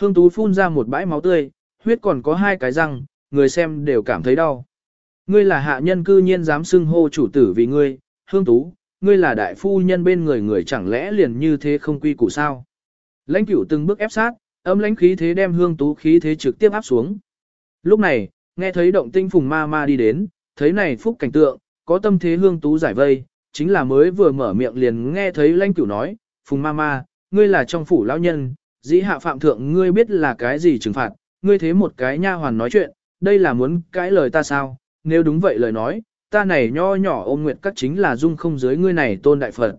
Hương Tú phun ra một bãi máu tươi, huyết còn có hai cái răng, người xem đều cảm thấy đau. Ngươi là hạ nhân cư nhiên dám xưng hô chủ tử vì ngươi, Hương Tú, ngươi là đại phu nhân bên người người chẳng lẽ liền như thế không quy củ sao? Lãnh cửu từng bước ép sát, âm lãnh khí thế đem Hương Tú khí thế trực tiếp áp xuống. Lúc này, nghe thấy động tinh phùng ma ma đi đến, thấy này phúc cảnh tượng, có tâm thế Hương Tú giải vây, chính là mới vừa mở miệng liền nghe thấy lãnh cửu nói, phùng ma ma, ngươi là trong phủ lão nhân, dĩ hạ phạm thượng ngươi biết là cái gì trừng phạt, ngươi thế một cái nha hoàn nói chuyện, đây là muốn cãi lời ta sao, nếu đúng vậy lời nói, ta này nho nhỏ ôm nguyệt các chính là dung không dưới ngươi này tôn đại Phật.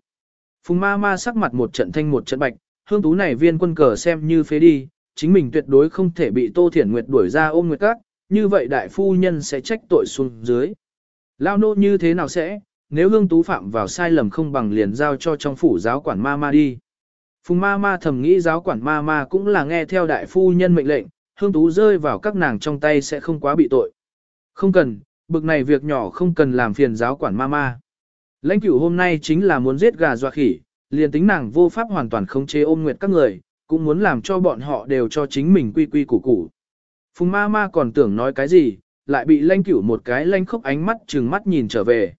Phùng ma ma sắc mặt một trận thanh một trận bạch, hương tú này viên quân cờ xem như phế đi, chính mình tuyệt đối không thể bị Tô Thiển Nguyệt đuổi ra ôm nguyệt các, như vậy đại phu nhân sẽ trách tội xuống dưới. Lao nô như thế nào sẽ, nếu hương tú phạm vào sai lầm không bằng liền giao cho trong phủ giáo quản ma ma đi. Phùng ma ma thầm nghĩ giáo quản ma ma cũng là nghe theo đại phu nhân mệnh lệnh, hương tú rơi vào các nàng trong tay sẽ không quá bị tội. Không cần, bực này việc nhỏ không cần làm phiền giáo quản ma ma. Lãnh cửu hôm nay chính là muốn giết gà dọa khỉ, liền tính nàng vô pháp hoàn toàn khống chế ôm nguyệt các người, cũng muốn làm cho bọn họ đều cho chính mình quy quy củ củ. Phùng ma ma còn tưởng nói cái gì, lại bị lãnh cửu một cái lãnh khốc ánh mắt trừng mắt nhìn trở về.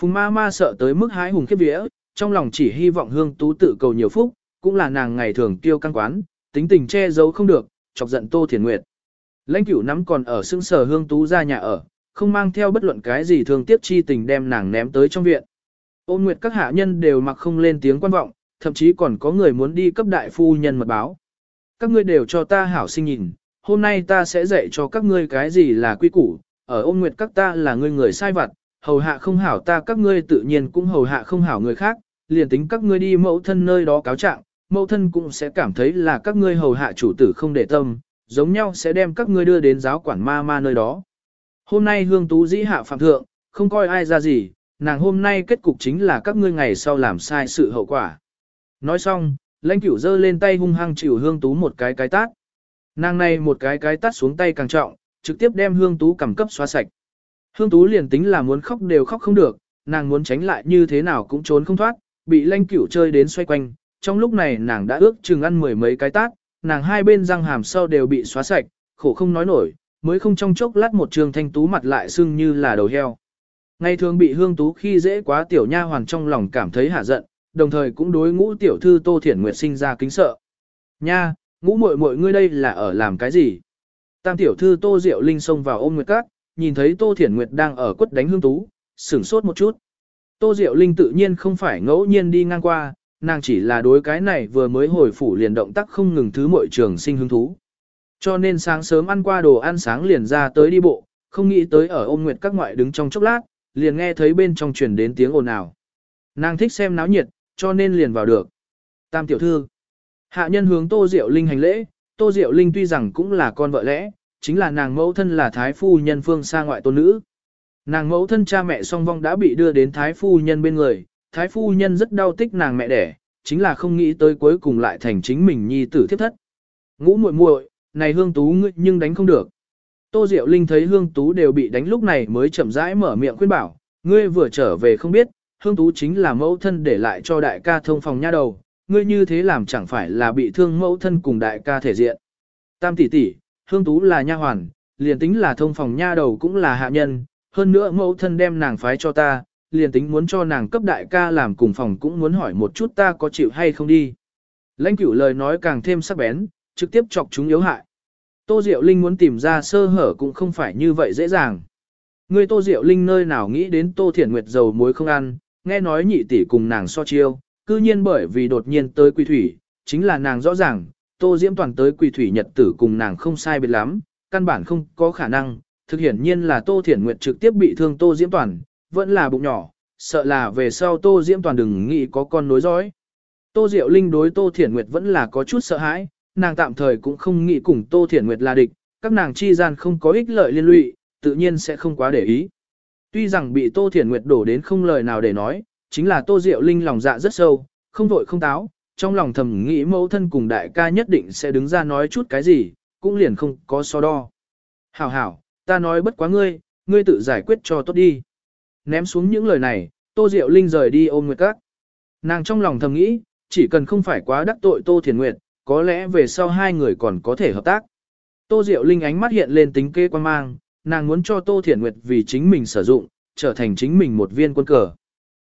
Phùng ma ma sợ tới mức hái hùng khiếp vía, trong lòng chỉ hy vọng hương tú tự cầu nhiều phúc, cũng là nàng ngày thường kiêu căng quán, tính tình che giấu không được, chọc giận Tô Thiền Nguyệt. Lãnh cửu nắm còn ở xương sở hương tú ra nhà ở, không mang theo bất luận cái gì thường tiếp chi tình đem nàng ném tới trong viện. Ôn nguyệt các hạ nhân đều mặc không lên tiếng quan vọng, thậm chí còn có người muốn đi cấp đại phu nhân mật báo. Các ngươi đều cho ta hảo sinh nhìn, hôm nay ta sẽ dạy cho các ngươi cái gì là quy củ, ở ôn nguyệt các ta là ngươi người sai vặt, hầu hạ không hảo ta các ngươi tự nhiên cũng hầu hạ không hảo người khác, liền tính các ngươi đi mẫu thân nơi đó cáo trạng, mẫu thân cũng sẽ cảm thấy là các ngươi hầu hạ chủ tử không để tâm, giống nhau sẽ đem các ngươi đưa đến giáo quản ma ma nơi đó. Hôm nay hương tú dĩ hạ phạm thượng, không coi ai ra gì, nàng hôm nay kết cục chính là các ngươi ngày sau làm sai sự hậu quả. Nói xong, lãnh cửu giơ lên tay hung hăng chịu hương tú một cái cái tát. Nàng này một cái cái tát xuống tay càng trọng, trực tiếp đem hương tú cầm cấp xóa sạch. Hương tú liền tính là muốn khóc đều khóc không được, nàng muốn tránh lại như thế nào cũng trốn không thoát, bị lãnh cửu chơi đến xoay quanh. Trong lúc này nàng đã ước chừng ăn mười mấy cái tát, nàng hai bên răng hàm sau đều bị xóa sạch, khổ không nói nổi, mới không trong chốc lát một trường thanh tú mặt lại sưng như là đầu heo. Ngày thường bị hương tú khi dễ quá tiểu nha hoàn trong lòng cảm thấy hạ giận, đồng thời cũng đối ngũ tiểu thư Tô Thiển Nguyệt sinh ra kính sợ. Nha, ngũ muội muội ngươi đây là ở làm cái gì? Tam tiểu thư Tô Diệu Linh xông vào ôm Nguyệt Các, nhìn thấy Tô Thiển Nguyệt đang ở quất đánh hương tú, sửng sốt một chút. Tô Diệu Linh tự nhiên không phải ngẫu nhiên đi ngang qua, nàng chỉ là đối cái này vừa mới hồi phủ liền động tác không ngừng thứ mọi trường sinh hứng thú. Cho nên sáng sớm ăn qua đồ ăn sáng liền ra tới đi bộ, không nghĩ tới ở ôm nguyệt các ngoại đứng trong chốc lát, liền nghe thấy bên trong truyền đến tiếng ồn ào. Nàng thích xem náo nhiệt, cho nên liền vào được. Tam tiểu thư. Hạ nhân hướng Tô Diệu Linh hành lễ, Tô Diệu Linh tuy rằng cũng là con vợ lẽ, chính là nàng mẫu thân là thái phu nhân phương xa ngoại tôn nữ. Nàng mẫu thân cha mẹ song vong đã bị đưa đến thái phu nhân bên người, thái phu nhân rất đau tích nàng mẹ đẻ, chính là không nghĩ tới cuối cùng lại thành chính mình nhi tử thiết thất. Ngũ muội muội, này hương tú ngươi nhưng đánh không được. Tô Diệu Linh thấy hương tú đều bị đánh lúc này mới chậm rãi mở miệng khuyên bảo, ngươi vừa trở về không biết, hương tú chính là mẫu thân để lại cho đại ca thông phòng nha đầu, ngươi như thế làm chẳng phải là bị thương mẫu thân cùng đại ca thể diện. Tam tỷ tỷ, hương tú là nha hoàn, liền tính là thông phòng nha đầu cũng là hạ nhân, hơn nữa mẫu thân đem nàng phái cho ta, liền tính muốn cho nàng cấp đại ca làm cùng phòng cũng muốn hỏi một chút ta có chịu hay không đi. Lãnh cửu lời nói càng thêm sắc bén, trực tiếp chọc chúng yếu hại. Tô Diệu Linh muốn tìm ra sơ hở cũng không phải như vậy dễ dàng. Người Tô Diệu Linh nơi nào nghĩ đến Tô Thiển Nguyệt dầu muối không ăn, nghe nói nhị tỷ cùng nàng so chiêu, cư nhiên bởi vì đột nhiên tới quy thủy, chính là nàng rõ ràng, Tô Diễm Toàn tới quy thủy nhật tử cùng nàng không sai biệt lắm, căn bản không có khả năng, thực hiển nhiên là Tô Thiển Nguyệt trực tiếp bị thương Tô Diễm Toàn, vẫn là bụng nhỏ, sợ là về sau Tô Diễm Toàn đừng nghĩ có con nối dõi. Tô Diệu Linh đối Tô Thiển Nguyệt vẫn là có chút sợ hãi, nàng tạm thời cũng không nghĩ cùng Tô Thiển Nguyệt là địch, các nàng chi gian không có ích lợi liên lụy, tự nhiên sẽ không quá để ý. Tuy rằng bị Tô Thiển Nguyệt đổ đến không lời nào để nói, chính là Tô Diệu Linh lòng dạ rất sâu, không vội không táo, trong lòng thầm nghĩ mẫu thân cùng đại ca nhất định sẽ đứng ra nói chút cái gì, cũng liền không có so đo. Hảo hảo, ta nói bất quá ngươi, ngươi tự giải quyết cho tốt đi. Ném xuống những lời này, Tô Diệu Linh rời đi ôm Nguyệt Các. Nàng trong lòng thầm nghĩ, chỉ cần không phải quá đắc tội Tô Thiền Nguyệt, có lẽ về sau hai người còn có thể hợp tác. Tô Diệu Linh ánh mắt hiện lên tính kế quan mang, nàng muốn cho Tô Thiển Nguyệt vì chính mình sử dụng, trở thành chính mình một viên quân cờ.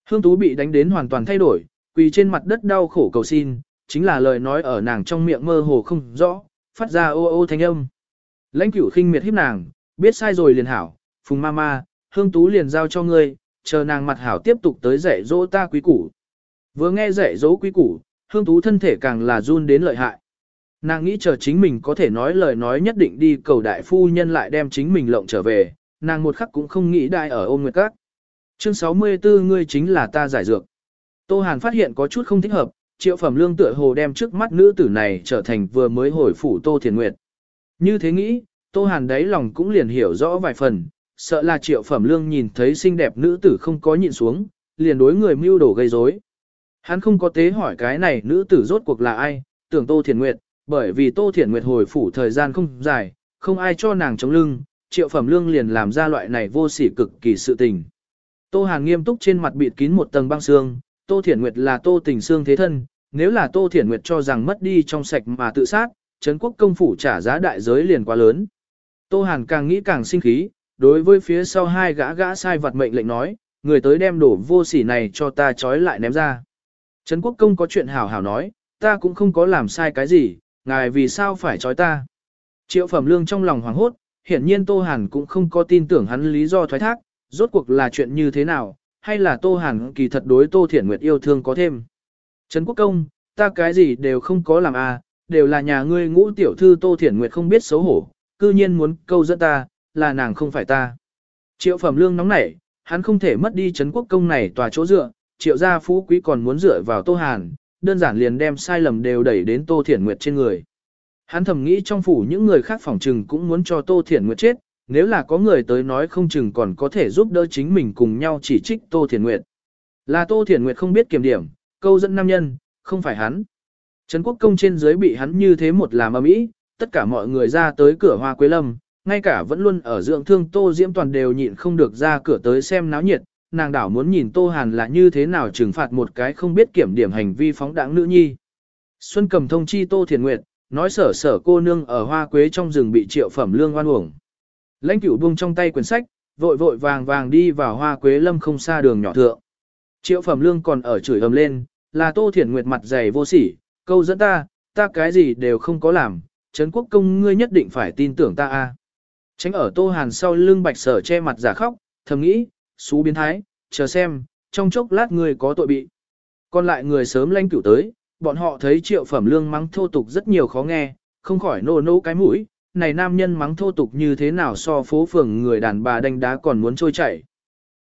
Hương Tú bị đánh đến hoàn toàn thay đổi, quỳ trên mặt đất đau khổ cầu xin, chính là lời nói ở nàng trong miệng mơ hồ không rõ, phát ra ô ô thanh âm. Lãnh cửu khinh miệt hiếp nàng, biết sai rồi liền hảo, phùng ma ma, Hương Tú liền giao cho ngươi, chờ nàng mặt hảo tiếp tục tới dạy dỗ ta quý củ. Vừa nghe dạy dỗ quý củ, Hương Tú thân thể càng là run đến lợi hại. Nàng nghĩ chờ chính mình có thể nói lời nói nhất định đi cầu đại phu nhân lại đem chính mình lộng trở về, nàng một khắc cũng không nghĩ đại ở ôm nguyệt các. Chương 64 ngươi chính là ta giải dược. Tô Hàn phát hiện có chút không thích hợp, triệu phẩm lương tựa hồ đem trước mắt nữ tử này trở thành vừa mới hồi phủ Tô Thiền Nguyệt. Như thế nghĩ, Tô Hàn đáy lòng cũng liền hiểu rõ vài phần, sợ là triệu phẩm lương nhìn thấy xinh đẹp nữ tử không có nhịn xuống, liền đối người mưu đổ gây rối. Hắn không có tế hỏi cái này nữ tử rốt cuộc là ai, tưởng Tô Thiền Nguyệt, bởi vì Tô Thiển Nguyệt hồi phủ thời gian không dài, không ai cho nàng chống lưng, triệu phẩm lương liền làm ra loại này vô sỉ cực kỳ sự tình. Tô Hàn nghiêm túc trên mặt bịt kín một tầng băng xương, Tô Thiển Nguyệt là Tô Tình Xương thế thân, nếu là Tô Thiển Nguyệt cho rằng mất đi trong sạch mà tự sát, Trấn quốc công phủ trả giá đại giới liền quá lớn. Tô Hàn càng nghĩ càng sinh khí, đối với phía sau hai gã gã sai vật mệnh lệnh nói, người tới đem đổ vô sỉ này cho ta trói lại ném ra. Trấn quốc công có chuyện hảo hảo nói, ta cũng không có làm sai cái gì, ngài vì sao phải trói ta? Triệu phẩm lương trong lòng hoảng hốt, hiển nhiên Tô Hàn cũng không có tin tưởng hắn lý do thoái thác, rốt cuộc là chuyện như thế nào, hay là Tô Hàn kỳ thật đối Tô Thiển Nguyệt yêu thương có thêm. Trấn Quốc Công, ta cái gì đều không có làm à, đều là nhà ngươi ngũ tiểu thư Tô Thiển Nguyệt không biết xấu hổ, cư nhiên muốn câu dẫn ta, là nàng không phải ta. Triệu phẩm lương nóng nảy, hắn không thể mất đi Trấn Quốc Công này tòa chỗ dựa, triệu gia phú quý còn muốn dựa vào Tô Hàn, đơn giản liền đem sai lầm đều đẩy đến Tô Thiển Nguyệt trên người. Hắn thầm nghĩ trong phủ những người khác phòng trừng cũng muốn cho Tô Thiển Nguyệt chết, nếu là có người tới nói không chừng còn có thể giúp đỡ chính mình cùng nhau chỉ trích Tô Thiển Nguyệt. Là Tô Thiển Nguyệt không biết kiểm điểm, câu dẫn nam nhân, không phải hắn. Trấn quốc công trên dưới bị hắn như thế một làm âm ý, tất cả mọi người ra tới cửa hoa quế lâm, ngay cả vẫn luôn ở dưỡng thương Tô Diễm Toàn đều nhịn không được ra cửa tới xem náo nhiệt, nàng đảo muốn nhìn Tô Hàn là như thế nào trừng phạt một cái không biết kiểm điểm hành vi phóng đãng nữ nhi. Xuân cầm thông chi Tô Thiền Nguyệt, nói sở sở cô nương ở hoa quế trong rừng bị triệu phẩm lương oan uổng. Lãnh cửu buông trong tay quyển sách, vội vội vàng vàng đi vào hoa quế lâm không xa đường nhỏ thượng. Triệu phẩm lương còn ở chửi ầm lên, là Tô Thiển Nguyệt mặt dày vô sỉ, câu dẫn ta, ta cái gì đều không có làm, Trấn quốc công ngươi nhất định phải tin tưởng ta a. Tránh ở Tô Hàn sau lưng bạch sở che mặt giả khóc, thầm nghĩ, xú biến thái, chờ xem, trong chốc lát người có tội bị. Còn lại người sớm lanh cửu tới, bọn họ thấy triệu phẩm lương mắng thô tục rất nhiều khó nghe, không khỏi nô nô cái mũi, này nam nhân mắng thô tục như thế nào so phố phường người đàn bà đánh đá còn muốn trôi chảy.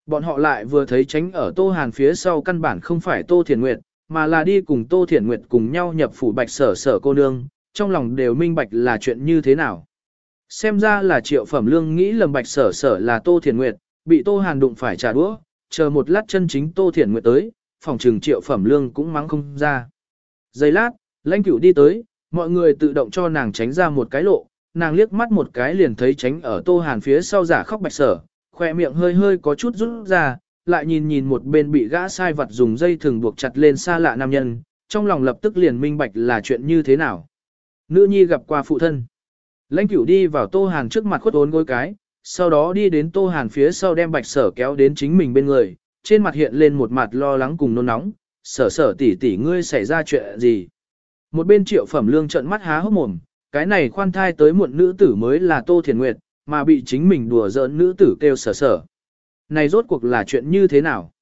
Bọn họ lại vừa thấy tránh ở Tô Hàn phía sau căn bản không phải Tô Thiền Nguyệt, mà là đi cùng Tô Thiền Nguyệt cùng nhau nhập phủ bạch sở sở cô nương, trong lòng đều minh bạch là chuyện như thế nào. Xem ra là triệu phẩm lương nghĩ lầm bạch sở sở là Tô Thiền Nguyệt, bị Tô Hàn đụng phải trả đũa, chờ một lát chân chính Tô thiền Nguyệt tới, phòng trừng triệu phẩm lương cũng mắng không ra. Giây lát, lãnh cửu đi tới, mọi người tự động cho nàng tránh ra một cái lộ, nàng liếc mắt một cái liền thấy tránh ở Tô Hàn phía sau giả khóc bạch sở, khỏe miệng hơi hơi có chút rút ra, lại nhìn nhìn một bên bị gã sai vật dùng dây thừng buộc chặt lên xa lạ nam nhân, trong lòng lập tức liền minh bạch là chuyện như thế nào. Nữ nhi gặp qua phụ thân. Lãnh cửu đi vào Tô Hàn trước mặt khuất ốn gối cái, sau đó đi đến Tô Hàn phía sau đem bạch sở kéo đến chính mình bên người, trên mặt hiện lên một mặt lo lắng cùng nôn nóng, sở sở tỷ tỷ ngươi xảy ra chuyện gì. Một bên triệu phẩm lương trợn mắt há hốc mồm, cái này khoan thai tới muộn nữ tử mới là Tô Thiền Nguyệt, mà bị chính mình đùa giỡn nữ tử kêu sở sở. Này rốt cuộc là chuyện như thế nào?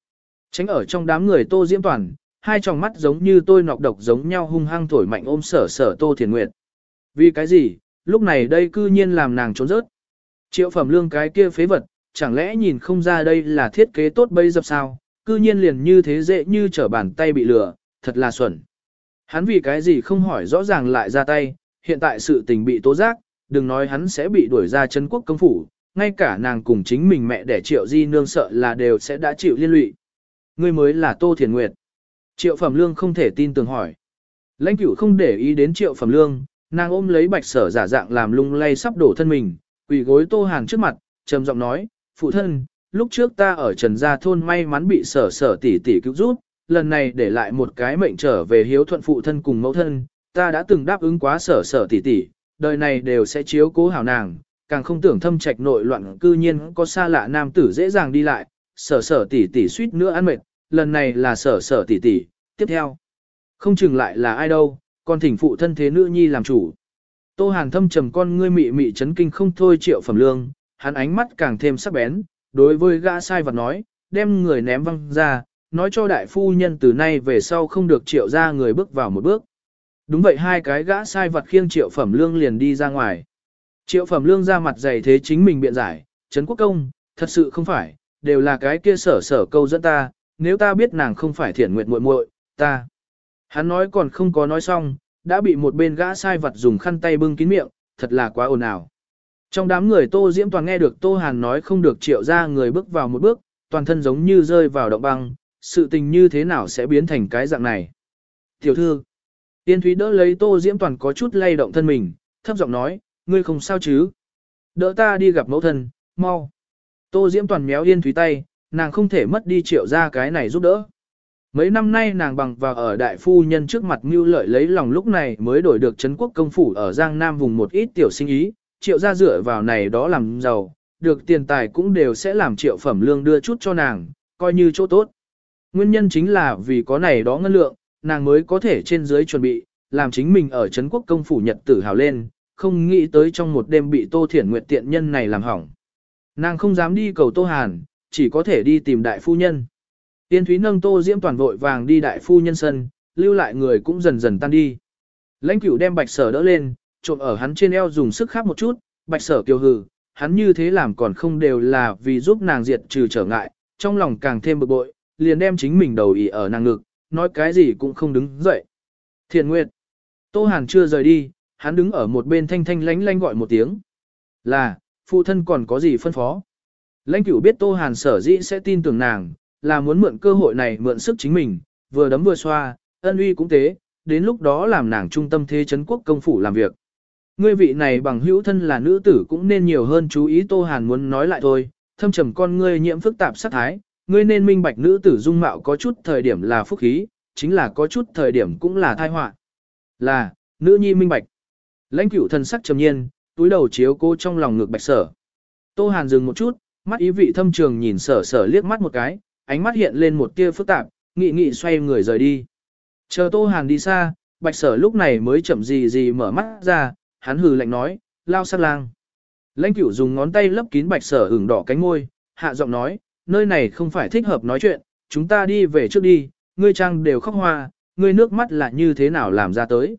Tránh ở trong đám người Tô Diễm Toàn, hai tròng mắt giống như tôi nọc độc giống nhau hung hăng thổi mạnh ôm sở sở Tô Thiền Nguyệt. Vì cái gì, lúc này đây cư nhiên làm nàng trốn rớt. Triệu phẩm lương cái kia phế vật, chẳng lẽ nhìn không ra đây là thiết kế tốt bây dập sao, cư nhiên liền như thế dễ như trở bàn tay bị lừa, thật là xuẩn. Hắn vì cái gì không hỏi rõ ràng lại ra tay, hiện tại sự tình bị tố giác, đừng nói hắn sẽ bị đuổi ra chân quốc công phủ, ngay cả nàng cùng chính mình mẹ đẻ triệu di nương sợ là đều sẽ đã chịu liên lụy. Ngươi mới là Tô Thiền Nguyệt. Triệu phẩm lương không thể tin tưởng hỏi. Lãnh cửu không để ý đến triệu phẩm lương, nàng ôm lấy bạch sở giả dạng làm lung lay sắp đổ thân mình, quỳ gối Tô Hàn trước mặt, trầm giọng nói, phụ thân, lúc trước ta ở Trần Gia Thôn may mắn bị sở sở tỷ tỷ cứu giúp, lần này để lại một cái mệnh trở về hiếu thuận phụ thân cùng mẫu thân, ta đã từng đáp ứng quá sở sở tỷ tỷ, đời này đều sẽ chiếu cố hảo nàng, càng không tưởng thâm trạch nội loạn cư nhiên có xa lạ nam tử dễ dàng đi lại, sở sở tỷ tỷ suýt nữa ăn mệt, lần này là sở sở tỷ tỷ, tiếp theo. Không chừng lại là ai đâu, còn thỉnh phụ thân thế nữ nhi làm chủ. Tô Hàn thâm trầm con ngươi mị mị chấn kinh không thôi triệu phẩm lương, hắn ánh mắt càng thêm sắc bén, đối với gã sai vật nói, đem người ném văng ra, nói cho đại phu nhân từ nay về sau không được triệu ra người bước vào một bước. Đúng vậy hai cái gã sai vật khiêng triệu phẩm lương liền đi ra ngoài. Triệu phẩm lương ra mặt dày thế chính mình biện giải, Trấn Quốc Công, thật sự không phải, đều là cái kia sở sở câu dẫn ta, nếu ta biết nàng không phải thiển nguyện muội muội, ta. Hắn nói còn không có nói xong, đã bị một bên gã sai vật dùng khăn tay bưng kín miệng, thật là quá ồn ào. Trong đám người Tô Diễm toàn nghe được Tô Hàn nói không được triệu ra người bước vào một bước, toàn thân giống như rơi vào động băng, sự tình như thế nào sẽ biến thành cái dạng này. Tiểu thư, Tiên Thúy đỡ lấy Tô Diễm toàn có chút lay động thân mình, thấp giọng nói, ngươi không sao chứ? Đỡ ta đi gặp mẫu thân, mau. Tô Diễm toàn méo Yên Thúy tay, nàng không thể mất đi triệu ra cái này giúp đỡ. Mấy năm nay nàng bằng vào ở đại phu nhân trước mặt mưu lợi lấy lòng lúc này mới đổi được Trấn quốc công phủ ở Giang Nam vùng một ít tiểu sinh ý, triệu ra dựa vào này đó làm giàu, được tiền tài cũng đều sẽ làm triệu phẩm lương đưa chút cho nàng, coi như chỗ tốt. Nguyên nhân chính là vì có này đó ngân lượng, nàng mới có thể trên dưới chuẩn bị, làm chính mình ở Trấn quốc công phủ nhật tử hào lên, không nghĩ tới trong một đêm bị Tô Thiển Nguyệt tiện nhân này làm hỏng. Nàng không dám đi cầu Tô Hàn, chỉ có thể đi tìm đại phu nhân. Tiên Thúy nâng Tô Diễm toàn vội vàng đi đại phu nhân sân, lưu lại người cũng dần dần tan đi. Lãnh cửu đem bạch sở đỡ lên, trộn ở hắn trên eo dùng sức khắp một chút, bạch sở kiều hừ, hắn như thế làm còn không đều là vì giúp nàng diệt trừ trở ngại, trong lòng càng thêm bực bội, liền đem chính mình đầu ỉ ở nàng ngực, nói cái gì cũng không đứng dậy. Thiện Nguyệt. Tô Hàn chưa rời đi, hắn đứng ở một bên thanh thanh lánh lánh gọi một tiếng. Là, phụ thân còn có gì phân phó? Lãnh cửu biết Tô Hàn sở dĩ sẽ tin tưởng nàng, là muốn mượn cơ hội này mượn sức chính mình, vừa đấm vừa xoa, ân uy cũng thế, đến lúc đó làm nàng trung tâm thế chấn quốc công phủ làm việc. Ngươi vị này bằng hữu thân là nữ tử cũng nên nhiều hơn chú ý Tô Hàn muốn nói lại thôi, thâm trầm con ngươi nhiễm phức tạp sát thái, ngươi nên minh bạch nữ tử dung mạo có chút thời điểm là phúc khí, chính là có chút thời điểm cũng là tai họa. Là, nữ nhi minh bạch. Lãnh cửu thần sắc trầm nhiên, túi đầu chiếu cô trong lòng ngực bạch sở. Tô Hàn dừng một chút, mắt ý vị thâm trường nhìn sở sở liếc mắt một cái, ánh mắt hiện lên một tia phức tạp, nghị nghị xoay người rời đi. Chờ Tô Hàn đi xa, bạch sở lúc này mới chậm gì gì mở mắt ra, hắn hừ lạnh nói, lao sát lang. Lãnh cửu dùng ngón tay lấp kín bạch sở ửng đỏ cánh môi, hạ giọng nói, nơi này không phải thích hợp nói chuyện, chúng ta đi về trước đi, ngươi trang đều khóc hoa, ngươi nước mắt là như thế nào làm ra tới.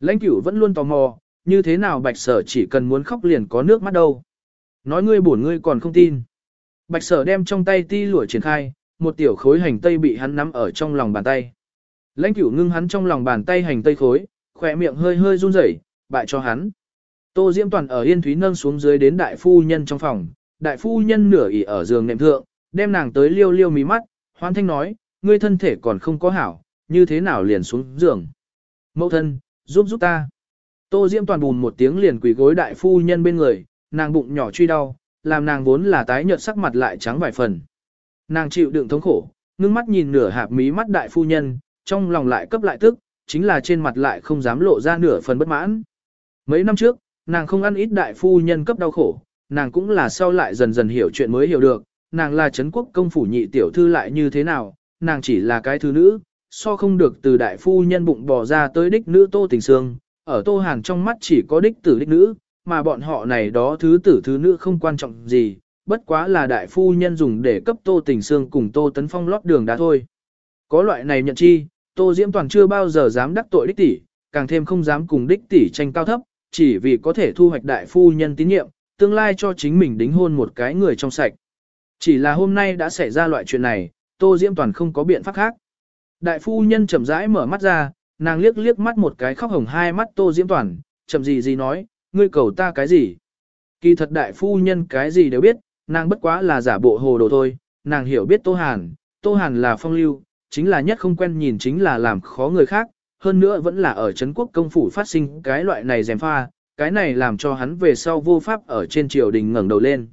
Lãnh cửu vẫn luôn tò mò, như thế nào bạch sở chỉ cần muốn khóc liền có nước mắt đâu. Nói ngươi buồn ngươi còn không tin. Bạch sở đem trong tay ti lụa triển khai, một tiểu khối hành tây bị hắn nắm ở trong lòng bàn tay. Lãnh cửu ngưng hắn trong lòng bàn tay hành tây khối, khỏe miệng hơi hơi run rẩy, bại cho hắn. Tô Diễm Toàn ở Yên Thúy nâng xuống dưới đến đại phu nhân trong phòng, đại phu nhân nửa ỉ ở giường nệm thượng, đem nàng tới liêu liêu mí mắt, hoan thanh nói, ngươi thân thể còn không có hảo, như thế nào liền xuống giường. Mẫu thân, giúp giúp ta. Tô Diễm toàn bùn một tiếng liền quỳ gối đại phu nhân bên người, nàng bụng nhỏ truy đau, làm nàng vốn là tái nhợt sắc mặt lại trắng vài phần. Nàng chịu đựng thống khổ, ngưng mắt nhìn nửa hạp mí mắt đại phu nhân, trong lòng lại cấp lại tức, chính là trên mặt lại không dám lộ ra nửa phần bất mãn. Mấy năm trước, nàng không ăn ít đại phu nhân cấp đau khổ, nàng cũng là sau lại dần dần hiểu chuyện mới hiểu được, nàng là Trấn quốc công phủ nhị tiểu thư lại như thế nào, nàng chỉ là cái thứ nữ, so không được từ đại phu nhân bụng bò ra tới đích nữ tô tình xương, ở tô hàng trong mắt chỉ có đích tử đích nữ, mà bọn họ này đó thứ tử thứ nữ không quan trọng gì, bất quá là đại phu nhân dùng để cấp tô tình sương cùng tô tấn phong lót đường đã thôi. Có loại này nhận chi, tô diễm toàn chưa bao giờ dám đắc tội đích tỷ, càng thêm không dám cùng đích tỷ tranh cao thấp, chỉ vì có thể thu hoạch đại phu nhân tín nhiệm, tương lai cho chính mình đính hôn một cái người trong sạch. Chỉ là hôm nay đã xảy ra loại chuyện này, Tô Diễm Toàn không có biện pháp khác. Đại phu nhân chậm rãi mở mắt ra, nàng liếc liếc mắt một cái khóc hồng hai mắt Tô Diễm Toàn, chậm gì gì nói, ngươi cầu ta cái gì? Kỳ thật đại phu nhân cái gì đều biết, nàng bất quá là giả bộ hồ đồ thôi, nàng hiểu biết Tô Hàn, Tô Hàn là phong lưu, chính là nhất không quen nhìn chính là làm khó người khác, hơn nữa vẫn là ở Trấn quốc công phủ phát sinh cái loại này dèm pha, cái này làm cho hắn về sau vô pháp ở trên triều đình ngẩng đầu lên.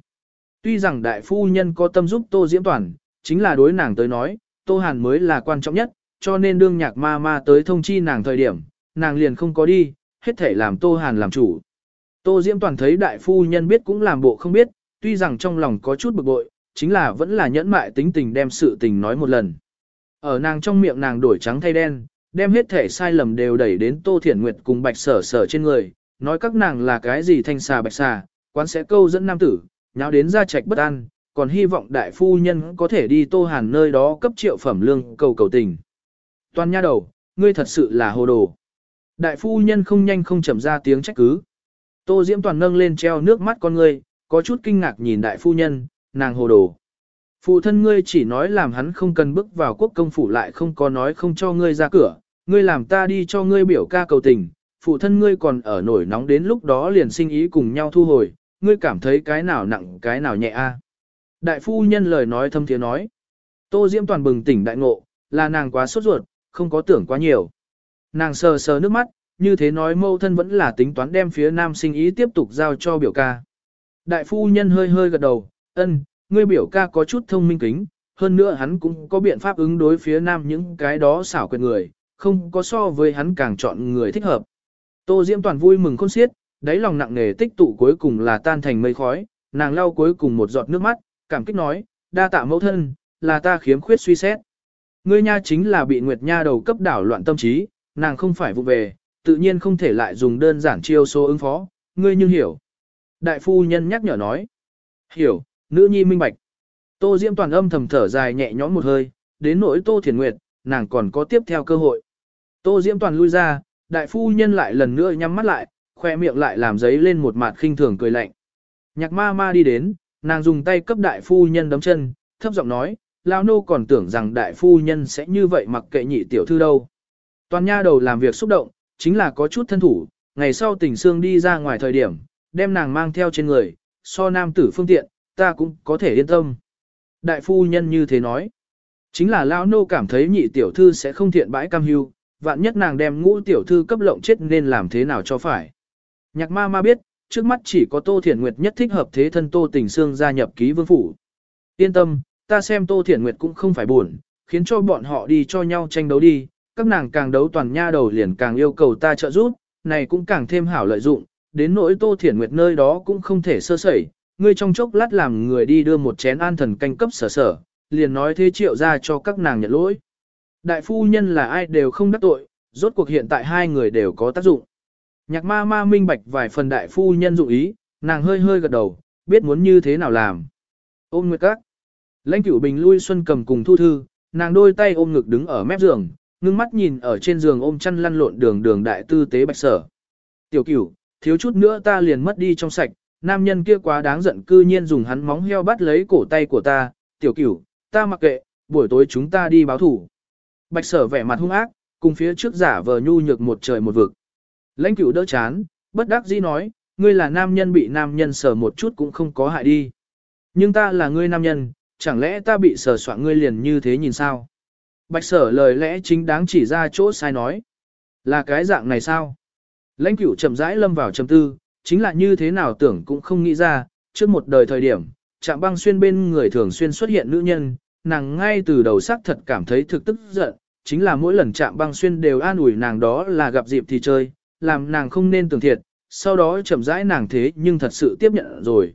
Tuy rằng đại phu nhân có tâm giúp Tô Diễm Toàn, chính là đối nàng tới nói, Tô Hàn mới là quan trọng nhất, cho nên đương nhạc ma ma tới thông chi nàng thời điểm, nàng liền không có đi, hết thể làm Tô Hàn làm chủ. Tô Diễm Toàn thấy đại phu nhân biết cũng làm bộ không biết, tuy rằng trong lòng có chút bực bội, chính là vẫn là nhẫn mại tính tình đem sự tình nói một lần. Ở nàng trong miệng nàng đổi trắng thay đen, đem hết thể sai lầm đều đẩy đến Tô Thiển Nguyệt cùng bạch sở sở trên người, nói các nàng là cái gì thanh xà bạch xà, quán sẽ câu dẫn nam tử, nháo đến ra trạch bất an, còn hy vọng đại phu nhân có thể đi Tô Hàn nơi đó cấp triệu phẩm lương cầu cầu tình. Toàn nha đầu, ngươi thật sự là hồ đồ. Đại phu nhân không nhanh không chậm ra tiếng trách cứ. Tô Diễm Toàn nâng lên treo nước mắt con ngươi, có chút kinh ngạc nhìn đại phu nhân, nàng hồ đồ. Phụ thân ngươi chỉ nói làm hắn không cần bước vào quốc công phủ lại không có nói không cho ngươi ra cửa, ngươi làm ta đi cho ngươi biểu ca cầu tình, phụ thân ngươi còn ở nổi nóng đến lúc đó liền sinh ý cùng nhau thu hồi, ngươi cảm thấy cái nào nặng cái nào nhẹ a? À? Đại phu nhân lời nói thâm tiếng nói. Tô Diễm toàn bừng tỉnh đại ngộ, là nàng quá sốt ruột, không có tưởng quá nhiều. Nàng sờ sờ nước mắt, như thế nói mâu thân vẫn là tính toán đem phía nam sinh ý tiếp tục giao cho biểu ca. Đại phu nhân hơi hơi gật đầu, ân, ngươi biểu ca có chút thông minh kính, hơn nữa hắn cũng có biện pháp ứng đối phía nam những cái đó xảo quyệt người, không có so với hắn càng chọn người thích hợp. Tô Diễm toàn vui mừng khôn xiết, đáy lòng nặng nề tích tụ cuối cùng là tan thành mây khói, nàng lau cuối cùng một giọt nước mắt, cảm kích nói, đa tạ mẫu thân, là ta khiếm khuyết suy xét. Ngươi nha chính là bị Nguyệt Nha đầu cấp đảo loạn tâm trí, nàng không phải vụ về, tự nhiên không thể lại dùng đơn giản chiêu số ứng phó, ngươi nhưng hiểu. Đại phu nhân nhắc nhở nói, hiểu, nữ nhi minh bạch. Tô Diễm toàn âm thầm thở dài nhẹ nhõm một hơi, đến nỗi Tô Thiền Nguyệt, nàng còn có tiếp theo cơ hội. Tô Diễm toàn lui ra, đại phu nhân lại lần nữa nhắm mắt lại, khoe miệng lại làm giấy lên một mặt khinh thường cười lạnh. Nhạc ma ma đi đến, nàng dùng tay cấp đại phu nhân đấm chân, thấp giọng nói, lao nô còn tưởng rằng đại phu nhân sẽ như vậy mặc kệ nhị tiểu thư đâu. Toàn nha đầu làm việc xúc động, chính là có chút thân thủ, ngày sau tình xương đi ra ngoài thời điểm, đem nàng mang theo trên người, so nam tử phương tiện, ta cũng có thể yên tâm. Đại phu nhân như thế nói, chính là lão nô cảm thấy nhị tiểu thư sẽ không thiện bãi cam hưu, vạn nhất nàng đem ngũ tiểu thư cấp lộng chết nên làm thế nào cho phải. Nhạc ma ma biết, trước mắt chỉ có Tô Thiển Nguyệt nhất thích hợp thế thân Tô Tình Sương gia nhập ký vương phủ. Yên tâm, ta xem Tô Thiển Nguyệt cũng không phải buồn, khiến cho bọn họ đi cho nhau tranh đấu đi, các nàng càng đấu toàn nha đầu liền càng yêu cầu ta trợ giúp, này cũng càng thêm hảo lợi dụng, đến nỗi Tô Thiển Nguyệt nơi đó cũng không thể sơ sẩy, ngươi trong chốc lát làm người đi đưa một chén an thần canh cấp sở sở, liền nói thế triệu ra cho các nàng nhận lỗi. Đại phu nhân là ai đều không đắc tội, rốt cuộc hiện tại hai người đều có tác dụng. Nhạc ma ma minh bạch vài phần đại phu nhân dụng ý, nàng hơi hơi gật đầu, biết muốn như thế nào làm. Ôm nguyệt các. Lãnh cửu bình lui xuân cầm cùng thu thư, nàng đôi tay ôm ngực đứng ở mép giường, ngưng mắt nhìn ở trên giường ôm chăn lăn lộn đường đường đại tư tế bạch sở. Tiểu cửu, thiếu chút nữa ta liền mất đi trong sạch, nam nhân kia quá đáng giận cư nhiên dùng hắn móng heo bắt lấy cổ tay của ta, tiểu cửu, ta mặc kệ, buổi tối chúng ta đi báo thủ. Bạch sở vẻ mặt hung ác, cùng phía trước giả vờ nhu nhược một trời một vực. Lãnh cửu đỡ chán, bất đắc dĩ nói, ngươi là nam nhân bị nam nhân sờ một chút cũng không có hại đi. Nhưng ta là ngươi nam nhân, chẳng lẽ ta bị sờ soạn ngươi liền như thế nhìn sao? Bạch sở lời lẽ chính đáng chỉ ra chỗ sai nói. Là cái dạng này sao? Lãnh cửu chậm rãi lâm vào trầm tư, chính là như thế nào tưởng cũng không nghĩ ra, trước một đời thời điểm, chạm băng xuyên bên người thường xuyên xuất hiện nữ nhân, nàng ngay từ đầu sắc thật cảm thấy thực tức giận, chính là mỗi lần chạm băng xuyên đều an ủi nàng đó là gặp dịp thì chơi, làm nàng không nên tưởng thiệt, sau đó chậm rãi nàng thế nhưng thật sự tiếp nhận rồi.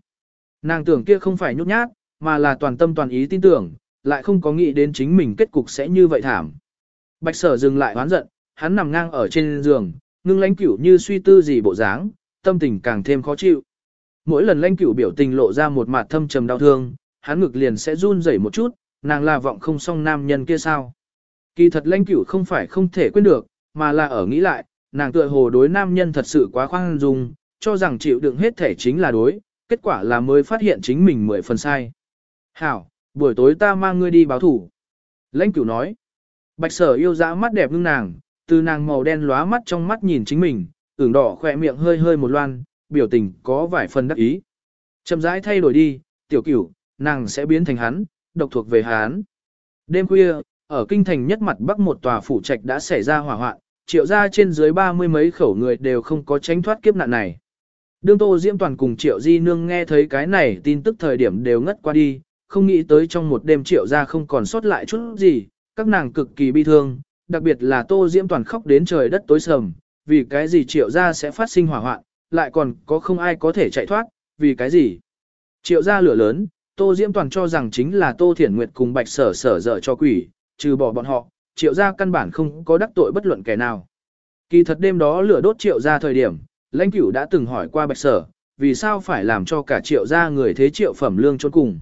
Nàng tưởng kia không phải nhút nhát, mà là toàn tâm toàn ý tin tưởng, lại không có nghĩ đến chính mình kết cục sẽ như vậy thảm. Bạch sở dừng lại hoán giận, hắn nằm ngang ở trên giường, ngưng lãnh cửu như suy tư gì bộ dáng, tâm tình càng thêm khó chịu. Mỗi lần lãnh cửu biểu tình lộ ra một mặt thâm trầm đau thương, hắn ngực liền sẽ run rẩy một chút, nàng là vọng không song nam nhân kia sao. Kỳ thật lãnh cửu không phải không thể quên được, mà là ở nghĩ lại, nàng tựa hồ đối nam nhân thật sự quá khoan dung, cho rằng chịu đựng hết thể chính là đối, kết quả là mới phát hiện chính mình mười phần sai. Hảo, buổi tối ta mang ngươi đi báo thủ. Lãnh cửu nói, bạch sở yêu dã mắt đẹp ngưng nàng, từ nàng màu đen lóa mắt trong mắt nhìn chính mình, ửng đỏ khỏe miệng hơi hơi một loan, biểu tình có vài phần đắc ý. Chậm rãi thay đổi đi, tiểu cửu, nàng sẽ biến thành hắn, độc thuộc về hắn. Đêm khuya, ở kinh thành nhất mặt bắc một tòa phủ trạch đã xảy ra hỏa hoạn, triệu ra trên dưới ba mươi mấy khẩu người đều không có tránh thoát kiếp nạn này. Đương Tô Diễm Toàn cùng Triệu Di Nương nghe thấy cái này tin tức thời điểm đều ngất qua đi, không nghĩ tới trong một đêm Triệu ra không còn sót lại chút gì, các nàng cực kỳ bi thương, đặc biệt là Tô Diễm Toàn khóc đến trời đất tối sầm, vì cái gì triệu gia sẽ phát sinh hỏa hoạn, lại còn có không ai có thể chạy thoát, vì cái gì. Triệu gia lửa lớn, Tô Diễm Toàn cho rằng chính là Tô Thiển Nguyệt cùng Bạch Sở sở dở cho quỷ, trừ bỏ bọn họ, triệu gia căn bản không có đắc tội bất luận kẻ nào. Kỳ thật đêm đó lửa đốt triệu gia thời điểm, lãnh cửu đã từng hỏi qua Bạch Sở, vì sao phải làm cho cả triệu gia người thế triệu phẩm lương trốn cùng.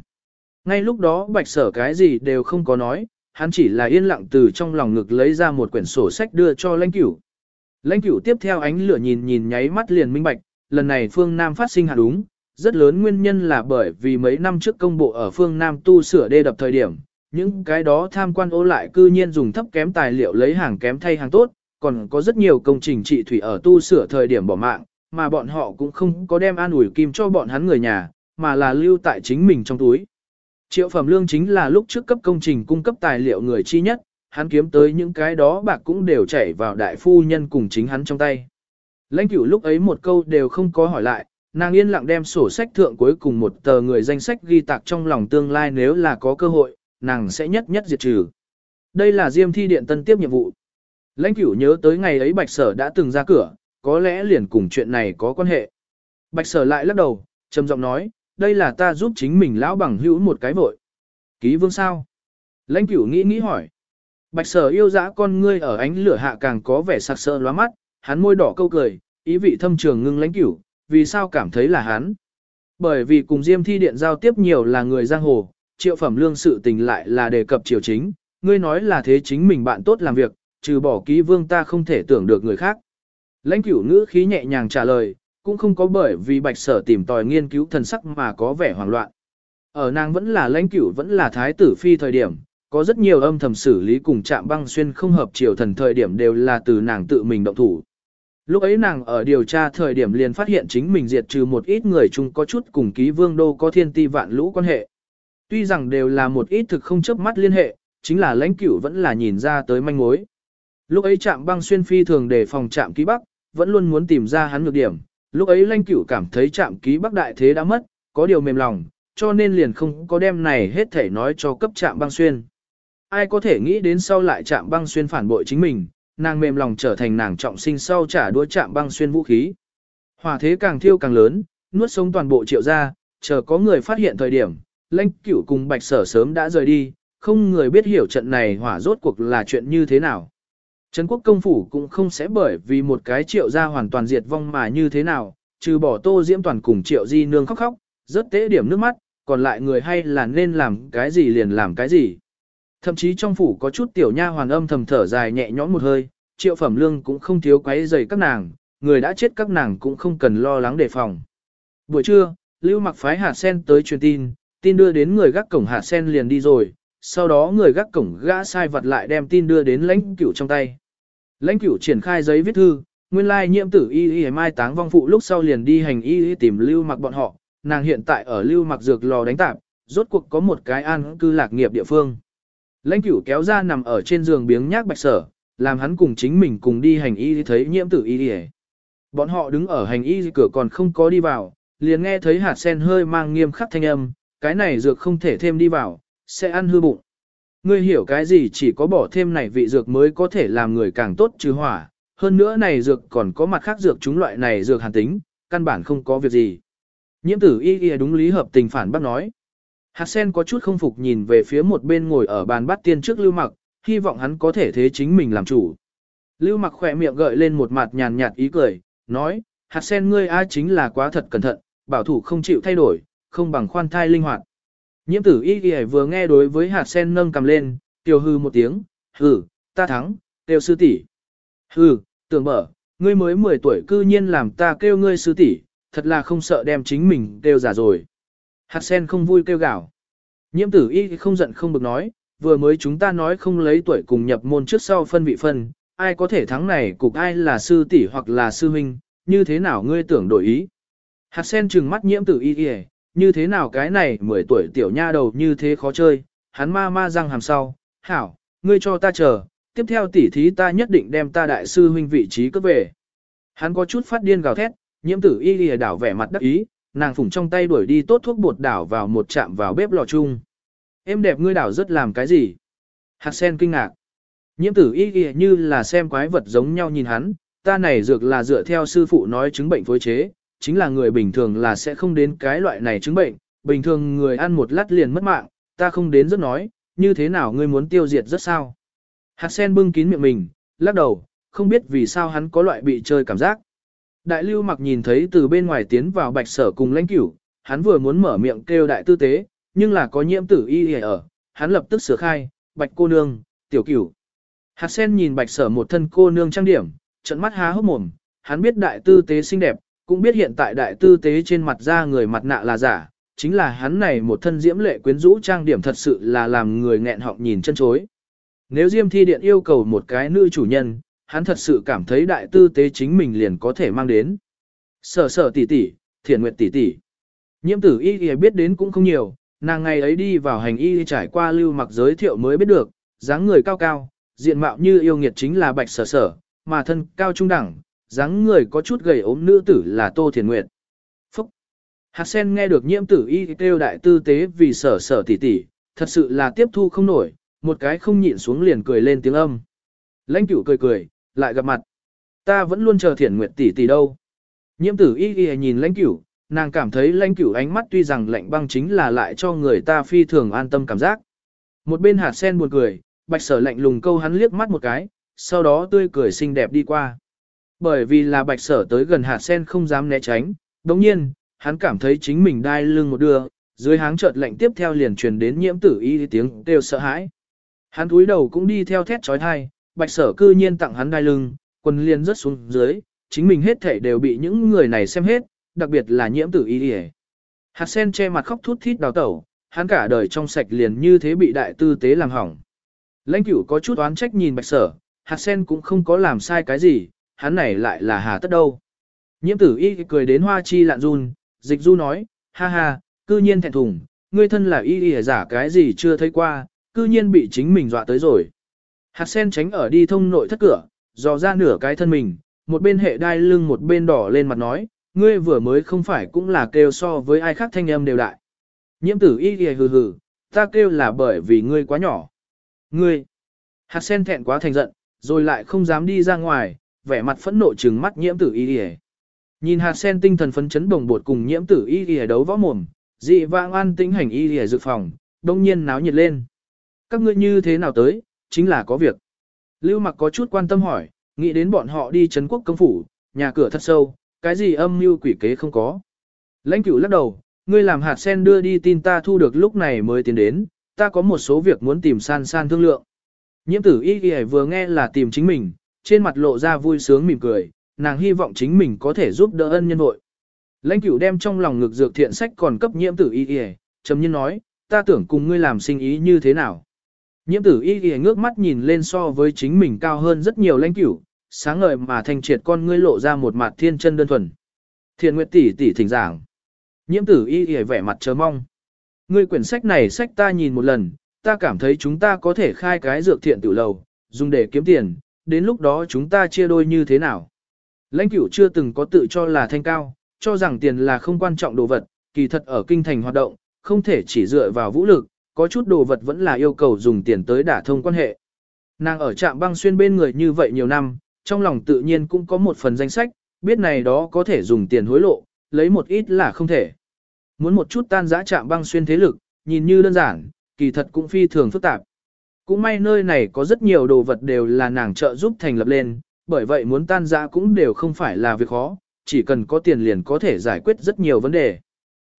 Ngay lúc đó Bạch Sở cái gì đều không có nói, hắn chỉ là yên lặng từ trong lòng ngực lấy ra một quyển sổ sách đưa cho lãnh cửu. Lãnh cửu tiếp theo ánh lửa nhìn nhìn nháy mắt liền minh bạch, lần này phương Nam phát sinh hạt đúng, rất lớn nguyên nhân là bởi vì mấy năm trước công bộ ở phương Nam tu sửa đê đập thời điểm, những cái đó tham quan ô lại cư nhiên dùng thấp kém tài liệu lấy hàng kém thay hàng tốt, còn có rất nhiều công trình trị thủy ở tu sửa thời điểm bỏ mạng, mà bọn họ cũng không có đem an ủi kim cho bọn hắn người nhà, mà là lưu tại chính mình trong túi. Triệu phẩm lương chính là lúc trước cấp công trình cung cấp tài liệu người chi nhất, hắn kiếm tới những cái đó bạc cũng đều chảy vào đại phu nhân cùng chính hắn trong tay. Lãnh cửu lúc ấy một câu đều không có hỏi lại, nàng yên lặng đem sổ sách thượng cuối cùng một tờ người danh sách ghi tạc trong lòng tương lai nếu là có cơ hội, nàng sẽ nhất nhất diệt trừ. Đây là Diêm Thi Điện tân tiếp nhiệm vụ. Lãnh cửu nhớ tới ngày ấy Bạch Sở đã từng ra cửa, có lẽ liền cùng chuyện này có quan hệ. Bạch Sở lại lắc đầu, trầm giọng nói, đây là ta giúp chính mình lão bằng hữu một cái vội. Ký vương sao? Lãnh cửu nghĩ nghĩ hỏi. Bạch Sở yêu dã con ngươi ở ánh lửa hạ càng có vẻ sặc sỡ lóa mắt, hắn môi đỏ câu cười, ý vị thâm trường ngưng lãnh cửu, vì sao cảm thấy là hắn? Bởi vì cùng Diêm Thi Điện giao tiếp nhiều là người giang hồ, triệu phẩm lương sự tình lại là đề cập triều chính, ngươi nói là thế chính mình bạn tốt làm việc, trừ bỏ ký vương ta không thể tưởng được người khác. Lãnh cửu ngữ khí nhẹ nhàng trả lời, cũng không có bởi vì bạch sở tìm tòi nghiên cứu thần sắc mà có vẻ hoảng loạn. Ở nàng vẫn là lãnh cửu vẫn là thái tử phi thời điểm, có rất nhiều âm thầm xử lý cùng chạm băng xuyên không hợp triều thần thời điểm đều là từ nàng tự mình động thủ. Lúc ấy nàng ở điều tra thời điểm liền phát hiện chính mình diệt trừ một ít người chung có chút cùng ký vương đô có thiên ti vạn lũ quan hệ. Tuy rằng đều là một ít thực không chớp mắt liên hệ, chính là lãnh cửu vẫn là nhìn ra tới manh mối. Lúc ấy chạm băng xuyên phi thường để phòng chạm ký bắc, vẫn luôn muốn tìm ra hắn nhược điểm. Lúc ấy Lanh cửu cảm thấy trạm ký bắc đại thế đã mất, có điều mềm lòng, cho nên liền không có đem này hết thể nói cho cấp trạm băng xuyên. Ai có thể nghĩ đến sau lại trạm băng xuyên phản bội chính mình, nàng mềm lòng trở thành nàng trọng sinh sau trả đua trạm băng xuyên vũ khí. Hỏa thế càng thiêu càng lớn, nuốt sống toàn bộ triệu gia, chờ có người phát hiện thời điểm, lãnh cửu cùng bạch sở sớm đã rời đi, không người biết hiểu trận này hỏa rốt cuộc là chuyện như thế nào. Trấn quốc công phủ cũng không sẽ bởi vì một cái triệu gia hoàn toàn diệt vong mà như thế nào, trừ bỏ tô diễm toàn cùng triệu di nương khóc khóc, rất tế điểm nước mắt, còn lại người hay là nên làm cái gì liền làm cái gì. Thậm chí trong phủ có chút tiểu nha hoàn âm thầm thở dài nhẹ nhõm một hơi, triệu phẩm lương cũng không thiếu quấy rầy các nàng, người đã chết các nàng cũng không cần lo lắng đề phòng. Buổi trưa, Lưu Mặc phái hạt sen tới truyền tin, tin đưa đến người gác cổng hạt sen liền đi rồi, sau đó người gác cổng gã sai vật lại đem tin đưa đến lãnh cửu trong tay. Lãnh cửu triển khai giấy viết thư, nguyên lai nhiễm tử y y mai táng vong phụ lúc sau liền đi hành y y tìm lưu mặc bọn họ, nàng hiện tại ở lưu mặc dược lò đánh tạp, rốt cuộc có một cái an cư lạc nghiệp địa phương. Lãnh cửu kéo ra nằm ở trên giường biếng nhác bạch sở, làm hắn cùng chính mình cùng đi hành y thấy nhiễm tử y y. Bọn họ đứng ở hành y cửa còn không có đi vào, liền nghe thấy hạt sen hơi mang nghiêm khắc thanh âm, cái này dược không thể thêm đi vào, sẽ ăn hư bụng. Ngươi hiểu cái gì chỉ có bỏ thêm này vị dược mới có thể làm người càng tốt trừ hỏa, hơn nữa này dược còn có mặt khác dược chúng loại này dược hàn tính, căn bản không có việc gì. Nhiễm tử y y đúng lý hợp tình phản bác nói. Hạt sen có chút không phục nhìn về phía một bên ngồi ở bàn bát tiên trước lưu mặc, hy vọng hắn có thể thế chính mình làm chủ. Lưu mặc khỏe miệng gợi lên một mặt nhàn nhạt ý cười, nói, hạt sen ngươi ai chính là quá thật cẩn thận, bảo thủ không chịu thay đổi, không bằng khoan thai linh hoạt. Nhiễm tử y y vừa nghe đối với hạt sen nâng cầm lên, tiêu hư một tiếng, hừ, ta thắng, tiêu sư tỷ. Hừ, tưởng mở, ngươi mới 10 tuổi cư nhiên làm ta kêu ngươi sư tỷ, thật là không sợ đem chính mình kêu giả rồi. Hạt sen không vui kêu gào. Nhiễm tử y không giận không bực nói, vừa mới chúng ta nói không lấy tuổi cùng nhập môn trước sau phân vị phân, ai có thể thắng này cục ai là sư tỷ hoặc là sư huynh, như thế nào ngươi tưởng đổi ý. Hạt sen trừng mắt nhiễm tử y y, như thế nào cái này 10 tuổi tiểu nha đầu như thế khó chơi, hắn ma ma răng hàm sau, hảo, ngươi cho ta chờ, tiếp theo tỉ thí ta nhất định đem ta đại sư huynh vị trí cướp về. Hắn có chút phát điên gào thét, nhiễm tử y lìa đảo vẻ mặt đắc ý, nàng phủng trong tay đuổi đi tốt thuốc bột đảo vào một chạm vào bếp lò chung. Em đẹp ngươi đảo rất làm cái gì? Hạt sen kinh ngạc. Nhiễm tử y lìa như là xem quái vật giống nhau nhìn hắn, ta này dược là dựa theo sư phụ nói chứng bệnh phối chế, chính là người bình thường là sẽ không đến cái loại này chứng bệnh, bình thường người ăn một lát liền mất mạng, ta không đến rất nói, như thế nào ngươi muốn tiêu diệt rất sao. Hạt sen bưng kín miệng mình, lắc đầu, không biết vì sao hắn có loại bị chơi cảm giác. Đại lưu mặc nhìn thấy từ bên ngoài tiến vào bạch sở cùng lãnh cửu, hắn vừa muốn mở miệng kêu đại tư tế, nhưng là có nhiễm tử y ở, hắn lập tức sửa khai, bạch cô nương, tiểu cửu. Hạt sen nhìn bạch sở một thân cô nương trang điểm, trận mắt há hốc mồm, hắn biết đại tư tế xinh đẹp, cũng biết hiện tại đại tư tế trên mặt da người mặt nạ là giả, chính là hắn này một thân diễm lệ quyến rũ trang điểm thật sự là làm người nghẹn họng nhìn chân chối. Nếu Diêm Thi Điện yêu cầu một cái nữ chủ nhân, hắn thật sự cảm thấy đại tư tế chính mình liền có thể mang đến. Sở sở tỷ tỷ, thiền nguyệt tỷ tỷ. Nhiễm tử y y biết đến cũng không nhiều, nàng ngày ấy đi vào hành y trải qua lưu mặc giới thiệu mới biết được, dáng người cao cao, diện mạo như yêu nghiệt chính là bạch sở sở, mà thân cao trung đẳng, dáng người có chút gầy ốm nữ tử là tô thiền nguyệt. Phúc! Hạt sen nghe được nhiễm tử y kêu đại tư tế vì sở sở tỷ tỷ, thật sự là tiếp thu không nổi, một cái không nhịn xuống liền cười lên tiếng âm. Lãnh cửu cười cười, lại gặp mặt. Ta vẫn luôn chờ thiển nguyệt tỷ tỷ đâu. Nhiễm tử y y nhìn lãnh cửu, nàng cảm thấy lãnh cửu ánh mắt tuy rằng lạnh băng chính là lại cho người ta phi thường an tâm cảm giác. Một bên hạt sen buồn cười, bạch sở lạnh lùng câu hắn liếc mắt một cái, sau đó tươi cười xinh đẹp đi qua. Bởi vì là bạch sở tới gần hạt sen không dám né tránh, đồng nhiên, hắn cảm thấy chính mình đai lưng một đưa, dưới háng chợt lạnh tiếp theo liền truyền đến nhiễm tử y tiếng kêu sợ hãi. Hắn cúi đầu cũng đi theo thét trói thai, bạch sở cư nhiên tặng hắn đai lưng, quần liền rớt xuống dưới, chính mình hết thể đều bị những người này xem hết, đặc biệt là nhiễm tử y đi Hạt sen che mặt khóc thút thít đào tẩu, hắn cả đời trong sạch liền như thế bị đại tư tế làm hỏng. Lãnh cửu có chút oán trách nhìn bạch sở, hạt sen cũng không có làm sai cái gì, hắn này lại là hà tất đâu. Nhiễm tử y cười đến hoa chi lạn run, dịch du nói, ha ha, cư nhiên thẹn thùng, ngươi thân là y y giả cái gì chưa thấy qua, cư nhiên bị chính mình dọa tới rồi. Hạt sen tránh ở đi thông nội thất cửa, dò ra nửa cái thân mình, một bên hệ đai lưng một bên đỏ lên mặt nói, ngươi vừa mới không phải cũng là kêu so với ai khác thanh âm đều đại. Nhiễm tử y y hừ hừ, ta kêu là bởi vì ngươi quá nhỏ. Ngươi, hạt sen thẹn quá thành giận, rồi lại không dám đi ra ngoài, vẻ mặt phẫn nộ trừng mắt nhiễm tử y y. Nhìn hạt sen tinh thần phấn chấn đồng bột cùng nhiễm tử y y đấu võ mồm, dị vãng an tĩnh hành y y dự phòng, đông nhiên náo nhiệt lên. Các ngươi như thế nào tới, chính là có việc. Lưu mặc có chút quan tâm hỏi, nghĩ đến bọn họ đi Trấn quốc công phủ, nhà cửa thật sâu, cái gì âm mưu quỷ kế không có. Lãnh cửu lắc đầu, ngươi làm hạt sen đưa đi tin ta thu được lúc này mới tiến đến, ta có một số việc muốn tìm san san thương lượng. Nhiễm tử y ghi vừa nghe là tìm chính mình, trên mặt lộ ra vui sướng mỉm cười, nàng hy vọng chính mình có thể giúp đỡ ân nhân hội. Lãnh cửu đem trong lòng ngực dược thiện sách còn cấp nhiễm tử y y, trầm nhiên nói, ta tưởng cùng ngươi làm sinh ý như thế nào. Nhiễm tử y y ngước mắt nhìn lên so với chính mình cao hơn rất nhiều lãnh cửu, sáng ngời mà thành triệt con ngươi lộ ra một mặt thiên chân đơn thuần. Thiện Nguyệt tỷ tỷ thỉnh giảng. Nhiễm tử y y vẻ mặt chờ mong. Ngươi quyển sách này sách ta nhìn một lần, ta cảm thấy chúng ta có thể khai cái dược thiện tự lầu, dùng để kiếm tiền, đến lúc đó chúng ta chia đôi như thế nào. Lãnh cửu chưa từng có tự cho là thanh cao, cho rằng tiền là không quan trọng đồ vật, kỳ thật ở kinh thành hoạt động, không thể chỉ dựa vào vũ lực, có chút đồ vật vẫn là yêu cầu dùng tiền tới đả thông quan hệ. Nàng ở trạm băng xuyên bên người như vậy nhiều năm, trong lòng tự nhiên cũng có một phần danh sách, biết này đó có thể dùng tiền hối lộ, lấy một ít là không thể. Muốn một chút tan giã trạm băng xuyên thế lực, nhìn như đơn giản, kỳ thật cũng phi thường phức tạp. Cũng may nơi này có rất nhiều đồ vật đều là nàng trợ giúp thành lập lên, bởi vậy muốn tan giã cũng đều không phải là việc khó, chỉ cần có tiền liền có thể giải quyết rất nhiều vấn đề.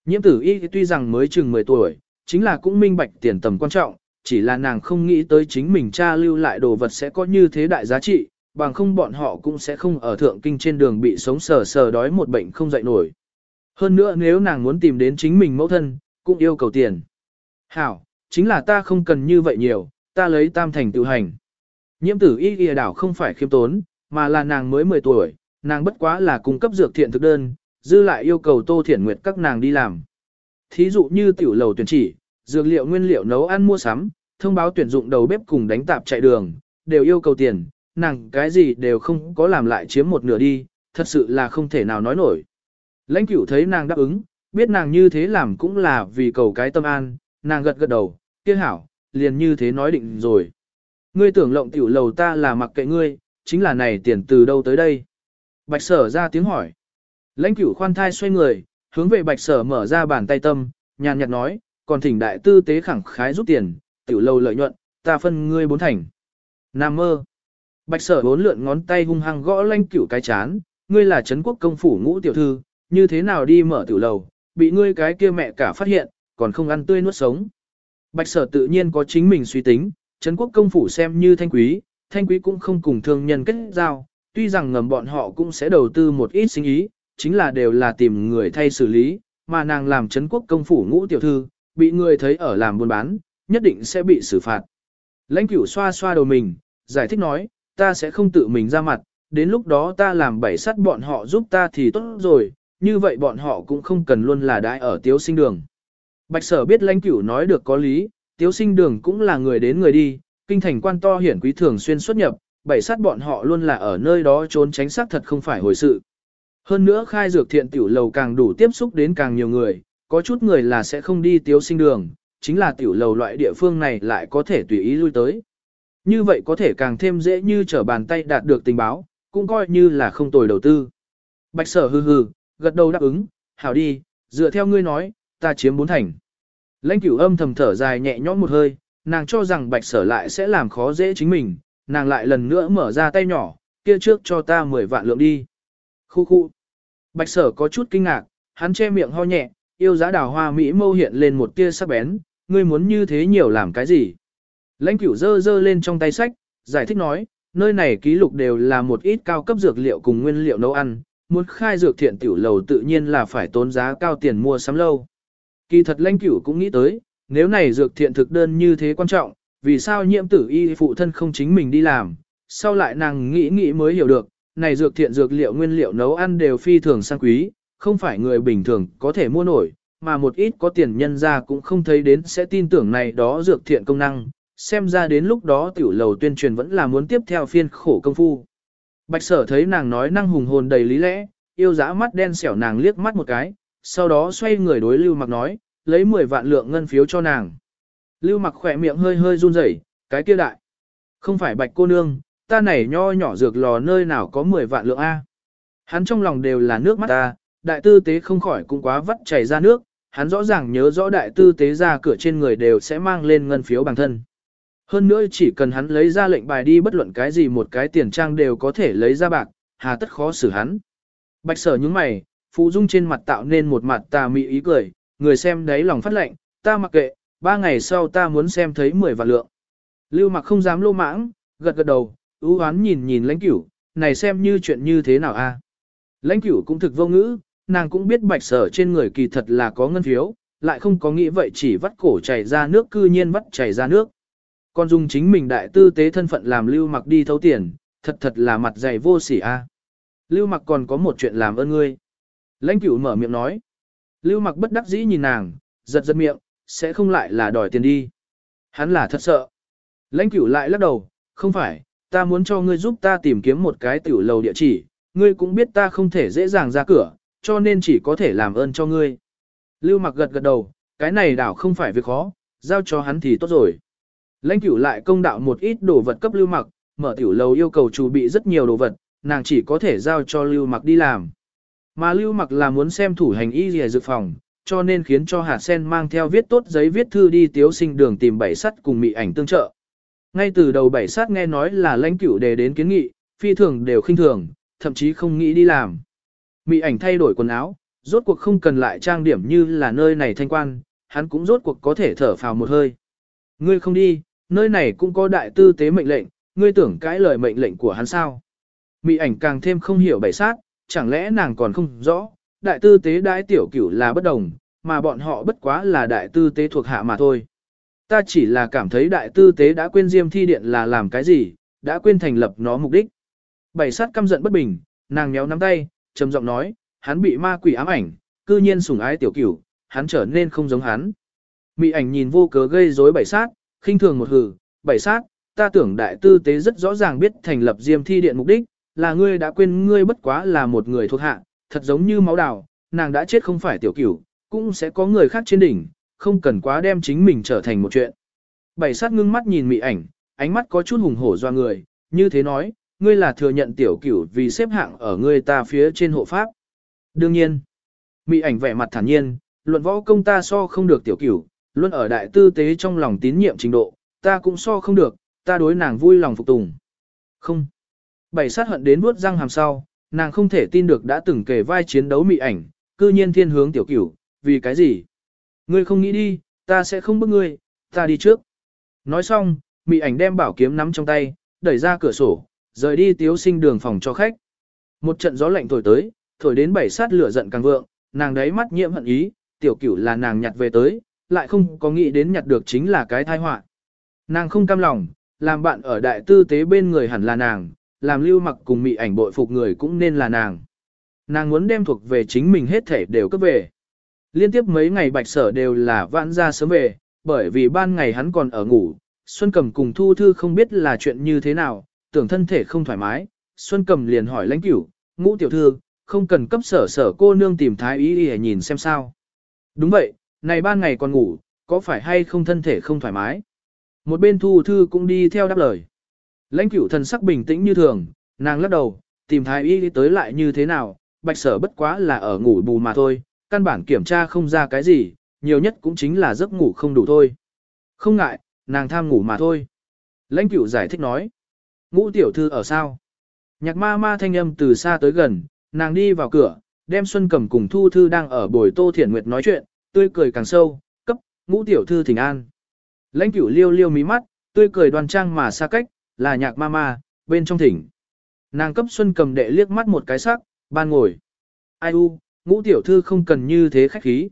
Nhiễm tử y tuy rằng mới chừng 10 tuổi, chính là cũng minh bạch tiền tầm quan trọng, chỉ là nàng không nghĩ tới chính mình cha lưu lại đồ vật sẽ có như thế đại giá trị, bằng không bọn họ cũng sẽ không ở thượng kinh trên đường bị sống sờ sờ đói một bệnh không dậy nổi. Hơn nữa nếu nàng muốn tìm đến chính mình mẫu thân, cũng yêu cầu tiền. Hảo, chính là ta không cần như vậy nhiều, ta lấy tam thành tự hành. Nhiễm tử y ghi đảo không phải khiêm tốn, mà là nàng mới 10 tuổi, nàng bất quá là cung cấp dược thiện thực đơn, dư lại yêu cầu tô thiển nguyệt các nàng đi làm. Thí dụ như tiểu lầu tuyển chỉ, dược liệu nguyên liệu nấu ăn mua sắm, thông báo tuyển dụng đầu bếp cùng đánh tạp chạy đường, đều yêu cầu tiền, nàng cái gì đều không có làm lại chiếm một nửa đi, thật sự là không thể nào nói nổi. Lãnh cửu thấy nàng đáp ứng, biết nàng như thế làm cũng là vì cầu cái tâm an, nàng gật gật đầu, kia hảo, liền như thế nói định rồi. Ngươi tưởng lộng tiểu lầu ta là mặc kệ ngươi, chính là này tiền từ đâu tới đây. Bạch sở ra tiếng hỏi. Lãnh cửu khoan thai xoay người, hướng về bạch sở mở ra bàn tay tâm, nhàn nhạt nói, còn thỉnh đại tư tế khẳng khái giúp tiền, tiểu lầu lợi nhuận, ta phân ngươi bốn thành. Nam mơ. Bạch sở bốn lượn ngón tay hung hăng gõ lãnh cửu cái chán, ngươi là Trấn quốc công phủ ngũ tiểu thư, như thế nào đi mở tiểu lầu, bị ngươi cái kia mẹ cả phát hiện, còn không ăn tươi nuốt sống. Bạch sở tự nhiên có chính mình suy tính, Trấn quốc công phủ xem như thanh quý, thanh quý cũng không cùng thương nhân kết giao, tuy rằng ngầm bọn họ cũng sẽ đầu tư một ít sinh ý, chính là đều là tìm người thay xử lý, mà nàng làm Trấn quốc công phủ ngũ tiểu thư, bị người thấy ở làm buôn bán, nhất định sẽ bị xử phạt. Lãnh cửu xoa xoa đầu mình, giải thích nói, ta sẽ không tự mình ra mặt, đến lúc đó ta làm bảy sắt bọn họ giúp ta thì tốt rồi, như vậy bọn họ cũng không cần luôn là đãi ở tiếu sinh đường. Bạch sở biết lãnh cửu nói được có lý, tiếu sinh đường cũng là người đến người đi, kinh thành quan to hiển quý thường xuyên xuất nhập, bảy sát bọn họ luôn là ở nơi đó trốn tránh xác thật không phải hồi sự. Hơn nữa khai dược thiện tiểu lầu càng đủ tiếp xúc đến càng nhiều người, có chút người là sẽ không đi tiếu sinh đường, chính là tiểu lầu loại địa phương này lại có thể tùy ý lui tới. Như vậy có thể càng thêm dễ như trở bàn tay đạt được tình báo, cũng coi như là không tồi đầu tư. Bạch sở hừ hừ, gật đầu đáp ứng, hảo đi, dựa theo ngươi nói, ta chiếm bốn thành. Lãnh cửu âm thầm thở dài nhẹ nhõm một hơi, nàng cho rằng bạch sở lại sẽ làm khó dễ chính mình, nàng lại lần nữa mở ra tay nhỏ, kia trước cho ta 10 vạn lượng đi. Khu khu. Bạch sở có chút kinh ngạc, hắn che miệng ho nhẹ, yêu giá đào hoa Mỹ mâu hiện lên một tia sắc bén, ngươi muốn như thế nhiều làm cái gì? Lãnh cửu dơ dơ lên trong tay sách, giải thích nói, nơi này ký lục đều là một ít cao cấp dược liệu cùng nguyên liệu nấu ăn, muốn khai dược thiện tiểu lầu tự nhiên là phải tốn giá cao tiền mua sắm lâu. Kỳ thật lãnh cửu cũng nghĩ tới, nếu này dược thiện thực đơn như thế quan trọng, vì sao nhiễm tử y phụ thân không chính mình đi làm, sau lại nàng nghĩ nghĩ mới hiểu được, này dược thiện dược liệu nguyên liệu nấu ăn đều phi thường sang quý, không phải người bình thường có thể mua nổi, mà một ít có tiền nhân ra cũng không thấy đến sẽ tin tưởng này đó dược thiện công năng, xem ra đến lúc đó tiểu lầu tuyên truyền vẫn là muốn tiếp theo phiên khổ công phu. Bạch sở thấy nàng nói năng hùng hồn đầy lý lẽ, yêu dã mắt đen xẻo nàng liếc mắt một cái, sau đó xoay người đối lưu mặc nói, lấy 10 vạn lượng ngân phiếu cho nàng. Lưu mặc khỏe miệng hơi hơi run rẩy, cái kia đại. Không phải bạch cô nương, ta này nho nhỏ dược lò nơi nào có 10 vạn lượng A. Hắn trong lòng đều là nước mắt ta, đại tư tế không khỏi cũng quá vắt chảy ra nước, hắn rõ ràng nhớ rõ đại tư tế ra cửa trên người đều sẽ mang lên ngân phiếu bằng thân. Hơn nữa chỉ cần hắn lấy ra lệnh bài đi bất luận cái gì một cái tiền trang đều có thể lấy ra bạc, hà tất khó xử hắn. Bạch sở những mày, Phú Dung trên mặt tạo nên một mặt tà mị ý cười, người xem đấy lòng phát lệnh, ta mặc kệ, ba ngày sau ta muốn xem thấy 10 vạn lượng. Lưu mặc không dám lô mãng, gật gật đầu, ưu hoán nhìn nhìn lãnh cửu, này xem như chuyện như thế nào a? Lãnh cửu cũng thực vô ngữ, nàng cũng biết bạch sở trên người kỳ thật là có ngân phiếu, lại không có nghĩ vậy chỉ vắt cổ chảy ra nước cư nhiên vắt chảy ra nước. Còn dùng chính mình đại tư tế thân phận làm lưu mặc đi thấu tiền, thật thật là mặt dày vô sỉ a. Lưu mặc còn có một chuyện làm ơn ngươi. Lãnh cửu mở miệng nói. Lưu mặc bất đắc dĩ nhìn nàng, giật giật miệng, sẽ không lại là đòi tiền đi. Hắn là thật sợ. Lãnh cửu lại lắc đầu, không phải, ta muốn cho ngươi giúp ta tìm kiếm một cái tiểu lầu địa chỉ, ngươi cũng biết ta không thể dễ dàng ra cửa, cho nên chỉ có thể làm ơn cho ngươi. Lưu mặc gật gật đầu, cái này đảo không phải việc khó, giao cho hắn thì tốt rồi. Lãnh cửu lại công đạo một ít đồ vật cấp lưu mặc, mở tiểu lầu yêu cầu chuẩn bị rất nhiều đồ vật, nàng chỉ có thể giao cho lưu mặc đi làm. Mà lưu mặc là muốn xem thủ hành y gì dự phòng, cho nên khiến cho hạt sen mang theo viết tốt giấy viết thư đi tiếu sinh đường tìm bảy sắt cùng mị ảnh tương trợ. Ngay từ đầu bảy sát nghe nói là lãnh cửu đề đến kiến nghị, phi thường đều khinh thường, thậm chí không nghĩ đi làm. Mị ảnh thay đổi quần áo, rốt cuộc không cần lại trang điểm như là nơi này thanh quan, hắn cũng rốt cuộc có thể thở phào một hơi. Ngươi không đi, nơi này cũng có đại tư tế mệnh lệnh, ngươi tưởng cãi lời mệnh lệnh của hắn sao. Mị ảnh càng thêm không hiểu bảy sát, chẳng lẽ nàng còn không rõ, đại tư tế đãi tiểu cửu là bất đồng, mà bọn họ bất quá là đại tư tế thuộc hạ mà thôi. Ta chỉ là cảm thấy đại tư tế đã quên diêm thi điện là làm cái gì, đã quên thành lập nó mục đích. Bảy sát căm giận bất bình, nàng nhéo nắm tay, trầm giọng nói, hắn bị ma quỷ ám ảnh, cư nhiên sủng ái tiểu cửu, hắn trở nên không giống hắn. Mị ảnh nhìn vô cớ gây rối bảy sát, khinh thường một hừ, bảy sát, ta tưởng đại tư tế rất rõ ràng biết thành lập diêm thi điện mục đích, là ngươi đã quên ngươi bất quá là một người thuộc hạ, thật giống như máu đào, nàng đã chết không phải tiểu cửu, cũng sẽ có người khác trên đỉnh, không cần quá đem chính mình trở thành một chuyện. Bảy sát ngưng mắt nhìn mị ảnh, ánh mắt có chút hùng hổ doa người, như thế nói, ngươi là thừa nhận tiểu cửu vì xếp hạng ở ngươi ta phía trên hộ pháp. Đương nhiên, mị ảnh vẻ mặt thản nhiên, luận võ công ta so không được tiểu cửu, luôn ở đại tư tế trong lòng tín nhiệm trình độ, ta cũng so không được, ta đối nàng vui lòng phục tùng. Không. Bảy sát hận đến vuốt răng hàm sau, nàng không thể tin được đã từng kể vai chiến đấu mị ảnh, cư nhiên thiên hướng tiểu cửu, vì cái gì? Ngươi không nghĩ đi, ta sẽ không bước ngươi, ta đi trước. Nói xong, mị ảnh đem bảo kiếm nắm trong tay, đẩy ra cửa sổ, rời đi tiếu sinh đường phòng cho khách. Một trận gió lạnh thổi tới, thổi đến bảy sát lửa giận càng vượng, nàng đấy mắt nhiễm hận ý, tiểu cửu là nàng nhặt về tới, lại không có nghĩ đến nhặt được chính là cái tai họa. Nàng không cam lòng, làm bạn ở đại tư tế bên người hẳn là nàng, làm lưu mặc cùng mị ảnh bội phục người cũng nên là nàng. Nàng muốn đem thuộc về chính mình hết thể đều cấp về. Liên tiếp mấy ngày bạch sở đều là vãn ra sớm về, bởi vì ban ngày hắn còn ở ngủ, Xuân Cầm cùng Thu Thư không biết là chuyện như thế nào, tưởng thân thể không thoải mái, Xuân Cầm liền hỏi lãnh cửu, ngũ tiểu thư, không cần cấp sở sở cô nương tìm thái ý để nhìn xem sao. Đúng vậy, này ban ngày còn ngủ, có phải hay không thân thể không thoải mái? Một bên Thu Thư cũng đi theo đáp lời. Lãnh cửu thần sắc bình tĩnh như thường, nàng lắc đầu, tìm thái y tới lại như thế nào, bạch sở bất quá là ở ngủ bù mà thôi, căn bản kiểm tra không ra cái gì, nhiều nhất cũng chính là giấc ngủ không đủ thôi. Không ngại, nàng tham ngủ mà thôi. Lãnh cửu giải thích nói. Ngũ tiểu thư ở sao? Nhạc ma ma thanh âm từ xa tới gần, nàng đi vào cửa, đem Xuân Cầm cùng Thu Thư đang ở bồi Tô Thiển Nguyệt nói chuyện, tươi cười càng sâu, cấp, ngũ tiểu thư thỉnh an. Lãnh cửu liêu liêu mí mắt, tươi cười đoan trang mà xa cách, là nhạc ma ma, bên trong thỉnh. Nàng cấp Xuân Cầm đệ liếc mắt một cái sắc, ban ngồi. Ai u, ngũ tiểu thư không cần như thế khách khí.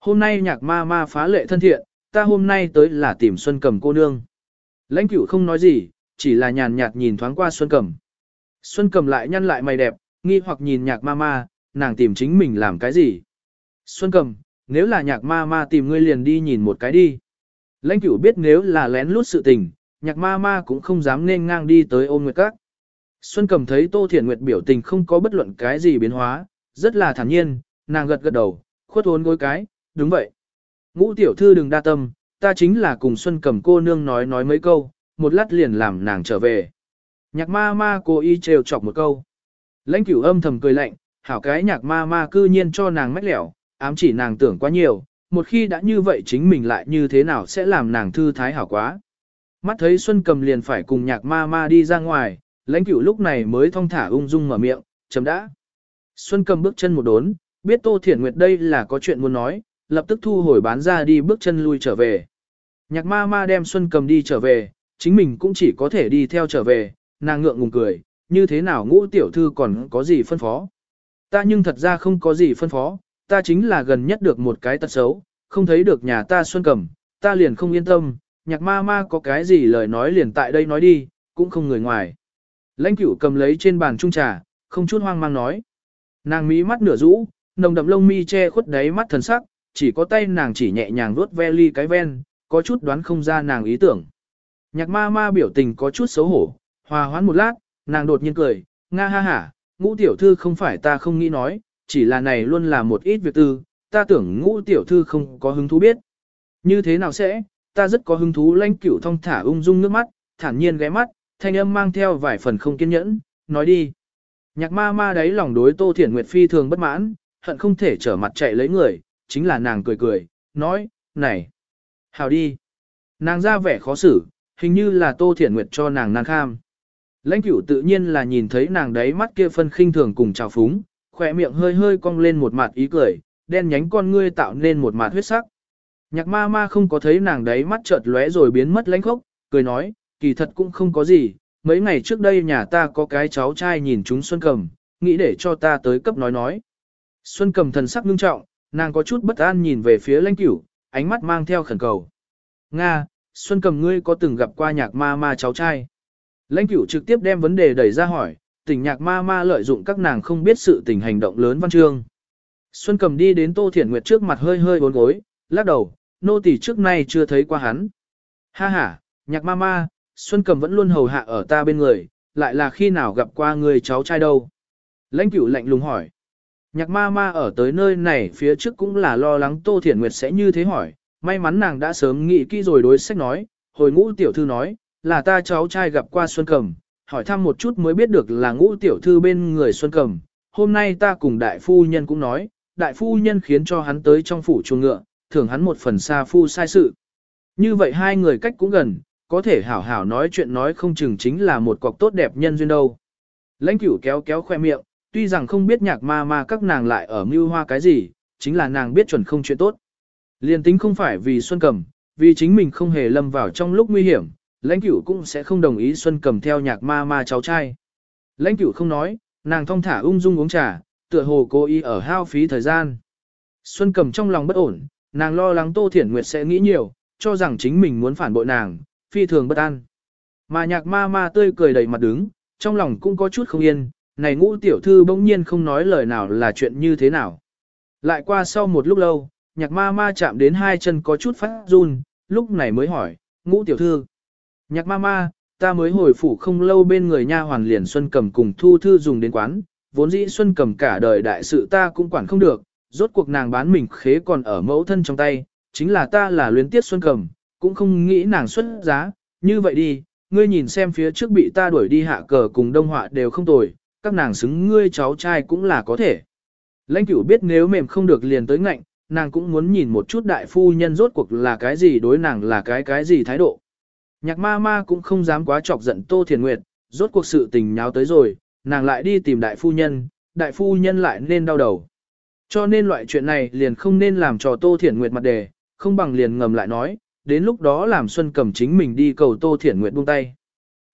Hôm nay nhạc ma ma phá lệ thân thiện, ta hôm nay tới là tìm Xuân Cầm cô nương. Lãnh cửu không nói gì, chỉ là nhàn nhạt nhìn thoáng qua Xuân Cầm. Xuân Cầm lại nhăn lại mày đẹp, nghi hoặc nhìn nhạc ma ma, nàng tìm chính mình làm cái gì. Xuân Cầm, nếu là nhạc ma ma tìm ngươi liền đi nhìn một cái đi. Lãnh cửu biết nếu là lén lút sự tình, nhạc ma ma cũng không dám nên ngang đi tới ôm nguyệt các. Xuân Cầm thấy Tô Thiển Nguyệt biểu tình không có bất luận cái gì biến hóa, rất là thản nhiên, nàng gật gật đầu, khuất uốn gối cái, đúng vậy. Ngũ tiểu thư đừng đa tâm, ta chính là cùng Xuân Cầm cô nương nói nói mấy câu, một lát liền làm nàng trở về. Nhạc ma ma cô y trêu chọc một câu. Lãnh cửu âm thầm cười lạnh, hảo cái nhạc ma ma cư nhiên cho nàng mách lẻo, ám chỉ nàng tưởng quá nhiều, một khi đã như vậy chính mình lại như thế nào sẽ làm nàng thư thái hảo quá. Mắt thấy Xuân Cầm liền phải cùng nhạc ma ma đi ra ngoài, lãnh cửu lúc này mới thong thả ung dung mở miệng, chấm đã. Xuân Cầm bước chân một đốn, biết Tô Thiển Nguyệt đây là có chuyện muốn nói, lập tức thu hồi bán ra đi bước chân lui trở về. Nhạc ma ma đem Xuân Cầm đi trở về, chính mình cũng chỉ có thể đi theo trở về, nàng ngượng ngùng cười, như thế nào ngũ tiểu thư còn có gì phân phó. Ta nhưng thật ra không có gì phân phó, ta chính là gần nhất được một cái tật xấu, không thấy được nhà ta Xuân Cầm, ta liền không yên tâm, nhạc ma ma có cái gì lời nói liền tại đây nói đi, cũng không người ngoài. Lãnh cửu cầm lấy trên bàn trung trà, không chút hoang mang nói. Nàng mí mắt nửa rũ, nồng đậm lông mi che khuất đáy mắt thần sắc, chỉ có tay nàng chỉ nhẹ nhàng vuốt ve ly cái ven, có chút đoán không ra nàng ý tưởng. Nhạc ma ma biểu tình có chút xấu hổ, hòa hoãn một lát, nàng đột nhiên cười, nga ha ha, ngũ tiểu thư không phải ta không nghĩ nói, chỉ là này luôn là một ít việc tư, ta tưởng ngũ tiểu thư không có hứng thú biết. Như thế nào sẽ, ta rất có hứng thú lanh cửu thông thả ung dung nước mắt, thản nhiên ghé mắt, thanh âm mang theo vài phần không kiên nhẫn, nói đi. Nhạc ma ma đáy lòng đối Tô Thiển Nguyệt phi thường bất mãn, hận không thể trở mặt chạy lấy người, chính là nàng cười cười, nói, này, hào đi. Nàng ra vẻ khó xử, hình như là Tô Thiển Nguyệt cho nàng nàng kham. Lãnh cửu tự nhiên là nhìn thấy nàng đáy mắt kia phân khinh thường cùng trào phúng, khỏe miệng hơi hơi cong lên một mặt ý cười, đen nhánh con ngươi tạo nên một mặt huyết sắc. Nhạc ma ma không có thấy nàng đấy mắt chợt lóe rồi biến mất lãnh khốc, cười nói, kỳ thật cũng không có gì, mấy ngày trước đây nhà ta có cái cháu trai nhìn chúng Xuân Cầm, nghĩ để cho ta tới cấp nói nói. Xuân Cầm thần sắc ngưng trọng, nàng có chút bất an nhìn về phía lãnh cửu, ánh mắt mang theo khẩn cầu. Nga, Xuân Cầm ngươi có từng gặp qua nhạc ma ma cháu trai? Lãnh cửu trực tiếp đem vấn đề đẩy ra hỏi, tình nhạc ma ma lợi dụng các nàng không biết sự tình hành động lớn văn chương. Xuân Cầm đi đến Tô Thiển Nguyệt trước mặt hơi hơi bốn gối, lắc đầu, nô tỳ trước nay chưa thấy qua hắn. Ha ha, nhạc ma ma, Xuân Cầm vẫn luôn hầu hạ ở ta bên người, lại là khi nào gặp qua người cháu trai đâu. Lãnh cửu lạnh lùng hỏi. Nhạc ma ma ở tới nơi này phía trước cũng là lo lắng Tô Thiển Nguyệt sẽ như thế hỏi, may mắn nàng đã sớm nghĩ kỹ rồi đối sách nói, hồi ngũ tiểu thư nói, là ta cháu trai gặp qua Xuân Cầm, hỏi thăm một chút mới biết được là ngũ tiểu thư bên người Xuân Cầm. Hôm nay ta cùng đại phu nhân cũng nói, đại phu nhân khiến cho hắn tới trong phủ chuồng ngựa, thưởng hắn một phần xa phu sai sự. Như vậy hai người cách cũng gần, có thể hảo hảo nói chuyện nói không chừng chính là một cọc tốt đẹp nhân duyên đâu. Lãnh cửu kéo kéo khoe miệng, tuy rằng không biết nhạc ma ma các nàng lại ở mưu hoa cái gì, chính là nàng biết chuẩn không chuyện tốt. Liên tính không phải vì Xuân Cầm, vì chính mình không hề lâm vào trong lúc nguy hiểm, lãnh cửu cũng sẽ không đồng ý Xuân Cầm theo nhạc ma ma cháu trai. Lãnh cửu không nói, nàng thong thả ung dung uống trà, tựa hồ cố ý ở hao phí thời gian. Xuân Cầm trong lòng bất ổn, nàng lo lắng Tô Thiển Nguyệt sẽ nghĩ nhiều, cho rằng chính mình muốn phản bội nàng, phi thường bất an. Mà nhạc ma ma tươi cười đầy mặt đứng, trong lòng cũng có chút không yên, này ngũ tiểu thư bỗng nhiên không nói lời nào là chuyện như thế nào. Lại qua sau một lúc lâu, nhạc ma ma chạm đến hai chân có chút phát run, lúc này mới hỏi, ngũ tiểu thư. Nhạc ma ma, ta mới hồi phủ không lâu bên người nha hoàn liền Xuân Cầm cùng Thu Thư dùng đến quán, vốn dĩ Xuân Cầm cả đời đại sự ta cũng quản không được, rốt cuộc nàng bán mình khế còn ở mẫu thân trong tay, chính là ta là luyến tiết Xuân Cầm, cũng không nghĩ nàng xuất giá, như vậy đi, ngươi nhìn xem phía trước bị ta đuổi đi hạ cờ cùng đông họa đều không tồi, các nàng xứng ngươi cháu trai cũng là có thể. Lãnh cửu biết nếu mềm không được liền tới ngạnh, nàng cũng muốn nhìn một chút đại phu nhân rốt cuộc là cái gì đối nàng là cái cái gì thái độ. Nhạc ma ma cũng không dám quá chọc giận Tô Thiền Nguyệt, rốt cuộc sự tình nháo tới rồi, nàng lại đi tìm đại phu nhân, đại phu nhân lại nên đau đầu. Cho nên loại chuyện này liền không nên làm cho Tô Thiển Nguyệt mặt đề, không bằng liền ngầm lại nói, đến lúc đó làm Xuân cẩm chính mình đi cầu Tô Thiển Nguyệt buông tay.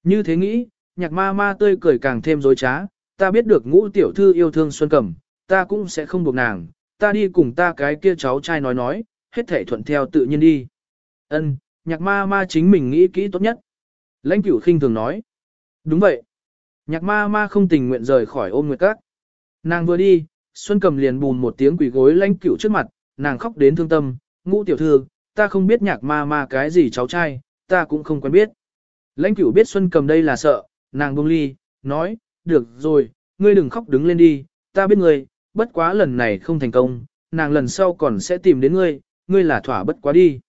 Như thế nghĩ, nhạc ma ma tươi cười càng thêm dối trá, ta biết được ngũ tiểu thư yêu thương Xuân cẩm, ta cũng sẽ không buộc nàng, ta đi cùng ta cái kia cháu trai nói nói, hết thể thuận theo tự nhiên đi. Ân, nhạc ma ma chính mình nghĩ kỹ tốt nhất. Lãnh cửu khinh thường nói. Đúng vậy. Nhạc ma ma không tình nguyện rời khỏi ôm nguyệt các. Nàng vừa đi, Xuân cầm liền bùn một tiếng quỷ gối lãnh cửu trước mặt, nàng khóc đến thương tâm, ngũ tiểu thư, ta không biết nhạc ma ma cái gì cháu trai, ta cũng không quen biết. Lãnh cửu biết Xuân cầm đây là sợ, nàng buông ly, nói, được rồi, ngươi đừng khóc đứng lên đi, ta biết ngươi, bất quá lần này không thành công, nàng lần sau còn sẽ tìm đến ngươi, ngươi là thỏa bất quá đi.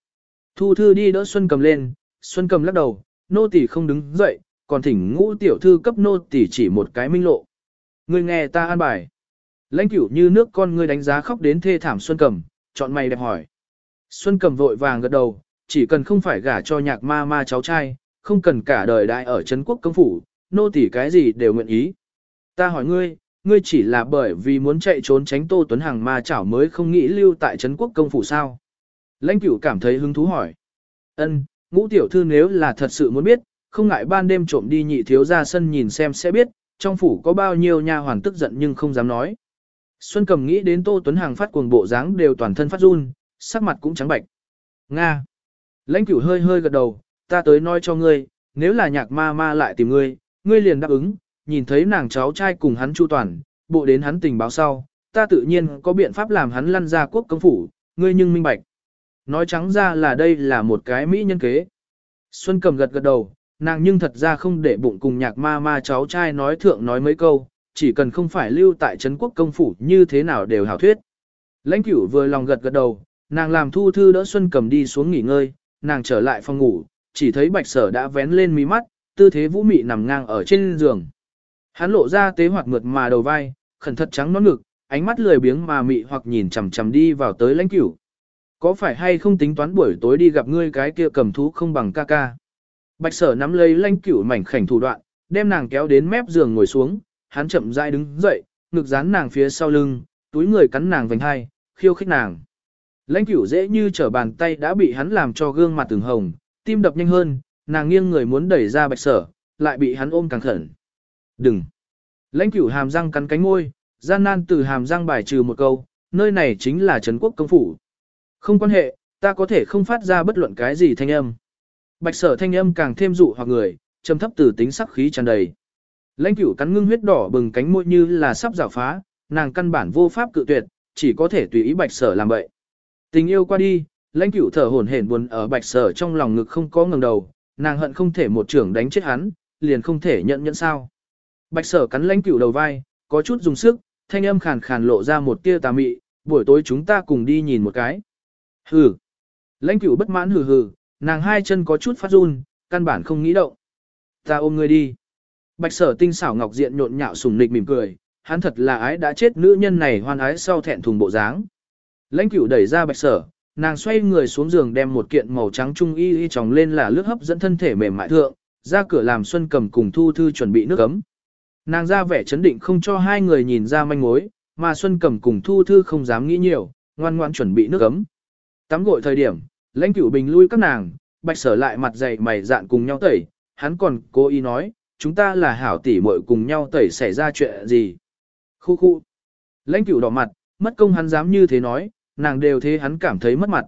Thu thư đi đỡ Xuân cầm lên, Xuân cầm lắc đầu, nô tỳ không đứng dậy, còn thỉnh ngũ tiểu thư cấp nô tỳ chỉ một cái minh lộ. Ngươi nghe ta an bài. Lãnh cửu như nước con ngươi đánh giá khóc đến thê thảm Xuân cầm, chọn mày đẹp hỏi. Xuân cầm vội vàng gật đầu, chỉ cần không phải gả cho nhạc ma ma cháu trai, không cần cả đời đại ở Trấn quốc công phủ, nô tỳ cái gì đều nguyện ý. Ta hỏi ngươi, ngươi chỉ là bởi vì muốn chạy trốn tránh Tô Tuấn Hằng ma chảo mới không nghĩ lưu tại Trấn quốc công phủ sao? Lãnh cửu cảm thấy hứng thú hỏi. Ân, ngũ tiểu thư nếu là thật sự muốn biết, không ngại ban đêm trộm đi nhị thiếu ra sân nhìn xem sẽ biết, trong phủ có bao nhiêu nha hoàn tức giận nhưng không dám nói. Xuân cầm nghĩ đến Tô Tuấn Hằng phát cuồng bộ dáng đều toàn thân phát run, sắc mặt cũng trắng bạch. Nga. Lãnh cửu hơi hơi gật đầu, ta tới nói cho ngươi, nếu là nhạc ma ma lại tìm ngươi, ngươi liền đáp ứng, nhìn thấy nàng cháu trai cùng hắn chu toàn, bộ đến hắn tình báo sau, ta tự nhiên có biện pháp làm hắn lăn ra quốc công phủ, ngươi nhưng minh bạch. Nói trắng ra là đây là một cái mỹ nhân kế. Xuân cầm gật gật đầu, nàng nhưng thật ra không để bụng cùng nhạc ma ma cháu trai nói thượng nói mấy câu, chỉ cần không phải lưu tại Trấn quốc công phủ như thế nào đều hảo thuyết. Lãnh cửu vừa lòng gật gật đầu, nàng làm thu thư đỡ Xuân cầm đi xuống nghỉ ngơi, nàng trở lại phòng ngủ, chỉ thấy bạch sở đã vén lên mí mắt, tư thế vũ mị nằm ngang ở trên giường. Hắn lộ ra tế hoạt mượt mà đầu vai, khẩn thật trắng nón ngực, ánh mắt lười biếng mà mị hoặc nhìn chằm chằm đi vào tới lãnh cửu. Có phải hay không tính toán buổi tối đi gặp ngươi cái kia cầm thú không bằng ca ca? Bạch sở nắm lấy lãnh cửu mảnh khảnh thủ đoạn, đem nàng kéo đến mép giường ngồi xuống, hắn chậm rãi đứng dậy, ngực dán nàng phía sau lưng, túi người cắn nàng vành hai, khiêu khích nàng. Lãnh cửu dễ như trở bàn tay đã bị hắn làm cho gương mặt từng hồng, tim đập nhanh hơn, nàng nghiêng người muốn đẩy ra bạch sở, lại bị hắn ôm càng khẩn. Đừng! Lãnh cửu hàm răng cắn cánh môi, gian nan từ hàm răng bài trừ một câu, nơi này chính là Trấn quốc công phủ. Không quan hệ, ta có thể không phát ra bất luận cái gì thanh âm. Bạch sở thanh âm càng thêm dụ hoặc người, trầm thấp từ tính sắc khí tràn đầy. Lãnh cửu cắn ngưng huyết đỏ bừng cánh môi như là sắp rào phá, nàng căn bản vô pháp cự tuyệt, chỉ có thể tùy ý bạch sở làm vậy. Tình yêu qua đi, lãnh cửu thở hổn hển buồn ở bạch sở trong lòng ngực không có ngẩng đầu, nàng hận không thể một trưởng đánh chết hắn, liền không thể nhận nhận sao. Bạch sở cắn lãnh cửu đầu vai, có chút dùng sức, thanh âm khàn khàn lộ ra một tia tà mị, buổi tối chúng ta cùng đi nhìn một cái. Hừ. Lãnh cửu bất mãn hừ hừ, nàng hai chân có chút phát run, căn bản không nghĩ động. Ta ôm ngươi đi. Bạch sở tinh xảo ngọc diện nhộn nhạo sùng nịch mỉm cười, hắn thật là ái đã chết nữ nhân này hoan ái sau thẹn thùng bộ dáng. Lãnh cửu đẩy ra bạch sở, nàng xoay người xuống giường đem một kiện màu trắng trung y y tròng lên là lướt hấp dẫn thân thể mềm mại thượng, ra cửa làm Xuân cầm cùng Thu Thư chuẩn bị nước ấm. Nàng ra vẻ chấn định không cho hai người nhìn ra manh mối, mà Xuân cầm cùng Thu Thư không dám nghĩ nhiều, ngoan ngoan chuẩn bị nước ấm. Tắm gội thời điểm, lãnh cửu bình lui các nàng, bạch sở lại mặt dày mày dạn cùng nhau tẩy, hắn còn cố ý nói, chúng ta là hảo tỷ muội cùng nhau tẩy xảy ra chuyện gì. Khu khu. Lãnh cửu đỏ mặt, mất công hắn dám như thế nói, nàng đều thế hắn cảm thấy mất mặt.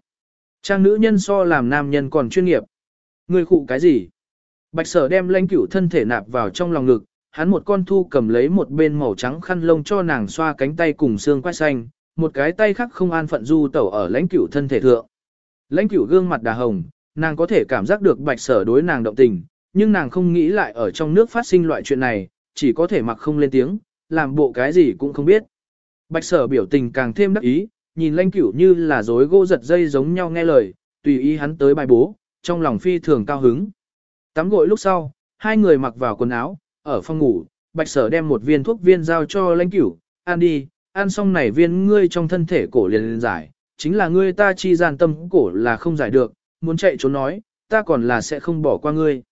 Trang nữ nhân so làm nam nhân còn chuyên nghiệp. Người khụ cái gì? Bạch sở đem lãnh cửu thân thể nạp vào trong lòng ngực, hắn một con thu cầm lấy một bên màu trắng khăn lông cho nàng xoa cánh tay cùng xương quai xanh, một cái tay khác không an phận du tẩu ở lãnh cửu thân thể thượng. Lãnh cửu gương mặt đà hồng, nàng có thể cảm giác được bạch sở đối nàng động tình, nhưng nàng không nghĩ lại ở trong nước phát sinh loại chuyện này, chỉ có thể mặc không lên tiếng, làm bộ cái gì cũng không biết. Bạch sở biểu tình càng thêm đắc ý, nhìn lãnh cửu như là dối gỗ giật dây giống nhau nghe lời, tùy ý hắn tới bài bố, trong lòng phi thường cao hứng. Tắm gội lúc sau, hai người mặc vào quần áo, ở phòng ngủ, bạch sở đem một viên thuốc viên giao cho lãnh cửu, ăn đi, ăn xong này viên ngươi trong thân thể cổ liền liền giải, chính là ngươi ta chi gian tâm cổ là không giải được, muốn chạy trốn nói, ta còn là sẽ không bỏ qua ngươi.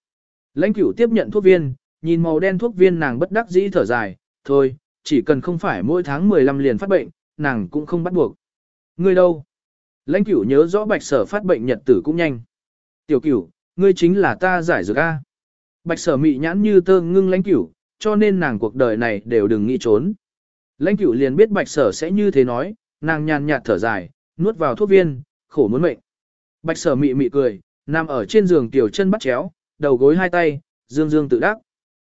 Lãnh cửu tiếp nhận thuốc viên, nhìn màu đen thuốc viên nàng bất đắc dĩ thở dài, thôi, chỉ cần không phải mỗi tháng 15 liền phát bệnh, nàng cũng không bắt buộc. Ngươi đâu? Lãnh cửu nhớ rõ bạch sở phát bệnh nhật tử cũng nhanh. Tiểu cửu, ngươi chính là ta giải dược A. Bạch sở mị nhãn như tơ ngưng lãnh cửu, cho nên nàng cuộc đời này đều đừng nghĩ trốn. Lãnh cửu liền biết bạch sở sẽ như thế nói, nàng nhàn nhạt thở dài, nuốt vào thuốc viên, khổ muốn mệnh. Bạch sở mị mị cười, nằm ở trên giường tiểu chân bắt chéo, đầu gối hai tay, dương dương tự đắc.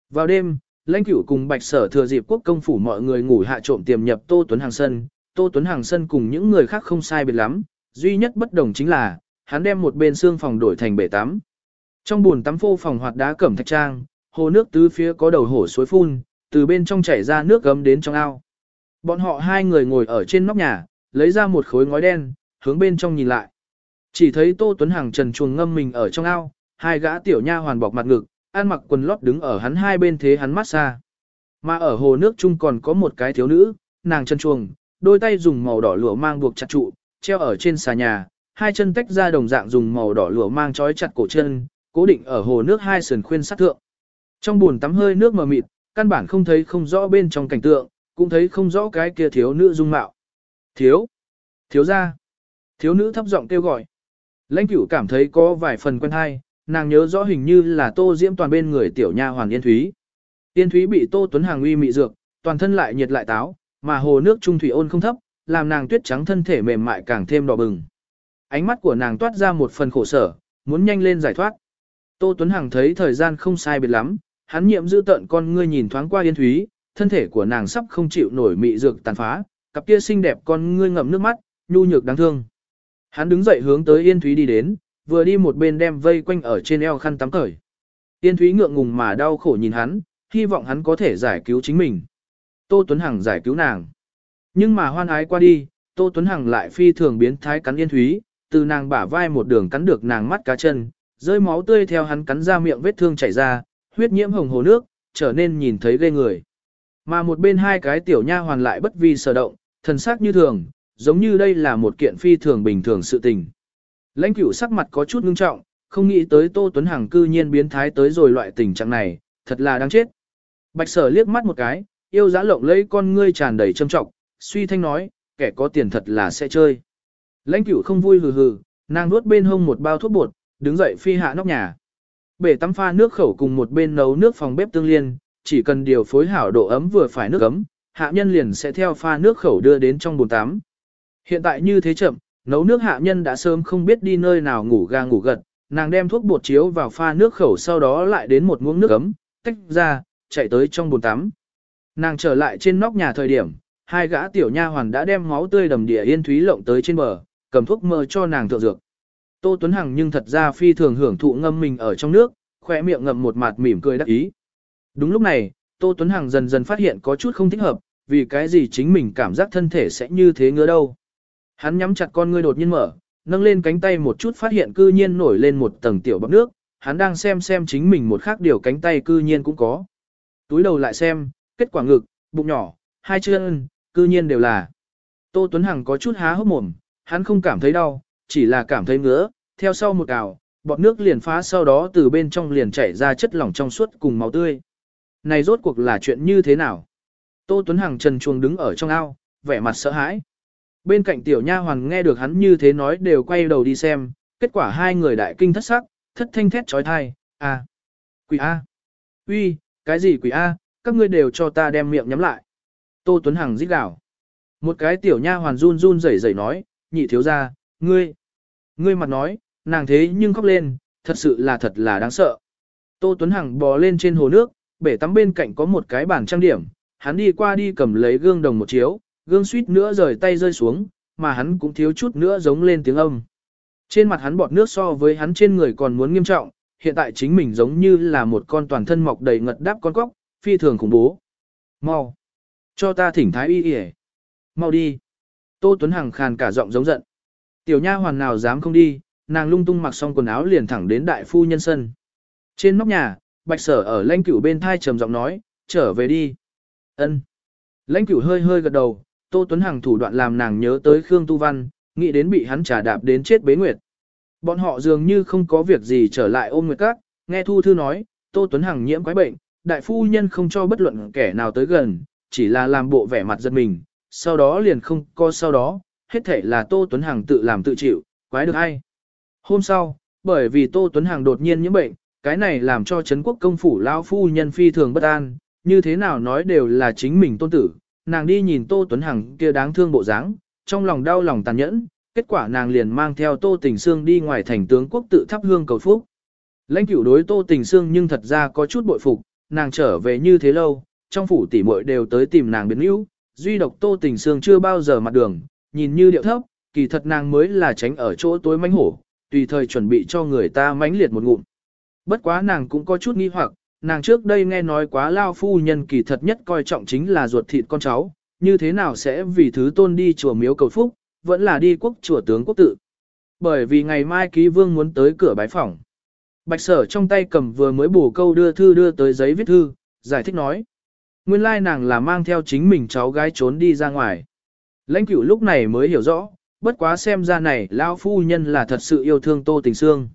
Vào đêm, lãnh cửu cùng bạch sở thừa dịp quốc công phủ mọi người ngủ hạ trộm tiềm nhập Tô Tuấn Hàng Sân. Tô Tuấn Hàng Sân cùng những người khác không sai biệt lắm, duy nhất bất đồng chính là, hắn đem một bên xương phòng đổi thành bể tắm. Trong buồn tắm phô phòng hoạt đá cẩm thạch trang, hồ nước tứ phía có đầu hổ suối phun, từ bên trong chảy ra nước gấm đến trong ao. Bọn họ hai người ngồi ở trên nóc nhà, lấy ra một khối ngói đen, hướng bên trong nhìn lại. Chỉ thấy Tô Tuấn Hằng trần chuồng ngâm mình ở trong ao, hai gã tiểu nha hoàn bọc mặt ngực, ăn mặc quần lót đứng ở hắn hai bên thế hắn mát xa. Mà ở hồ nước chung còn có một cái thiếu nữ, nàng chân chuồng, đôi tay dùng màu đỏ lụa mang buộc chặt trụ, treo ở trên xà nhà, hai chân tách ra đồng dạng dùng màu đỏ lụa mang trói chặt cổ chân, cố định ở hồ nước hai sườn khuyên sát thượng. Trong buồn tắm hơi nước mờ mịt, căn bản không thấy không rõ bên trong cảnh tượng, cũng thấy không rõ cái kia thiếu nữ dung mạo. Thiếu! Thiếu ra! Thiếu nữ thấp giọng kêu gọi. Lãnh cửu cảm thấy có vài phần quen hay, nàng nhớ rõ hình như là tô diễm toàn bên người tiểu nha hoàng Yên Thúy. Yên Thúy bị tô tuấn hàng uy mị dược, toàn thân lại nhiệt lại táo, mà hồ nước trung thủy ôn không thấp, làm nàng tuyết trắng thân thể mềm mại càng thêm đỏ bừng. Ánh mắt của nàng toát ra một phần khổ sở, muốn nhanh lên giải thoát. Tô Tuấn Hằng thấy thời gian không sai biệt lắm, hắn nhiệm giữ tận con ngươi nhìn thoáng qua Yên Thúy, thân thể của nàng sắp không chịu nổi mị dược tàn phá, cặp kia xinh đẹp con ngươi ngậm nước mắt, nhu nhược đáng thương. Hắn đứng dậy hướng tới Yên Thúy đi đến, vừa đi một bên đem vây quanh ở trên eo khăn tắm cởi. Yên Thúy ngượng ngùng mà đau khổ nhìn hắn, hy vọng hắn có thể giải cứu chính mình. Tô Tuấn Hằng giải cứu nàng. Nhưng mà hoan ái qua đi, Tô Tuấn Hằng lại phi thường biến thái cắn Yên Thúy, từ nàng bả vai một đường cắn được nàng mắt cá chân, rơi máu tươi theo hắn cắn ra miệng vết thương chảy ra, huyết nhiễm hồng hồ nước, trở nên nhìn thấy ghê người. Mà một bên hai cái tiểu nha hoàn lại bất vi sở động, thần sắc như thường, giống như đây là một kiện phi thường bình thường sự tình. Lãnh cửu sắc mặt có chút ngưng trọng, không nghĩ tới Tô Tuấn Hằng cư nhiên biến thái tới rồi loại tình trạng này, thật là đáng chết. Bạch sở liếc mắt một cái, yêu giá lộng lấy con ngươi tràn đầy trâm trọng, suy thanh nói, kẻ có tiền thật là sẽ chơi. Lãnh cửu không vui hừ hừ, nàng nuốt bên hông một bao thuốc bột, đứng dậy phi hạ nóc nhà. Bể tắm pha nước khẩu cùng một bên nấu nước phòng bếp tương liên, chỉ cần điều phối hảo độ ấm vừa phải nước ấm, hạ nhân liền sẽ theo pha nước khẩu đưa đến trong bồn tắm. Hiện tại như thế chậm, nấu nước hạ nhân đã sớm không biết đi nơi nào ngủ ga ngủ gật, nàng đem thuốc bột chiếu vào pha nước khẩu sau đó lại đến một muỗng nước ấm, tách ra, chạy tới trong bồn tắm. Nàng trở lại trên nóc nhà thời điểm, hai gã tiểu nha hoàn đã đem máu tươi đầm địa yên thúy lộng tới trên bờ, cầm thuốc mơ cho nàng thượng dược. Tô Tuấn Hằng nhưng thật ra phi thường hưởng thụ ngâm mình ở trong nước, khỏe miệng ngậm một mặt mỉm cười đắc ý. Đúng lúc này, Tô Tuấn Hằng dần dần phát hiện có chút không thích hợp, vì cái gì chính mình cảm giác thân thể sẽ như thế ngứa đâu. Hắn nhắm chặt con ngươi đột nhiên mở, nâng lên cánh tay một chút phát hiện cư nhiên nổi lên một tầng tiểu bọc nước, hắn đang xem xem chính mình một khác điều cánh tay cư nhiên cũng có. Túi đầu lại xem, kết quả ngực, bụng nhỏ, hai chân, cư nhiên đều là. Tô Tuấn Hằng có chút há hốc mồm, hắn không cảm thấy đau, chỉ là cảm thấy ngứa, theo sau một cào, bọt nước liền phá sau đó từ bên trong liền chảy ra chất lỏng trong suốt cùng máu tươi. Này rốt cuộc là chuyện như thế nào? Tô Tuấn Hằng trần chuồng đứng ở trong ao, vẻ mặt sợ hãi. Bên cạnh tiểu nha hoàn nghe được hắn như thế nói đều quay đầu đi xem, kết quả hai người đại kinh thất sắc, thất thanh thét trói thai, à, quỷ A. uy, cái gì quỷ A, các ngươi đều cho ta đem miệng nhắm lại. Tô Tuấn Hằng rít gào. Một cái tiểu nha hoàn run run rẩy rẩy nói, nhị thiếu ra, ngươi, ngươi mặt nói, nàng thế nhưng khóc lên, thật sự là thật là đáng sợ. Tô Tuấn Hằng bò lên trên hồ nước, bể tắm bên cạnh có một cái bàn trang điểm, hắn đi qua đi cầm lấy gương đồng một chiếu, gương suýt nữa rời tay rơi xuống, mà hắn cũng thiếu chút nữa giống lên tiếng âm. Trên mặt hắn bọt nước so với hắn trên người còn muốn nghiêm trọng, hiện tại chính mình giống như là một con toàn thân mọc đầy ngật đáp con cóc, phi thường khủng bố. Mau! Cho ta thỉnh thái y y Mau đi! Tô Tuấn Hằng khàn cả giọng giống giận. Tiểu nha hoàn nào dám không đi, nàng lung tung mặc xong quần áo liền thẳng đến đại phu nhân sân. Trên nóc nhà, bạch sở ở lãnh cửu bên thai trầm giọng nói, trở về đi. ân Lãnh cửu hơi hơi gật đầu, Tô Tuấn Hằng thủ đoạn làm nàng nhớ tới Khương Tu Văn, nghĩ đến bị hắn trả đạp đến chết bế nguyệt. Bọn họ dường như không có việc gì trở lại ôm nguyệt các, nghe Thu Thư nói, Tô Tuấn Hằng nhiễm quái bệnh, đại phu nhân không cho bất luận kẻ nào tới gần, chỉ là làm bộ vẻ mặt giật mình, sau đó liền không co sau đó, hết thể là Tô Tuấn Hằng tự làm tự chịu, quái được ai. Hôm sau, bởi vì Tô Tuấn Hằng đột nhiên nhiễm bệnh, cái này làm cho Trấn quốc công phủ lão phu nhân phi thường bất an, như thế nào nói đều là chính mình tôn tử, nàng đi nhìn Tô Tuấn Hằng kia đáng thương bộ dáng, trong lòng đau lòng tàn nhẫn, kết quả nàng liền mang theo Tô Tình Sương đi ngoài thành tướng quốc tự thắp hương cầu phúc. Lãnh cửu đối Tô Tình Sương nhưng thật ra có chút bội phục, nàng trở về như thế lâu, trong phủ tỷ muội đều tới tìm nàng biến yếu, duy độc Tô Tình Sương chưa bao giờ mặt đường, nhìn như điệu thấp, kỳ thật nàng mới là tránh ở chỗ tối mánh hổ, tùy thời chuẩn bị cho người ta mánh liệt một ngụm. Bất quá nàng cũng có chút nghi hoặc, nàng trước đây nghe nói quá lao phu nhân kỳ thật nhất coi trọng chính là ruột thịt con cháu, như thế nào sẽ vì thứ tôn đi chùa miếu cầu phúc, vẫn là đi quốc chùa tướng quốc tự. Bởi vì ngày mai ký vương muốn tới cửa bái phỏng. Bạch sở trong tay cầm vừa mới bổ câu đưa thư đưa tới giấy viết thư, giải thích nói. Nguyên lai nàng là mang theo chính mình cháu gái trốn đi ra ngoài. Lãnh cửu lúc này mới hiểu rõ, bất quá xem ra này lão phu nhân là thật sự yêu thương tô tình xương.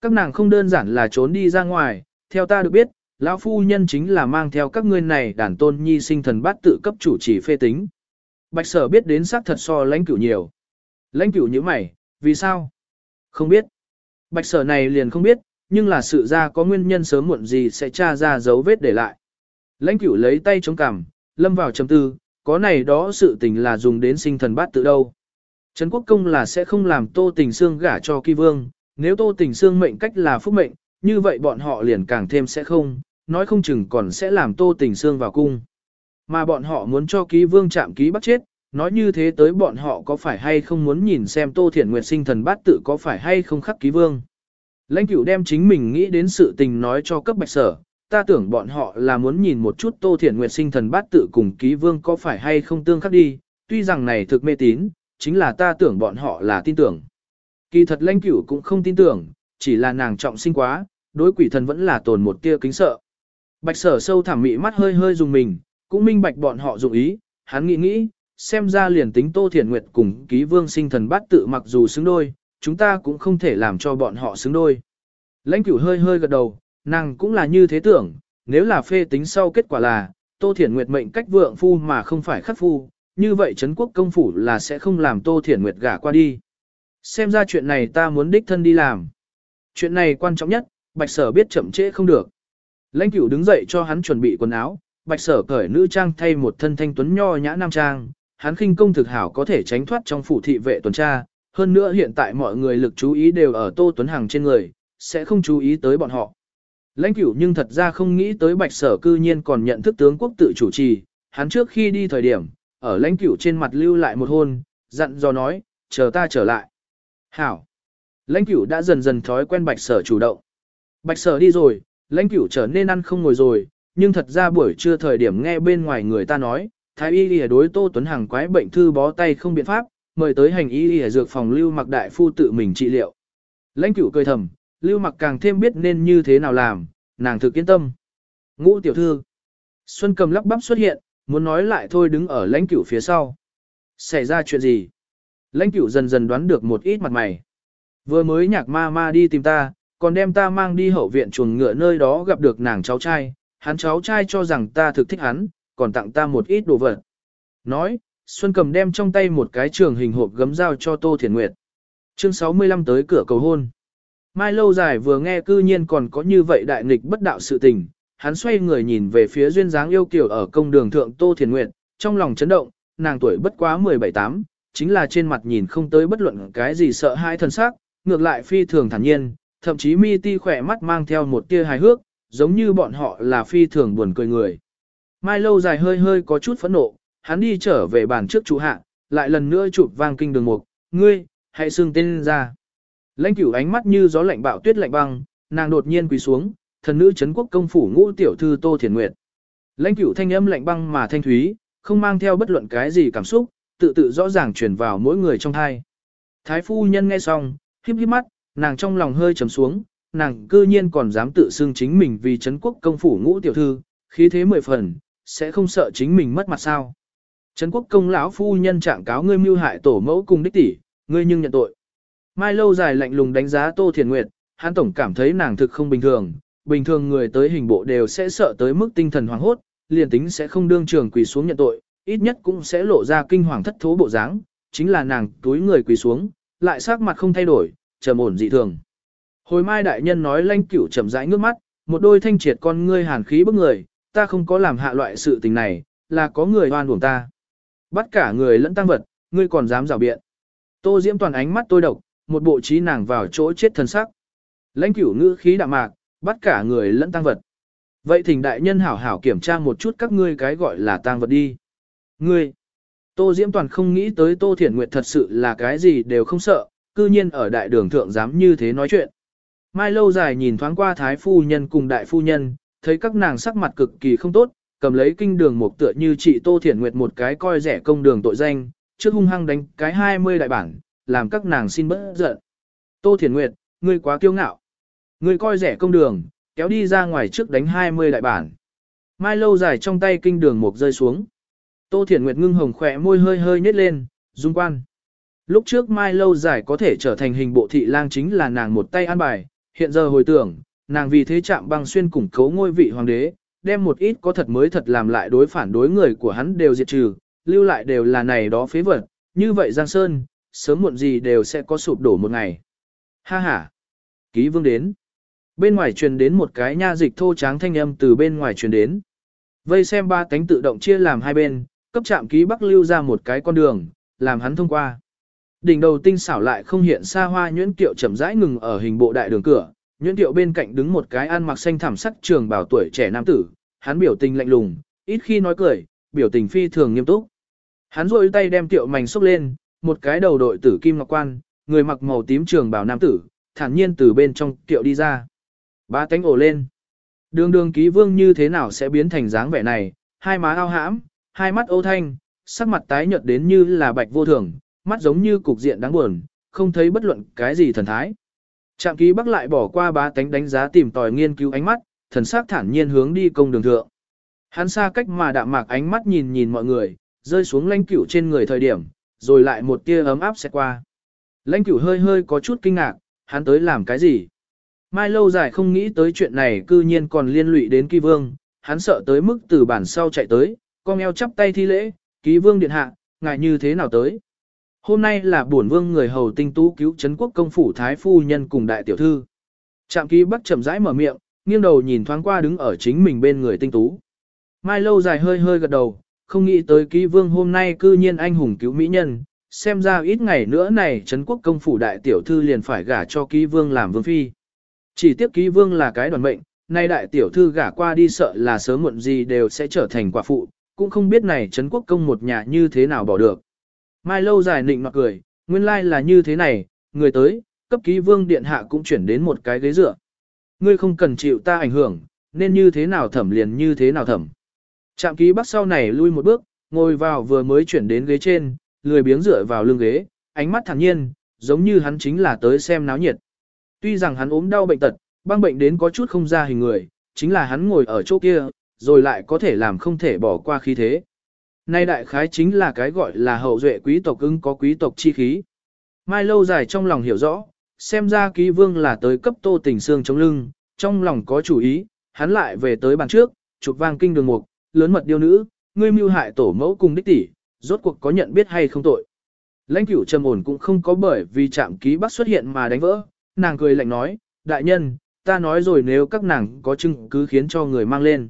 Các nàng không đơn giản là trốn đi ra ngoài, theo ta được biết, lão phu nhân chính là mang theo các ngươi này đàn tôn nhi sinh thần bát tự cấp chủ chỉ phê tính. Bạch sở biết đến xác thật so lãnh cửu nhiều. Lãnh cửu như mày, vì sao? Không biết. Bạch sở này liền không biết, nhưng là sự ra có nguyên nhân sớm muộn gì sẽ tra ra dấu vết để lại. Lãnh cửu lấy tay chống cằm, lâm vào trầm tư, có này đó sự tình là dùng đến sinh thần bát tự đâu. Trấn quốc công là sẽ không làm tô tình xương gả cho kỳ vương, nếu tô tình xương mệnh cách là phúc mệnh, như vậy bọn họ liền càng thêm sẽ không, nói không chừng còn sẽ làm tô tình xương vào cung. Mà bọn họ muốn cho ký vương chạm ký bắt chết, nói như thế tới bọn họ có phải hay không muốn nhìn xem tô thiện nguyệt sinh thần bát tự có phải hay không khắc ký vương. Lãnh cửu đem chính mình nghĩ đến sự tình nói cho cấp bạch sở, ta tưởng bọn họ là muốn nhìn một chút tô thiện nguyệt sinh thần bát tự cùng ký vương có phải hay không tương khắc đi, tuy rằng này thực mê tín, chính là ta tưởng bọn họ là tin tưởng. Kỳ thật lãnh cửu cũng không tin tưởng, chỉ là nàng trọng sinh quá, đối quỷ thần vẫn là tồn một tia kính sợ. Bạch sở sâu thẳm mị mắt hơi hơi dùng mình, cũng minh bạch bọn họ dụng ý, hắn nghĩ nghĩ, xem ra liền tính Tô Thiển Nguyệt cùng ký vương sinh thần bát tự mặc dù xứng đôi, chúng ta cũng không thể làm cho bọn họ xứng đôi. Lãnh cửu hơi hơi gật đầu, nàng cũng là như thế tưởng, nếu là phê tính sau kết quả là, Tô Thiển Nguyệt mệnh cách vượng phu mà không phải khắc phu, như vậy Trấn quốc công phủ là sẽ không làm Tô Thiển Nguyệt gả qua đi. Xem ra chuyện này ta muốn đích thân đi làm. Chuyện này quan trọng nhất, Bạch Sở biết chậm trễ không được. Lãnh cửu đứng dậy cho hắn chuẩn bị quần áo, Bạch Sở cởi nữ trang thay một thân thanh tuấn nho nhã nam trang, hắn khinh công thực hảo có thể tránh thoát trong phủ thị vệ tuần tra, hơn nữa hiện tại mọi người lực chú ý đều ở Tô Tuấn Hằng trên người, sẽ không chú ý tới bọn họ. Lãnh cửu nhưng thật ra không nghĩ tới Bạch Sở cư nhiên còn nhận thức tướng quốc tự chủ trì, hắn trước khi đi thời điểm, ở lãnh cửu trên mặt lưu lại một hôn, dặn dò nói, chờ ta trở lại. Hảo. Lãnh cửu đã dần dần thói quen Bạch Sở chủ động. Bạch Sở đi rồi, lãnh cửu trở nên ăn không ngồi rồi, nhưng thật ra buổi trưa thời điểm nghe bên ngoài người ta nói, thái y lìa đối Tô Tuấn hàng quái bệnh thư bó tay không biện pháp, mời tới hành y lìa dược phòng lưu mặc đại phu tự mình trị liệu. Lãnh cửu cười thầm, lưu mặc càng thêm biết nên như thế nào làm, nàng thực yên tâm. Ngũ tiểu thư, Xuân cầm lắp bắp xuất hiện, muốn nói lại thôi đứng ở lãnh cửu phía sau. Xảy ra chuyện gì? Lãnh cửu dần dần đoán được một ít mặt mày. Vừa mới nhạc ma ma đi tìm ta, còn đem ta mang đi hậu viện chuồng ngựa nơi đó gặp được nàng cháu trai, hắn cháu trai cho rằng ta thực thích hắn, còn tặng ta một ít đồ vật. Nói, Xuân cầm đem trong tay một cái trường hình hộp gấm dao cho Tô Thiền Nguyệt. Chương 65 tới cửa cầu hôn. Mai lâu dài vừa nghe cư nhiên còn có như vậy đại nghịch bất đạo sự tình, hắn xoay người nhìn về phía duyên dáng yêu kiều ở công đường thượng Tô Thiền Nguyệt, trong lòng chấn động, nàng tuổi bất quá 17-8, chính là trên mặt nhìn không tới bất luận cái gì sợ hãi thân xác, ngược lại phi thường thản nhiên, thậm chí mi ti khỏe mắt mang theo một tia hài hước, giống như bọn họ là phi thường buồn cười người. Mai lâu dài hơi hơi có chút phẫn nộ, hắn đi trở về bàn trước chủ hạ, lại lần nữa chụp vang kinh đường mục, ngươi, hãy xưng tên ra. Lãnh cửu ánh mắt như gió lạnh bạo tuyết lạnh băng, nàng đột nhiên quỳ xuống, thần nữ chấn quốc công phủ ngũ tiểu thư Tô Thiền Nguyệt. Lãnh cửu thanh âm lạnh băng mà thanh thúy, không mang theo bất luận cái gì cảm xúc, tự tự rõ ràng truyền vào mỗi người trong thai. Thái phu nhân nghe xong, khiếp khiếp mắt, nàng trong lòng hơi trầm xuống, nàng cư nhiên còn dám tự xưng chính mình vì Trấn quốc công phủ ngũ tiểu thư, khí thế mười phần, sẽ không sợ chính mình mất mặt sao. Trấn quốc công lão phu nhân trạng cáo ngươi mưu hại tổ mẫu cùng đích tỷ, ngươi nhưng nhận tội. Mai lâu dài lạnh lùng đánh giá Tô Thiền Nguyệt, hắn tổng cảm thấy nàng thực không bình thường, bình thường người tới hình bộ đều sẽ sợ tới mức tinh thần hoảng hốt, liền tính sẽ không đương trường quỳ xuống nhận tội, ít nhất cũng sẽ lộ ra kinh hoàng thất thố bộ dáng, chính là nàng túi người quỳ xuống, lại sắc mặt không thay đổi, trầm ổn dị thường. Hồi mai đại nhân nói lanh cửu chậm rãi ngước mắt, một đôi thanh triệt con ngươi hàn khí bức người, ta không có làm hạ loại sự tình này, là có người oan uổng ta. Bắt cả người lẫn tăng vật, ngươi còn dám rào biện. Tô Diễm toàn ánh mắt tôi độc, một bộ trí nàng vào chỗ chết thân sắc. Lãnh cửu ngữ khí đạm mạc, bắt cả người lẫn tăng vật. Vậy thỉnh đại nhân hảo hảo kiểm tra một chút các ngươi cái gọi là tang vật đi. Ngươi, Tô Diễm toàn không nghĩ tới Tô Thiển Nguyệt thật sự là cái gì đều không sợ, cư nhiên ở đại đường thượng dám như thế nói chuyện. Mai lâu dài nhìn thoáng qua thái phu nhân cùng đại phu nhân, thấy các nàng sắc mặt cực kỳ không tốt, cầm lấy kinh đường một tựa như chị Tô Thiển Nguyệt một cái coi rẻ công đường tội danh, trước hung hăng đánh cái 20 đại bản, làm các nàng xin bớt giận. Tô Thiển Nguyệt, ngươi quá kiêu ngạo. Ngươi coi rẻ công đường, kéo đi ra ngoài trước đánh 20 đại bản. Mai lâu dài trong tay kinh đường một rơi xuống. Tô Thiển Nguyệt ngưng hồng khỏe môi hơi hơi nhếch lên, dung quan. Lúc trước Mai lâu dài có thể trở thành hình bộ thị lang chính là nàng một tay an bài, hiện giờ hồi tưởng, nàng vì thế chạm băng xuyên củng cố ngôi vị hoàng đế, đem một ít có thật mới thật làm lại đối phản đối người của hắn đều diệt trừ, lưu lại đều là này đó phế vật, như vậy Giang Sơn, sớm muộn gì đều sẽ có sụp đổ một ngày. Ha ha! Ký vương đến. Bên ngoài truyền đến một cái nha dịch thô tráng thanh âm từ bên ngoài truyền đến. Vây xem ba cánh tự động chia làm hai bên, cấp trạm ký bắc lưu ra một cái con đường, làm hắn thông qua. Đỉnh đầu tinh xảo lại không hiện xa hoa nhuyễn kiệu chậm rãi ngừng ở hình bộ đại đường cửa, nhuyễn kiệu bên cạnh đứng một cái ăn mặc xanh thảm sắc trường bảo tuổi trẻ nam tử, hắn biểu tình lạnh lùng, ít khi nói cười, biểu tình phi thường nghiêm túc. Hắn rôi tay đem tiệu mảnh xúc lên, một cái đầu đội tử kim ngọc quan, người mặc màu tím trường bảo nam tử, thản nhiên từ bên trong tiệu đi ra. Ba cánh ổ lên. Đường đường ký vương như thế nào sẽ biến thành dáng vẻ này, hai má ao hãm, hai mắt ô thanh, sắc mặt tái nhợt đến như là bạch vô thường, mắt giống như cục diện đáng buồn, không thấy bất luận cái gì thần thái. Trạm ký bắc lại bỏ qua ba tánh đánh giá tìm tòi nghiên cứu ánh mắt, thần sắc thản nhiên hướng đi công đường thượng. Hắn xa cách mà đạm mạc ánh mắt nhìn nhìn mọi người, rơi xuống lãnh cửu trên người thời điểm, rồi lại một tia ấm áp sẽ qua. Lãnh cửu hơi hơi có chút kinh ngạc, hắn tới làm cái gì? Mai lâu dài không nghĩ tới chuyện này cư nhiên còn liên lụy đến kỳ vương, hắn sợ tới mức từ bản sau chạy tới, con eo chắp tay thi lễ, ký vương điện hạ, ngài như thế nào tới? Hôm nay là bổn vương người hầu tinh tú cứu Trấn quốc công phủ thái phu nhân cùng đại tiểu thư. Trạm ký bắc chậm rãi mở miệng, nghiêng đầu nhìn thoáng qua đứng ở chính mình bên người tinh tú. Mai lâu dài hơi hơi gật đầu, không nghĩ tới ký vương hôm nay cư nhiên anh hùng cứu mỹ nhân, xem ra ít ngày nữa này Trấn quốc công phủ đại tiểu thư liền phải gả cho ký vương làm vương phi. Chỉ tiếc ký vương là cái đoàn mệnh, nay đại tiểu thư gả qua đi sợ là sớm muộn gì đều sẽ trở thành quả phụ, cũng không biết này Trấn quốc công một nhà như thế nào bỏ được. Mai lâu dài nịnh mặt cười, nguyên lai like là như thế này, người tới, cấp ký vương điện hạ cũng chuyển đến một cái ghế dựa. Ngươi không cần chịu ta ảnh hưởng, nên như thế nào thẩm liền như thế nào thẩm. Trạm ký bắc sau này lui một bước, ngồi vào vừa mới chuyển đến ghế trên, lười biếng dựa vào lưng ghế, ánh mắt thản nhiên, giống như hắn chính là tới xem náo nhiệt. Tuy rằng hắn ốm đau bệnh tật, băng bệnh đến có chút không ra hình người, chính là hắn ngồi ở chỗ kia, rồi lại có thể làm không thể bỏ qua khí thế. Nay đại khái chính là cái gọi là hậu duệ quý tộc ưng có quý tộc chi khí. Mai lâu dài trong lòng hiểu rõ, xem ra ký vương là tới cấp tô tình xương chống lưng, trong lòng có chủ ý, hắn lại về tới bàn trước, chụp vang kinh đường mục, lớn mật điêu nữ, ngươi mưu hại tổ mẫu cùng đích tỷ, rốt cuộc có nhận biết hay không tội. Lãnh cửu trầm ổn cũng không có bởi vì chạm ký bắt xuất hiện mà đánh vỡ, nàng cười lạnh nói, đại nhân, ta nói rồi nếu các nàng có chứng cứ khiến cho người mang lên.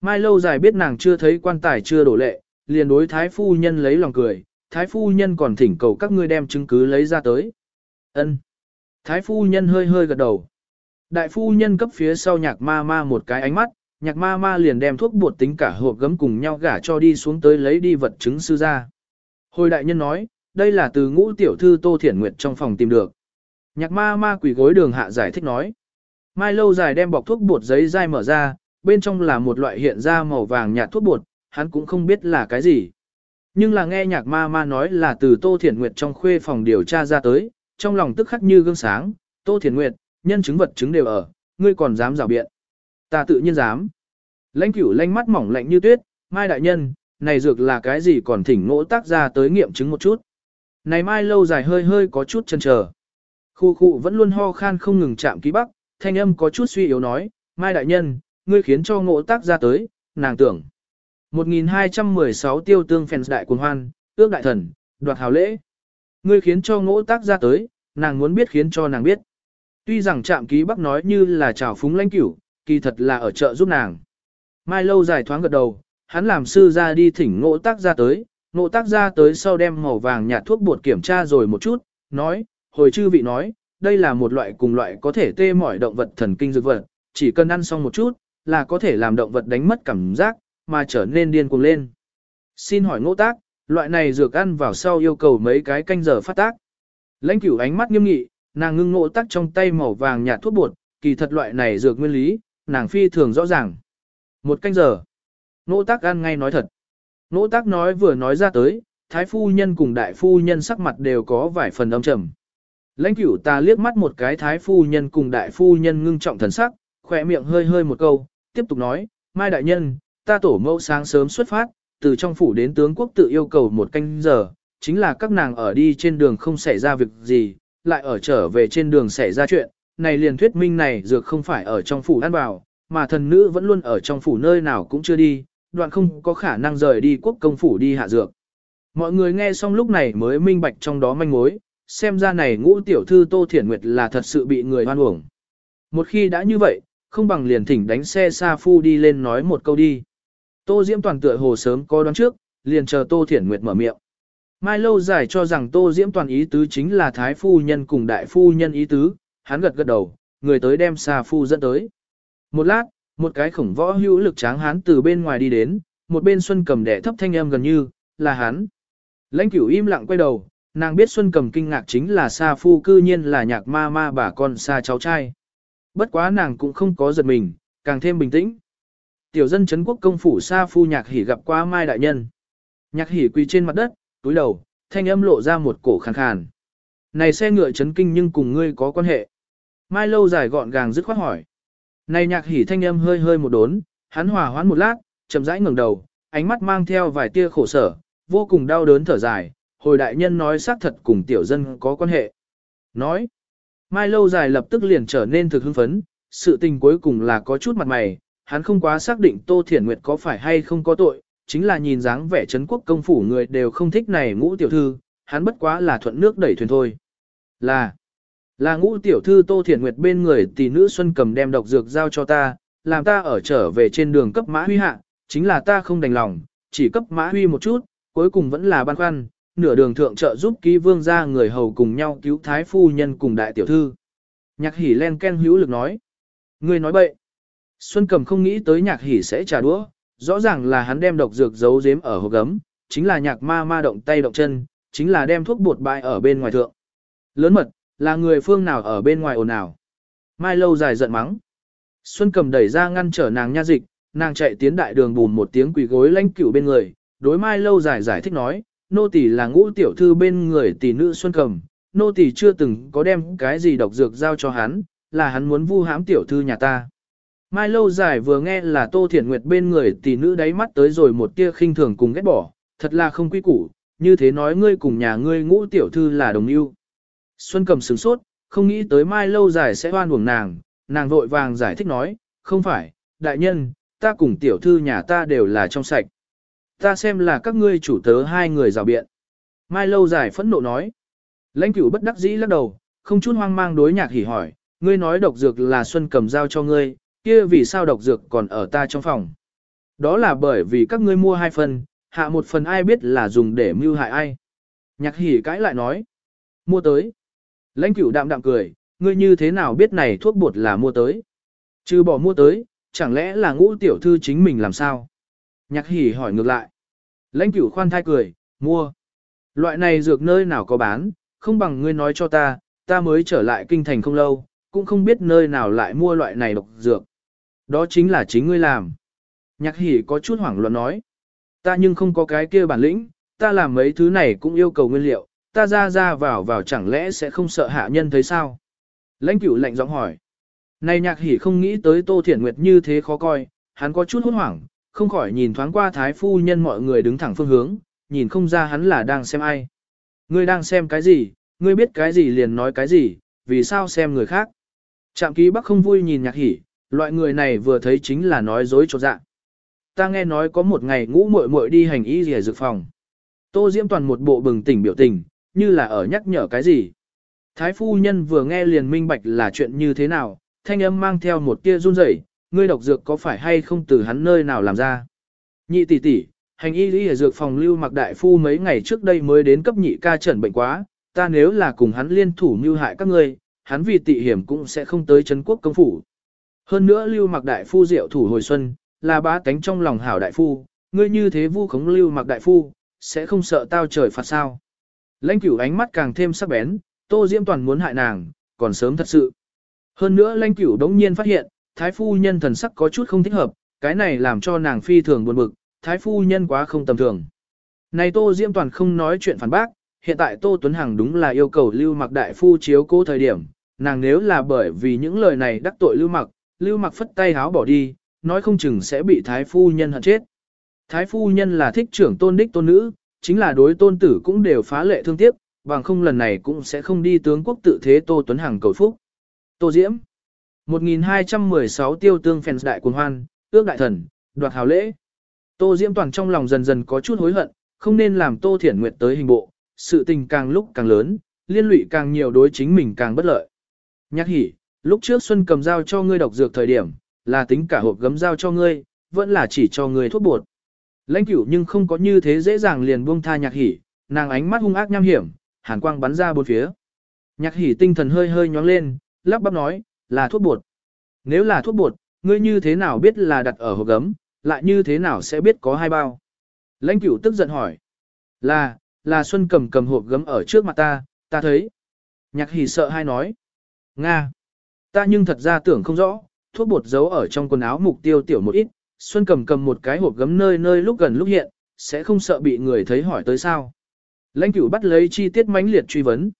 Mai lâu dài biết nàng chưa thấy quan tài chưa đổ lệ, liền đối thái phu nhân lấy lòng cười, thái phu nhân còn thỉnh cầu các ngươi đem chứng cứ lấy ra tới. Ân. Thái phu nhân hơi hơi gật đầu. Đại phu nhân cấp phía sau nhạc ma ma một cái ánh mắt, nhạc ma ma liền đem thuốc bột tính cả hộp gấm cùng nhau gả cho đi xuống tới lấy đi vật chứng sư ra. Hồi đại nhân nói, đây là từ ngũ tiểu thư Tô Thiển Nguyệt trong phòng tìm được. Nhạc ma ma quỷ gối đường hạ giải thích nói. Mai lâu dài đem bọc thuốc bột giấy dai mở ra, bên trong là một loại hiện ra màu vàng nhạt thuốc bột, hắn cũng không biết là cái gì. Nhưng là nghe nhạc ma ma nói là từ Tô Thiển Nguyệt trong khuê phòng điều tra ra tới, trong lòng tức khắc như gương sáng, Tô Thiển Nguyệt, nhân chứng vật chứng đều ở, ngươi còn dám rào biện. Ta tự nhiên dám. Lãnh cửu lanh mắt mỏng lạnh như tuyết, Mai đại nhân, này dược là cái gì còn thỉnh ngỗ tác ra tới nghiệm chứng một chút. Này Mai lâu dài hơi hơi có chút chân chờ. Khu khu vẫn luôn ho khan không ngừng chạm ký bắc, thanh âm có chút suy yếu nói, Mai đại nhân, ngươi khiến cho ngộ tác ra tới, nàng tưởng. 1216 tiêu tương phèn đại cuồng hoan, ước đại thần, đoạt hào lễ. Ngươi khiến cho ngỗ tác ra tới, nàng muốn biết khiến cho nàng biết. Tuy rằng trạm ký bắc nói như là trào phúng lãnh cửu, kỳ thật là ở chợ giúp nàng. Mai lâu dài thoáng gật đầu, hắn làm sư ra đi thỉnh ngỗ tác ra tới, Ngỗ tác ra tới sau đem màu vàng nhạt thuốc bột kiểm tra rồi một chút, nói, hồi chư vị nói, đây là một loại cùng loại có thể tê mỏi động vật thần kinh dược vật, chỉ cần ăn xong một chút, là có thể làm động vật đánh mất cảm giác, mà trở nên điên cuồng lên. Xin hỏi ngỗ tác, loại này dược ăn vào sau yêu cầu mấy cái canh giờ phát tác. Lãnh cửu ánh mắt nghiêm nghị, nàng ngưng ngộ tác trong tay màu vàng nhạt thuốc bột, kỳ thật loại này dược nguyên lý, nàng phi thường rõ ràng. Một canh giờ. ngỗ tác ăn ngay nói thật. ngỗ tác nói vừa nói ra tới, thái phu nhân cùng đại phu nhân sắc mặt đều có vài phần âm trầm. Lãnh cửu ta liếc mắt một cái thái phu nhân cùng đại phu nhân ngưng trọng thần sắc, khỏe miệng hơi hơi một câu, tiếp tục nói, Mai đại nhân, ta tổ mẫu sáng sớm xuất phát, từ trong phủ đến tướng quốc tự yêu cầu một canh giờ, chính là các nàng ở đi trên đường không xảy ra việc gì, lại ở trở về trên đường xảy ra chuyện, này liền thuyết minh này dược không phải ở trong phủ ăn vào, mà thần nữ vẫn luôn ở trong phủ nơi nào cũng chưa đi, đoạn không có khả năng rời đi quốc công phủ đi hạ dược. Mọi người nghe xong lúc này mới minh bạch trong đó manh mối, xem ra này ngũ tiểu thư Tô Thiển Nguyệt là thật sự bị người hoan uổng. Một khi đã như vậy, không bằng liền thỉnh đánh xe xa phu đi lên nói một câu đi. Tô Diễm toàn tựa hồ sớm có đoán trước, liền chờ Tô Thiển Nguyệt mở miệng. Mai lâu dài cho rằng Tô Diễm toàn ý tứ chính là Thái Phu Nhân cùng Đại Phu Nhân ý tứ, hắn gật gật đầu, người tới đem xà phu dẫn tới. Một lát, một cái khổng võ hữu lực tráng hán từ bên ngoài đi đến, một bên Xuân cầm đẻ thấp thanh âm gần như, là hắn. Lãnh cửu im lặng quay đầu, nàng biết Xuân cầm kinh ngạc chính là Sa phu cư nhiên là nhạc ma ma bà con xa cháu trai. Bất quá nàng cũng không có giật mình, càng thêm bình tĩnh. Tiểu dân Trấn quốc công phủ xa phu nhạc hỉ gặp qua mai đại nhân. Nhạc hỉ quỳ trên mặt đất, túi đầu, thanh âm lộ ra một cổ khàn khàn. Này xe ngựa chấn kinh nhưng cùng ngươi có quan hệ. Mai lâu dài gọn gàng dứt khoát hỏi. Này nhạc hỉ thanh âm hơi hơi một đốn, hắn hòa hoãn một lát, chậm rãi ngẩng đầu, ánh mắt mang theo vài tia khổ sở, vô cùng đau đớn thở dài, hồi đại nhân nói xác thật cùng tiểu dân có quan hệ. Nói, mai lâu dài lập tức liền trở nên thực hưng phấn, sự tình cuối cùng là có chút mặt mày, hắn không quá xác định Tô Thiển Nguyệt có phải hay không có tội, chính là nhìn dáng vẻ Trấn quốc công phủ người đều không thích này ngũ tiểu thư, hắn bất quá là thuận nước đẩy thuyền thôi. Là, là ngũ tiểu thư Tô Thiển Nguyệt bên người tỷ nữ Xuân cầm đem độc dược giao cho ta, làm ta ở trở về trên đường cấp mã huy hạ, chính là ta không đành lòng, chỉ cấp mã huy một chút, cuối cùng vẫn là băn khoăn, nửa đường thượng trợ giúp ký vương ra người hầu cùng nhau cứu thái phu nhân cùng đại tiểu thư. Nhạc hỉ len ken hữu lực nói. Người nói bậy. Xuân cầm không nghĩ tới nhạc hỉ sẽ trả đũa, rõ ràng là hắn đem độc dược giấu giếm ở hộp gấm, chính là nhạc ma ma động tay động chân, chính là đem thuốc bột bại ở bên ngoài thượng. Lớn mật, là người phương nào ở bên ngoài ồn ào. Mai lâu dài giận mắng. Xuân cầm đẩy ra ngăn trở nàng nha dịch, nàng chạy tiến đại đường bùn một tiếng quỳ gối lãnh cửu bên người, đối mai lâu dài giải thích nói, nô tỳ là ngũ tiểu thư bên người tỷ nữ Xuân cầm, nô tỳ chưa từng có đem cái gì độc dược giao cho hắn, là hắn muốn vu hãm tiểu thư nhà ta. Mai lâu dài vừa nghe là Tô Thiển Nguyệt bên người tỷ nữ đáy mắt tới rồi một tia khinh thường cùng ghét bỏ, thật là không quý củ, như thế nói ngươi cùng nhà ngươi ngũ tiểu thư là đồng yêu. Xuân cầm sướng sốt, không nghĩ tới mai lâu dài sẽ hoan uổng nàng, nàng vội vàng giải thích nói, không phải, đại nhân, ta cùng tiểu thư nhà ta đều là trong sạch. Ta xem là các ngươi chủ tớ hai người rào biện. Mai lâu dài phẫn nộ nói. Lãnh cửu bất đắc dĩ lắc đầu, không chút hoang mang đối nhạc hỉ hỏi, ngươi nói độc dược là Xuân cầm giao cho ngươi, kia vì sao độc dược còn ở ta trong phòng. Đó là bởi vì các ngươi mua hai phần, hạ một phần ai biết là dùng để mưu hại ai. Nhạc hỉ cãi lại nói. Mua tới. Lãnh cửu đạm đạm cười, ngươi như thế nào biết này thuốc bột là mua tới. Chứ bỏ mua tới, chẳng lẽ là ngũ tiểu thư chính mình làm sao? Nhạc hỉ hỏi ngược lại. Lãnh cửu khoan thai cười, mua. Loại này dược nơi nào có bán, không bằng ngươi nói cho ta, ta mới trở lại kinh thành không lâu, cũng không biết nơi nào lại mua loại này độc dược. Đó chính là chính ngươi làm. Nhạc hỉ có chút hoảng loạn nói. Ta nhưng không có cái kia bản lĩnh, ta làm mấy thứ này cũng yêu cầu nguyên liệu, ta ra ra vào vào chẳng lẽ sẽ không sợ hạ nhân thấy sao? Lãnh cửu lạnh giọng hỏi. Này nhạc hỉ không nghĩ tới Tô Thiển Nguyệt như thế khó coi, hắn có chút hốt hoảng, không khỏi nhìn thoáng qua thái phu nhân mọi người đứng thẳng phương hướng, nhìn không ra hắn là đang xem ai. Ngươi đang xem cái gì, ngươi biết cái gì liền nói cái gì, vì sao xem người khác. Trạm ký bắc không vui nhìn nhạc hỉ, loại người này vừa thấy chính là nói dối cho dạ. Ta nghe nói có một ngày ngũ muội muội đi hành y rìa dược phòng. Tô Diễm toàn một bộ bừng tỉnh biểu tình, như là ở nhắc nhở cái gì. Thái phu nhân vừa nghe liền minh bạch là chuyện như thế nào, thanh âm mang theo một tia run rẩy, ngươi độc dược có phải hay không từ hắn nơi nào làm ra. Nhị tỷ tỷ, hành y lý ở dược phòng lưu mặc đại phu mấy ngày trước đây mới đến cấp nhị ca trần bệnh quá, ta nếu là cùng hắn liên thủ mưu hại các ngươi, hắn vì tị hiểm cũng sẽ không tới Trấn quốc công phủ. Hơn nữa lưu mặc đại phu diệu thủ hồi xuân, là bá tánh trong lòng hảo đại phu, ngươi như thế vu khống lưu mặc đại phu, sẽ không sợ tao trời phạt sao. Lãnh cửu ánh mắt càng thêm sắc bén, tô diễm toàn muốn hại nàng, còn sớm thật sự. Hơn nữa lãnh cửu đống nhiên phát hiện, thái phu nhân thần sắc có chút không thích hợp, cái này làm cho nàng phi thường buồn bực, thái phu nhân quá không tầm thường. Này tô diễm toàn không nói chuyện phản bác, hiện tại tô Tuấn Hằng đúng là yêu cầu lưu mặc đại phu chiếu cố thời điểm, nàng nếu là bởi vì những lời này đắc tội lưu mặc, lưu mặc phất tay háo bỏ đi, nói không chừng sẽ bị thái phu nhân hận chết. Thái phu nhân là thích trưởng tôn đích tôn nữ, chính là đối tôn tử cũng đều phá lệ thương tiếc, bằng không lần này cũng sẽ không đi tướng quốc tự thế Tô Tuấn Hằng cầu phúc. Tô Diễm 1216 tiêu tương phèn đại cuồng hoan, ước đại thần, đoạt hào lễ. Tô Diễm toàn trong lòng dần dần có chút hối hận, không nên làm Tô Thiển Nguyệt tới hình bộ, sự tình càng lúc càng lớn, liên lụy càng nhiều đối chính mình càng bất lợi. Nhắc hỉ, lúc trước Xuân cầm dao cho ngươi độc dược thời điểm, là tính cả hộp gấm dao cho ngươi, vẫn là chỉ cho ngươi thuốc bột. Lãnh cửu nhưng không có như thế dễ dàng liền buông tha nhạc hỉ, nàng ánh mắt hung ác nham hiểm, hàn quang bắn ra bốn phía. Nhạc hỉ tinh thần hơi hơi nhóng lên, lắp bắp nói, là thuốc bột. Nếu là thuốc bột, ngươi như thế nào biết là đặt ở hộp gấm, lại như thế nào sẽ biết có hai bao. Lãnh cửu tức giận hỏi, là, là Xuân cầm cầm hộp gấm ở trước mặt ta, ta thấy. Nhạc hỉ sợ hai nói, Nga, ta nhưng thật ra tưởng không rõ, thuốc bột giấu ở trong quần áo mục tiêu tiểu một ít, Xuân cầm cầm một cái hộp gấm nơi nơi lúc gần lúc hiện, sẽ không sợ bị người thấy hỏi tới sao. Lãnh cửu bắt lấy chi tiết mãnh liệt truy vấn.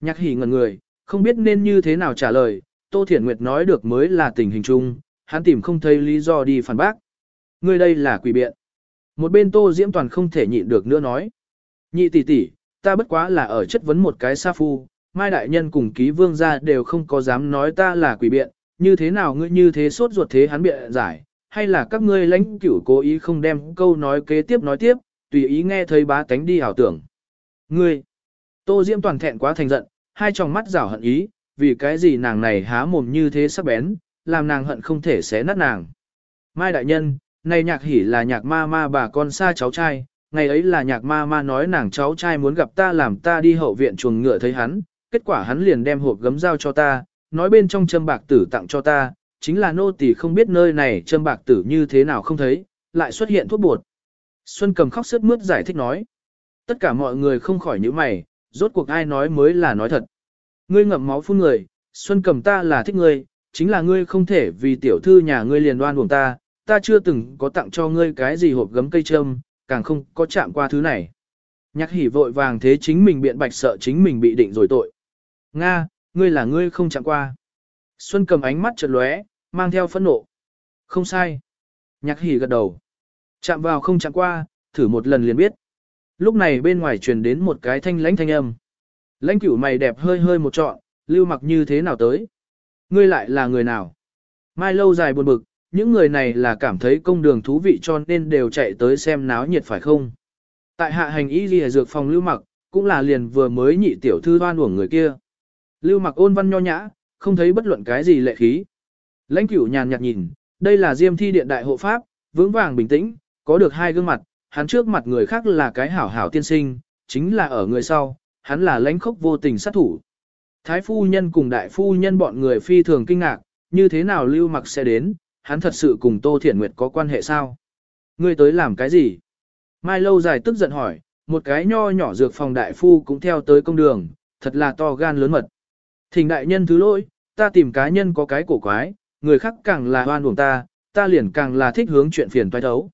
Nhạc hỉ ngẩn người, không biết nên như thế nào trả lời, Tô Thiển Nguyệt nói được mới là tình hình chung, hắn tìm không thấy lý do đi phản bác. Người đây là quỷ biện. Một bên Tô Diễm Toàn không thể nhịn được nữa nói. Nhị tỷ tỷ, ta bất quá là ở chất vấn một cái sa phu, Mai Đại Nhân cùng ký vương gia đều không có dám nói ta là quỷ biện, như thế nào ngươi như thế sốt ruột thế hắn biện giải, hay là các ngươi lãnh cửu cố ý không đem câu nói kế tiếp nói tiếp, tùy ý nghe thấy bá tánh đi ảo tưởng. Ngươi, Tô Diễm toàn thẹn quá thành giận, hai tròng mắt rảo hận ý, vì cái gì nàng này há mồm như thế sắc bén, làm nàng hận không thể xé nát nàng. Mai đại nhân, này nhạc hỉ là nhạc ma ma bà con xa cháu trai, ngày ấy là nhạc ma ma nói nàng cháu trai muốn gặp ta làm ta đi hậu viện chuồng ngựa thấy hắn, kết quả hắn liền đem hộp gấm dao cho ta, nói bên trong châm bạc tử tặng cho ta, chính là nô tỳ không biết nơi này châm bạc tử như thế nào không thấy, lại xuất hiện thuốc bột. Xuân cầm khóc sướt mướt giải thích nói. Tất cả mọi người không khỏi nhíu mày, rốt cuộc ai nói mới là nói thật. Ngươi ngậm máu phun người, Xuân cầm ta là thích ngươi, chính là ngươi không thể vì tiểu thư nhà ngươi liền đoan buồng ta, ta chưa từng có tặng cho ngươi cái gì hộp gấm cây châm, càng không có chạm qua thứ này. Nhạc hỉ vội vàng thế chính mình biện bạch sợ chính mình bị định rồi tội. Nga, ngươi là ngươi không chạm qua. Xuân cầm ánh mắt chợt lóe, mang theo phẫn nộ. Không sai. Nhạc hỉ gật đầu. Chạm vào không chạm qua, thử một lần liền biết. Lúc này bên ngoài truyền đến một cái thanh lãnh thanh âm. Lãnh cửu mày đẹp hơi hơi một trọn, lưu mặc như thế nào tới? Ngươi lại là người nào? Mai lâu dài buồn bực, những người này là cảm thấy công đường thú vị cho nên đều chạy tới xem náo nhiệt phải không? Tại hạ hành y ghi dược phòng lưu mặc, cũng là liền vừa mới nhị tiểu thư hoan uổng người kia. Lưu mặc ôn văn nho nhã, không thấy bất luận cái gì lệ khí. Lãnh cửu nhàn nhạt nhìn, đây là diêm thi điện đại hộ pháp, vững vàng bình tĩnh, có được hai gương mặt, hắn trước mặt người khác là cái hảo hảo tiên sinh, chính là ở người sau, hắn là lãnh khốc vô tình sát thủ. Thái phu nhân cùng đại phu nhân bọn người phi thường kinh ngạc, như thế nào lưu mặc sẽ đến, hắn thật sự cùng Tô Thiển Nguyệt có quan hệ sao? Ngươi tới làm cái gì? Mai lâu dài tức giận hỏi, một cái nho nhỏ dược phòng đại phu cũng theo tới công đường, thật là to gan lớn mật. Thỉnh đại nhân thứ lỗi, ta tìm cá nhân có cái cổ quái, người khác càng là hoan uổng ta, ta liền càng là thích hướng chuyện phiền toái thấu.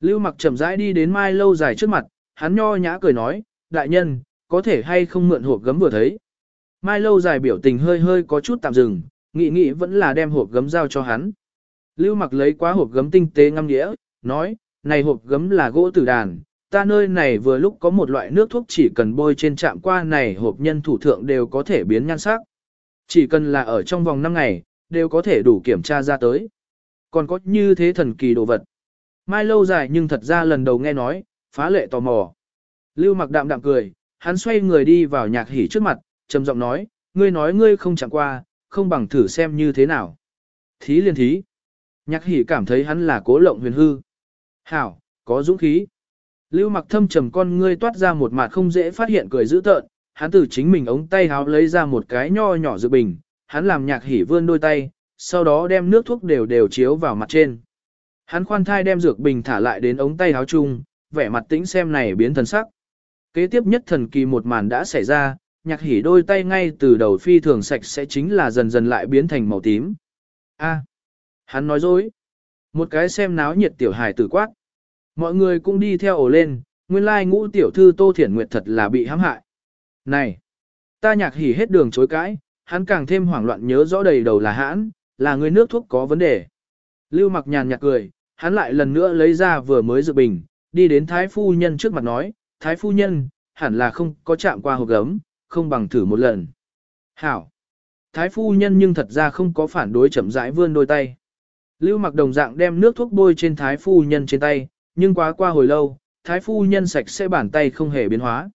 Lưu mặc chậm rãi đi đến mai lâu dài trước mặt, hắn nho nhã cười nói, đại nhân, có thể hay không mượn hộp gấm vừa thấy. Mai lâu dài biểu tình hơi hơi có chút tạm dừng, nghĩ nghĩ vẫn là đem hộp gấm giao cho hắn. Lưu mặc lấy quá hộp gấm tinh tế ngâm đĩa, nói, này hộp gấm là gỗ tử đàn, ta nơi này vừa lúc có một loại nước thuốc chỉ cần bôi trên chạm qua này hộp nhân thủ thượng đều có thể biến nhan sắc. Chỉ cần là ở trong vòng 5 ngày, đều có thể đủ kiểm tra ra tới. Còn có như thế thần kỳ đồ vật. Mai lâu dài nhưng thật ra lần đầu nghe nói, phá lệ tò mò. Lưu mặc đạm đạm cười, hắn xoay người đi vào nhạc hỉ trước mặt, trầm giọng nói, ngươi nói ngươi không chẳng qua, không bằng thử xem như thế nào. Thí liên thí. Nhạc hỉ cảm thấy hắn là cố lộng huyền hư. Hảo, có dũng khí. Lưu mặc thâm trầm con ngươi toát ra một mặt không dễ phát hiện cười dữ tợn, hắn từ chính mình ống tay háo lấy ra một cái nho nhỏ dự bình, hắn làm nhạc hỉ vươn đôi tay, sau đó đem nước thuốc đều đều chiếu vào mặt trên. Hắn khoan thai đem dược bình thả lại đến ống tay háo chung, vẻ mặt tĩnh xem này biến thần sắc. Kế tiếp nhất thần kỳ một màn đã xảy ra, nhạc hỉ đôi tay ngay từ đầu phi thường sạch sẽ chính là dần dần lại biến thành màu tím. A, hắn nói dối. Một cái xem náo nhiệt tiểu hài tử quát. Mọi người cũng đi theo ổ lên, nguyên lai ngũ tiểu thư Tô Thiển Nguyệt thật là bị hãm hại. Này, ta nhạc hỉ hết đường chối cãi, hắn càng thêm hoảng loạn nhớ rõ đầy đầu là hãn, là người nước thuốc có vấn đề. Lưu mặc nhàn nhạt cười, hắn lại lần nữa lấy ra vừa mới dự bình, đi đến thái phu nhân trước mặt nói, thái phu nhân, hẳn là không có chạm qua hộp gấm, không bằng thử một lần. Hảo! Thái phu nhân nhưng thật ra không có phản đối chậm rãi vươn đôi tay. Lưu mặc đồng dạng đem nước thuốc bôi trên thái phu nhân trên tay, nhưng quá qua hồi lâu, thái phu nhân sạch sẽ bàn tay không hề biến hóa.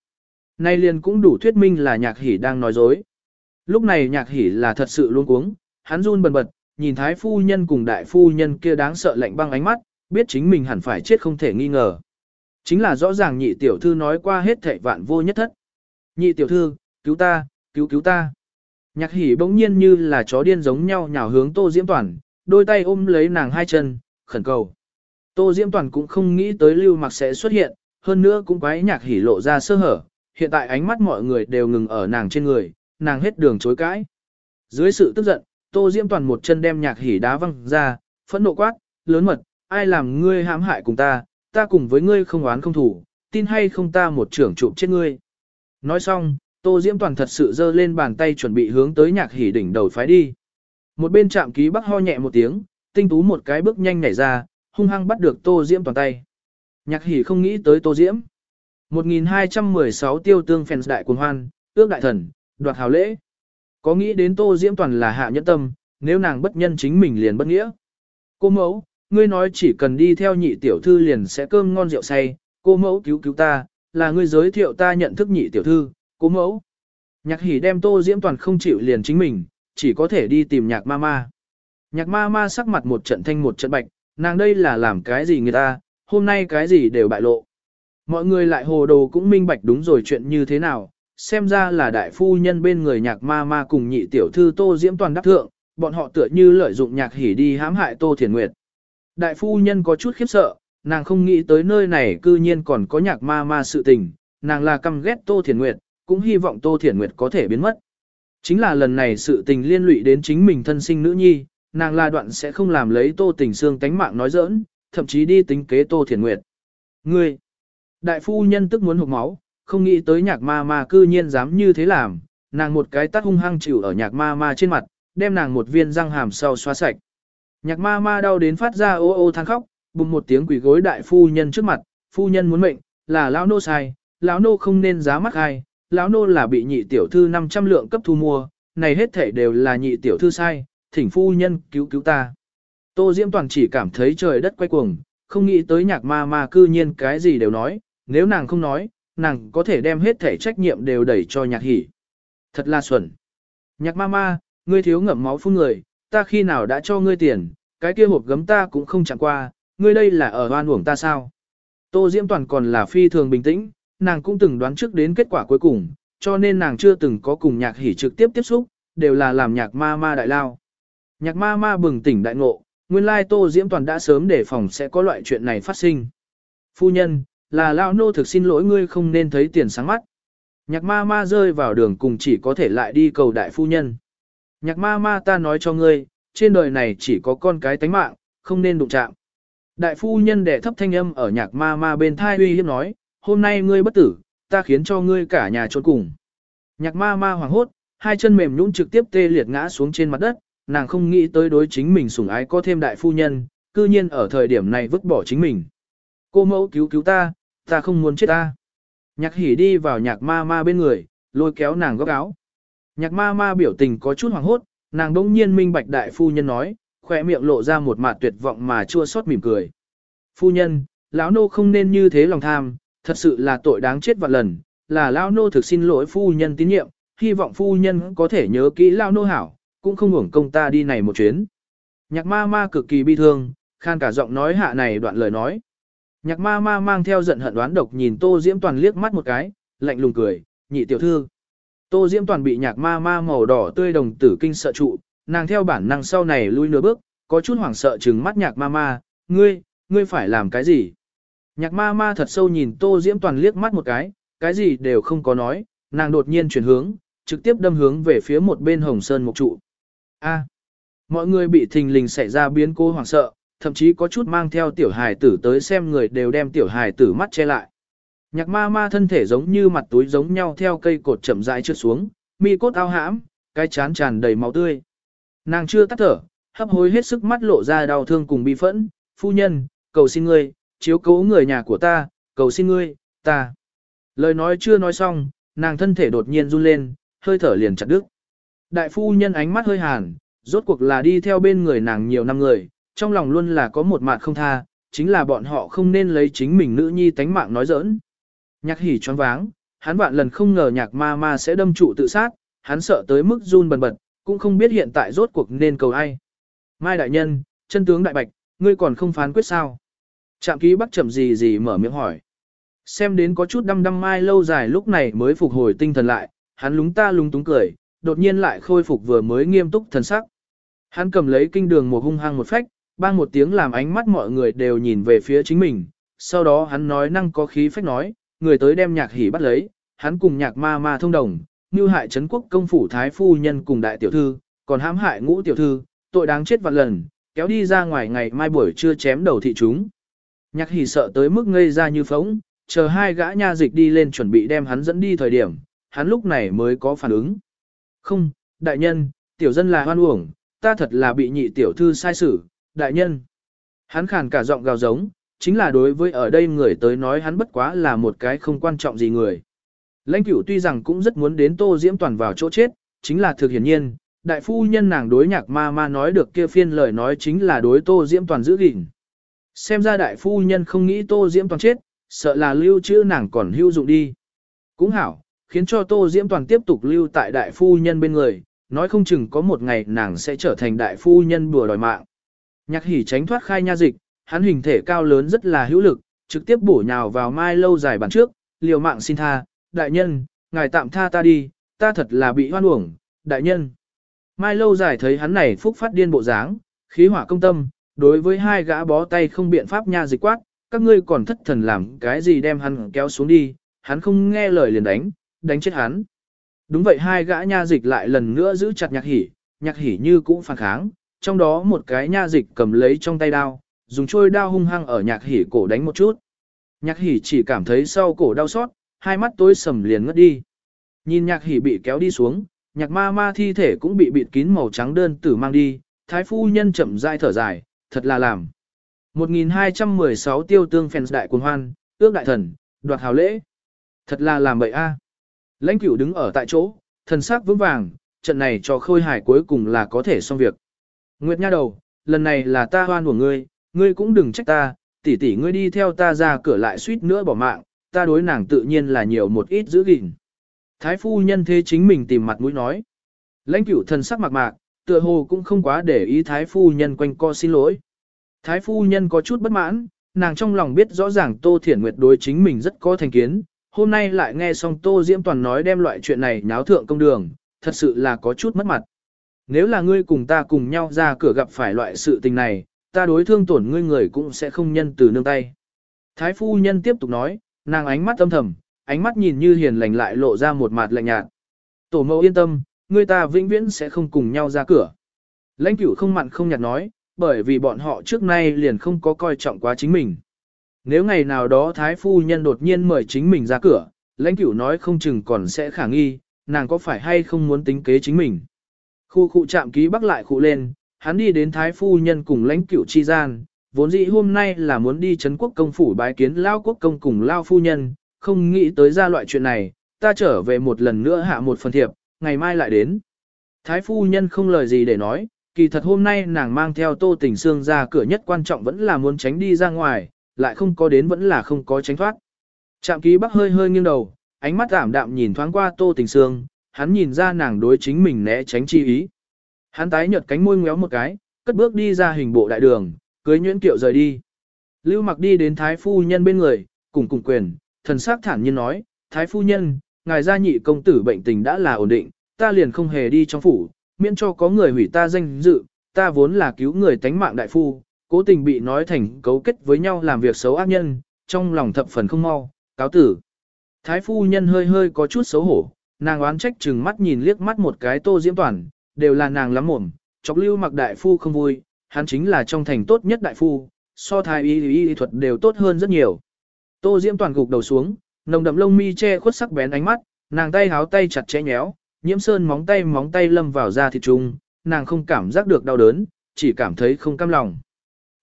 Nay liền cũng đủ thuyết minh là nhạc hỉ đang nói dối. Lúc này nhạc hỉ là thật sự luôn cuống, hắn run bần bật, nhìn thái phu nhân cùng đại phu nhân kia đáng sợ lạnh băng ánh mắt, biết chính mình hẳn phải chết không thể nghi ngờ. Chính là rõ ràng nhị tiểu thư nói qua hết thệ vạn vô nhất thất. Nhị tiểu thư, cứu ta, cứu cứu ta. Nhạc hỉ bỗng nhiên như là chó điên giống nhau nhào hướng tô diễm toàn, đôi tay ôm lấy nàng hai chân, khẩn cầu. Tô diễm toàn cũng không nghĩ tới lưu mặc sẽ xuất hiện, hơn nữa cũng quái nhạc hỉ lộ ra sơ hở. Hiện tại ánh mắt mọi người đều ngừng ở nàng trên người, nàng hết đường chối cãi. Dưới sự tức giận, Tô Diễm Toàn một chân đem nhạc hỉ đá văng ra, phẫn nộ quát, lớn mật, ai làm ngươi hãm hại cùng ta, ta cùng với ngươi không oán không thủ, tin hay không ta một trưởng trụ chết ngươi. Nói xong, Tô Diễm Toàn thật sự giơ lên bàn tay chuẩn bị hướng tới nhạc hỉ đỉnh đầu phái đi. Một bên chạm ký bắc ho nhẹ một tiếng, tinh tú một cái bước nhanh nhảy ra, hung hăng bắt được Tô Diễm Toàn tay. Nhạc hỉ không nghĩ tới Tô Diễm. 1216 tiêu tương phèn đại cuồng hoan, ước đại thần, đoạt hào lễ. Có nghĩ đến Tô Diễm Toàn là hạ nhẫn tâm, nếu nàng bất nhân chính mình liền bất nghĩa. Cô mẫu, ngươi nói chỉ cần đi theo nhị tiểu thư liền sẽ cơm ngon rượu say, cô mẫu cứu cứu ta, là ngươi giới thiệu ta nhận thức nhị tiểu thư, cô mẫu. Nhạc hỉ đem Tô Diễm Toàn không chịu liền chính mình, chỉ có thể đi tìm nhạc ma ma. Nhạc ma ma sắc mặt một trận thanh một trận bạch, nàng đây là làm cái gì người ta, hôm nay cái gì đều bại lộ. Mọi người lại hồ đồ cũng minh bạch đúng rồi chuyện như thế nào, xem ra là đại phu nhân bên người nhạc ma ma cùng nhị tiểu thư Tô Diễm Toàn đắc thượng, bọn họ tựa như lợi dụng nhạc hỉ đi hãm hại Tô Thiền Nguyệt. Đại phu nhân có chút khiếp sợ, nàng không nghĩ tới nơi này cư nhiên còn có nhạc ma ma sự tình, nàng là căm ghét Tô Thiền Nguyệt, cũng hy vọng Tô Thiền Nguyệt có thể biến mất. Chính là lần này sự tình liên lụy đến chính mình thân sinh nữ nhi, nàng là đoạn sẽ không làm lấy Tô Tình Sương tánh mạng nói giỡn, thậm chí đi tính kế Tô Thiền Nguyệt. Ngươi! Đại phu nhân tức muốn hụt máu, không nghĩ tới nhạc ma ma cư nhiên dám như thế làm, nàng một cái tắt hung hăng chịu ở nhạc ma ma trên mặt, đem nàng một viên răng hàm sau xóa sạch. Nhạc ma ma đau đến phát ra ô ô than khóc, bùng một tiếng quỷ gối đại phu nhân trước mặt, phu nhân muốn mệnh, là lão nô sai, lão nô không nên giá mắc ai, lão nô là bị nhị tiểu thư 500 lượng cấp thu mua, này hết thể đều là nhị tiểu thư sai, thỉnh phu nhân cứu cứu ta. Tô Diễm Toàn chỉ cảm thấy trời đất quay cuồng, không nghĩ tới nhạc ma ma cư nhiên cái gì đều nói, nếu nàng không nói, nàng có thể đem hết thể trách nhiệm đều đẩy cho nhạc hỉ. Thật là xuẩn. Nhạc ma ma, ngươi thiếu ngậm máu phun người, ta khi nào đã cho ngươi tiền, cái kia hộp gấm ta cũng không chẳng qua, ngươi đây là ở oan uổng ta sao. Tô Diễm Toàn còn là phi thường bình tĩnh, nàng cũng từng đoán trước đến kết quả cuối cùng, cho nên nàng chưa từng có cùng nhạc hỉ trực tiếp tiếp xúc, đều là làm nhạc ma ma đại lao. Nhạc ma ma bừng tỉnh đại ngộ, nguyên lai Tô Diễm Toàn đã sớm đề phòng sẽ có loại chuyện này phát sinh. Phu nhân, là lao nô thực xin lỗi ngươi không nên thấy tiền sáng mắt. Nhạc ma ma rơi vào đường cùng chỉ có thể lại đi cầu đại phu nhân. Nhạc ma ma ta nói cho ngươi, trên đời này chỉ có con cái tánh mạng, không nên đụng chạm. Đại phu nhân đẻ thấp thanh âm ở nhạc ma ma bên thai uy hiếp nói, hôm nay ngươi bất tử, ta khiến cho ngươi cả nhà trốn cùng. Nhạc ma ma hoảng hốt, hai chân mềm nhũn trực tiếp tê liệt ngã xuống trên mặt đất, nàng không nghĩ tới đối chính mình sủng ái có thêm đại phu nhân, cư nhiên ở thời điểm này vứt bỏ chính mình. Cô mẫu cứu cứu ta, ta không muốn chết ta. Nhạc hỉ đi vào nhạc ma ma bên người, lôi kéo nàng góc áo. Nhạc ma ma biểu tình có chút hoàng hốt, nàng đông nhiên minh bạch đại phu nhân nói, khỏe miệng lộ ra một mặt tuyệt vọng mà chua xót mỉm cười. Phu nhân, lão nô không nên như thế lòng tham, thật sự là tội đáng chết vạn lần, là lão nô thực xin lỗi phu nhân tín nhiệm, hy vọng phu nhân có thể nhớ kỹ lão nô hảo, cũng không hưởng công ta đi này một chuyến. Nhạc ma ma cực kỳ bi thương, khan cả giọng nói hạ này đoạn lời nói. Nhạc ma ma mang theo giận hận đoán độc nhìn Tô Diễm Toàn liếc mắt một cái, lạnh lùng cười, nhị tiểu thư. Tô Diễm Toàn bị nhạc ma ma màu đỏ tươi đồng tử kinh sợ trụ, nàng theo bản năng sau này lui nửa bước, có chút hoảng sợ trừng mắt nhạc ma ma, ngươi, ngươi phải làm cái gì? Nhạc ma ma thật sâu nhìn Tô Diễm Toàn liếc mắt một cái, cái gì đều không có nói, nàng đột nhiên chuyển hướng, trực tiếp đâm hướng về phía một bên hồng sơn mục trụ. A. mọi người bị thình lình xảy ra biến cố hoảng sợ, thậm chí có chút mang theo tiểu hài tử tới xem người đều đem tiểu hài tử mắt che lại. Nhạc ma ma thân thể giống như mặt túi giống nhau theo cây cột chậm rãi trượt xuống, mi cốt ao hãm, cái chán tràn đầy máu tươi. Nàng chưa tắt thở, hấp hối hết sức mắt lộ ra đau thương cùng bi phẫn, phu nhân, cầu xin ngươi, chiếu cố người nhà của ta, cầu xin ngươi, ta. Lời nói chưa nói xong, nàng thân thể đột nhiên run lên, hơi thở liền chặt đứt. Đại phu nhân ánh mắt hơi hàn, rốt cuộc là đi theo bên người nàng nhiều năm người, trong lòng luôn là có một mạt không tha, chính là bọn họ không nên lấy chính mình nữ nhi tánh mạng nói giỡn. Nhạc hỉ choáng váng, hắn vạn lần không ngờ nhạc ma ma sẽ đâm trụ tự sát, hắn sợ tới mức run bần bật, cũng không biết hiện tại rốt cuộc nên cầu ai. Mai đại nhân, chân tướng đại bạch, ngươi còn không phán quyết sao? Trạm ký bắt chậm gì gì mở miệng hỏi. Xem đến có chút đăm đăm mai lâu dài lúc này mới phục hồi tinh thần lại, hắn lúng ta lúng túng cười, đột nhiên lại khôi phục vừa mới nghiêm túc thần sắc. Hắn cầm lấy kinh đường một hung hăng một phách, bang một tiếng làm ánh mắt mọi người đều nhìn về phía chính mình. Sau đó hắn nói năng có khí phách nói, người tới đem nhạc hỉ bắt lấy, hắn cùng nhạc ma ma thông đồng, như hại Trấn quốc công phủ thái phu nhân cùng đại tiểu thư, còn hãm hại ngũ tiểu thư, tội đáng chết vạn lần, kéo đi ra ngoài ngày mai buổi trưa chém đầu thị chúng. Nhạc hỉ sợ tới mức ngây ra như phóng, chờ hai gã nha dịch đi lên chuẩn bị đem hắn dẫn đi thời điểm, hắn lúc này mới có phản ứng. Không, đại nhân, tiểu dân là hoan uổng, ta thật là bị nhị tiểu thư sai xử, đại nhân. Hắn khàn cả giọng gào giống, chính là đối với ở đây người tới nói hắn bất quá là một cái không quan trọng gì người. Lãnh cửu tuy rằng cũng rất muốn đến tô diễm toàn vào chỗ chết, chính là thực hiển nhiên, đại phu nhân nàng đối nhạc ma ma nói được kia phiên lời nói chính là đối tô diễm toàn giữ gìn. Xem ra đại phu nhân không nghĩ tô diễm toàn chết, sợ là lưu trữ nàng còn hưu dụng đi. Cũng hảo, khiến cho tô diễm toàn tiếp tục lưu tại đại phu nhân bên người, nói không chừng có một ngày nàng sẽ trở thành đại phu nhân bùa đòi mạng. Nhạc hỉ tránh thoát khai nha dịch, hắn hình thể cao lớn rất là hữu lực, trực tiếp bổ nhào vào mai lâu dài bàn trước, liều mạng xin tha, đại nhân, ngài tạm tha ta đi, ta thật là bị hoan uổng, đại nhân. Mai lâu dài thấy hắn này phúc phát điên bộ dáng, khí hỏa công tâm, đối với hai gã bó tay không biện pháp nha dịch quát, các ngươi còn thất thần làm cái gì đem hắn kéo xuống đi, hắn không nghe lời liền đánh, đánh chết hắn. Đúng vậy hai gã nha dịch lại lần nữa giữ chặt nhạc hỉ, nhạc hỉ như cũng phản kháng, trong đó một cái nha dịch cầm lấy trong tay đao, dùng trôi đao hung hăng ở nhạc hỉ cổ đánh một chút. Nhạc hỉ chỉ cảm thấy sau cổ đau xót, hai mắt tối sầm liền ngất đi. Nhìn nhạc hỉ bị kéo đi xuống, nhạc ma ma thi thể cũng bị bịt kín màu trắng đơn tử mang đi, thái phu nhân chậm rãi thở dài, thật là làm. 1216 tiêu tương phèn đại quân hoan, ước đại thần, đoạt hào lễ. Thật là làm bậy a. Lãnh cửu đứng ở tại chỗ, thần sắc vững vàng, trận này cho khôi hải cuối cùng là có thể xong việc. Nguyệt nha đầu, lần này là ta hoan của ngươi, ngươi cũng đừng trách ta, tỷ tỷ ngươi đi theo ta ra cửa lại suýt nữa bỏ mạng, ta đối nàng tự nhiên là nhiều một ít giữ gìn. Thái phu nhân thế chính mình tìm mặt mũi nói. Lãnh cửu thần sắc mạc mạc, tựa hồ cũng không quá để ý thái phu nhân quanh co xin lỗi. Thái phu nhân có chút bất mãn, nàng trong lòng biết rõ ràng Tô Thiển Nguyệt đối chính mình rất có thành kiến, hôm nay lại nghe xong Tô Diễm Toàn nói đem loại chuyện này nháo thượng công đường, thật sự là có chút mất mặt. Nếu là ngươi cùng ta cùng nhau ra cửa gặp phải loại sự tình này, ta đối thương tổn ngươi người cũng sẽ không nhân từ nương tay. Thái phu nhân tiếp tục nói, nàng ánh mắt âm thầm, ánh mắt nhìn như hiền lành lại lộ ra một mặt lạnh nhạt. Tổ mẫu yên tâm, ngươi ta vĩnh viễn sẽ không cùng nhau ra cửa. Lãnh cửu không mặn không nhạt nói, bởi vì bọn họ trước nay liền không có coi trọng quá chính mình. Nếu ngày nào đó thái phu nhân đột nhiên mời chính mình ra cửa, lãnh cửu nói không chừng còn sẽ khả nghi, nàng có phải hay không muốn tính kế chính mình. Khu khu chạm ký bắc lại khu lên, hắn đi đến thái phu nhân cùng lãnh cửu chi gian, vốn dĩ hôm nay là muốn đi Trấn quốc công phủ bái kiến lao quốc công cùng lao phu nhân, không nghĩ tới ra loại chuyện này, ta trở về một lần nữa hạ một phần thiệp, ngày mai lại đến. Thái phu nhân không lời gì để nói, kỳ thật hôm nay nàng mang theo tô tình xương ra cửa nhất quan trọng vẫn là muốn tránh đi ra ngoài, lại không có đến vẫn là không có tránh thoát. Trạm ký bắc hơi hơi nghiêng đầu, ánh mắt ảm đạm nhìn thoáng qua tô tình xương, hắn nhìn ra nàng đối chính mình né tránh chi ý. Hắn tái nhợt cánh môi ngéo một cái, cất bước đi ra hình bộ đại đường, cưới nhuyễn kiệu rời đi. Lưu mặc đi đến thái phu nhân bên người, cùng cùng quyền, thần sắc thản nhiên nói, thái phu nhân, ngài gia nhị công tử bệnh tình đã là ổn định, ta liền không hề đi trong phủ, miễn cho có người hủy ta danh dự, ta vốn là cứu người tánh mạng đại phu, cố tình bị nói thành cấu kết với nhau làm việc xấu ác nhân, trong lòng thập phần không mau, cáo tử. Thái phu nhân hơi hơi có chút xấu hổ, nàng oán trách chừng mắt nhìn liếc mắt một cái tô diễm toàn, đều là nàng lắm mồm, chọc lưu mặc đại phu không vui, hắn chính là trong thành tốt nhất đại phu, so thái y y, thuật đều tốt hơn rất nhiều. Tô diễm toàn gục đầu xuống, nồng đậm lông mi che khuất sắc bén ánh mắt, nàng tay háo tay chặt chẽ nhéo, nhiễm sơn móng tay móng tay lâm vào da thịt trung, nàng không cảm giác được đau đớn, chỉ cảm thấy không cam lòng.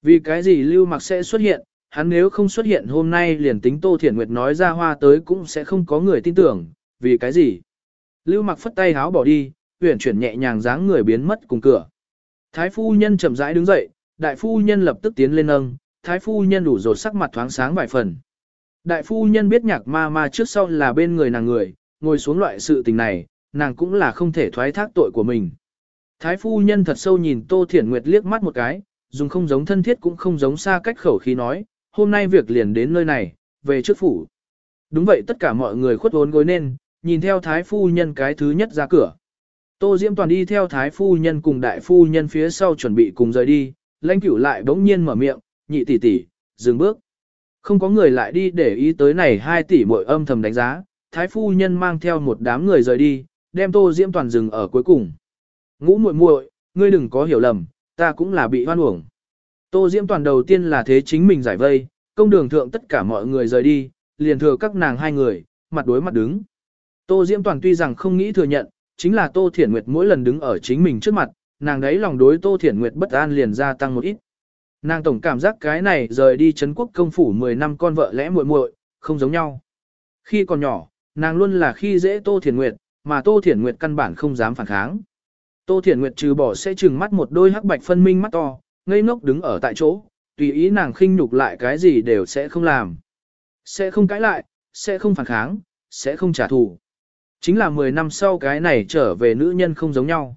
Vì cái gì lưu mặc sẽ xuất hiện, hắn nếu không xuất hiện hôm nay liền tính Tô Thiển Nguyệt nói ra hoa tới cũng sẽ không có người tin tưởng, vì cái gì. Lưu mặc phất tay háo bỏ đi, huyển chuyển nhẹ nhàng dáng người biến mất cùng cửa. Thái phu nhân chậm rãi đứng dậy, đại phu nhân lập tức tiến lên nâng, thái phu nhân đủ rột sắc mặt thoáng sáng vài phần. Đại phu nhân biết nhạc ma ma trước sau là bên người nàng người, ngồi xuống loại sự tình này, nàng cũng là không thể thoái thác tội của mình. Thái phu nhân thật sâu nhìn Tô Thiển Nguyệt liếc mắt một cái, dùng không giống thân thiết cũng không giống xa cách khẩu khí nói, hôm nay việc liền đến nơi này, về trước phủ. Đúng vậy tất cả mọi người khuất vốn gối nên, nhìn theo thái phu nhân cái thứ nhất ra cửa. Tô Diễm Toàn đi theo thái phu nhân cùng đại phu nhân phía sau chuẩn bị cùng rời đi, lãnh cửu lại bỗng nhiên mở miệng, nhị tỷ tỷ, dừng bước. Không có người lại đi để ý tới này hai tỷ muội âm thầm đánh giá, thái phu nhân mang theo một đám người rời đi, đem Tô Diễm Toàn dừng ở cuối cùng. Ngũ muội muội, ngươi đừng có hiểu lầm, ta cũng là bị hoan uổng. Tô Diễm Toàn đầu tiên là thế chính mình giải vây, công đường thượng tất cả mọi người rời đi, liền thừa các nàng hai người, mặt đối mặt đứng. Tô Diễm Toàn tuy rằng không nghĩ thừa nhận, chính là Tô Thiển Nguyệt mỗi lần đứng ở chính mình trước mặt, nàng đấy lòng đối Tô Thiển Nguyệt bất an liền gia tăng một ít. Nàng tổng cảm giác cái này rời đi Trấn quốc công phủ 10 năm con vợ lẽ muội muội, không giống nhau. Khi còn nhỏ, nàng luôn là khi dễ Tô Thiển Nguyệt, mà Tô Thiển Nguyệt căn bản không dám phản kháng. Tô Thiển Nguyệt trừ bỏ sẽ trừng mắt một đôi hắc bạch phân minh mắt to, ngây ngốc đứng ở tại chỗ, tùy ý nàng khinh nhục lại cái gì đều sẽ không làm. Sẽ không cãi lại, sẽ không phản kháng, sẽ không trả thù. Chính là 10 năm sau cái này trở về nữ nhân không giống nhau.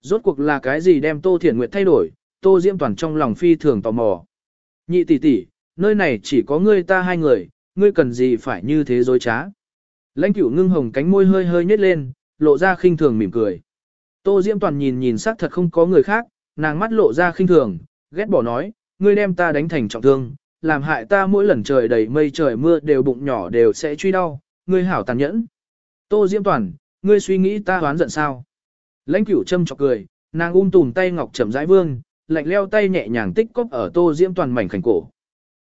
Rốt cuộc là cái gì đem Tô Thiển Nguyệt thay đổi, Tô Diễm Toàn trong lòng phi thường tò mò. Nhị tỷ tỷ, nơi này chỉ có ngươi ta hai người, ngươi cần gì phải như thế dối trá. Lãnh cửu ngưng hồng cánh môi hơi hơi nhếch lên, lộ ra khinh thường mỉm cười. Tô Diễm Toàn nhìn nhìn sắc thật không có người khác, nàng mắt lộ ra khinh thường, ghét bỏ nói, ngươi đem ta đánh thành trọng thương, làm hại ta mỗi lần trời đầy mây trời mưa đều bụng nhỏ đều sẽ truy đau, ngươi hảo tàn nhẫn. Tô Diễm Toàn, ngươi suy nghĩ ta hoán giận sao? Lãnh cửu châm chọc cười, nàng ung tùm tay ngọc chậm rãi vương, lạnh leo tay nhẹ nhàng tích cốc ở Tô Diễm Toàn mảnh khảnh cổ.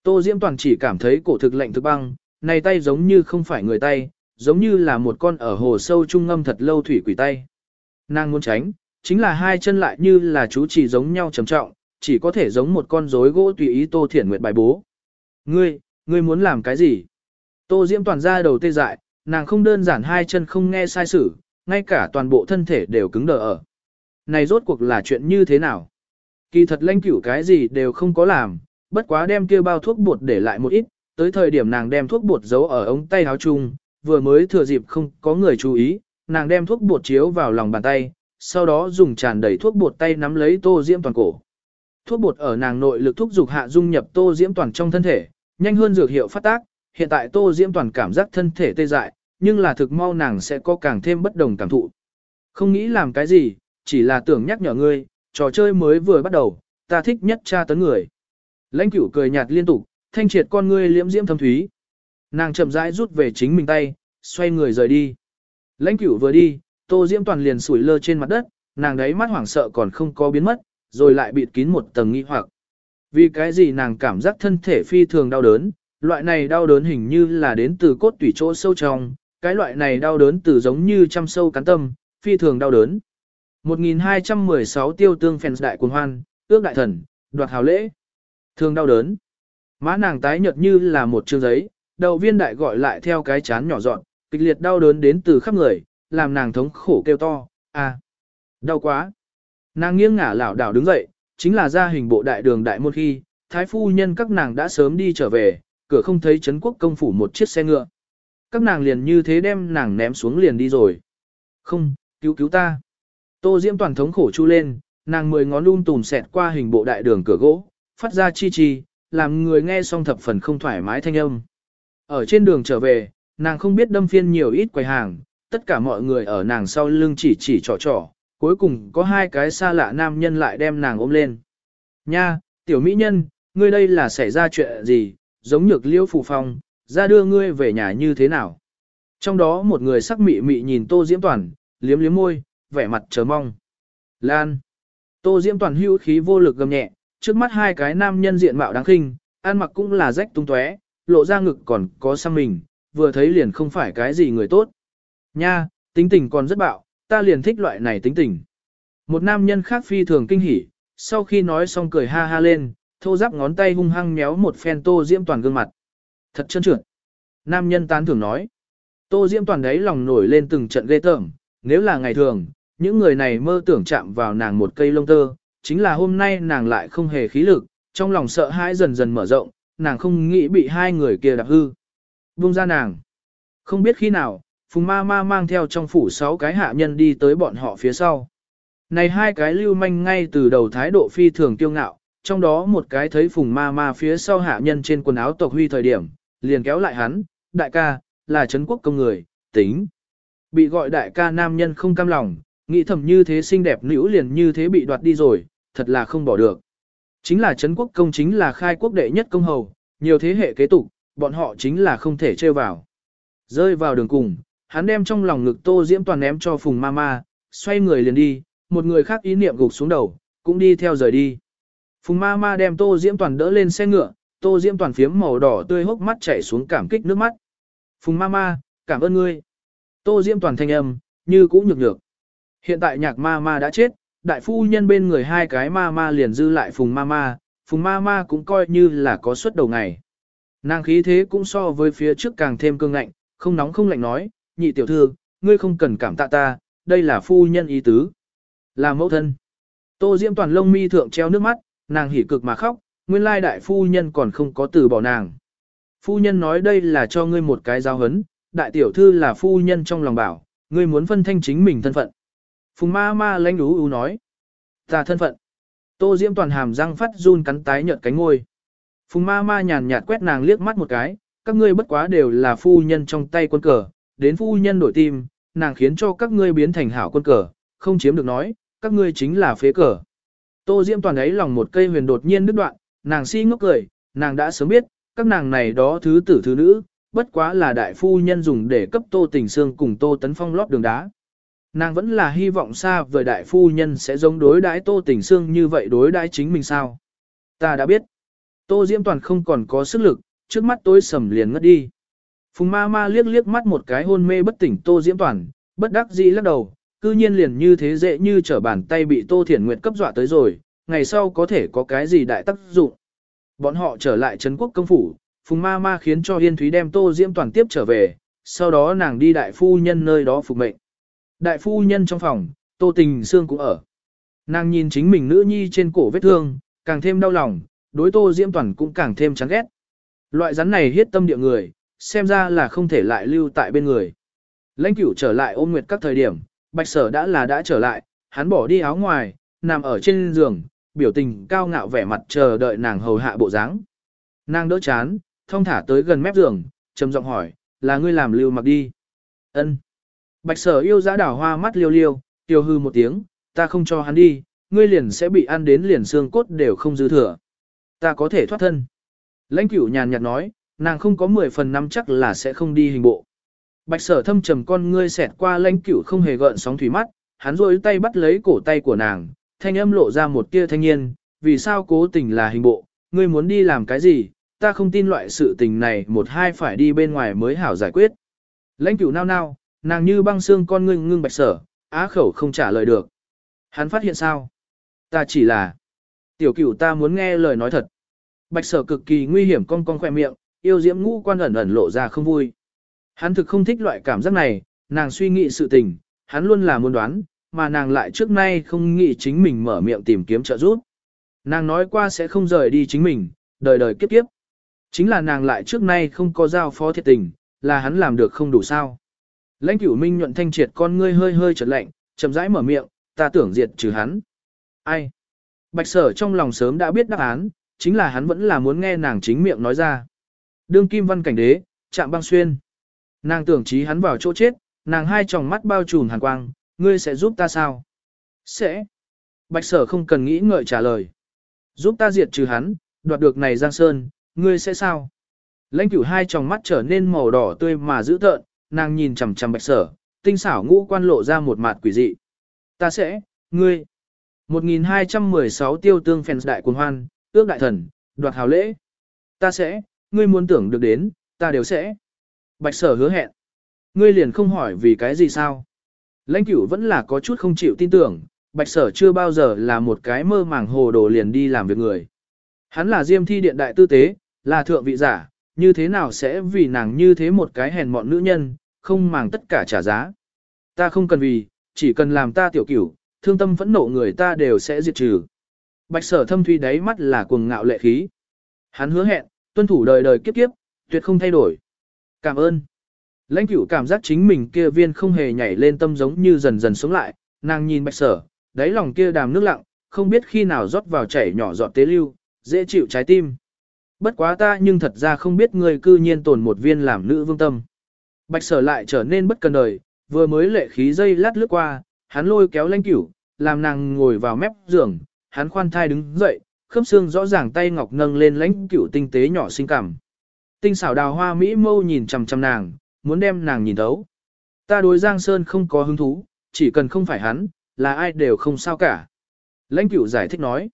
Tô Diễm Toàn chỉ cảm thấy cổ thực lạnh thực băng, này tay giống như không phải người tay, giống như là một con ở hồ sâu trung ngâm thật lâu thủy quỷ tay. Nàng muốn tránh, chính là hai chân lại như là chú chỉ giống nhau trầm trọng, chỉ có thể giống một con rối gỗ tùy ý Tô Thiển Nguyệt bài bố. Ngươi, ngươi muốn làm cái gì? Tô Diễm toàn ra đầu tê dại, nàng không đơn giản hai chân không nghe sai sử, ngay cả toàn bộ thân thể đều cứng đờ ở. Này rốt cuộc là chuyện như thế nào? Kỳ thật lanh cửu cái gì đều không có làm, bất quá đem kia bao thuốc bột để lại một ít, tới thời điểm nàng đem thuốc bột giấu ở ống tay áo chung, vừa mới thừa dịp không có người chú ý, nàng đem thuốc bột chiếu vào lòng bàn tay, sau đó dùng tràn đầy thuốc bột tay nắm lấy Tô Diễm toàn cổ. Thuốc bột ở nàng nội lực thúc dục hạ dung nhập Tô Diễm toàn trong thân thể, nhanh hơn dược hiệu phát tác, hiện tại Tô Diễm toàn cảm giác thân thể tê dại, nhưng là thực mau nàng sẽ có càng thêm bất đồng cảm thụ. Không nghĩ làm cái gì, chỉ là tưởng nhắc nhở ngươi, trò chơi mới vừa bắt đầu, ta thích nhất tra tấn người. Lãnh cửu cười nhạt liên tục, thanh triệt con ngươi liễm diễm thâm thúy. Nàng chậm rãi rút về chính mình tay, xoay người rời đi. Lãnh cửu vừa đi, tô diễm toàn liền sủi lơ trên mặt đất, nàng đấy mắt hoảng sợ còn không có biến mất, rồi lại bịt kín một tầng nghi hoặc. Vì cái gì nàng cảm giác thân thể phi thường đau đớn, loại này đau đớn hình như là đến từ cốt tủy chỗ sâu trong, cái loại này đau đớn từ giống như trăm sâu cắn tâm, phi thường đau đớn. 1216 tiêu tương phèn đại cuồng hoan, ước đại thần, đoạt hào lễ. Thường đau đớn. Má nàng tái nhợt như là một chương giấy, đầu viên đại gọi lại theo cái chán nhỏ dọn, kịch liệt đau đớn đến từ khắp người, làm nàng thống khổ kêu to, à, đau quá. Nàng nghiêng ngả lảo đảo đứng dậy, chính là ra hình bộ đại đường đại môn khi, thái phu nhân các nàng đã sớm đi trở về, cửa không thấy Trấn quốc công phủ một chiếc xe ngựa. Các nàng liền như thế đem nàng ném xuống liền đi rồi. Không, cứu cứu ta. Tô Diễm toàn thống khổ chu lên, nàng mười ngón lung tùm xẹt qua hình bộ đại đường cửa gỗ, phát ra chi chi, làm người nghe xong thập phần không thoải mái thanh âm. Ở trên đường trở về, nàng không biết đâm phiên nhiều ít quầy hàng, tất cả mọi người ở nàng sau lưng chỉ chỉ trò trò, cuối cùng có hai cái xa lạ nam nhân lại đem nàng ôm lên. Nha, tiểu mỹ nhân, ngươi đây là xảy ra chuyện gì, giống nhược liễu phù phong, ra đưa ngươi về nhà như thế nào. Trong đó một người sắc mị mị nhìn Tô Diễm Toàn, liếm liếm môi, vẻ mặt chờ mong. Lan. Tô Diễm Toàn hữu khí vô lực gầm nhẹ, trước mắt hai cái nam nhân diện mạo đáng khinh, ăn mặc cũng là rách tung tóe, lộ ra ngực còn có xăm mình, vừa thấy liền không phải cái gì người tốt. Nha, tính tình còn rất bạo, ta liền thích loại này tính tình. Một nam nhân khác phi thường kinh hỉ, sau khi nói xong cười ha ha lên, thô giáp ngón tay hung hăng méo một phen tô diễm toàn gương mặt. Thật chân trượt. Nam nhân tán thường nói. Tô diễm toàn đấy lòng nổi lên từng trận ghê tởm, nếu là ngày thường, những người này mơ tưởng chạm vào nàng một cây lông tơ, chính là hôm nay nàng lại không hề khí lực, trong lòng sợ hãi dần dần mở rộng, nàng không nghĩ bị hai người kia đạp hư. Vung ra nàng. Không biết khi nào, Phùng Ma Ma mang theo trong phủ sáu cái hạ nhân đi tới bọn họ phía sau. Này hai cái lưu manh ngay từ đầu thái độ phi thường kiêu ngạo, trong đó một cái thấy Phùng Ma Ma phía sau hạ nhân trên quần áo tộc huy thời điểm, liền kéo lại hắn, đại ca, là Trấn quốc công người, tính. Bị gọi đại ca nam nhân không cam lòng, nghĩ thầm như thế xinh đẹp nữ liền như thế bị đoạt đi rồi, thật là không bỏ được. Chính là Trấn quốc công chính là khai quốc đệ nhất công hầu, nhiều thế hệ kế tục, bọn họ chính là không thể trêu vào. Rơi vào đường cùng, hắn đem trong lòng ngực tô diễm toàn ném cho phùng ma ma, xoay người liền đi, một người khác ý niệm gục xuống đầu, cũng đi theo rời đi. Phùng ma ma đem tô diễm toàn đỡ lên xe ngựa, tô diễm toàn phiếm màu đỏ tươi hốc mắt chảy xuống cảm kích nước mắt. Phùng ma ma, cảm ơn ngươi. Tô diễm toàn thanh âm, như cũ nhược nhược. Hiện tại nhạc ma ma đã chết, đại phu nhân bên người hai cái ma ma liền dư lại phùng ma ma, phùng ma ma cũng coi như là có suất đầu ngày. Nàng khí thế cũng so với phía trước càng thêm cương ngạnh, không nóng không lạnh nói, nhị tiểu thư, ngươi không cần cảm tạ ta, đây là phu nhân ý tứ. Là mẫu thân. Tô Diễm toàn lông mi thượng treo nước mắt, nàng hỉ cực mà khóc, nguyên lai đại phu nhân còn không có từ bỏ nàng. Phu nhân nói đây là cho ngươi một cái giáo hấn, đại tiểu thư là phu nhân trong lòng bảo, ngươi muốn phân thanh chính mình thân phận. Phùng ma ma lãnh ú ú nói. Ta thân phận. Tô Diễm toàn hàm răng phát run cắn tái nhợt cánh ngôi. Phùng ma ma nhàn nhạt quét nàng liếc mắt một cái, các ngươi bất quá đều là phu nhân trong tay quân cờ, đến phu nhân đổi tim, nàng khiến cho các ngươi biến thành hảo quân cờ, không chiếm được nói, các ngươi chính là phế cờ. Tô Diễm toàn ấy lòng một cây huyền đột nhiên đứt đoạn, nàng si ngốc cười, nàng đã sớm biết, các nàng này đó thứ tử thứ nữ, bất quá là đại phu nhân dùng để cấp Tô Tình xương cùng Tô Tấn Phong lót đường đá. Nàng vẫn là hy vọng xa vời đại phu nhân sẽ giống đối đãi Tô Tình xương như vậy đối đãi chính mình sao. Ta đã biết. Tô Diễm Toàn không còn có sức lực, trước mắt tôi sầm liền ngất đi. Phùng ma ma liếc liếc mắt một cái hôn mê bất tỉnh Tô Diễm Toàn, bất đắc dĩ lắc đầu, cư nhiên liền như thế dễ như trở bàn tay bị Tô Thiển Nguyệt cấp dọa tới rồi, ngày sau có thể có cái gì đại tác dụng. Bọn họ trở lại Trấn Quốc công phủ, Phùng Ma Ma khiến cho Yên Thúy đem Tô Diễm Toàn tiếp trở về, sau đó nàng đi đại phu nhân nơi đó phục mệnh. Đại phu nhân trong phòng, Tô Tình Sương cũng ở. Nàng nhìn chính mình nữ nhi trên cổ vết thương, càng thêm đau lòng, đối Tô Diễm Toàn cũng càng thêm chán ghét. Loại rắn này hiết tâm địa người, xem ra là không thể lại lưu tại bên người. Lãnh cửu trở lại ôm nguyệt các thời điểm, bạch sở đã là đã trở lại, hắn bỏ đi áo ngoài, nằm ở trên giường, biểu tình cao ngạo vẻ mặt chờ đợi nàng hầu hạ bộ dáng. Nàng đỡ chán, thông thả tới gần mép giường, trầm giọng hỏi, là ngươi làm lưu mặc đi. Ân. Bạch sở yêu giã đảo hoa mắt liêu liêu, tiêu hư một tiếng, ta không cho hắn đi, ngươi liền sẽ bị ăn đến liền xương cốt đều không dư thừa. Ta có thể thoát thân. Lãnh cửu nhàn nhạt nói, nàng không có 10 phần năm chắc là sẽ không đi hình bộ. Bạch sở thâm trầm con ngươi xẹt qua lãnh cửu không hề gợn sóng thủy mắt, hắn rôi tay bắt lấy cổ tay của nàng, thanh âm lộ ra một tia thanh niên, vì sao cố tình là hình bộ, ngươi muốn đi làm cái gì, ta không tin loại sự tình này một hai phải đi bên ngoài mới hảo giải quyết. Lãnh cửu nao nao, nàng như băng xương con ngươi ngưng bạch sở, á khẩu không trả lời được. Hắn phát hiện sao? Ta chỉ là... Tiểu cửu ta muốn nghe lời nói thật. Bạch sở cực kỳ nguy hiểm con con khỏe miệng, yêu diễm ngũ quan ẩn ẩn lộ ra không vui. Hắn thực không thích loại cảm giác này, nàng suy nghĩ sự tình, hắn luôn là muốn đoán, mà nàng lại trước nay không nghĩ chính mình mở miệng tìm kiếm trợ giúp. Nàng nói qua sẽ không rời đi chính mình, đời đời kiếp kiếp. Chính là nàng lại trước nay không có giao phó thiệt tình, là hắn làm được không đủ sao. Lãnh cửu minh nhuận thanh triệt con ngươi hơi hơi chợt lạnh, chậm rãi mở miệng, ta tưởng diệt trừ hắn. Ai? Bạch sở trong lòng sớm đã biết đáp án, chính là hắn vẫn là muốn nghe nàng chính miệng nói ra. Đương kim văn cảnh đế, chạm băng xuyên. Nàng tưởng trí hắn vào chỗ chết, nàng hai tròng mắt bao trùm hàn quang, ngươi sẽ giúp ta sao? Sẽ. Bạch sở không cần nghĩ ngợi trả lời. Giúp ta diệt trừ hắn, đoạt được này Giang Sơn, ngươi sẽ sao? Lãnh cửu hai tròng mắt trở nên màu đỏ tươi mà dữ tợn, nàng nhìn chằm chằm bạch sở, tinh xảo ngũ quan lộ ra một mặt quỷ dị. Ta sẽ, ngươi. 1216 tiêu tương phèn đại cuồng hoan, ước đại thần, đoạt hào lễ. Ta sẽ, ngươi muốn tưởng được đến, ta đều sẽ. Bạch sở hứa hẹn. Ngươi liền không hỏi vì cái gì sao. Lãnh cửu vẫn là có chút không chịu tin tưởng, bạch sở chưa bao giờ là một cái mơ màng hồ đồ liền đi làm việc người. Hắn là diêm thi điện đại tư tế, là thượng vị giả, như thế nào sẽ vì nàng như thế một cái hèn mọn nữ nhân, không màng tất cả trả giá. Ta không cần vì, chỉ cần làm ta tiểu cửu, thương tâm phẫn nộ người ta đều sẽ diệt trừ. Bạch sở thâm thuy đáy mắt là cuồng ngạo lệ khí. Hắn hứa hẹn, tuân thủ đời đời kiếp kiếp, tuyệt không thay đổi. Cảm ơn. Lãnh cửu cảm giác chính mình kia viên không hề nhảy lên tâm giống như dần dần sống lại, nàng nhìn bạch sở, đáy lòng kia đàm nước lặng, không biết khi nào rót vào chảy nhỏ giọt tế lưu, dễ chịu trái tim. Bất quá ta nhưng thật ra không biết người cư nhiên tồn một viên làm nữ vương tâm. Bạch sở lại trở nên bất cần đời, vừa mới lệ khí dây lát lướt qua, hắn lôi kéo lãnh cửu, làm nàng ngồi vào mép giường, hắn khoan thai đứng dậy, khớp xương rõ ràng tay ngọc nâng lên lãnh cửu tinh tế nhỏ xinh cảm. Tinh xảo đào hoa mỹ mâu nhìn chằm chằm nàng, muốn đem nàng nhìn thấu. Ta đối Giang Sơn không có hứng thú, chỉ cần không phải hắn, là ai đều không sao cả. Lãnh cửu giải thích nói.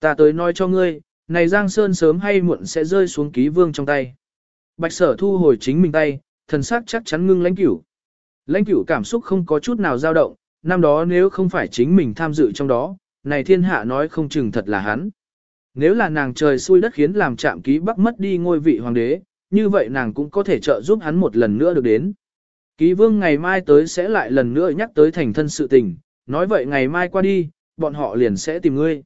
Ta tới nói cho ngươi, này Giang Sơn sớm hay muộn sẽ rơi xuống ký vương trong tay. Bạch sở thu hồi chính mình tay, thần sắc chắc chắn ngưng lãnh cửu. Lãnh cửu cảm xúc không có chút nào dao động, năm đó nếu không phải chính mình tham dự trong đó, này thiên hạ nói không chừng thật là hắn. Nếu là nàng trời xui đất khiến làm chạm ký bắc mất đi ngôi vị hoàng đế, như vậy nàng cũng có thể trợ giúp hắn một lần nữa được đến. Ký vương ngày mai tới sẽ lại lần nữa nhắc tới thành thân sự tình, nói vậy ngày mai qua đi, bọn họ liền sẽ tìm ngươi.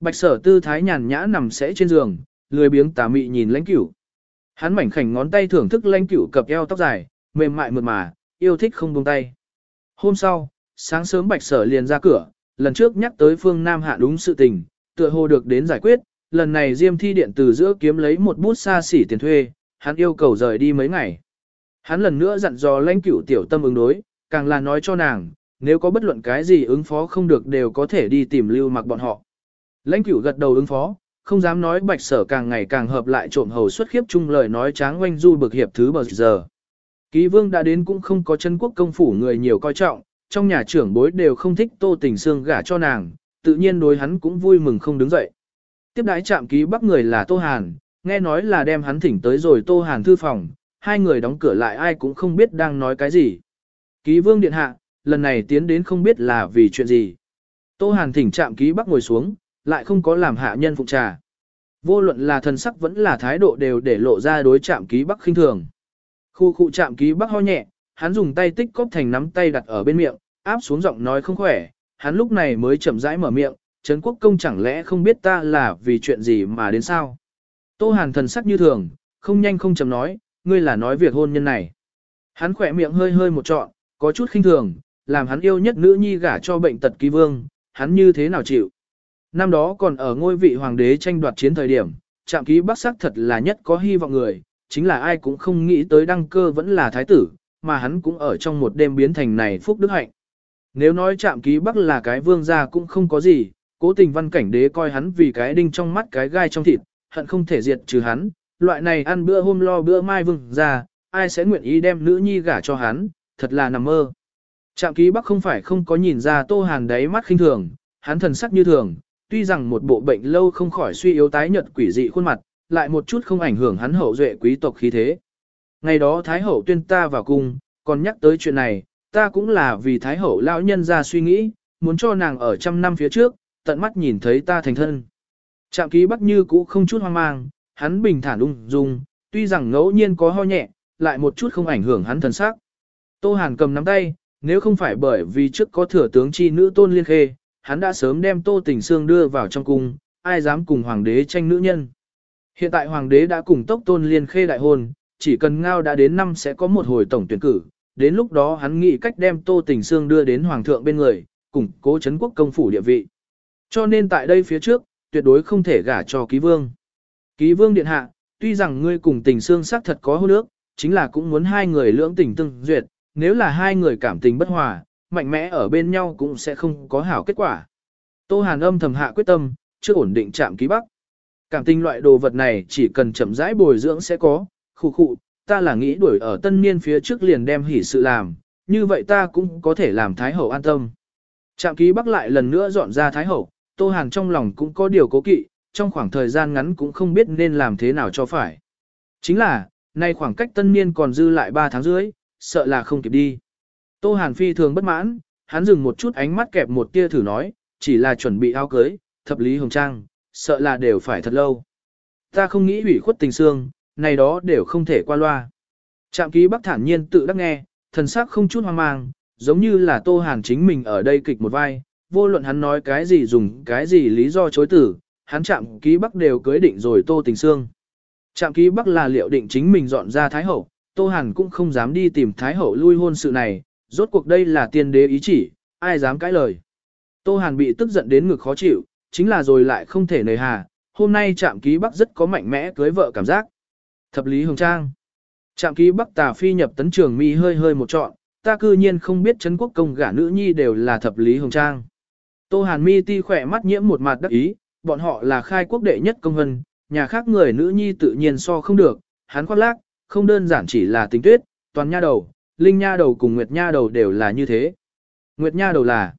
Bạch sở tư thái nhàn nhã nằm sẽ trên giường, lười biếng tà mị nhìn lãnh cửu. Hắn mảnh khảnh ngón tay thưởng thức lãnh cửu cập eo tóc dài, mềm mại mượt mà, yêu thích không buông tay. Hôm sau, sáng sớm bạch sở liền ra cửa, lần trước nhắc tới phương Nam hạ đúng sự tình, tựa hồ được đến giải quyết, lần này Diêm Thi Điện từ giữa kiếm lấy một bút xa xỉ tiền thuê, hắn yêu cầu rời đi mấy ngày. Hắn lần nữa dặn dò lãnh cửu tiểu tâm ứng đối, càng là nói cho nàng, nếu có bất luận cái gì ứng phó không được đều có thể đi tìm lưu mặc bọn họ. Lãnh cửu gật đầu ứng phó, không dám nói bạch sở càng ngày càng hợp lại trộm hầu xuất khiếp chung lời nói tráng oanh du bực hiệp thứ bờ giờ. Ký vương đã đến cũng không có chân quốc công phủ người nhiều coi trọng, trong nhà trưởng bối đều không thích tô tình xương gả cho nàng, tự nhiên đối hắn cũng vui mừng không đứng dậy. Tiếp đái chạm ký bắc người là Tô Hàn, nghe nói là đem hắn thỉnh tới rồi Tô Hàn thư phòng, hai người đóng cửa lại ai cũng không biết đang nói cái gì. Ký vương điện hạ, lần này tiến đến không biết là vì chuyện gì. Tô Hàn thỉnh chạm ký bắc ngồi xuống, lại không có làm hạ nhân phụng trà. Vô luận là thần sắc vẫn là thái độ đều để lộ ra đối chạm ký bắc khinh thường. Khu khu chạm ký bắc ho nhẹ, hắn dùng tay tích cóp thành nắm tay đặt ở bên miệng, áp xuống giọng nói không khỏe, hắn lúc này mới chậm rãi mở miệng, Trấn Quốc Công chẳng lẽ không biết ta là vì chuyện gì mà đến sao? Tô Hàn thần sắc như thường, không nhanh không chậm nói, ngươi là nói việc hôn nhân này. Hắn khỏe miệng hơi hơi một trọn, có chút khinh thường, làm hắn yêu nhất nữ nhi gả cho bệnh tật ký vương, hắn như thế nào chịu. Năm đó còn ở ngôi vị hoàng đế tranh đoạt chiến thời điểm, trạm ký bắc sắc thật là nhất có hy vọng người, chính là ai cũng không nghĩ tới đăng cơ vẫn là thái tử, mà hắn cũng ở trong một đêm biến thành này phúc đức hạnh. Nếu nói trạm ký bắc là cái vương gia cũng không có gì, cố tình văn cảnh đế coi hắn vì cái đinh trong mắt cái gai trong thịt, hận không thể diệt trừ hắn, loại này ăn bữa hôm lo bữa mai vừng ra ai sẽ nguyện ý đem nữ nhi gả cho hắn, thật là nằm mơ. Trạm ký bắc không phải không có nhìn ra tô hàn đáy mắt khinh thường, hắn thần sắc như thường, tuy rằng một bộ bệnh lâu không khỏi suy yếu tái nhợt quỷ dị khuôn mặt, lại một chút không ảnh hưởng hắn hậu duệ quý tộc khí thế. Ngày đó Thái Hậu tuyên ta vào cung, còn nhắc tới chuyện này, ta cũng là vì Thái Hậu lão nhân ra suy nghĩ, muốn cho nàng ở trăm năm phía trước, tận mắt nhìn thấy ta thành thân. Trạm ký bắc như cũ không chút hoang mang, hắn bình thản ung dung, tuy rằng ngẫu nhiên có ho nhẹ, lại một chút không ảnh hưởng hắn thần sắc. Tô Hàn cầm nắm tay, nếu không phải bởi vì trước có thừa tướng chi nữ tôn liên khê, hắn đã sớm đem Tô Tình Sương đưa vào trong cung, ai dám cùng hoàng đế tranh nữ nhân. Hiện tại hoàng đế đã cùng tốc tôn liên khê đại hôn, chỉ cần ngao đã đến năm sẽ có một hồi tổng tuyển cử, đến lúc đó hắn nghĩ cách đem Tô Tình Sương đưa đến hoàng thượng bên người, củng cố chấn quốc công phủ địa vị. Cho nên tại đây phía trước, tuyệt đối không thể gả cho ký vương. Ký vương điện hạ, tuy rằng ngươi cùng tình Sương xác thật có hôn ước, chính là cũng muốn hai người lưỡng tình tương duyệt, nếu là hai người cảm tình bất hòa, mạnh mẽ ở bên nhau cũng sẽ không có hảo kết quả. Tô Hàn âm thầm hạ quyết tâm, chưa ổn định chạm ký bắc. Cảm tình loại đồ vật này chỉ cần chậm rãi bồi dưỡng sẽ có, khu khu, ta là nghĩ đuổi ở tân niên phía trước liền đem hỉ sự làm, như vậy ta cũng có thể làm Thái Hậu an tâm. Trạm ký bắc lại lần nữa dọn ra Thái Hậu, Tô Hàn trong lòng cũng có điều cố kỵ, trong khoảng thời gian ngắn cũng không biết nên làm thế nào cho phải. Chính là, nay khoảng cách tân niên còn dư lại 3 tháng dưới, sợ là không kịp đi. Tô Hàn phi thường bất mãn, hắn dừng một chút ánh mắt kẹp một tia thử nói, chỉ là chuẩn bị áo cưới, thập lý hồng trang, sợ là đều phải thật lâu. Ta không nghĩ hủy khuất tình xương, này đó đều không thể qua loa. Trạm ký bắc thản nhiên tự đắc nghe, thần sắc không chút hoang mang, giống như là Tô Hàn chính mình ở đây kịch một vai, vô luận hắn nói cái gì dùng cái gì lý do chối tử, hắn chạm ký bắc đều cưới định rồi Tô Tình Sương. Chạm ký bắc là liệu định chính mình dọn ra Thái Hậu, Tô Hàn cũng không dám đi tìm Thái Hậu lui hôn sự này, rốt cuộc đây là tiên đế ý chỉ, ai dám cãi lời. Tô Hàn bị tức giận đến ngực khó chịu, chính là rồi lại không thể nề hà, hôm nay trạm ký bắc rất có mạnh mẽ cưới vợ cảm giác. Thập lý hồng trang. Trạm ký bắc tà phi nhập tấn trường mi hơi hơi một trọn, ta cư nhiên không biết Trấn quốc công gả nữ nhi đều là thập lý hồng trang. Tô Hàn mi ti khỏe mắt nhiễm một mặt đắc ý, bọn họ là khai quốc đệ nhất công hân, nhà khác người nữ nhi tự nhiên so không được, hắn khoác lác, không đơn giản chỉ là tình tuyết, toàn nha đầu, linh nha đầu cùng nguyệt nha đầu đều là như thế. Nguyệt nha đầu là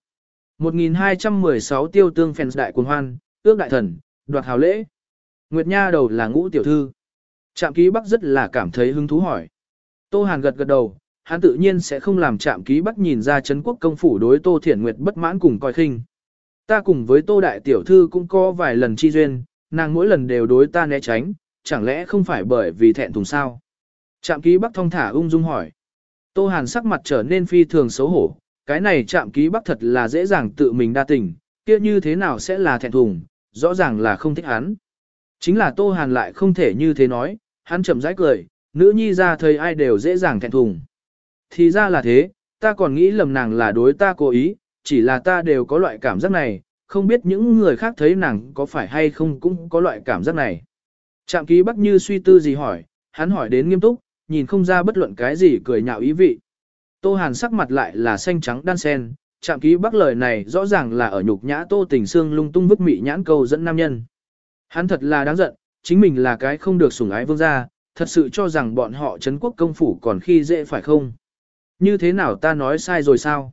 1216 tiêu tương phèn đại cuồng hoan, ước đại thần, đoạt hào lễ. Nguyệt nha đầu là ngũ tiểu thư. Trạm ký bắc rất là cảm thấy hứng thú hỏi. Tô Hàn gật gật đầu, hắn tự nhiên sẽ không làm trạm ký bắc nhìn ra chấn quốc công phủ đối Tô Thiển Nguyệt bất mãn cùng coi khinh. Ta cùng với Tô Đại Tiểu Thư cũng có vài lần chi duyên, nàng mỗi lần đều đối ta né tránh, chẳng lẽ không phải bởi vì thẹn thùng sao? Trạm ký bắc thông thả ung dung hỏi. Tô Hàn sắc mặt trở nên phi thường xấu hổ, cái này trạm ký bắc thật là dễ dàng tự mình đa tình, kia như thế nào sẽ là thẹn thùng, rõ ràng là không thích hắn. Chính là Tô Hàn lại không thể như thế nói, hắn chậm rãi cười, nữ nhi ra thời ai đều dễ dàng thẹn thùng. Thì ra là thế, ta còn nghĩ lầm nàng là đối ta cố ý, chỉ là ta đều có loại cảm giác này, không biết những người khác thấy nàng có phải hay không cũng có loại cảm giác này. Trạm ký bắc như suy tư gì hỏi, hắn hỏi đến nghiêm túc, nhìn không ra bất luận cái gì cười nhạo ý vị. Tô Hàn sắc mặt lại là xanh trắng đan sen, Trạm ký bắc lời này rõ ràng là ở nhục nhã Tô Tình Sương lung tung vứt mị nhãn câu dẫn nam nhân. Hắn thật là đáng giận, chính mình là cái không được sủng ái vương gia, thật sự cho rằng bọn họ chấn quốc công phủ còn khi dễ phải không? Như thế nào ta nói sai rồi sao?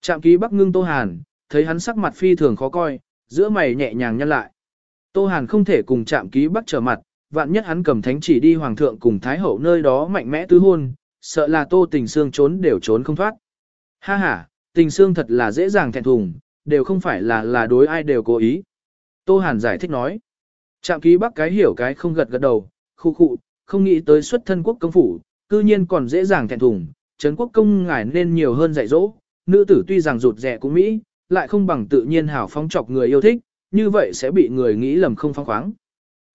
Trạm ký bắc ngưng Tô Hàn, thấy hắn sắc mặt phi thường khó coi, giữa mày nhẹ nhàng nhăn lại. Tô Hàn không thể cùng trạm ký bắc trở mặt, vạn nhất hắn cầm thánh chỉ đi hoàng thượng cùng thái hậu nơi đó mạnh mẽ tứ hôn, sợ là tô tình xương trốn đều trốn không thoát. Ha ha, Tình xương thật là dễ dàng thẹn thùng, đều không phải là là đối ai đều cố ý. Tô Hàn giải thích nói. Trạm ký bắc cái hiểu cái không gật gật đầu, khu khụ, không nghĩ tới xuất thân quốc công phủ, cư nhiên còn dễ dàng thẹn thùng, Trấn quốc công ngài nên nhiều hơn dạy dỗ, nữ tử tuy rằng rụt rẻ cũng Mỹ, lại không bằng tự nhiên hảo phóng chọc người yêu thích, như vậy sẽ bị người nghĩ lầm không phong khoáng.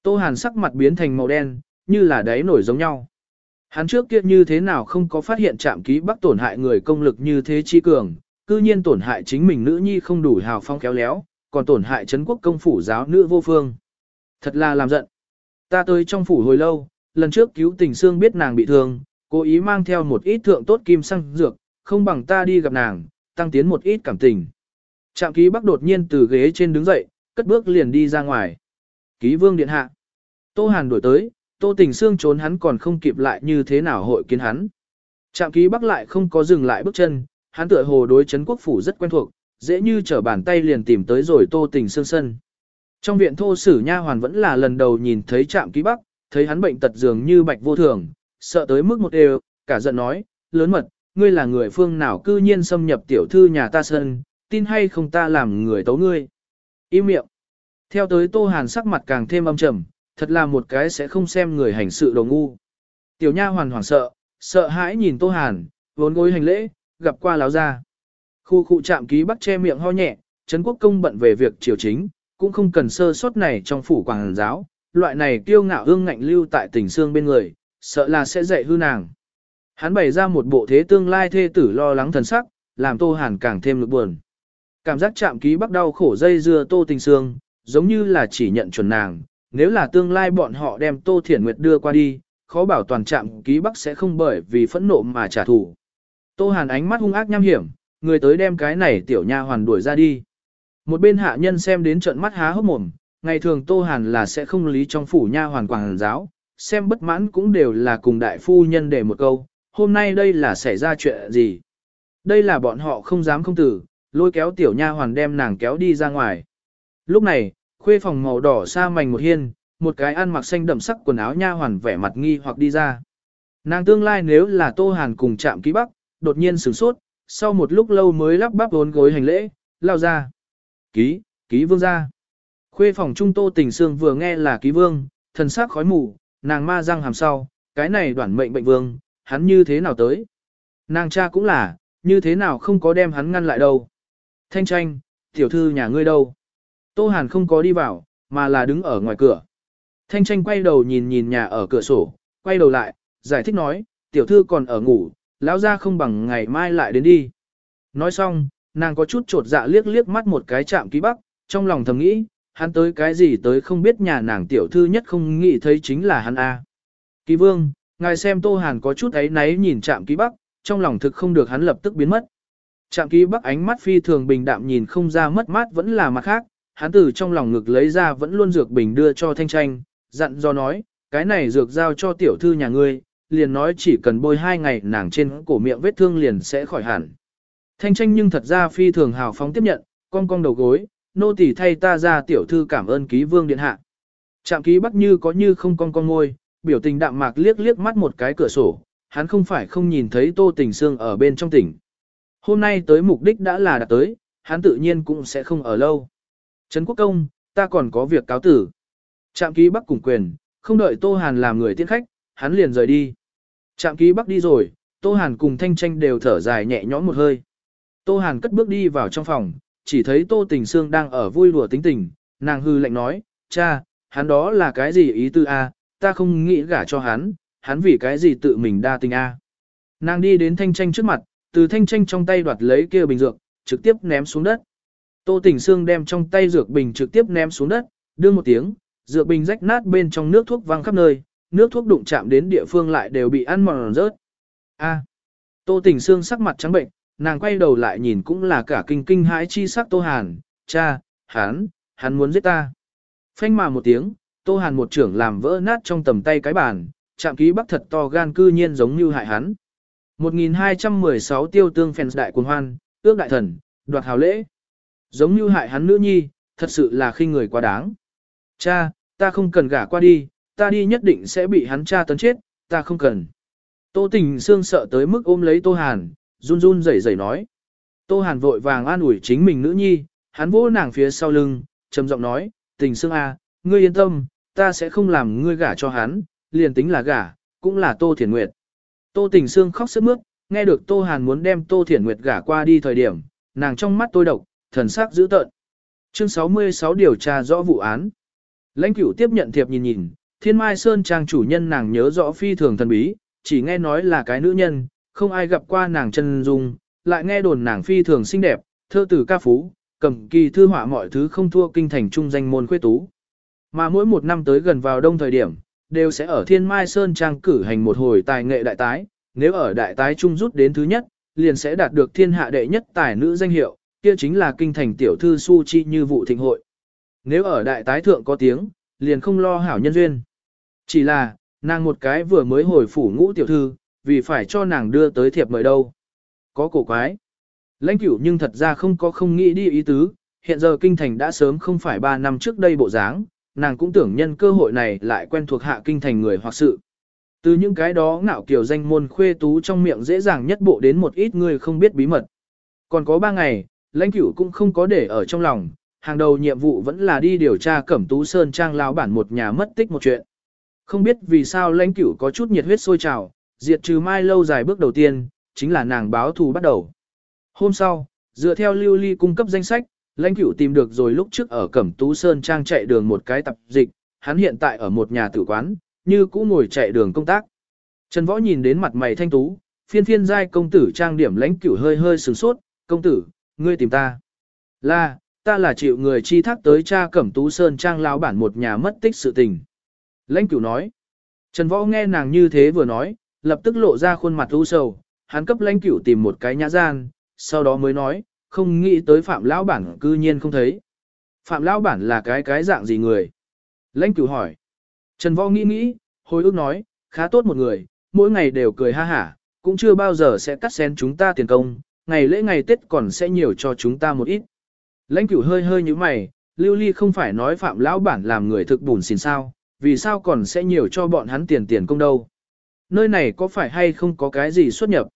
Tô Hàn sắc mặt biến thành màu đen, như là đáy nổi giống nhau. Hắn trước kia như thế nào không có phát hiện trạm ký bắc tổn hại người công lực như thế chi cường, cư nhiên tổn hại chính mình nữ nhi không đủ hào phong kéo léo, còn tổn hại Trấn quốc công phủ giáo nữ vô phương. Thật là làm giận. Ta tới trong phủ hồi lâu, lần trước cứu tình xương biết nàng bị thương, cố ý mang theo một ít thượng tốt kim xăng dược, không bằng ta đi gặp nàng, tăng tiến một ít cảm tình. Trạm ký bắc đột nhiên từ ghế trên đứng dậy, cất bước liền đi ra ngoài. Ký vương điện hạ. Tô Hàn đổi tới, Tô Tình Sương trốn hắn còn không kịp lại như thế nào hội kiến hắn. Trạm ký bắc lại không có dừng lại bước chân, hắn tựa hồ đối chấn quốc phủ rất quen thuộc, dễ như trở bàn tay liền tìm tới rồi Tô Tình Sương sân. Trong viện thô sử nha hoàn vẫn là lần đầu nhìn thấy trạm ký bắc, thấy hắn bệnh tật dường như bạch vô thường, sợ tới mức một đều, cả giận nói, lớn mật, ngươi là người phương nào cư nhiên xâm nhập tiểu thư nhà ta sân, tin hay không ta làm người tấu ngươi. Im miệng. Theo tới Tô Hàn sắc mặt càng thêm âm trầm, thật là một cái sẽ không xem người hành sự đồ ngu. Tiểu nha hoàn hoảng sợ, sợ hãi nhìn Tô Hàn, vốn gối hành lễ, gặp qua láo ra. Khu khu chạm ký bắt che miệng ho nhẹ, Trấn Quốc công bận về việc triều chính, cũng không cần sơ suất này trong phủ quảng giáo, loại này kiêu ngạo hương ngạnh lưu tại tỉnh xương bên người, sợ là sẽ dạy hư nàng. Hắn bày ra một bộ thế tương lai thê tử lo lắng thần sắc, làm Tô Hàn càng thêm lực buồn. Cảm giác chạm ký bắt đau khổ dây dưa Tô Tình Sương, giống như là chỉ nhận chuẩn nàng, nếu là tương lai bọn họ đem Tô Thiển Nguyệt đưa qua đi, khó bảo toàn chạm ký bắc sẽ không bởi vì phẫn nộ mà trả thù. Tô Hàn ánh mắt hung ác nham hiểm, người tới đem cái này tiểu nha hoàn đuổi ra đi. Một bên hạ nhân xem đến trận mắt há hốc mồm, ngày thường Tô Hàn là sẽ không lý trong phủ nha hoàn quảng giáo, xem bất mãn cũng đều là cùng đại phu nhân để một câu, hôm nay đây là xảy ra chuyện gì. Đây là bọn họ không dám không tử, lôi kéo tiểu nha hoàn đem nàng kéo đi ra ngoài. Lúc này, khuê phòng màu đỏ xa mảnh một hiên, một cái ăn mặc xanh đậm sắc quần áo nha hoàn vẻ mặt nghi hoặc đi ra. Nàng tương lai nếu là Tô Hàn cùng chạm ký bắc, đột nhiên sửng sốt, sau một lúc lâu mới lắp bắp vốn gối hành lễ, lao ra. Ký, ký vương ra. Khuê phòng trung Tô Tình Sương vừa nghe là ký vương, thần sắc khói mù, nàng ma răng hàm sau, cái này đoản mệnh bệnh vương, hắn như thế nào tới. Nàng cha cũng là, như thế nào không có đem hắn ngăn lại đâu. Thanh tranh, tiểu thư nhà ngươi đâu? Tô Hàn không có đi vào, mà là đứng ở ngoài cửa. Thanh tranh quay đầu nhìn nhìn nhà ở cửa sổ, quay đầu lại, giải thích nói, tiểu thư còn ở ngủ, lão ra không bằng ngày mai lại đến đi. Nói xong, nàng có chút trột dạ liếc liếc mắt một cái chạm ký bắc, trong lòng thầm nghĩ, hắn tới cái gì tới không biết nhà nàng tiểu thư nhất không nghĩ thấy chính là hắn A. Ký vương, ngài xem Tô Hàn có chút ấy náy nhìn chạm ký bắc, trong lòng thực không được hắn lập tức biến mất. Trạm ký bắc ánh mắt phi thường bình đạm nhìn không ra mất mát vẫn là mặt khác, hắn từ trong lòng ngực lấy ra vẫn luôn dược bình đưa cho thanh tranh, dặn do nói, cái này dược giao cho tiểu thư nhà ngươi, liền nói chỉ cần bôi hai ngày nàng trên cổ miệng vết thương liền sẽ khỏi hẳn. Thanh tranh nhưng thật ra phi thường hào phóng tiếp nhận, cong cong đầu gối, nô tỳ thay ta ra tiểu thư cảm ơn ký vương điện hạ. Trạm ký bắc như có như không cong cong ngôi, biểu tình đạm mạc liếc liếc mắt một cái cửa sổ, hắn không phải không nhìn thấy tô tình sương ở bên trong tỉnh. Hôm nay tới mục đích đã là đạt tới, hắn tự nhiên cũng sẽ không ở lâu. Trấn Quốc Công, ta còn có việc cáo tử. Trạm ký bắc cùng quyền, không đợi Tô Hàn làm người tiễn khách, hắn liền rời đi. Trạm ký bắc đi rồi, Tô Hàn cùng Thanh Tranh đều thở dài nhẹ nhõm một hơi. Tô Hàn cất bước đi vào trong phòng, chỉ thấy Tô Tình Sương đang ở vui đùa tính tình, nàng hư lạnh nói, cha, hắn đó là cái gì ý tư a? Ta không nghĩ gả cho hắn, hắn vì cái gì tự mình đa tình a? Nàng đi đến Thanh Tranh trước mặt, từ Thanh Tranh trong tay đoạt lấy kia bình dược, trực tiếp ném xuống đất. Tô Tình Sương đem trong tay dược bình trực tiếp ném xuống đất, đưa một tiếng, dược bình rách nát bên trong nước thuốc văng khắp nơi, nước thuốc đụng chạm đến địa phương lại đều bị ăn mòn rớt. A. Tô Tình Sương sắc mặt trắng bệnh, nàng quay đầu lại nhìn cũng là cả kinh kinh hãi chi sắc Tô Hàn, cha, hắn, hắn muốn giết ta. Phanh mà một tiếng, Tô Hàn một trưởng làm vỡ nát trong tầm tay cái bàn, chạm ký bắc thật to gan cư nhiên giống như hại hắn. 1216 tiêu tương phèn đại cuồng hoan, ước đại thần, đoạt hào lễ. Giống như hại hắn nữ nhi, thật sự là khi người quá đáng. Cha, ta không cần gả qua đi, ta đi nhất định sẽ bị hắn cha tấn chết, ta không cần. Tô tình xương sợ tới mức ôm lấy Tô Hàn, run run rẩy rẩy nói. Tô Hàn vội vàng an ủi chính mình nữ nhi, hắn vỗ nàng phía sau lưng, trầm giọng nói, tình xương a, à, ngươi yên tâm, ta sẽ không làm ngươi gả cho hắn, liền tính là gả, cũng là Tô Thiển Nguyệt. Tô Tình Sương khóc sướt mướt, nghe được Tô Hàn muốn đem Tô Thiển Nguyệt gả qua đi thời điểm, nàng trong mắt tôi độc, thần sắc dữ tợn. Chương 66 điều tra rõ vụ án. Lãnh cửu tiếp nhận thiệp nhìn nhìn, Thiên Mai Sơn trang chủ nhân nàng nhớ rõ phi thường thần bí, chỉ nghe nói là cái nữ nhân, không ai gặp qua nàng chân dung, lại nghe đồn nàng phi thường xinh đẹp, thơ tử ca phú, cầm kỳ thư họa mọi thứ không thua kinh thành trung danh môn khuê tú. Mà mỗi một năm tới gần vào đông thời điểm, đều sẽ ở Thiên Mai Sơn Trang cử hành một hồi tài nghệ đại tái, nếu ở đại tái trung rút đến thứ nhất, liền sẽ đạt được thiên hạ đệ nhất tài nữ danh hiệu, kia chính là kinh thành tiểu thư su chi như vụ thịnh hội. Nếu ở đại tái thượng có tiếng, liền không lo hảo nhân duyên. Chỉ là, nàng một cái vừa mới hồi phủ ngũ tiểu thư, vì phải cho nàng đưa tới thiệp mời đâu. Có cổ quái. Lãnh cửu nhưng thật ra không có không nghĩ đi ý tứ, hiện giờ kinh thành đã sớm không phải 3 năm trước đây bộ dáng, nàng cũng tưởng nhân cơ hội này lại quen thuộc hạ kinh thành người hoặc sự. Từ những cái đó ngạo kiểu danh môn khuê tú trong miệng dễ dàng nhất bộ đến một ít người không biết bí mật. Còn có ba ngày, lãnh cửu cũng không có để ở trong lòng, hàng đầu nhiệm vụ vẫn là đi điều tra cẩm tú sơn trang lao bản một nhà mất tích một chuyện. Không biết vì sao lãnh cửu có chút nhiệt huyết sôi trào, diệt trừ mai lâu dài bước đầu tiên, chính là nàng báo thù bắt đầu. Hôm sau, dựa theo lưu ly cung cấp danh sách, lãnh cửu tìm được rồi lúc trước ở Cẩm Tú Sơn Trang chạy đường một cái tập dịch, hắn hiện tại ở một nhà tử quán, như cũ ngồi chạy đường công tác. Trần Võ nhìn đến mặt mày thanh tú, phiên phiên giai công tử trang điểm lãnh cửu hơi hơi sửng sốt, công tử, ngươi tìm ta. Là, ta là chịu người chi thác tới cha Cẩm Tú Sơn Trang lão bản một nhà mất tích sự tình. Lãnh cửu nói. Trần Võ nghe nàng như thế vừa nói, lập tức lộ ra khuôn mặt u sầu, hắn cấp lãnh cửu tìm một cái nhã gian, sau đó mới nói, không nghĩ tới phạm lão bản cư nhiên không thấy. Phạm lão bản là cái cái dạng gì người? Lãnh cửu hỏi. Trần Võ nghĩ nghĩ, hồi ước nói, khá tốt một người, mỗi ngày đều cười ha hả, cũng chưa bao giờ sẽ cắt xén chúng ta tiền công, ngày lễ ngày Tết còn sẽ nhiều cho chúng ta một ít. Lãnh cửu hơi hơi như mày, lưu ly không phải nói phạm lão bản làm người thực bùn xin sao, vì sao còn sẽ nhiều cho bọn hắn tiền tiền công đâu. Nơi này có phải hay không có cái gì xuất nhập?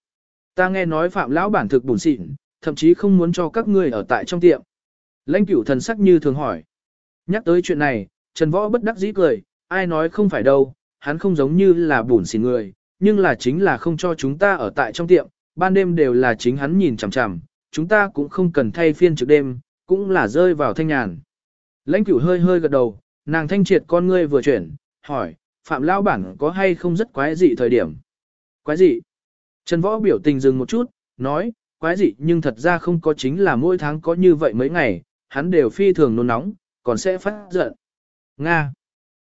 Ta nghe nói phạm lão bản thực bùn xịn, thậm chí không muốn cho các ngươi ở tại trong tiệm. Lãnh cửu thần sắc như thường hỏi. Nhắc tới chuyện này, Trần Võ bất đắc dĩ cười, ai nói không phải đâu, hắn không giống như là bùn xỉn người, nhưng là chính là không cho chúng ta ở tại trong tiệm, ban đêm đều là chính hắn nhìn chằm chằm, chúng ta cũng không cần thay phiên trực đêm, cũng là rơi vào thanh nhàn. Lãnh cửu hơi hơi gật đầu, nàng thanh triệt con ngươi vừa chuyển, hỏi, Phạm Lão Bản có hay không rất quái dị thời điểm? Quái dị? Trần Võ biểu tình dừng một chút, nói, quái dị nhưng thật ra không có chính là mỗi tháng có như vậy mấy ngày, hắn đều phi thường nôn nóng, còn sẽ phát giận. Nga.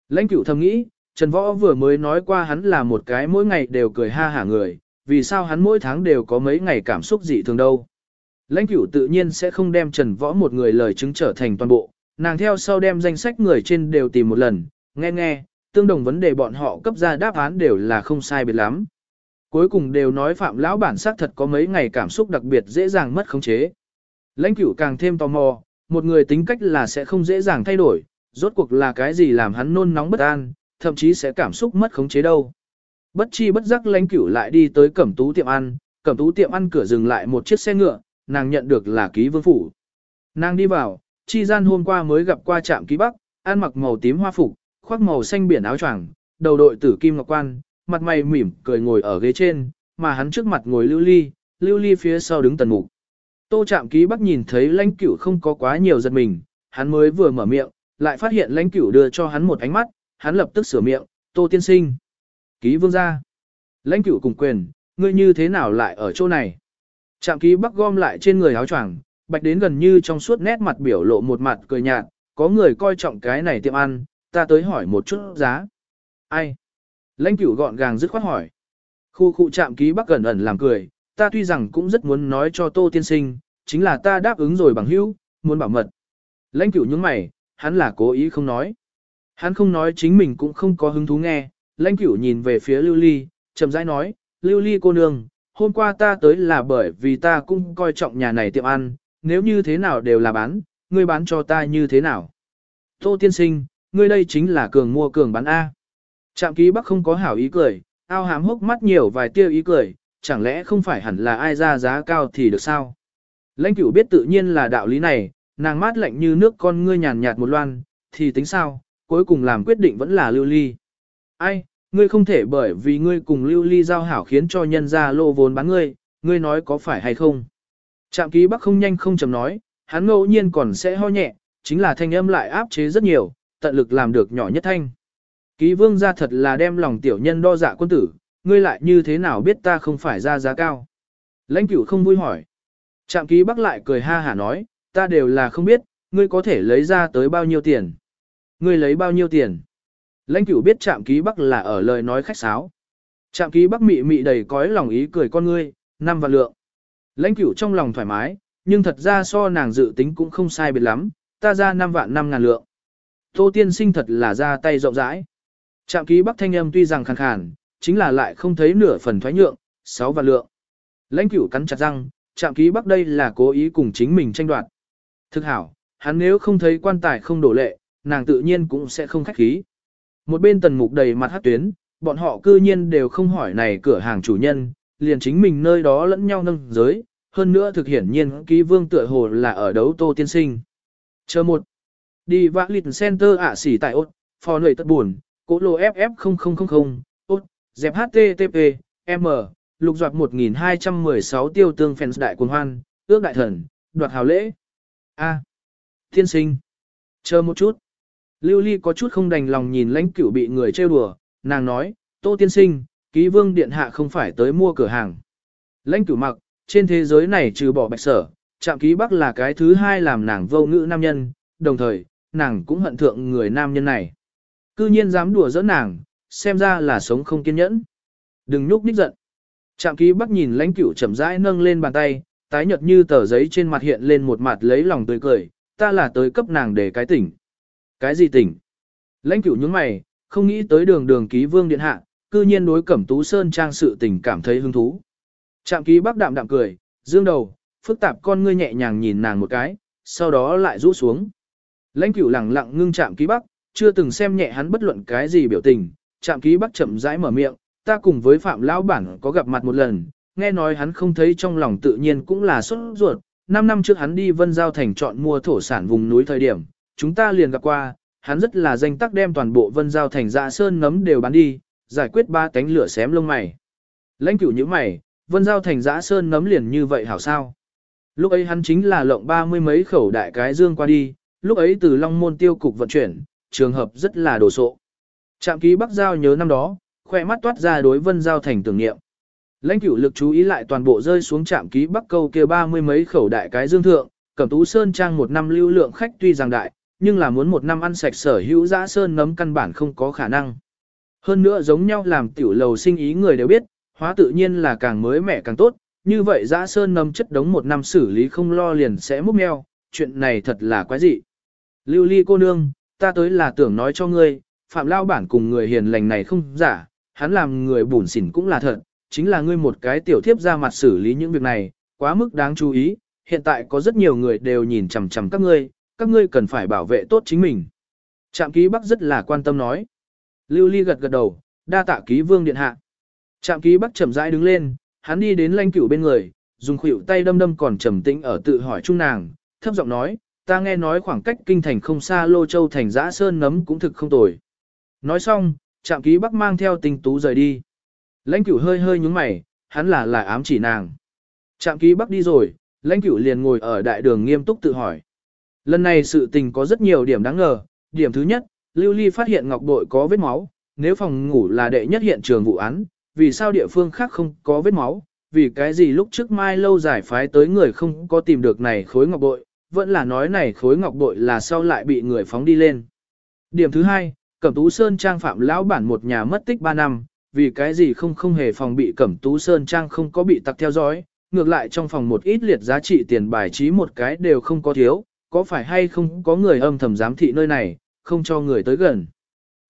Lãnh cửu thầm nghĩ, Trần Võ vừa mới nói qua hắn là một cái mỗi ngày đều cười ha hả người, vì sao hắn mỗi tháng đều có mấy ngày cảm xúc dị thường đâu. Lãnh cửu tự nhiên sẽ không đem Trần Võ một người lời chứng trở thành toàn bộ, nàng theo sau đem danh sách người trên đều tìm một lần, nghe nghe, tương đồng vấn đề bọn họ cấp ra đáp án đều là không sai biệt lắm. Cuối cùng đều nói phạm lão bản sắc thật có mấy ngày cảm xúc đặc biệt dễ dàng mất khống chế. Lãnh cửu càng thêm tò mò, một người tính cách là sẽ không dễ dàng thay đổi, rốt cuộc là cái gì làm hắn nôn nóng bất an, thậm chí sẽ cảm xúc mất khống chế đâu. Bất chi bất giác lãnh cửu lại đi tới cẩm tú tiệm ăn, cẩm tú tiệm ăn cửa dừng lại một chiếc xe ngựa, nàng nhận được là ký vương phủ. Nàng đi vào, chi gian hôm qua mới gặp qua trạm ký bắc, ăn mặc màu tím hoa phục, khoác màu xanh biển áo choàng, đầu đội tử kim ngọc quan, mặt mày mỉm cười ngồi ở ghế trên, mà hắn trước mặt ngồi lưu ly, lưu ly phía sau đứng tần mục. Tô Trạm Ký Bắc nhìn thấy lãnh cửu không có quá nhiều giật mình, hắn mới vừa mở miệng, lại phát hiện lãnh cửu đưa cho hắn một ánh mắt, hắn lập tức sửa miệng, Tô Tiên Sinh. Ký vương gia, Lãnh cửu cùng quyền, ngươi như thế nào lại ở chỗ này? Trạm Ký Bắc gom lại trên người áo choàng, bạch đến gần như trong suốt nét mặt biểu lộ một mặt cười nhạt, có người coi trọng cái này tiệm ăn, ta tới hỏi một chút giá. Ai? Lãnh cửu gọn gàng dứt khoát hỏi. Khu khu chạm ký bắc gần ẩn làm cười, ta tuy rằng cũng rất muốn nói cho tô tiên sinh, chính là ta đáp ứng rồi bằng hữu, muốn bảo mật. Lãnh cửu những mày, hắn là cố ý không nói. Hắn không nói chính mình cũng không có hứng thú nghe, lãnh cửu nhìn về phía lưu ly, chậm rãi nói, lưu ly cô nương, hôm qua ta tới là bởi vì ta cũng coi trọng nhà này tiệm ăn, nếu như thế nào đều là bán, ngươi bán cho ta như thế nào. Tô tiên sinh, ngươi đây chính là cường mua cường bán A. Trạm ký bắc không có hảo ý cười, ao hám hốc mắt nhiều vài tia ý cười, chẳng lẽ không phải hẳn là ai ra giá cao thì được sao? Lãnh cửu biết tự nhiên là đạo lý này, nàng mát lạnh như nước con ngươi nhàn nhạt một loan, thì tính sao, cuối cùng làm quyết định vẫn là lưu ly. Ai, ngươi không thể bởi vì ngươi cùng lưu ly giao hảo khiến cho nhân ra lô vốn bán ngươi, ngươi nói có phải hay không. Trạm ký bắc không nhanh không chầm nói, hắn ngẫu nhiên còn sẽ ho nhẹ, chính là thanh âm lại áp chế rất nhiều, tận lực làm được nhỏ nhất thanh. Ký vương ra thật là đem lòng tiểu nhân đo dạ quân tử, ngươi lại như thế nào biết ta không phải ra giá cao. Lãnh cửu không vui hỏi. Trạm ký bắc lại cười ha hả nói, ta đều là không biết, ngươi có thể lấy ra tới bao nhiêu tiền. Ngươi lấy bao nhiêu tiền. Lãnh cửu biết trạm ký bắc là ở lời nói khách sáo. Trạm ký bắc mị mị đầy cõi lòng ý cười con ngươi, năm vạn lượng. Lãnh cửu trong lòng thoải mái, nhưng thật ra so nàng dự tính cũng không sai biệt lắm, ta ra năm vạn năm ngàn lượng. Tô tiên sinh thật là ra tay rộng rãi. Trạm ký bắc thanh âm tuy rằng khàn khàn, chính là lại không thấy nửa phần thoái nhượng, sáu vạn lượng. Lãnh cửu cắn chặt răng, trạm ký bắc đây là cố ý cùng chính mình tranh đoạt. Thực hảo, hắn nếu không thấy quan tài không đổ lệ, nàng tự nhiên cũng sẽ không khách khí. Một bên tần mục đầy mặt hát tuyến, bọn họ cư nhiên đều không hỏi này cửa hàng chủ nhân, liền chính mình nơi đó lẫn nhau nâng giới, hơn nữa thực hiển nhiên ký vương tựa hồ là ở đấu tô tiên sinh. Chờ một, đi vã lịch center ạ xỉ tại ốt, phò nội tất buồn, cố lô FF0000, ốt, dẹp HTTP, M, lục doạt 1216 tiêu tương fans đại quần hoan, ước đại thần, đoạt hào lễ. A. thiên sinh. Chờ một chút. Lưu Ly có chút không đành lòng nhìn lãnh cửu bị người trêu đùa, nàng nói, Tô tiên sinh, ký vương điện hạ không phải tới mua cửa hàng. Lãnh cửu mặc, trên thế giới này trừ bỏ bạch sở, chạm ký bắc là cái thứ hai làm nàng vô ngữ nam nhân, đồng thời, nàng cũng hận thượng người nam nhân này. Cư nhiên dám đùa giỡn nàng, xem ra là sống không kiên nhẫn. Đừng nhúc nhích giận. Trạm ký bắc nhìn lãnh cửu chậm rãi nâng lên bàn tay, tái nhợt như tờ giấy trên mặt hiện lên một mặt lấy lòng tươi cười, ta là tới cấp nàng để cái tỉnh. Cái gì tỉnh? Lãnh cửu nhướng mày, không nghĩ tới đường đường ký vương điện hạ, cư nhiên đối cẩm tú sơn trang sự tình cảm thấy hứng thú. Trạm ký bắc đạm đạm cười, dương đầu, phức tạp con ngươi nhẹ nhàng nhìn nàng một cái, sau đó lại rũ xuống. Lãnh cửu lẳng lặng ngưng trạm ký bắc, chưa từng xem nhẹ hắn bất luận cái gì biểu tình, chạm ký bắc chậm rãi mở miệng, ta cùng với phạm lão bản có gặp mặt một lần, nghe nói hắn không thấy trong lòng tự nhiên cũng là sốt ruột, 5 năm trước hắn đi vân giao thành chọn mua thổ sản vùng núi thời điểm, chúng ta liền gặp qua, hắn rất là danh tắc đem toàn bộ vân giao thành dạ sơn nấm đều bán đi, giải quyết ba cánh lửa xém lông mày. Lãnh cửu như mày, vân giao thành dã sơn nấm liền như vậy hảo sao. Lúc ấy hắn chính là lộng ba mươi mấy khẩu đại cái dương qua đi, lúc ấy từ Long Môn tiêu cục vận chuyển, trường hợp rất là đồ sộ. Trạm ký Bắc Giao nhớ năm đó, khoe mắt toát ra đối vân giao thành tưởng niệm. Lãnh cửu lực chú ý lại toàn bộ rơi xuống trạm ký Bắc câu kia ba mươi mấy khẩu đại cái dương thượng, cẩm tú sơn trang một năm lưu lượng khách tuy rằng đại, nhưng là muốn một năm ăn sạch sở hữu dã sơn nấm căn bản không có khả năng. Hơn nữa giống nhau làm tiểu lầu sinh ý người đều biết, hóa tự nhiên là càng mới mẻ càng tốt, như vậy dã sơn nấm chất đống một năm xử lý không lo liền sẽ múc meo, chuyện này thật là quái dị. Lưu ly cô nương, ta tới là tưởng nói cho ngươi, phạm lao bản cùng người hiền lành này không giả, hắn làm người bùn xỉn cũng là thật, chính là ngươi một cái tiểu thiếp ra mặt xử lý những việc này, quá mức đáng chú ý, hiện tại có rất nhiều người đều nhìn chằm chằm các ngươi, các ngươi cần phải bảo vệ tốt chính mình. Trạm ký bắc rất là quan tâm nói. Lưu ly gật gật đầu, đa tạ ký vương điện hạ. Trạm ký bắc chậm rãi đứng lên, hắn đi đến lanh cửu bên người, dùng khuỷu tay đâm đâm còn trầm tĩnh ở tự hỏi chung nàng, thấp giọng nói, ta nghe nói khoảng cách kinh thành không xa Lô Châu thành giã sơn nấm cũng thực không tồi. Nói xong, trạm ký bắc mang theo tình tú rời đi. Lãnh cửu hơi hơi nhúng mày, hắn là là ám chỉ nàng. Trạm ký bắc đi rồi, lãnh cửu liền ngồi ở đại đường nghiêm túc tự hỏi. Lần này sự tình có rất nhiều điểm đáng ngờ. Điểm thứ nhất, Lưu Ly phát hiện ngọc bội có vết máu, nếu phòng ngủ là đệ nhất hiện trường vụ án, vì sao địa phương khác không có vết máu, vì cái gì lúc trước mai lâu giải phái tới người không có tìm được này khối ngọc bội, vẫn là nói này khối ngọc bội là sau lại bị người phóng đi lên. Điểm thứ hai, Cẩm Tú Sơn Trang phạm lão bản một nhà mất tích 3 năm, vì cái gì không không hề phòng bị Cẩm Tú Sơn Trang không có bị tặc theo dõi, ngược lại trong phòng một ít liệt giá trị tiền bài trí một cái đều không có thiếu, có phải hay không có người âm thầm giám thị nơi này, không cho người tới gần.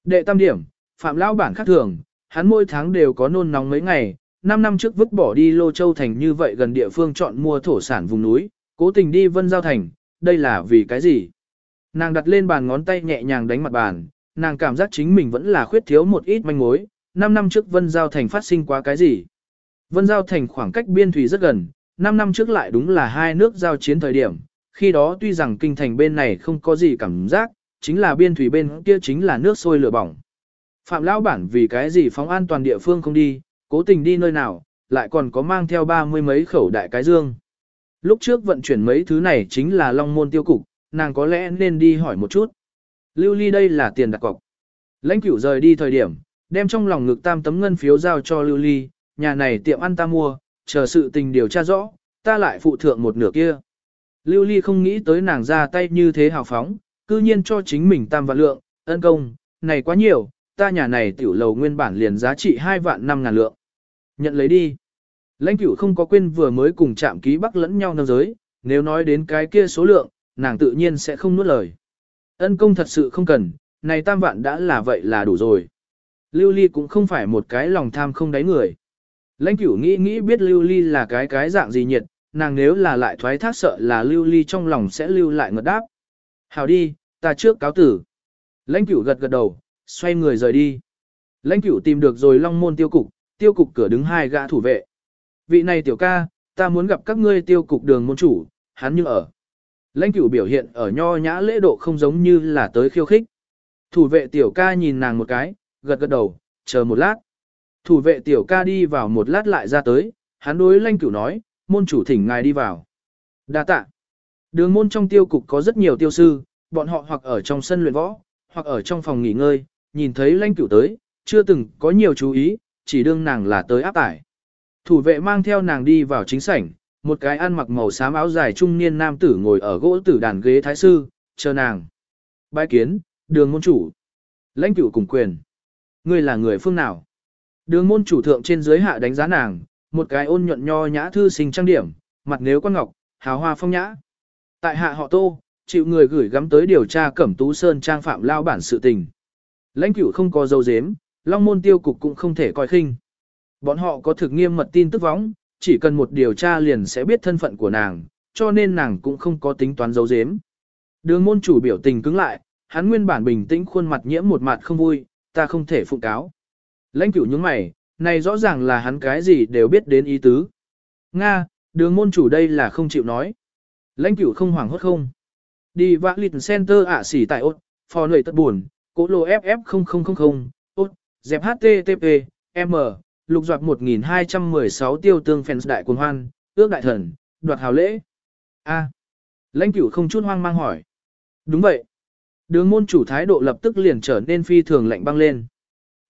Đệ tam điểm, phạm lão bản khác thường, hắn mỗi tháng đều có nôn nóng mấy ngày, 5 năm trước vứt bỏ đi Lô Châu Thành như vậy gần địa phương chọn mua thổ sản vùng núi, cố tình đi Vân Giao Thành, đây là vì cái gì? Nàng đặt lên bàn ngón tay nhẹ nhàng đánh mặt bàn, nàng cảm giác chính mình vẫn là khuyết thiếu một ít manh mối, 5 năm trước Vân Giao Thành phát sinh quá cái gì? Vân Giao Thành khoảng cách biên thủy rất gần, 5 năm trước lại đúng là hai nước giao chiến thời điểm, khi đó tuy rằng kinh thành bên này không có gì cảm giác, chính là biên thủy bên kia chính là nước sôi lửa bỏng. Phạm lão bản vì cái gì phóng an toàn địa phương không đi, cố tình đi nơi nào, lại còn có mang theo ba mươi mấy khẩu đại cái dương. Lúc trước vận chuyển mấy thứ này chính là long môn tiêu cục, nàng có lẽ nên đi hỏi một chút. Lưu ly đây là tiền đặt cọc. Lãnh cửu rời đi thời điểm, đem trong lòng ngực tam tấm ngân phiếu giao cho lưu ly, nhà này tiệm ăn ta mua, chờ sự tình điều tra rõ, ta lại phụ thượng một nửa kia. Lưu ly không nghĩ tới nàng ra tay như thế hào phóng, cư nhiên cho chính mình tam vạn lượng, ân công, này quá nhiều, ta nhà này tiểu lầu nguyên bản liền giá trị 2 vạn 5 ngàn lượng. Nhận lấy đi. Lãnh cửu không có quên vừa mới cùng chạm ký bắc lẫn nhau nâng giới, nếu nói đến cái kia số lượng, nàng tự nhiên sẽ không nuốt lời. Ân công thật sự không cần, này tam vạn đã là vậy là đủ rồi. Lưu Ly cũng không phải một cái lòng tham không đáy người. Lãnh cửu nghĩ nghĩ biết Lưu Ly là cái cái dạng gì nhiệt, nàng nếu là lại thoái thác sợ là Lưu Ly trong lòng sẽ lưu lại ngợt đáp. Hào đi, ta trước cáo tử. Lãnh cửu gật gật đầu, xoay người rời đi. Lãnh cửu tìm được rồi long môn tiêu cục, tiêu cục cửa đứng hai gã thủ vệ. Vị này tiểu ca, ta muốn gặp các ngươi tiêu cục đường môn chủ, hắn như ở. Lãnh cửu biểu hiện ở nho nhã lễ độ không giống như là tới khiêu khích. Thủ vệ tiểu ca nhìn nàng một cái, gật gật đầu, chờ một lát. Thủ vệ tiểu ca đi vào một lát lại ra tới, hắn đối lãnh cửu nói, môn chủ thỉnh ngài đi vào. Đa tạ. Đường môn trong tiêu cục có rất nhiều tiêu sư, bọn họ hoặc ở trong sân luyện võ, hoặc ở trong phòng nghỉ ngơi, nhìn thấy lãnh cửu tới, chưa từng có nhiều chú ý, chỉ đương nàng là tới áp tải. Thủ vệ mang theo nàng đi vào chính sảnh, một cái ăn mặc màu xám áo dài trung niên nam tử ngồi ở gỗ tử đàn ghế thái sư, chờ nàng. Bái kiến, đường môn chủ. Lãnh cửu cùng quyền. Ngươi là người phương nào? Đường môn chủ thượng trên dưới hạ đánh giá nàng, một cái ôn nhuận nho nhã thư sinh trang điểm, mặt nếu quan ngọc, hào hoa phong nhã. Tại hạ họ tô, chịu người gửi gắm tới điều tra cẩm tú sơn trang phạm lao bản sự tình. Lãnh cửu không có dâu dếm, long môn tiêu cục cũng không thể coi khinh. Bọn họ có thực nghiêm mật tin tức võng, chỉ cần một điều tra liền sẽ biết thân phận của nàng, cho nên nàng cũng không có tính toán giấu dếm. Đường môn chủ biểu tình cứng lại, hắn nguyên bản bình tĩnh khuôn mặt nhiễm một mặt không vui, ta không thể phụ cáo. Lãnh cửu những mày, này rõ ràng là hắn cái gì đều biết đến ý tứ. Nga, đường môn chủ đây là không chịu nói. Lãnh cửu không hoảng hốt không. Đi vã lịt center ạ xỉ tại ốt, phò nổi tất buồn, cố lô FF0000, ốt, dẹp HTTP, M, lục doạt 1216 tiêu tương fans đại cuồng hoan, ước đại thần, đoạt hào lễ. A. Lãnh cửu không chút hoang mang hỏi. Đúng vậy. Đường môn chủ thái độ lập tức liền trở nên phi thường lạnh băng lên.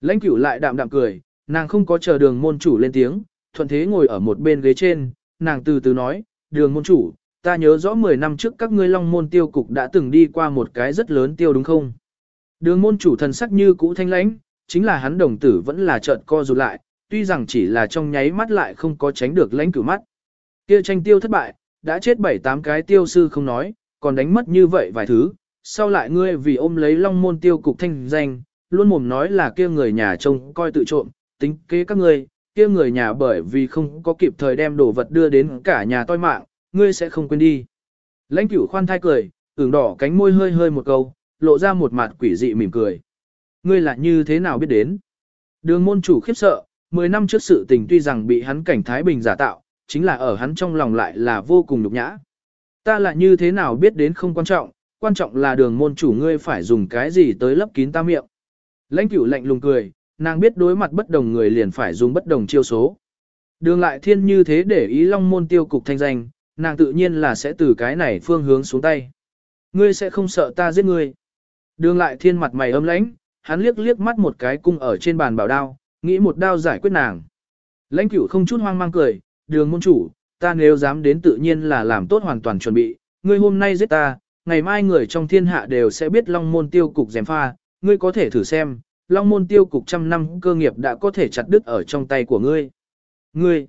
Lãnh cửu lại đạm đạm cười, nàng không có chờ đường môn chủ lên tiếng, thuận thế ngồi ở một bên ghế trên, nàng từ từ nói, đường môn chủ, ta nhớ rõ 10 năm trước các ngươi long môn tiêu cục đã từng đi qua một cái rất lớn tiêu đúng không? Đường môn chủ thần sắc như cũ thanh lãnh, chính là hắn đồng tử vẫn là trợn co rụt lại, tuy rằng chỉ là trong nháy mắt lại không có tránh được lãnh cửu mắt. Kia tranh tiêu thất bại, đã chết bảy tám cái tiêu sư không nói, còn đánh mất như vậy vài thứ, sau lại ngươi vì ôm lấy long môn tiêu cục thanh danh, luôn mồm nói là kia người nhà trông coi tự trộm, tính kế các ngươi, kia người nhà bởi vì không có kịp thời đem đồ vật đưa đến cả nhà toi mạng, ngươi sẽ không quên đi. Lãnh cửu khoan thai cười, ửng đỏ cánh môi hơi hơi một câu, lộ ra một mặt quỷ dị mỉm cười. Ngươi là như thế nào biết đến? Đường môn chủ khiếp sợ, 10 năm trước sự tình tuy rằng bị hắn cảnh Thái Bình giả tạo, chính là ở hắn trong lòng lại là vô cùng nhục nhã. Ta là như thế nào biết đến không quan trọng, quan trọng là đường môn chủ ngươi phải dùng cái gì tới lấp kín ta miệng. Lãnh cửu lạnh lùng cười, nàng biết đối mặt bất đồng người liền phải dùng bất đồng chiêu số. Đường lại thiên như thế để ý long môn tiêu cục thanh danh, nàng tự nhiên là sẽ từ cái này phương hướng xuống tay. Ngươi sẽ không sợ ta giết ngươi. Đường lại thiên mặt mày âm lãnh, hắn liếc liếc mắt một cái cung ở trên bàn bảo đao, nghĩ một đao giải quyết nàng. Lãnh cửu không chút hoang mang cười, đường môn chủ, ta nếu dám đến tự nhiên là làm tốt hoàn toàn chuẩn bị, ngươi hôm nay giết ta, ngày mai người trong thiên hạ đều sẽ biết long môn tiêu cục dèm pha, ngươi có thể thử xem, long môn tiêu cục trăm năm cơ nghiệp đã có thể chặt đứt ở trong tay của ngươi. Ngươi,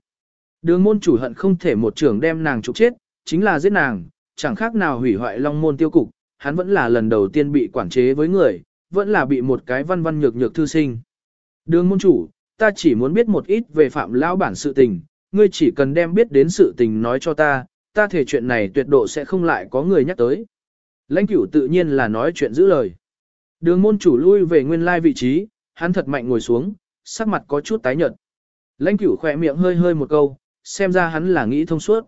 đường môn chủ hận không thể một trưởng đem nàng trục chết, chính là giết nàng, chẳng khác nào hủy hoại long môn tiêu cục, hắn vẫn là lần đầu tiên bị quản chế với người, vẫn là bị một cái văn văn nhược nhược thư sinh. Đường môn chủ, ta chỉ muốn biết một ít về phạm lão bản sự tình, ngươi chỉ cần đem biết đến sự tình nói cho ta, ta thể chuyện này tuyệt độ sẽ không lại có người nhắc tới. Lãnh cửu tự nhiên là nói chuyện giữ lời. Đường môn chủ lui về nguyên lai vị trí, hắn thật mạnh ngồi xuống, sắc mặt có chút tái nhợt. Lãnh cửu khỏe miệng hơi hơi một câu, xem ra hắn là nghĩ thông suốt.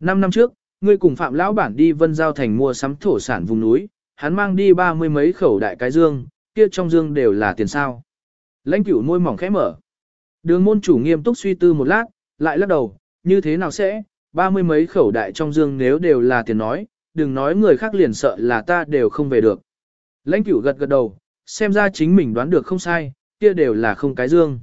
Năm năm trước, ngươi cùng Phạm Lão Bản đi Vân Giao Thành mua sắm thổ sản vùng núi, hắn mang đi ba mươi mấy khẩu đại cái dương, kia trong dương đều là tiền sao. Lãnh cửu môi mỏng khẽ mở. Đường môn chủ nghiêm túc suy tư một lát, lại lắc đầu, như thế nào sẽ, ba mươi mấy khẩu đại trong dương nếu đều là tiền nói, đừng nói người khác liền sợ là ta đều không về được. Lãnh cửu gật gật đầu, xem ra chính mình đoán được không sai, kia đều là không cái dương.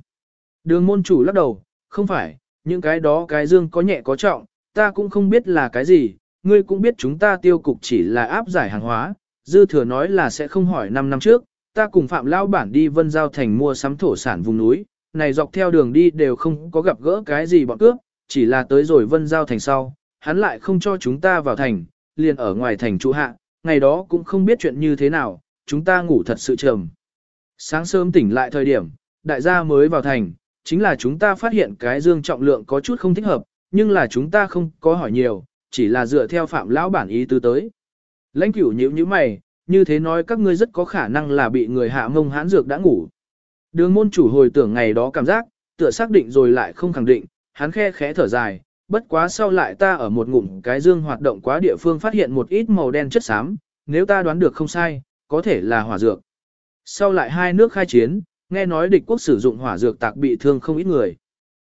Đường môn chủ lắc đầu, không phải, những cái đó cái dương có nhẹ có trọng, ta cũng không biết là cái gì, ngươi cũng biết chúng ta tiêu cục chỉ là áp giải hàng hóa, dư thừa nói là sẽ không hỏi 5 năm trước, ta cùng Phạm Lao Bản đi Vân Giao Thành mua sắm thổ sản vùng núi, này dọc theo đường đi đều không có gặp gỡ cái gì bọn cướp, chỉ là tới rồi Vân Giao Thành sau, hắn lại không cho chúng ta vào thành, liền ở ngoài thành trụ hạ, ngày đó cũng không biết chuyện như thế nào, chúng ta ngủ thật sự trầm. Sáng sớm tỉnh lại thời điểm, đại gia mới vào thành, chính là chúng ta phát hiện cái dương trọng lượng có chút không thích hợp, nhưng là chúng ta không có hỏi nhiều, chỉ là dựa theo phạm lão bản ý tư tới. Lãnh cửu nhíu như mày, như thế nói các ngươi rất có khả năng là bị người hạ mông hãn dược đã ngủ. Đường môn chủ hồi tưởng ngày đó cảm giác, tựa xác định rồi lại không khẳng định, hắn khe khẽ thở dài, bất quá sau lại ta ở một ngụm cái dương hoạt động quá địa phương phát hiện một ít màu đen chất xám, nếu ta đoán được không sai, có thể là hỏa dược. Sau lại hai nước khai chiến, nghe nói địch quốc sử dụng hỏa dược tạc bị thương không ít người.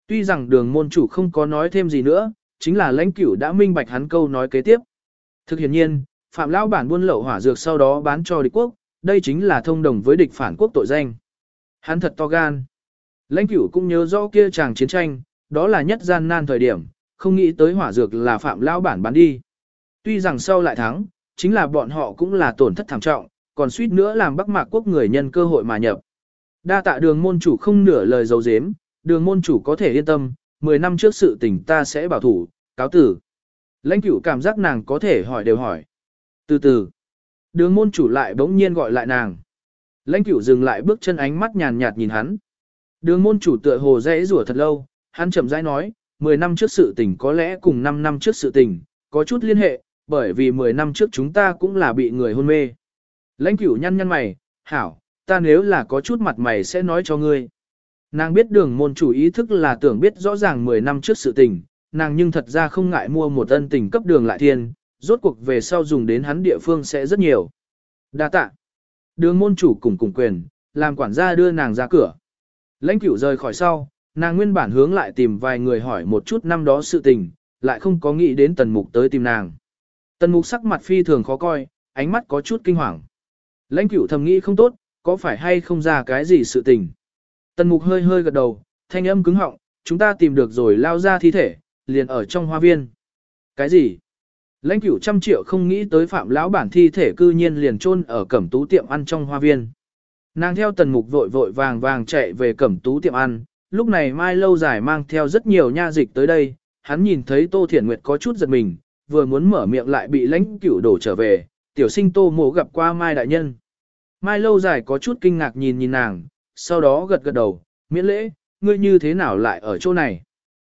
Tuy rằng đường môn chủ không có nói thêm gì nữa, chính là lãnh cửu đã minh bạch hắn câu nói kế tiếp. Thực hiện nhiên, Phạm Lão bản buôn lậu hỏa dược sau đó bán cho địch quốc, đây chính là thông đồng với địch phản quốc tội danh. Hắn thật to gan. Lãnh cửu cũng nhớ rõ kia chàng chiến tranh, đó là nhất gian nan thời điểm, không nghĩ tới hỏa dược là Phạm Lão bản bán đi. Tuy rằng sau lại thắng, chính là bọn họ cũng là tổn thất thảm trọng, còn suýt nữa làm Bắc Mạc quốc người nhân cơ hội mà nhập. Đa tạ đường môn chủ không nửa lời dấu dếm, đường môn chủ có thể yên tâm, 10 năm trước sự tình ta sẽ bảo thủ, cáo tử. Lãnh cửu cảm giác nàng có thể hỏi đều hỏi. Từ từ, đường môn chủ lại bỗng nhiên gọi lại nàng. Lãnh cửu dừng lại bước chân ánh mắt nhàn nhạt nhìn hắn. Đường môn chủ tựa hồ dễ rủa thật lâu, hắn chậm rãi nói, 10 năm trước sự tình có lẽ cùng 5 năm trước sự tình, có chút liên hệ, bởi vì 10 năm trước chúng ta cũng là bị người hôn mê. Lãnh cửu nhăn nhăn mày, hảo, ta nếu là có chút mặt mày sẽ nói cho ngươi. Nàng biết đường môn chủ ý thức là tưởng biết rõ ràng 10 năm trước sự tình, nàng nhưng thật ra không ngại mua một ân tình cấp đường lại thiên, rốt cuộc về sau dùng đến hắn địa phương sẽ rất nhiều. Đa tạ. Đường môn chủ cùng cùng quyền, làm quản gia đưa nàng ra cửa. Lãnh cửu rời khỏi sau, nàng nguyên bản hướng lại tìm vài người hỏi một chút năm đó sự tình, lại không có nghĩ đến tần mục tới tìm nàng. Tần mục sắc mặt phi thường khó coi, ánh mắt có chút kinh hoàng. Lãnh cửu thầm nghĩ không tốt, có phải hay không ra cái gì sự tình. Tần mục hơi hơi gật đầu, thanh âm cứng họng, chúng ta tìm được rồi lao ra thi thể, liền ở trong hoa viên. Cái gì? Lãnh cửu trăm triệu không nghĩ tới phạm lão bản thi thể cư nhiên liền chôn ở cẩm tú tiệm ăn trong hoa viên. Nàng theo tần mục vội vội vàng vàng chạy về cẩm tú tiệm ăn, lúc này mai lâu dài mang theo rất nhiều nha dịch tới đây, hắn nhìn thấy tô thiển nguyệt có chút giật mình, vừa muốn mở miệng lại bị lãnh cửu đổ trở về, tiểu sinh tô mộ gặp qua mai đại nhân. Mai lâu dài có chút kinh ngạc nhìn nhìn nàng, sau đó gật gật đầu, miễn lễ, ngươi như thế nào lại ở chỗ này.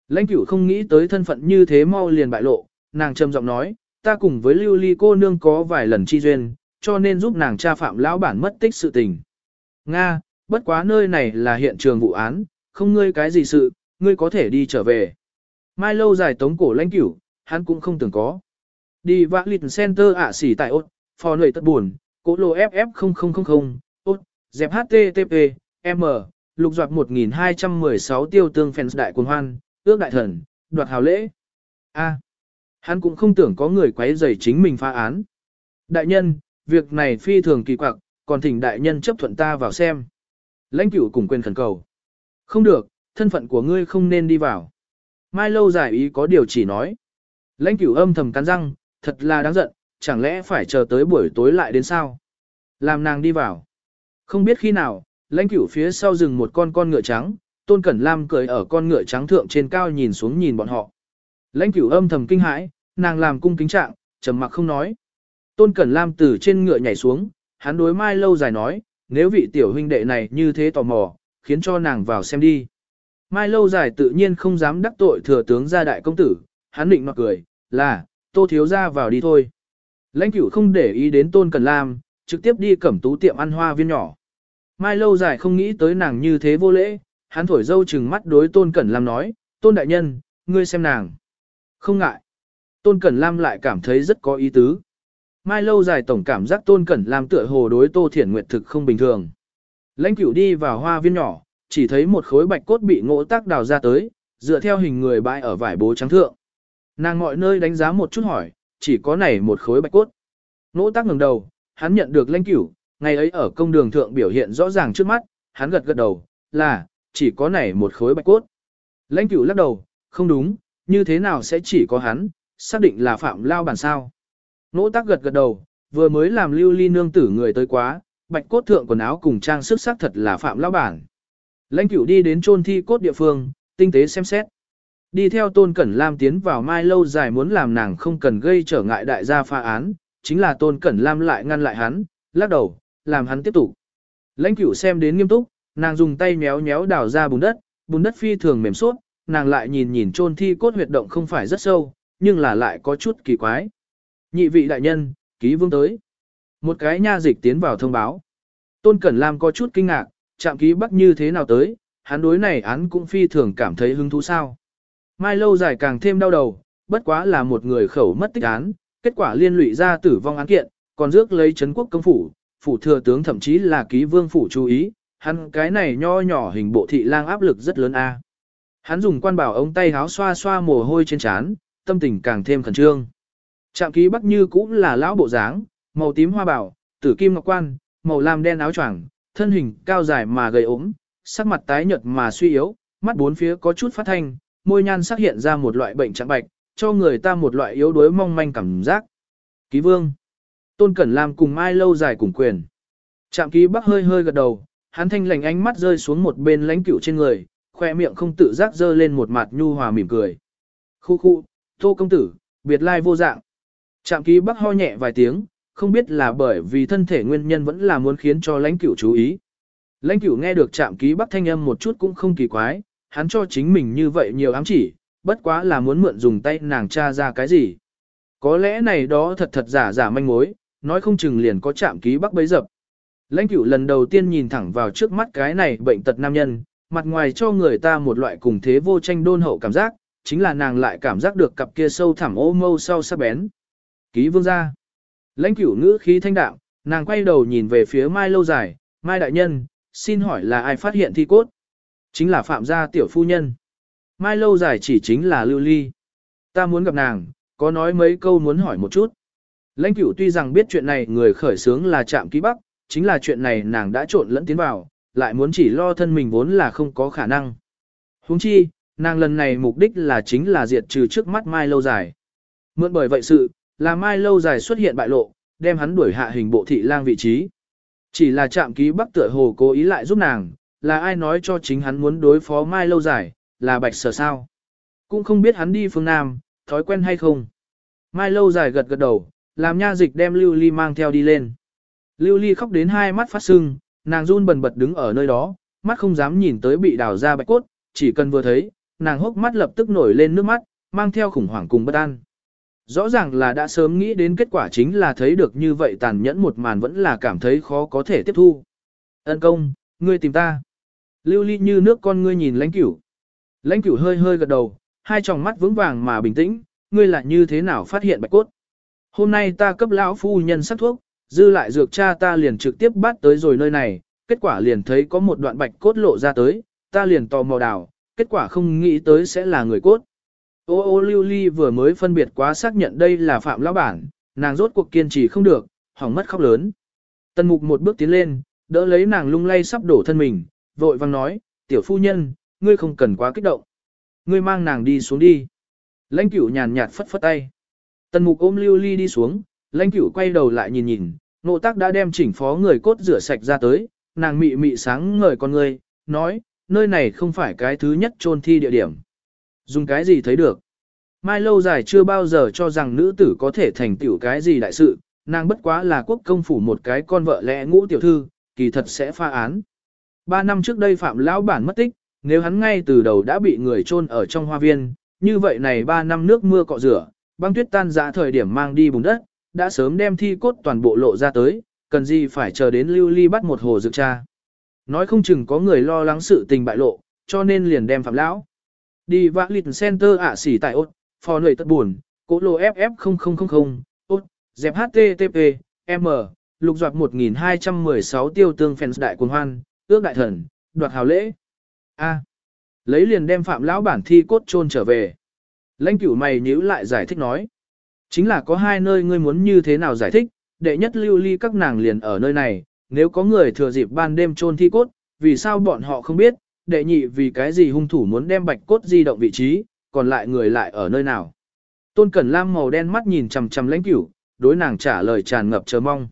Lãnh cửu không nghĩ tới thân phận như thế mau liền bại lộ, nàng trầm giọng nói, ta cùng với lưu ly cô nương có vài lần chi duyên, cho nên giúp nàng tra phạm lão bản mất tích sự tình. Nga, bất quá nơi này là hiện trường vụ án, không ngươi cái gì sự, ngươi có thể đi trở về. Mai lâu dài tống cổ lãnh cửu, hắn cũng không từng có. Đi vã lịch center ạ xỉ tại ốt, phò nơi tất buồn, cố lô FF0000, ốt, dẹp HTTP, M, lục doạt 1216 tiêu tương fans đại quân hoan, ước đại thần, đoạt hào lễ. A. Hắn cũng không tưởng có người quấy rầy chính mình phá án. Đại nhân, việc này phi thường kỳ quặc, còn thỉnh đại nhân chấp thuận ta vào xem. Lãnh cửu cùng quên khẩn cầu. Không được, thân phận của ngươi không nên đi vào. Mai lâu giải ý có điều chỉ nói. Lãnh cửu âm thầm cắn răng, thật là đáng giận, chẳng lẽ phải chờ tới buổi tối lại đến sao? Làm nàng đi vào. Không biết khi nào, lãnh cửu phía sau rừng một con con ngựa trắng, tôn cẩn lam cười ở con ngựa trắng thượng trên cao nhìn xuống nhìn bọn họ. Lãnh cửu âm thầm kinh hãi, nàng làm cung kính trạng, trầm mặc không nói. Tôn cẩn lam từ trên ngựa nhảy xuống, hắn đối mai lâu dài nói, nếu vị tiểu huynh đệ này như thế tò mò, khiến cho nàng vào xem đi. Mai lâu dài tự nhiên không dám đắc tội thừa tướng gia đại công tử, hắn định nọ cười, là, tô thiếu ra vào đi thôi. Lãnh cửu không để ý đến tôn Cẩn lam, trực tiếp đi cẩm tú tiệm ăn hoa viên nhỏ. Mai lâu dài không nghĩ tới nàng như thế vô lễ, hắn thổi dâu chừng mắt đối tôn cẩn lam nói, tôn đại nhân, ngươi xem nàng. Không ngại. Tôn Cẩn Lam lại cảm thấy rất có ý tứ. Mai lâu dài tổng cảm giác Tôn Cẩn Lam tựa hồ đối Tô Thiển Nguyệt thực không bình thường. Lãnh cửu đi vào hoa viên nhỏ, chỉ thấy một khối bạch cốt bị ngỗ tác đào ra tới, dựa theo hình người bãi ở vải bố trắng thượng. Nàng mọi nơi đánh giá một chút hỏi, chỉ có này một khối bạch cốt. Ngỗ tác ngẩng đầu, hắn nhận được lãnh cửu, ngày ấy ở công đường thượng biểu hiện rõ ràng trước mắt, hắn gật gật đầu, là, chỉ có này một khối bạch cốt. Lãnh cửu lắc đầu, không đúng, như thế nào sẽ chỉ có hắn, xác định là phạm lao bản sao. Nỗ tác gật gật đầu, vừa mới làm lưu ly nương tử người tới quá, bạch cốt thượng quần áo cùng trang sức sắc thật là phạm lao bản. Lãnh cửu đi đến chôn thi cốt địa phương, tinh tế xem xét. Đi theo Tôn Cẩn Lam tiến vào mai lâu dài muốn làm nàng không cần gây trở ngại đại gia pha án, chính là Tôn Cẩn Lam lại ngăn lại hắn, lắc đầu, làm hắn tiếp tục. Lãnh cửu xem đến nghiêm túc, nàng dùng tay méo méo đào ra bùn đất, bùn đất phi thường mềm suốt, nàng lại nhìn nhìn chôn thi cốt huyệt động không phải rất sâu, nhưng là lại có chút kỳ quái. Nhị vị đại nhân, ký vương tới. Một cái nha dịch tiến vào thông báo. Tôn Cẩn Lam có chút kinh ngạc, chạm ký bắc như thế nào tới, hắn đối này án cũng phi thường cảm thấy hứng thú sao. Mai lâu dài càng thêm đau đầu, bất quá là một người khẩu mất tích án, kết quả liên lụy ra tử vong án kiện, còn rước lấy Trấn quốc công phủ, phủ thừa tướng thậm chí là ký vương phủ chú ý, hắn cái này nho nhỏ hình bộ thị lang áp lực rất lớn a. Hắn dùng quan bảo ống tay háo xoa xoa mồ hôi trên trán, tâm tình càng thêm khẩn trương. Trạm ký bắc như cũng là lão bộ dáng, màu tím hoa bảo, tử kim ngọc quan, màu lam đen áo choàng, thân hình cao dài mà gầy ốm, sắc mặt tái nhợt mà suy yếu, mắt bốn phía có chút phát thanh, môi nhan sắc hiện ra một loại bệnh trắng bạch, cho người ta một loại yếu đuối mong manh cảm giác. Ký vương. Tôn Cẩn Lam cùng Mai lâu dài cùng quyền. Trạm ký bắc hơi hơi gật đầu, hắn thanh lành ánh mắt rơi xuống một bên lãnh cửu trên người, khoe miệng không tự giác dơ lên một mặt nhu hòa mỉm cười. Khu khu, tô công tử, biệt lai vô dạng. Trạm ký bắc ho nhẹ vài tiếng, không biết là bởi vì thân thể nguyên nhân vẫn là muốn khiến cho lãnh cửu chú ý. Lãnh cửu nghe được trạm ký bắc thanh âm một chút cũng không kỳ quái, hắn cho chính mình như vậy nhiều ám chỉ, bất quá là muốn mượn dùng tay nàng tra ra cái gì. Có lẽ này đó thật thật giả giả manh mối, nói không chừng liền có trạm ký bắc bấy dập. Lãnh cửu lần đầu tiên nhìn thẳng vào trước mắt cái này bệnh tật nam nhân, mặt ngoài cho người ta một loại cùng thế vô tranh đôn hậu cảm giác, chính là nàng lại cảm giác được cặp kia sâu thẳm ô mâu sau sắc bén. Ký vương gia. Lãnh cửu ngữ khí thanh đạm, nàng quay đầu nhìn về phía Mai lâu dài, Mai đại nhân, xin hỏi là ai phát hiện thi cốt? Chính là Phạm gia tiểu phu nhân. Mai lâu dài chỉ chính là Lưu Ly. Ta muốn gặp nàng, có nói mấy câu muốn hỏi một chút. Lãnh cửu tuy rằng biết chuyện này người khởi sướng là trạm ký bắc, chính là chuyện này nàng đã trộn lẫn tiến vào, lại muốn chỉ lo thân mình vốn là không có khả năng. Huống chi, nàng lần này mục đích là chính là diệt trừ trước mắt Mai lâu dài. Mượn bởi vậy sự, là Mai lâu dài xuất hiện bại lộ, đem hắn đuổi hạ hình bộ thị lang vị trí. Chỉ là trạm ký bắc tựa hồ cố ý lại giúp nàng, là ai nói cho chính hắn muốn đối phó Mai lâu dài, là bạch sở sao. Cũng không biết hắn đi phương Nam, thói quen hay không. Mai lâu dài gật gật đầu, làm nha dịch đem Lưu Ly mang theo đi lên. Lưu Ly khóc đến hai mắt phát sưng, nàng run bần bật đứng ở nơi đó, mắt không dám nhìn tới bị đào ra bạch cốt, chỉ cần vừa thấy, nàng hốc mắt lập tức nổi lên nước mắt, mang theo khủng hoảng cùng bất an. Rõ ràng là đã sớm nghĩ đến kết quả chính là thấy được như vậy tàn nhẫn một màn vẫn là cảm thấy khó có thể tiếp thu. Ân công, ngươi tìm ta. Lưu ly như nước con ngươi nhìn lãnh cửu. Lãnh cửu hơi hơi gật đầu, hai tròng mắt vững vàng mà bình tĩnh, ngươi là như thế nào phát hiện bạch cốt. Hôm nay ta cấp lão phu nhân sắc thuốc, dư lại dược cha ta liền trực tiếp bắt tới rồi nơi này, kết quả liền thấy có một đoạn bạch cốt lộ ra tới, ta liền tò mò đào, kết quả không nghĩ tới sẽ là người cốt. Ô ô lưu ly vừa mới phân biệt quá xác nhận đây là phạm lão bản, nàng rốt cuộc kiên trì không được, hỏng mất khóc lớn. tân mục một bước tiến lên, đỡ lấy nàng lung lay sắp đổ thân mình, vội vang nói, tiểu phu nhân, ngươi không cần quá kích động. Ngươi mang nàng đi xuống đi. Lãnh cửu nhàn nhạt phất phất tay. Tần mục ôm lưu ly đi xuống, lãnh cửu quay đầu lại nhìn nhìn, nộ tác đã đem chỉnh phó người cốt rửa sạch ra tới, nàng mị mị sáng ngời con ngươi, nói, nơi này không phải cái thứ nhất chôn thi địa điểm. Dùng cái gì thấy được? Mai lâu dài chưa bao giờ cho rằng nữ tử có thể thành tiểu cái gì đại sự, nàng bất quá là quốc công phủ một cái con vợ lẽ ngũ tiểu thư, kỳ thật sẽ pha án. Ba năm trước đây Phạm Lão Bản mất tích, nếu hắn ngay từ đầu đã bị người chôn ở trong hoa viên, như vậy này ba năm nước mưa cọ rửa, băng tuyết tan dã thời điểm mang đi bùn đất, đã sớm đem thi cốt toàn bộ lộ ra tới, cần gì phải chờ đến lưu ly bắt một hồ dược cha. Nói không chừng có người lo lắng sự tình bại lộ, cho nên liền đem Phạm Lão. Đi vã lịt center ạ xỉ tại ốt, phò nổi tất buồn, cố lô FF0000, ốt, dẹp HTTP, M, lục doạt 1216 tiêu tương fans đại quần hoan, ước đại thần, đoạt hào lễ. A. Lấy liền đem phạm lão bản thi cốt chôn trở về. Lãnh cửu mày nhíu lại giải thích nói. Chính là có hai nơi ngươi muốn như thế nào giải thích, đệ nhất lưu ly các nàng liền ở nơi này, nếu có người thừa dịp ban đêm chôn thi cốt, vì sao bọn họ không biết, đệ nhị vì cái gì hung thủ muốn đem bạch cốt di động vị trí, còn lại người lại ở nơi nào. Tôn Cẩn Lam màu đen mắt nhìn chằm chằm lãnh cửu, đối nàng trả lời tràn ngập chờ mong.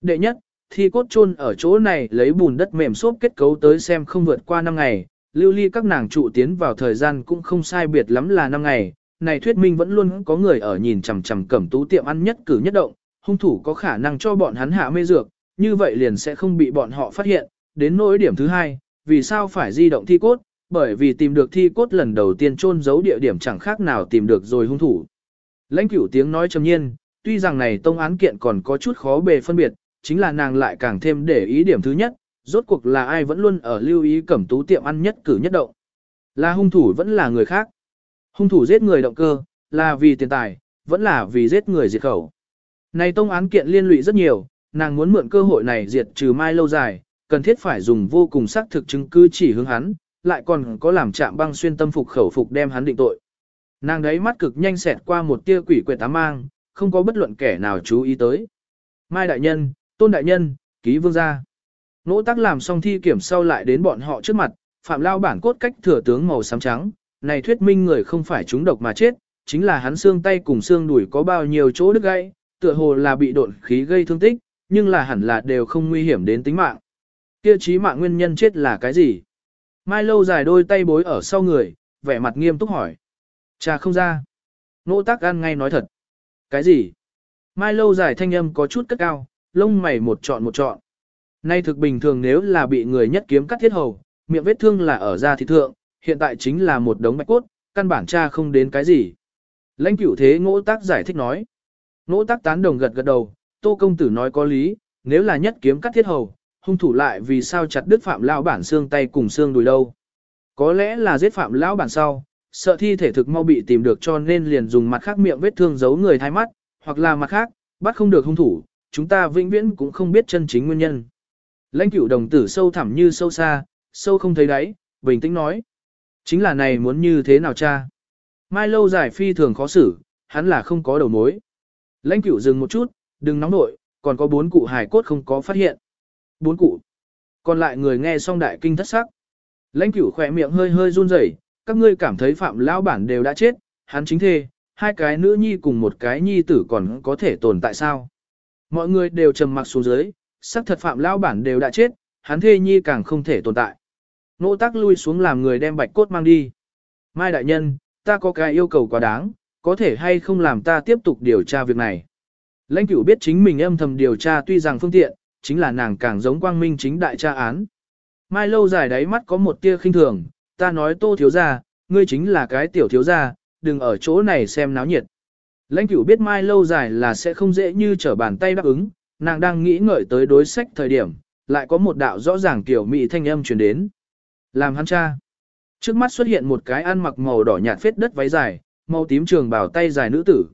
Đệ nhất, thi cốt chôn ở chỗ này lấy bùn đất mềm xốp kết cấu tới xem không vượt qua 5 ngày, lưu ly các nàng trụ tiến vào thời gian cũng không sai biệt lắm là 5 ngày, này thuyết minh vẫn luôn có người ở nhìn chằm chằm cẩm tú tiệm ăn nhất cử nhất động, hung thủ có khả năng cho bọn hắn hạ mê dược, như vậy liền sẽ không bị bọn họ phát hiện. Đến nỗi điểm thứ hai, vì sao phải di động thi cốt, bởi vì tìm được thi cốt lần đầu tiên chôn giấu địa điểm chẳng khác nào tìm được rồi hung thủ. Lãnh cửu tiếng nói trầm nhiên, tuy rằng này tông án kiện còn có chút khó bề phân biệt, chính là nàng lại càng thêm để ý điểm thứ nhất, rốt cuộc là ai vẫn luôn ở lưu ý cẩm tú tiệm ăn nhất cử nhất động. Là hung thủ vẫn là người khác. Hung thủ giết người động cơ, là vì tiền tài, vẫn là vì giết người diệt khẩu. Này tông án kiện liên lụy rất nhiều, nàng muốn mượn cơ hội này diệt trừ mai lâu dài, cần thiết phải dùng vô cùng xác thực chứng cứ chỉ hướng hắn, lại còn có làm chạm băng xuyên tâm phục khẩu phục đem hắn định tội. Nàng đấy mắt cực nhanh xẹt qua một tia quỷ quyệt tám mang, không có bất luận kẻ nào chú ý tới. Mai đại nhân, tôn đại nhân, ký vương gia. Nỗ tác làm xong thi kiểm sau lại đến bọn họ trước mặt, phạm lao bản cốt cách thừa tướng màu xám trắng, này thuyết minh người không phải trúng độc mà chết, chính là hắn xương tay cùng xương đùi có bao nhiêu chỗ đứt gãy, tựa hồ là bị độn khí gây thương tích, nhưng là hẳn là đều không nguy hiểm đến tính mạng. Kia chí mạng nguyên nhân chết là cái gì? Mai lâu dài đôi tay bối ở sau người, vẻ mặt nghiêm túc hỏi. Cha không ra. Nỗ tác ăn ngay nói thật. Cái gì? Mai lâu dài thanh âm có chút cất cao, lông mày một trọn một trọn. Nay thực bình thường nếu là bị người nhất kiếm cắt thiết hầu, miệng vết thương là ở da thịt thượng, hiện tại chính là một đống bạch cốt, căn bản cha không đến cái gì. Lãnh cửu thế ngỗ tác giải thích nói. Ngỗ tác tán đồng gật gật đầu, tô công tử nói có lý, nếu là nhất kiếm cắt thiết hầu, hung thủ lại vì sao chặt đứt phạm lão bản xương tay cùng xương đùi đâu. Có lẽ là giết phạm lão bản sau, sợ thi thể thực mau bị tìm được cho nên liền dùng mặt khác miệng vết thương giấu người thay mắt, hoặc là mặt khác, bắt không được hung thủ, chúng ta vĩnh viễn cũng không biết chân chính nguyên nhân. Lãnh cửu đồng tử sâu thẳm như sâu xa, sâu không thấy đáy, bình tĩnh nói. Chính là này muốn như thế nào cha? Mai lâu giải phi thường khó xử, hắn là không có đầu mối. Lãnh cửu dừng một chút, đừng nóng nội, còn có bốn cụ hài cốt không có phát hiện. Bốn cụ. Còn lại người nghe xong đại kinh thất sắc. Lãnh cửu khỏe miệng hơi hơi run rẩy, các ngươi cảm thấy phạm lão bản đều đã chết, hắn chính thê, hai cái nữ nhi cùng một cái nhi tử còn có thể tồn tại sao? Mọi người đều trầm mặc xuống dưới, sắc thật phạm lão bản đều đã chết, hắn thê nhi càng không thể tồn tại. Nỗ tắc lui xuống làm người đem bạch cốt mang đi. Mai đại nhân, ta có cái yêu cầu quá đáng, có thể hay không làm ta tiếp tục điều tra việc này. Lãnh cửu biết chính mình âm thầm điều tra tuy rằng phương tiện, chính là nàng càng giống quang minh chính đại tra án. Mai lâu dài đáy mắt có một tia khinh thường, ta nói tô thiếu gia, ngươi chính là cái tiểu thiếu gia, đừng ở chỗ này xem náo nhiệt. Lãnh cửu biết mai lâu dài là sẽ không dễ như trở bàn tay đáp ứng, nàng đang nghĩ ngợi tới đối sách thời điểm, lại có một đạo rõ ràng tiểu mị thanh âm truyền đến. Làm hắn cha. Trước mắt xuất hiện một cái ăn mặc màu đỏ nhạt phết đất váy dài, màu tím trường bào tay dài nữ tử.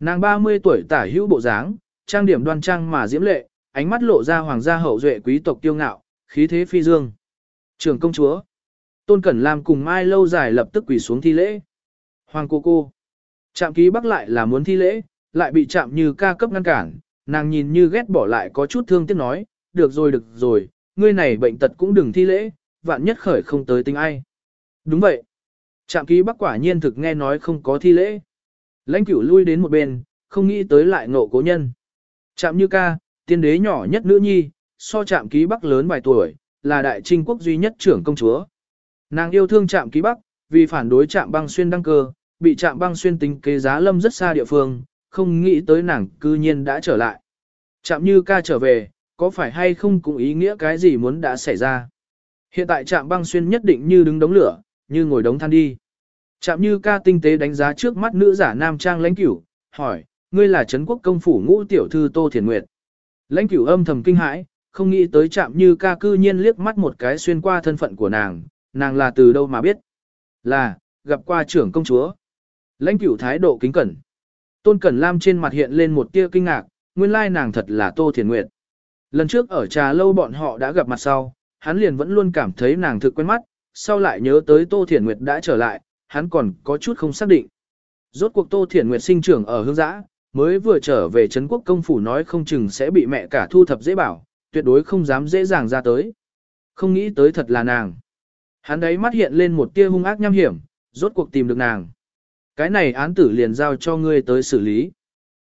Nàng 30 tuổi tả hữu bộ dáng, trang điểm đoan trang mà diễm lệ, ánh mắt lộ ra hoàng gia hậu duệ quý tộc tiêu ngạo, khí thế phi dương. Trường công chúa. Tôn Cẩn Lam cùng Mai lâu dài lập tức quỳ xuống thi lễ. Hoàng cô cô. Trạm ký bắc lại là muốn thi lễ, lại bị chạm như ca cấp ngăn cản, nàng nhìn như ghét bỏ lại có chút thương tiếc nói, được rồi được rồi, ngươi này bệnh tật cũng đừng thi lễ, vạn nhất khởi không tới tính ai. Đúng vậy. Trạm ký bắc quả nhiên thực nghe nói không có thi lễ. Lãnh cửu lui đến một bên, không nghĩ tới lại ngộ cố nhân. Trạm như ca, tiên đế nhỏ nhất nữ nhi, so trạm ký bắc lớn vài tuổi, là đại trinh quốc duy nhất trưởng công chúa. Nàng yêu thương trạm ký bắc, vì phản đối trạm băng xuyên đăng cơ, bị trạm băng xuyên tính kế giá lâm rất xa địa phương, không nghĩ tới nàng cư nhiên đã trở lại. Trạm như ca trở về, có phải hay không cũng ý nghĩa cái gì muốn đã xảy ra. Hiện tại trạm băng xuyên nhất định như đứng đống lửa, như ngồi đống than đi. Trạm như ca tinh tế đánh giá trước mắt nữ giả nam trang lãnh cửu, hỏi, ngươi là Trấn quốc công phủ ngũ tiểu thư Tô Thiền Nguyệt. Lãnh cửu âm thầm kinh hãi, không nghĩ tới trạm như ca cư nhiên liếc mắt một cái xuyên qua thân phận của nàng, nàng là từ đâu mà biết. Là, gặp qua trưởng công chúa. Lãnh cửu thái độ kính cẩn. Tôn Cẩn Lam trên mặt hiện lên một tia kinh ngạc, nguyên lai nàng thật là Tô Thiền Nguyệt. Lần trước ở trà lâu bọn họ đã gặp mặt sau, hắn liền vẫn luôn cảm thấy nàng thực quen mắt, sau lại nhớ tới Tô thiển Nguyệt đã trở lại, hắn còn có chút không xác định. Rốt cuộc Tô thiển Nguyệt sinh trưởng ở hương giã, mới vừa trở về Trấn quốc công phủ nói không chừng sẽ bị mẹ cả thu thập dễ bảo, tuyệt đối không dám dễ dàng ra tới. Không nghĩ tới thật là nàng. Hắn đấy mắt hiện lên một tia hung ác nham hiểm, rốt cuộc tìm được nàng. Cái này án tử liền giao cho ngươi tới xử lý.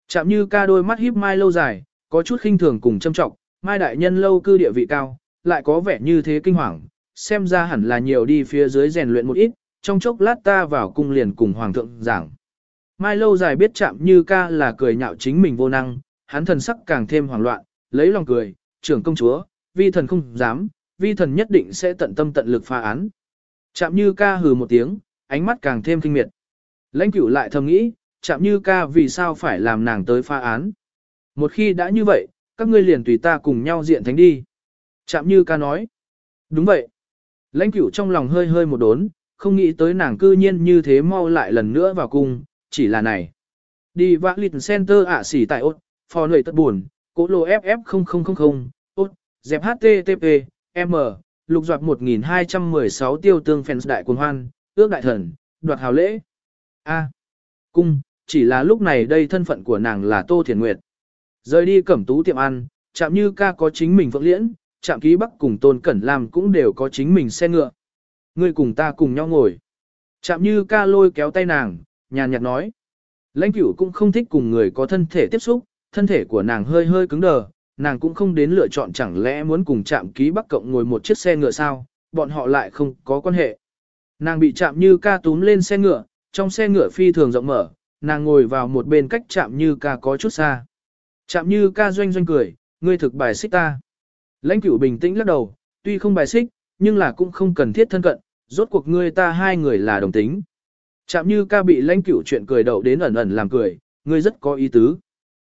Chạm như ca đôi mắt híp mai lâu dài, có chút khinh thường cùng châm trọng, mai đại nhân lâu cư địa vị cao, lại có vẻ như thế kinh hoàng, xem ra hẳn là nhiều đi phía dưới rèn luyện một ít, trong chốc lát ta vào cung liền cùng hoàng thượng giảng. Mai lâu dài biết chạm như ca là cười nhạo chính mình vô năng, hắn thần sắc càng thêm hoảng loạn, lấy lòng cười, trưởng công chúa, vi thần không dám, vi thần nhất định sẽ tận tâm tận lực phá án. Chạm như ca hừ một tiếng, ánh mắt càng thêm kinh miệt. Lãnh cửu lại thầm nghĩ, chạm như ca vì sao phải làm nàng tới phá án. Một khi đã như vậy, các ngươi liền tùy ta cùng nhau diện thánh đi. Chạm như ca nói. Đúng vậy. Lãnh cửu trong lòng hơi hơi một đốn, không nghĩ tới nàng cư nhiên như thế mau lại lần nữa vào cung, chỉ là này. Đi vã lịch center ạ xỉ tại ốt, phò người tất buồn, cố lô FF0000, ốt, dẹp HTTP, M, lục doạt 1216 tiêu tương fans đại quân hoan, ước đại thần, đoạt hào lễ. A. cung, chỉ là lúc này đây thân phận của nàng là Tô Thiền Nguyệt. Rời đi cẩm tú tiệm ăn, chạm như ca có chính mình phượng liễn, Trạm ký bắc cùng Tôn Cẩn Lam cũng đều có chính mình xe ngựa. Ngươi cùng ta cùng nhau ngồi. Trạm như ca lôi kéo tay nàng, nhàn nhạt nói. Lãnh cửu cũng không thích cùng người có thân thể tiếp xúc, thân thể của nàng hơi hơi cứng đờ, nàng cũng không đến lựa chọn chẳng lẽ muốn cùng trạm ký bắc cộng ngồi một chiếc xe ngựa sao, bọn họ lại không có quan hệ. Nàng bị chạm như ca túm lên xe ngựa, trong xe ngựa phi thường rộng mở, nàng ngồi vào một bên cách chạm như ca có chút xa. Chạm như ca doanh doanh cười, ngươi thực bài xích ta. Lãnh cửu bình tĩnh lắc đầu, tuy không bài xích, nhưng là cũng không cần thiết thân cận, rốt cuộc ngươi ta hai người là đồng tính. Chạm như ca bị lãnh cửu chuyện cười đậu đến ẩn ẩn làm cười, ngươi rất có ý tứ.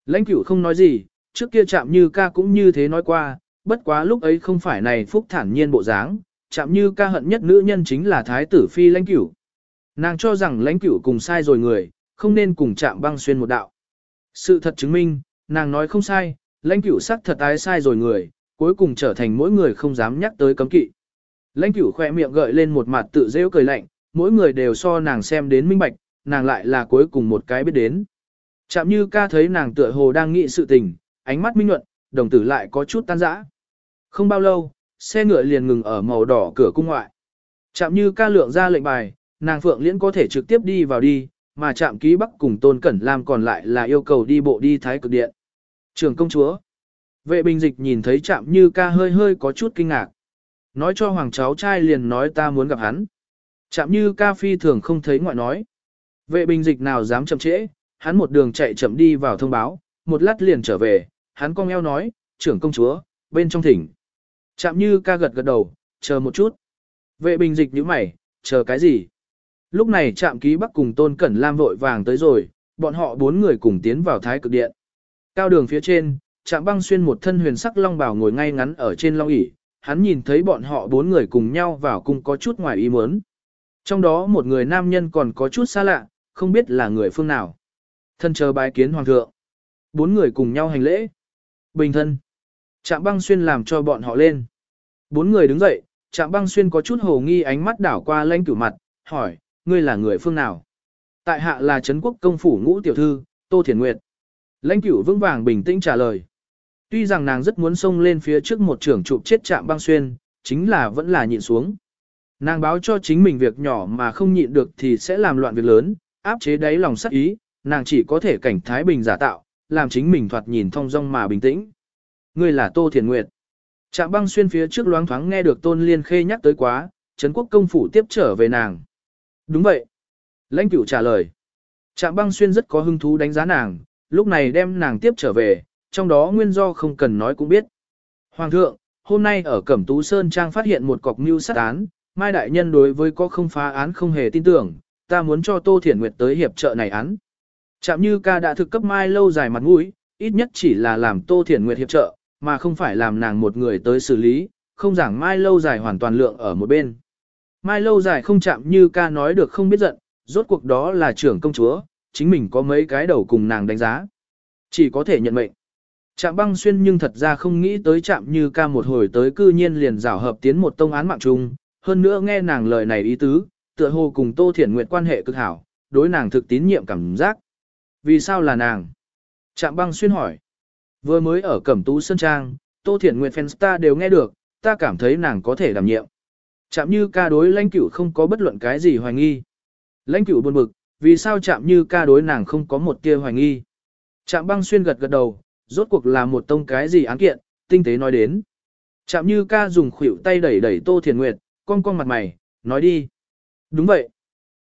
Lãnh cửu không nói gì, trước kia chạm như ca cũng như thế nói qua, bất quá lúc ấy không phải này phúc thản nhiên bộ dáng, chạm như ca hận nhất nữ nhân chính là thái tử phi lãnh cửu. Nàng cho rằng lãnh cửu cùng sai rồi người, không nên cùng chạm băng xuyên một đạo. Sự thật chứng minh, nàng nói không sai, lãnh cửu sắc thật ái sai rồi người, cuối cùng trở thành mỗi người không dám nhắc tới cấm kỵ. Lãnh cửu khoe miệng gợi lên một mặt tự rêu cười lạnh, mỗi người đều so nàng xem đến minh bạch, nàng lại là cuối cùng một cái biết đến. Chạm như ca thấy nàng tựa hồ đang nghĩ sự tình, ánh mắt minh nhuận, đồng tử lại có chút tan rã. Không bao lâu, xe ngựa liền ngừng ở màu đỏ cửa cung ngoại. Chạm như ca lượng ra lệnh bài, nàng Phượng Liễn có thể trực tiếp đi vào đi, mà chạm ký bắc cùng Tôn Cẩn Lam còn lại là yêu cầu đi bộ đi thái cực điện. Trường công chúa. Vệ bình dịch nhìn thấy chạm như ca hơi hơi có chút kinh ngạc. Nói cho hoàng cháu trai liền nói ta muốn gặp hắn. Chạm như ca phi thường không thấy ngoại nói. Vệ bình dịch nào dám chậm trễ, hắn một đường chạy chậm đi vào thông báo, một lát liền trở về, hắn cong eo nói, trưởng công chúa, bên trong thỉnh. Chạm như ca gật gật đầu, chờ một chút. Vệ bình dịch như mày, chờ cái gì? Lúc này chạm ký bắc cùng tôn cẩn lam vội vàng tới rồi, bọn họ bốn người cùng tiến vào thái cực điện. Cao đường phía trên, chạm băng xuyên một thân huyền sắc long bào ngồi ngay ngắn ở trên long ỷ hắn nhìn thấy bọn họ bốn người cùng nhau vào cung có chút ngoài ý muốn. Trong đó một người nam nhân còn có chút xa lạ, không biết là người phương nào. Thân chờ bái kiến hoàng thượng. Bốn người cùng nhau hành lễ. Bình thân. Trạm băng xuyên làm cho bọn họ lên. Bốn người đứng dậy, trạm băng xuyên có chút hồ nghi ánh mắt đảo qua lãnh cửu mặt, hỏi, ngươi là người phương nào? Tại hạ là Trấn quốc công phủ ngũ tiểu thư, Tô Thiền Nguyệt. Lãnh cửu vững vàng bình tĩnh trả lời. Tuy rằng nàng rất muốn xông lên phía trước một trưởng trụ chết chạm băng xuyên, chính là vẫn là nhịn xuống. Nàng báo cho chính mình việc nhỏ mà không nhịn được thì sẽ làm loạn việc lớn, áp chế đáy lòng sắc ý, nàng chỉ có thể cảnh thái bình giả tạo, làm chính mình thoạt nhìn thong dong mà bình tĩnh. Ngươi là Tô Thiền Nguyệt. Trạm băng xuyên phía trước loáng thoáng nghe được Tôn Liên Khê nhắc tới quá, Trấn quốc công phủ tiếp trở về nàng. Đúng vậy. Lãnh cửu trả lời. Trạm băng xuyên rất có hứng thú đánh giá nàng, lúc này đem nàng tiếp trở về, trong đó nguyên do không cần nói cũng biết. Hoàng thượng, hôm nay ở Cẩm Tú Sơn Trang phát hiện một cọc mưu sát án, Mai Đại Nhân đối với có không phá án không hề tin tưởng, ta muốn cho Tô Thiển Nguyệt tới hiệp trợ này án. Chạm như ca đã thực cấp Mai lâu dài mặt mũi, ít nhất chỉ là làm Tô Thiển Nguyệt hiệp trợ, mà không phải làm nàng một người tới xử lý, không giảng Mai lâu dài hoàn toàn lượng ở một bên. Mai lâu dài không chạm như ca nói được không biết giận, rốt cuộc đó là trưởng công chúa, chính mình có mấy cái đầu cùng nàng đánh giá. Chỉ có thể nhận mệnh. Trạm băng xuyên nhưng thật ra không nghĩ tới chạm như ca một hồi tới cư nhiên liền rảo hợp tiến một tông án mạng chung, hơn nữa nghe nàng lời này ý tứ, tựa hồ cùng Tô Thiển Nguyệt quan hệ cực hảo, đối nàng thực tín nhiệm cảm giác. Vì sao là nàng? Trạm băng xuyên hỏi. Vừa mới ở Cẩm Tú Sơn Trang, Tô Thiển Nguyệt Fensta đều nghe được, ta cảm thấy nàng có thể đảm nhiệm. Trạm như ca đối lãnh cửu không có bất luận cái gì hoài nghi. Lãnh cửu buồn bực, vì sao Trạm như ca đối nàng không có một tia hoài nghi. Trạm băng xuyên gật gật đầu, rốt cuộc là một tông cái gì án kiện, tinh tế nói đến. Chạm như ca dùng khuỷu tay đẩy đẩy Tô Thiền Nguyệt, con cong mặt mày, nói đi. Đúng vậy.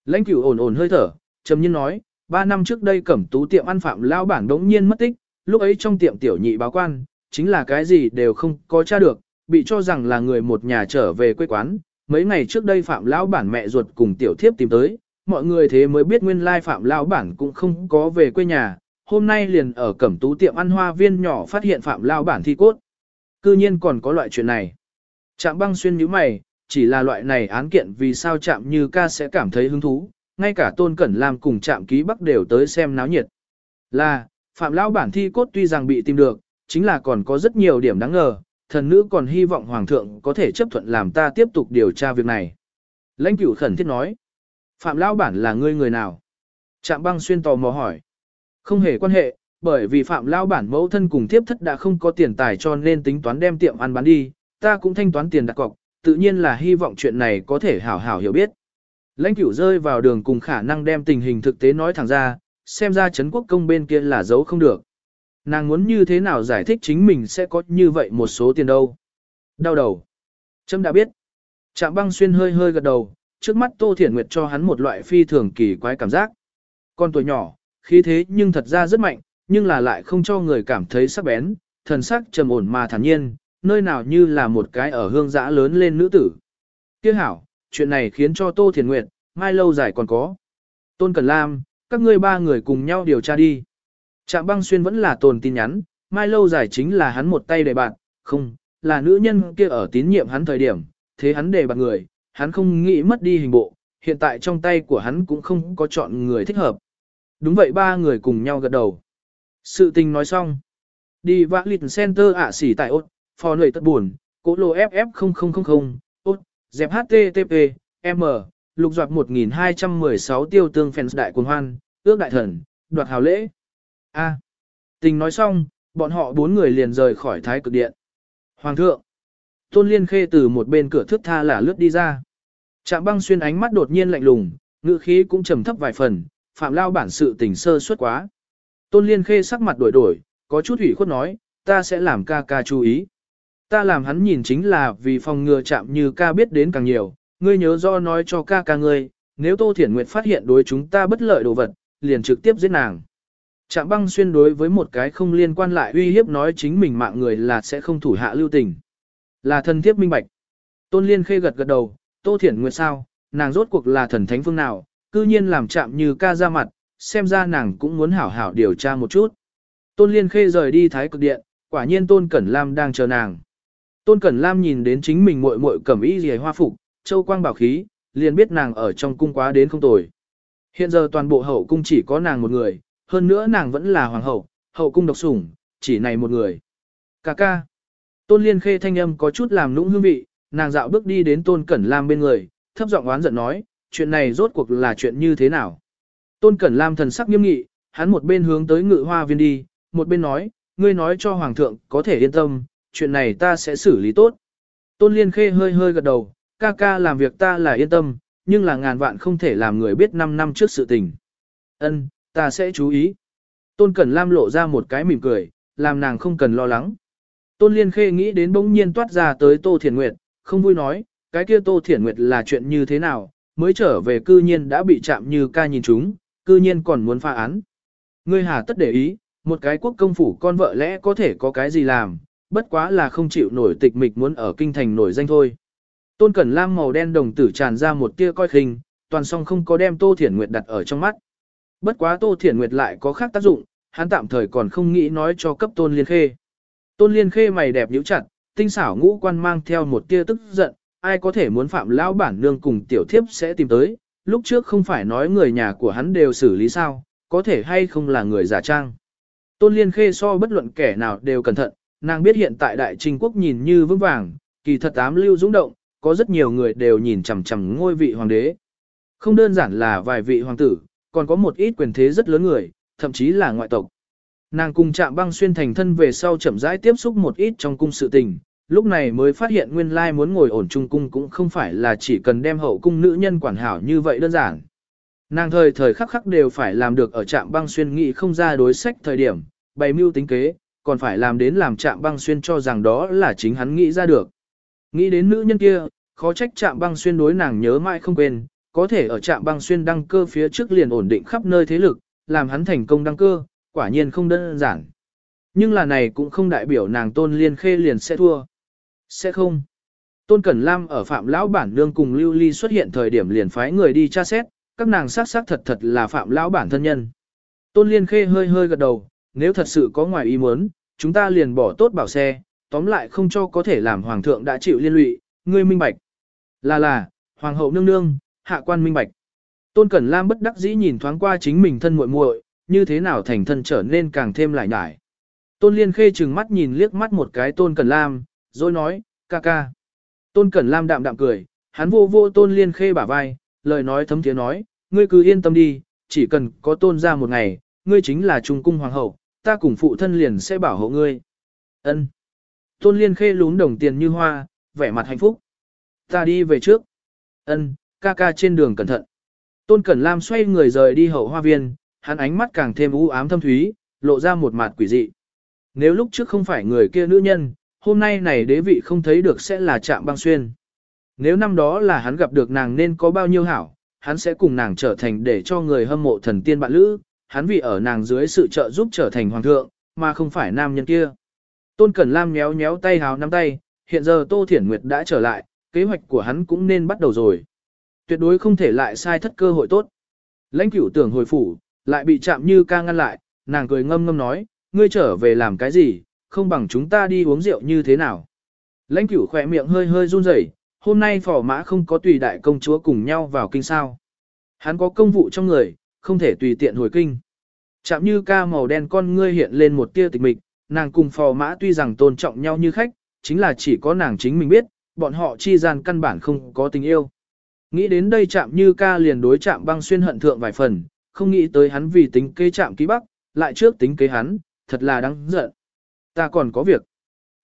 Lãnh cửu ổn ổn hơi thở, trầm nhiên nói, ba năm trước đây cẩm tú tiệm ăn phạm lao bản đống nhiên mất tích, lúc ấy trong tiệm tiểu nhị báo quan, chính là cái gì đều không có tra được, bị cho rằng là người một nhà trở về quê quán. Mấy ngày trước đây phạm lão bản mẹ ruột cùng tiểu thiếp tìm tới, mọi người thế mới biết nguyên lai phạm lão bản cũng không có về quê nhà, hôm nay liền ở cẩm tú tiệm ăn hoa viên nhỏ phát hiện phạm lao bản thi cốt. Cư nhiên còn có loại chuyện này. Trạm băng xuyên nhíu mày, chỉ là loại này án kiện vì sao chạm như ca sẽ cảm thấy hứng thú, ngay cả tôn cẩn làm cùng trạm ký bắc đều tới xem náo nhiệt. Là, phạm lão bản thi cốt tuy rằng bị tìm được, chính là còn có rất nhiều điểm đáng ngờ, thần nữ còn hy vọng hoàng thượng có thể chấp thuận làm ta tiếp tục điều tra việc này. Lãnh cửu khẩn thiết nói, phạm lão bản là ngươi người nào? Trạm băng xuyên tò mò hỏi. Không hề quan hệ, bởi vì phạm lao bản mẫu thân cùng tiếp thất đã không có tiền tài cho nên tính toán đem tiệm ăn bán đi, ta cũng thanh toán tiền đặt cọc, tự nhiên là hy vọng chuyện này có thể hảo hảo hiểu biết. Lãnh cửu rơi vào đường cùng khả năng đem tình hình thực tế nói thẳng ra, xem ra Trấn quốc công bên kia là giấu không được. Nàng muốn như thế nào giải thích chính mình sẽ có như vậy một số tiền đâu. Đau đầu. Trâm đã biết. Trạm băng xuyên hơi hơi gật đầu, trước mắt Tô Thiển Nguyệt cho hắn một loại phi thường kỳ quái cảm giác. Con tuổi nhỏ, khí thế nhưng thật ra rất mạnh, nhưng là lại không cho người cảm thấy sắc bén, thần sắc trầm ổn mà thản nhiên, nơi nào như là một cái ở hương giã lớn lên nữ tử. Tiếc hảo, chuyện này khiến cho Tô Thiền Nguyệt, mai lâu dài còn có. Tôn Cẩn Lam, các ngươi ba người cùng nhau điều tra đi. Trạm băng xuyên vẫn là tồn tin nhắn, mai lâu dài chính là hắn một tay đề bạn, không, là nữ nhân kia ở tín nhiệm hắn thời điểm, thế hắn đề bạn người, hắn không nghĩ mất đi hình bộ, hiện tại trong tay của hắn cũng không có chọn người thích hợp. Đúng vậy ba người cùng nhau gật đầu. Sự tình nói xong. Đi vã lịch center ạ xỉ tại ốt, phò nổi tất buồn, cố lô FF0000, ốt, dẹp HTTP, M, lục doạt 1216 tiêu tương fans đại quần hoan, ước đại thần, đoạt hào lễ. A. Tình nói xong, bọn họ bốn người liền rời khỏi thái cực điện. Hoàng thượng. Tôn Liên Khê từ một bên cửa thước tha là lướt đi ra. Trạm băng xuyên ánh mắt đột nhiên lạnh lùng, ngữ khí cũng trầm thấp vài phần, phạm lao bản sự tình sơ suất quá. Tôn Liên Khê sắc mặt đổi đổi, có chút ủy khuất nói, ta sẽ làm ca ca chú ý. Ta làm hắn nhìn chính là vì phòng ngừa chạm như ca biết đến càng nhiều, ngươi nhớ do nói cho ca ca ngươi, nếu Tô Thiển Nguyệt phát hiện đối chúng ta bất lợi đồ vật, liền trực tiếp giết nàng. Trạm băng xuyên đối với một cái không liên quan lại uy hiếp nói chính mình mạng người là sẽ không thủ hạ lưu tình. Là thân thiết minh bạch. Tôn Liên khê gật gật đầu, Tô Thiển Nguyệt sao, nàng rốt cuộc là thần thánh phương nào, cư nhiên làm chạm như ca ra mặt, xem ra nàng cũng muốn hảo hảo điều tra một chút. Tôn Liên khê rời đi thái cực điện, quả nhiên Tôn Cẩn Lam đang chờ nàng. Tôn Cẩn Lam nhìn đến chính mình muội muội cẩm y rìa hoa phục, châu quang bảo khí, liền biết nàng ở trong cung quá đến không tồi. Hiện giờ toàn bộ hậu cung chỉ có nàng một người, hơn nữa nàng vẫn là hoàng hậu, hậu cung độc sủng, chỉ này một người. Cà ca. Tôn Liên Khê thanh âm có chút làm nũng hương vị, nàng dạo bước đi đến Tôn Cẩn Lam bên người, thấp giọng oán giận nói, chuyện này rốt cuộc là chuyện như thế nào. Tôn Cẩn Lam thần sắc nghiêm nghị, hắn một bên hướng tới ngự hoa viên đi, một bên nói, ngươi nói cho hoàng thượng có thể yên tâm, chuyện này ta sẽ xử lý tốt. Tôn Liên Khê hơi hơi gật đầu, ca ca làm việc ta là yên tâm, nhưng là ngàn vạn không thể làm người biết 5 năm trước sự tình. Ân, ta sẽ chú ý. Tôn Cẩn Lam lộ ra một cái mỉm cười, làm nàng không cần lo lắng. Tôn Liên Khê nghĩ đến bỗng nhiên toát ra tới Tô Thiển Nguyệt, không vui nói, cái kia Tô Thiển Nguyệt là chuyện như thế nào, mới trở về cư nhiên đã bị chạm như ca nhìn chúng, cư nhiên còn muốn pha án. Ngươi hà tất để ý, một cái quốc công phủ con vợ lẽ có thể có cái gì làm, bất quá là không chịu nổi tịch mịch muốn ở kinh thành nổi danh thôi. Tôn Cẩn Lam màu đen đồng tử tràn ra một tia coi khinh, toàn song không có đem Tô Thiển Nguyệt đặt ở trong mắt. Bất quá Tô Thiển Nguyệt lại có khác tác dụng, hắn tạm thời còn không nghĩ nói cho cấp Tôn Liên Khê. Tôn Liên Khê mày đẹp nhíu chặt, tinh xảo ngũ quan mang theo một tia tức giận, ai có thể muốn phạm lão bản nương cùng tiểu thiếp sẽ tìm tới, lúc trước không phải nói người nhà của hắn đều xử lý sao, có thể hay không là người giả trang. Tôn Liên Khê so bất luận kẻ nào đều cẩn thận, nàng biết hiện tại đại trinh quốc nhìn như vững vàng, kỳ thật ám lưu dũng động, có rất nhiều người đều nhìn chằm chằm ngôi vị hoàng đế. Không đơn giản là vài vị hoàng tử, còn có một ít quyền thế rất lớn người, thậm chí là ngoại tộc. Nàng cùng chạm băng xuyên thành thân về sau chậm rãi tiếp xúc một ít trong cung sự tình, lúc này mới phát hiện nguyên lai muốn ngồi ổn trung cung cũng không phải là chỉ cần đem hậu cung nữ nhân quản hảo như vậy đơn giản. Nàng thời thời khắc khắc đều phải làm được ở trạm băng xuyên nghị không ra đối sách thời điểm, bày mưu tính kế, còn phải làm đến làm trạm băng xuyên cho rằng đó là chính hắn nghĩ ra được. Nghĩ đến nữ nhân kia, khó trách trạm băng xuyên đối nàng nhớ mãi không quên, có thể ở trạm băng xuyên đăng cơ phía trước liền ổn định khắp nơi thế lực, làm hắn thành công đăng cơ, quả nhiên không đơn giản. Nhưng là này cũng không đại biểu nàng tôn liên khê liền sẽ thua. Sẽ không. Tôn Cẩn Lam ở Phạm Lão Bản Nương cùng Lưu Ly xuất hiện thời điểm liền phái người đi tra xét, các nàng xác xác thật thật là Phạm Lão Bản thân nhân. Tôn Liên Khê hơi hơi gật đầu, nếu thật sự có ngoài ý muốn, chúng ta liền bỏ tốt bảo xe, tóm lại không cho có thể làm Hoàng thượng đã chịu liên lụy, ngươi minh bạch. Là là, Hoàng hậu nương nương, hạ quan minh bạch. Tôn Cẩn Lam bất đắc dĩ nhìn thoáng qua chính mình thân muội muội, như thế nào thành thân trở nên càng thêm lại nhải. Tôn Liên Khê trừng mắt nhìn liếc mắt một cái Tôn Cẩn Lam, rồi nói, ca ca. Tôn Cẩn Lam đạm đạm cười, hắn vô vô Tôn Liên Khê bả vai, lời nói thấm tiếng nói, ngươi cứ yên tâm đi, chỉ cần có Tôn ra một ngày, ngươi chính là trung cung hoàng hậu, ta cùng phụ thân liền sẽ bảo hộ ngươi. Ân. Tôn Liên Khê lún đồng tiền như hoa, vẻ mặt hạnh phúc. Ta đi về trước. Ân, ca ca trên đường cẩn thận. Tôn Cẩn Lam xoay người rời đi hậu hoa viên, hắn ánh mắt càng thêm u ám thâm thúy, lộ ra một mặt quỷ dị. Nếu lúc trước không phải người kia nữ nhân, hôm nay này đế vị không thấy được sẽ là chạm băng xuyên. Nếu năm đó là hắn gặp được nàng nên có bao nhiêu hảo, hắn sẽ cùng nàng trở thành để cho người hâm mộ thần tiên bạn lữ, hắn vì ở nàng dưới sự trợ giúp trở thành hoàng thượng, mà không phải nam nhân kia. Tôn Cẩn Lam nhéo nhéo tay hào nắm tay, hiện giờ Tô Thiển Nguyệt đã trở lại, kế hoạch của hắn cũng nên bắt đầu rồi. Tuyệt đối không thể lại sai thất cơ hội tốt. Lãnh cửu tưởng hồi phủ, lại bị chạm như ca ngăn lại, nàng cười ngâm ngâm nói, ngươi trở về làm cái gì, không bằng chúng ta đi uống rượu như thế nào. Lãnh cửu khỏe miệng hơi hơi run rẩy, hôm nay phò mã không có tùy đại công chúa cùng nhau vào kinh sao. Hắn có công vụ trong người, không thể tùy tiện hồi kinh. Chạm như ca màu đen con ngươi hiện lên một tia tịch mịch, nàng cùng phò mã tuy rằng tôn trọng nhau như khách, chính là chỉ có nàng chính mình biết, bọn họ chi gian căn bản không có tình yêu. Nghĩ đến đây chạm như ca liền đối chạm băng xuyên hận thượng vài phần, không nghĩ tới hắn vì tính kế chạm ký bắc, lại trước tính kế hắn, thật là đáng giận. Ta còn có việc.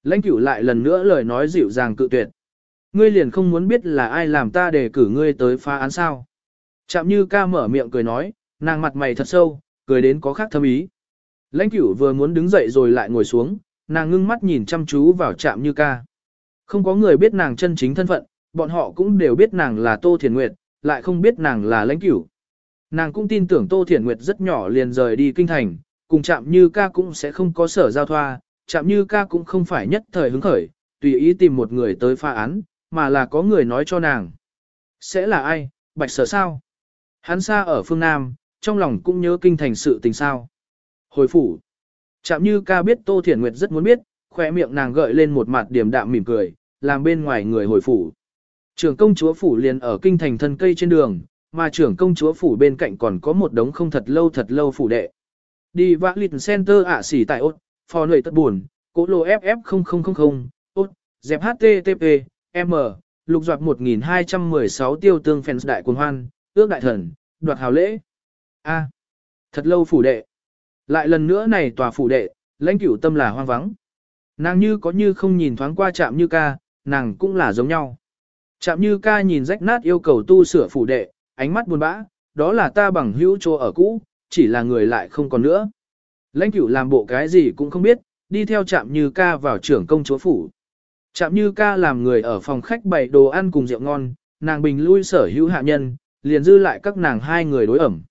Lãnh cửu lại lần nữa lời nói dịu dàng cự tuyệt. Ngươi liền không muốn biết là ai làm ta để cử ngươi tới phá án sao. Chạm như ca mở miệng cười nói, nàng mặt mày thật sâu, cười đến có khác thâm ý. Lãnh cửu vừa muốn đứng dậy rồi lại ngồi xuống, nàng ngưng mắt nhìn chăm chú vào chạm như ca. Không có người biết nàng chân chính thân phận, bọn họ cũng đều biết nàng là Tô Thiền Nguyệt, lại không biết nàng là lãnh cửu. Nàng cũng tin tưởng Tô Thiền Nguyệt rất nhỏ liền rời đi kinh thành, cùng chạm như ca cũng sẽ không có sở giao thoa, chạm như ca cũng không phải nhất thời hứng khởi, tùy ý tìm một người tới pha án, mà là có người nói cho nàng. Sẽ là ai, bạch sở sao? Hắn xa ở phương Nam, trong lòng cũng nhớ kinh thành sự tình sao. Hồi phủ. Chạm như ca biết Tô Thiển Nguyệt rất muốn biết, khỏe miệng nàng gợi lên một mặt điểm đạm mỉm cười, làm bên ngoài người hồi phủ. Trưởng công chúa phủ liền ở kinh thành thân cây trên đường, mà trưởng công chúa phủ bên cạnh còn có một đống không thật lâu thật lâu phủ đệ. Đi vã lịt center ạ xỉ tại ốt, phò nổi tất buồn, cố lô FF0000, ốt, dẹp HTTP, M, lục doạt 1216 tiêu tương fans đại quân hoan, ước đại thần, đoạt hào lễ. A. thật lâu phủ đệ. Lại lần nữa này tòa phủ đệ, lãnh cửu tâm là hoang vắng. Nàng như có như không nhìn thoáng qua chạm như ca, nàng cũng là giống nhau. Chạm như ca nhìn rách nát yêu cầu tu sửa phủ đệ, ánh mắt buồn bã, đó là ta bằng hữu chỗ ở cũ, chỉ là người lại không còn nữa. Lãnh cửu làm bộ cái gì cũng không biết, đi theo chạm như ca vào trưởng công chúa phủ. Chạm như ca làm người ở phòng khách bày đồ ăn cùng rượu ngon, nàng bình lui sở hữu hạ nhân, liền dư lại các nàng hai người đối ẩm.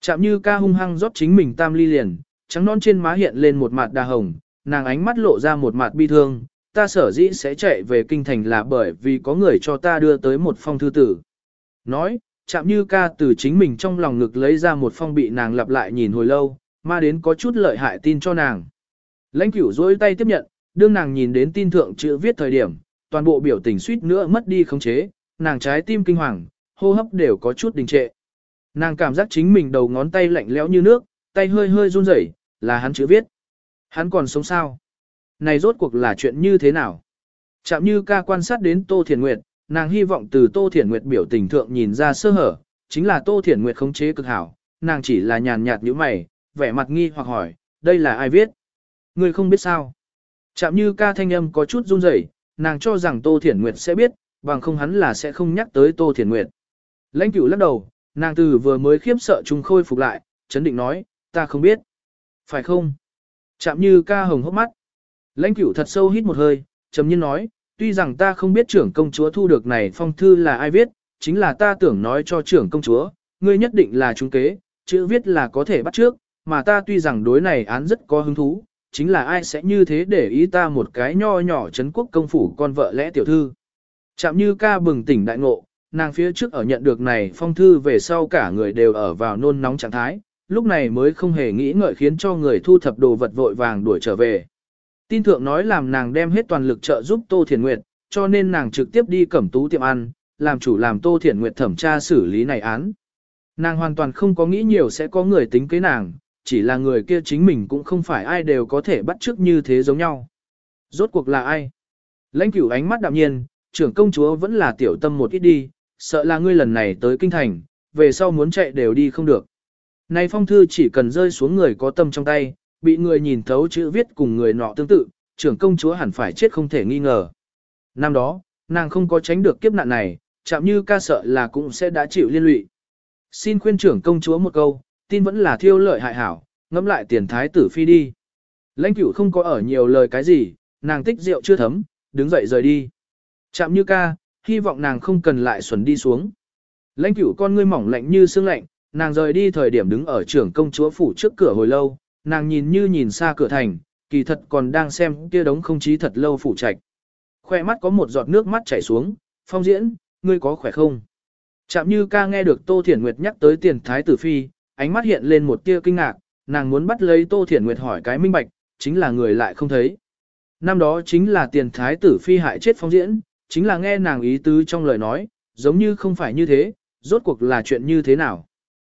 Chạm như ca hung hăng rót chính mình tam ly liền, trắng non trên má hiện lên một mặt đà hồng, nàng ánh mắt lộ ra một mặt bi thương, ta sở dĩ sẽ chạy về kinh thành là bởi vì có người cho ta đưa tới một phong thư tử. Nói, chạm như ca từ chính mình trong lòng ngực lấy ra một phong bị nàng lặp lại nhìn hồi lâu, ma đến có chút lợi hại tin cho nàng. Lãnh cửu dối tay tiếp nhận, đương nàng nhìn đến tin thượng chữ viết thời điểm, toàn bộ biểu tình suýt nữa mất đi khống chế, nàng trái tim kinh hoàng, hô hấp đều có chút đình trệ. Nàng cảm giác chính mình đầu ngón tay lạnh lẽo như nước, tay hơi hơi run rẩy, là hắn chữ viết. Hắn còn sống sao? Này rốt cuộc là chuyện như thế nào? Chạm như ca quan sát đến Tô Thiền Nguyệt, nàng hy vọng từ Tô Thiển Nguyệt biểu tình thượng nhìn ra sơ hở, chính là Tô Thiển Nguyệt khống chế cực hảo, nàng chỉ là nhàn nhạt như mày, vẻ mặt nghi hoặc hỏi, đây là ai viết? Người không biết sao? Chạm như ca thanh âm có chút run rẩy, nàng cho rằng Tô Thiển Nguyệt sẽ biết, bằng không hắn là sẽ không nhắc tới Tô Thiển Nguyệt. Lãnh cửu lắc đầu, nàng từ vừa mới khiếp sợ trùng khôi phục lại, chấn định nói, ta không biết. Phải không? Chạm như ca hồng hốc mắt. Lãnh cửu thật sâu hít một hơi, trầm nhiên nói, tuy rằng ta không biết trưởng công chúa thu được này phong thư là ai viết, chính là ta tưởng nói cho trưởng công chúa, ngươi nhất định là trung kế, chữ viết là có thể bắt trước, mà ta tuy rằng đối này án rất có hứng thú, chính là ai sẽ như thế để ý ta một cái nho nhỏ chấn quốc công phủ con vợ lẽ tiểu thư. Chạm như ca bừng tỉnh đại ngộ, nàng phía trước ở nhận được này phong thư về sau cả người đều ở vào nôn nóng trạng thái, lúc này mới không hề nghĩ ngợi khiến cho người thu thập đồ vật vội vàng đuổi trở về. Tin thượng nói làm nàng đem hết toàn lực trợ giúp Tô Thiền Nguyệt, cho nên nàng trực tiếp đi cẩm tú tiệm ăn, làm chủ làm Tô Thiền Nguyệt thẩm tra xử lý này án. Nàng hoàn toàn không có nghĩ nhiều sẽ có người tính kế nàng, chỉ là người kia chính mình cũng không phải ai đều có thể bắt chước như thế giống nhau. Rốt cuộc là ai? Lãnh cửu ánh mắt đạm nhiên, trưởng công chúa vẫn là tiểu tâm một ít đi, sợ là ngươi lần này tới kinh thành, về sau muốn chạy đều đi không được. Này phong thư chỉ cần rơi xuống người có tâm trong tay, bị người nhìn thấu chữ viết cùng người nọ tương tự, trưởng công chúa hẳn phải chết không thể nghi ngờ. Năm đó, nàng không có tránh được kiếp nạn này, chạm như ca sợ là cũng sẽ đã chịu liên lụy. Xin khuyên trưởng công chúa một câu, tin vẫn là thiêu lợi hại hảo, ngẫm lại tiền thái tử phi đi. Lãnh cửu không có ở nhiều lời cái gì, nàng tích rượu chưa thấm, đứng dậy rời đi. Chạm như ca, hy vọng nàng không cần lại xuẩn đi xuống. Lãnh cửu con ngươi mỏng lạnh như xương lạnh, nàng rời đi thời điểm đứng ở trưởng công chúa phủ trước cửa hồi lâu, nàng nhìn như nhìn xa cửa thành, kỳ thật còn đang xem kia đống không chí thật lâu phủ trạch. Khoe mắt có một giọt nước mắt chảy xuống, phong diễn, ngươi có khỏe không? Chạm như ca nghe được Tô Thiển Nguyệt nhắc tới tiền thái tử phi, ánh mắt hiện lên một tia kinh ngạc, nàng muốn bắt lấy Tô Thiển Nguyệt hỏi cái minh bạch, chính là người lại không thấy. Năm đó chính là tiền thái tử phi hại chết phong diễn, chính là nghe nàng ý tứ trong lời nói, giống như không phải như thế, rốt cuộc là chuyện như thế nào.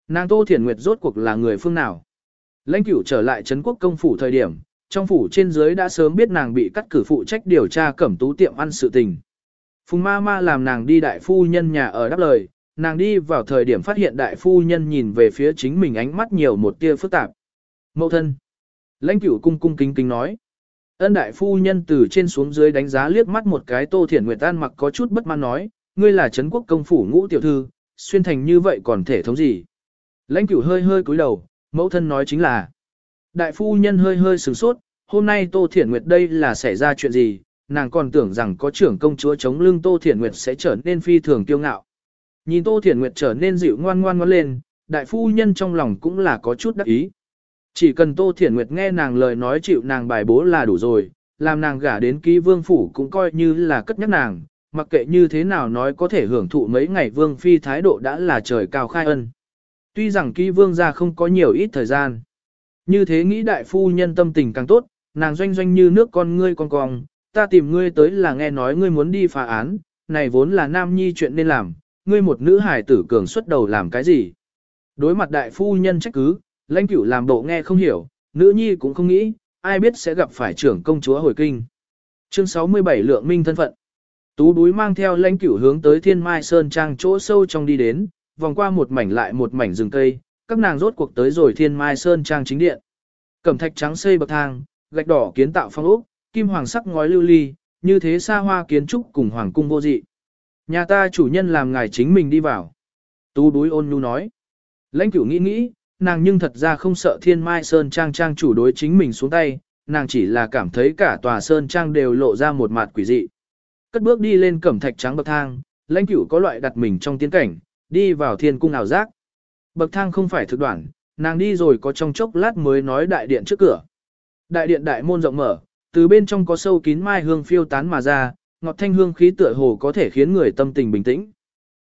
Nàng Tô Thiển Nguyệt rốt cuộc là người phương nào. Lãnh cửu trở lại Trấn quốc công phủ thời điểm, trong phủ trên dưới đã sớm biết nàng bị cắt cử phụ trách điều tra cẩm tú tiệm ăn sự tình. Phùng ma ma làm nàng đi đại phu nhân nhà ở đáp lời, nàng đi vào thời điểm phát hiện đại phu nhân nhìn về phía chính mình ánh mắt nhiều một tia phức tạp. Mậu thân. Lãnh cửu cung cung kính kính nói. Ân đại phu nhân từ trên xuống dưới đánh giá liếc mắt một cái tô thiển nguyệt an mặc có chút bất mãn nói, ngươi là Trấn quốc công phủ ngũ tiểu thư, xuyên thành như vậy còn thể thống gì. Lãnh cửu hơi hơi cúi đầu, mẫu thân nói chính là. Đại phu nhân hơi hơi sửng sốt, hôm nay Tô Thiển Nguyệt đây là xảy ra chuyện gì, nàng còn tưởng rằng có trưởng công chúa chống lưng Tô Thiển Nguyệt sẽ trở nên phi thường kiêu ngạo. Nhìn Tô Thiển Nguyệt trở nên dịu ngoan ngoan ngoan lên, đại phu nhân trong lòng cũng là có chút đắc ý. Chỉ cần Tô Thiển Nguyệt nghe nàng lời nói chịu nàng bài bố là đủ rồi, làm nàng gả đến ký vương phủ cũng coi như là cất nhắc nàng, mặc kệ như thế nào nói có thể hưởng thụ mấy ngày vương phi thái độ đã là trời cao khai ân. Tuy rằng ký vương gia không có nhiều ít thời gian. Như thế nghĩ đại phu nhân tâm tình càng tốt, nàng doanh doanh như nước con ngươi con cong, ta tìm ngươi tới là nghe nói ngươi muốn đi phá án, này vốn là nam nhi chuyện nên làm, ngươi một nữ hài tử cường xuất đầu làm cái gì. Đối mặt đại phu nhân trách cứ, lãnh cửu làm bộ nghe không hiểu, nữ nhi cũng không nghĩ, ai biết sẽ gặp phải trưởng công chúa hồi kinh. Chương 67 lượng minh thân phận. Tú đuối mang theo lãnh cửu hướng tới thiên mai sơn trang chỗ sâu trong đi đến, vòng qua một mảnh lại một mảnh rừng cây, các nàng rốt cuộc tới rồi thiên mai sơn trang chính điện. Cẩm thạch trắng xây bậc thang, gạch đỏ kiến tạo phong ốc, kim hoàng sắc ngói lưu ly, như thế xa hoa kiến trúc cùng hoàng cung vô dị. Nhà ta chủ nhân làm ngài chính mình đi vào. Tú đối ôn nhu nói. Lãnh cửu nghĩ nghĩ, nàng nhưng thật ra không sợ thiên mai sơn trang trang chủ đối chính mình xuống tay, nàng chỉ là cảm thấy cả tòa sơn trang đều lộ ra một mặt quỷ dị. Cất bước đi lên cẩm thạch trắng bậc thang, lãnh cửu có loại đặt mình trong tiến cảnh, đi vào thiên cung ảo giác. Bậc thang không phải thực đoạn, nàng đi rồi có trong chốc lát mới nói đại điện trước cửa. Đại điện đại môn rộng mở, từ bên trong có sâu kín mai hương phiêu tán mà ra, ngọt thanh hương khí tựa hồ có thể khiến người tâm tình bình tĩnh.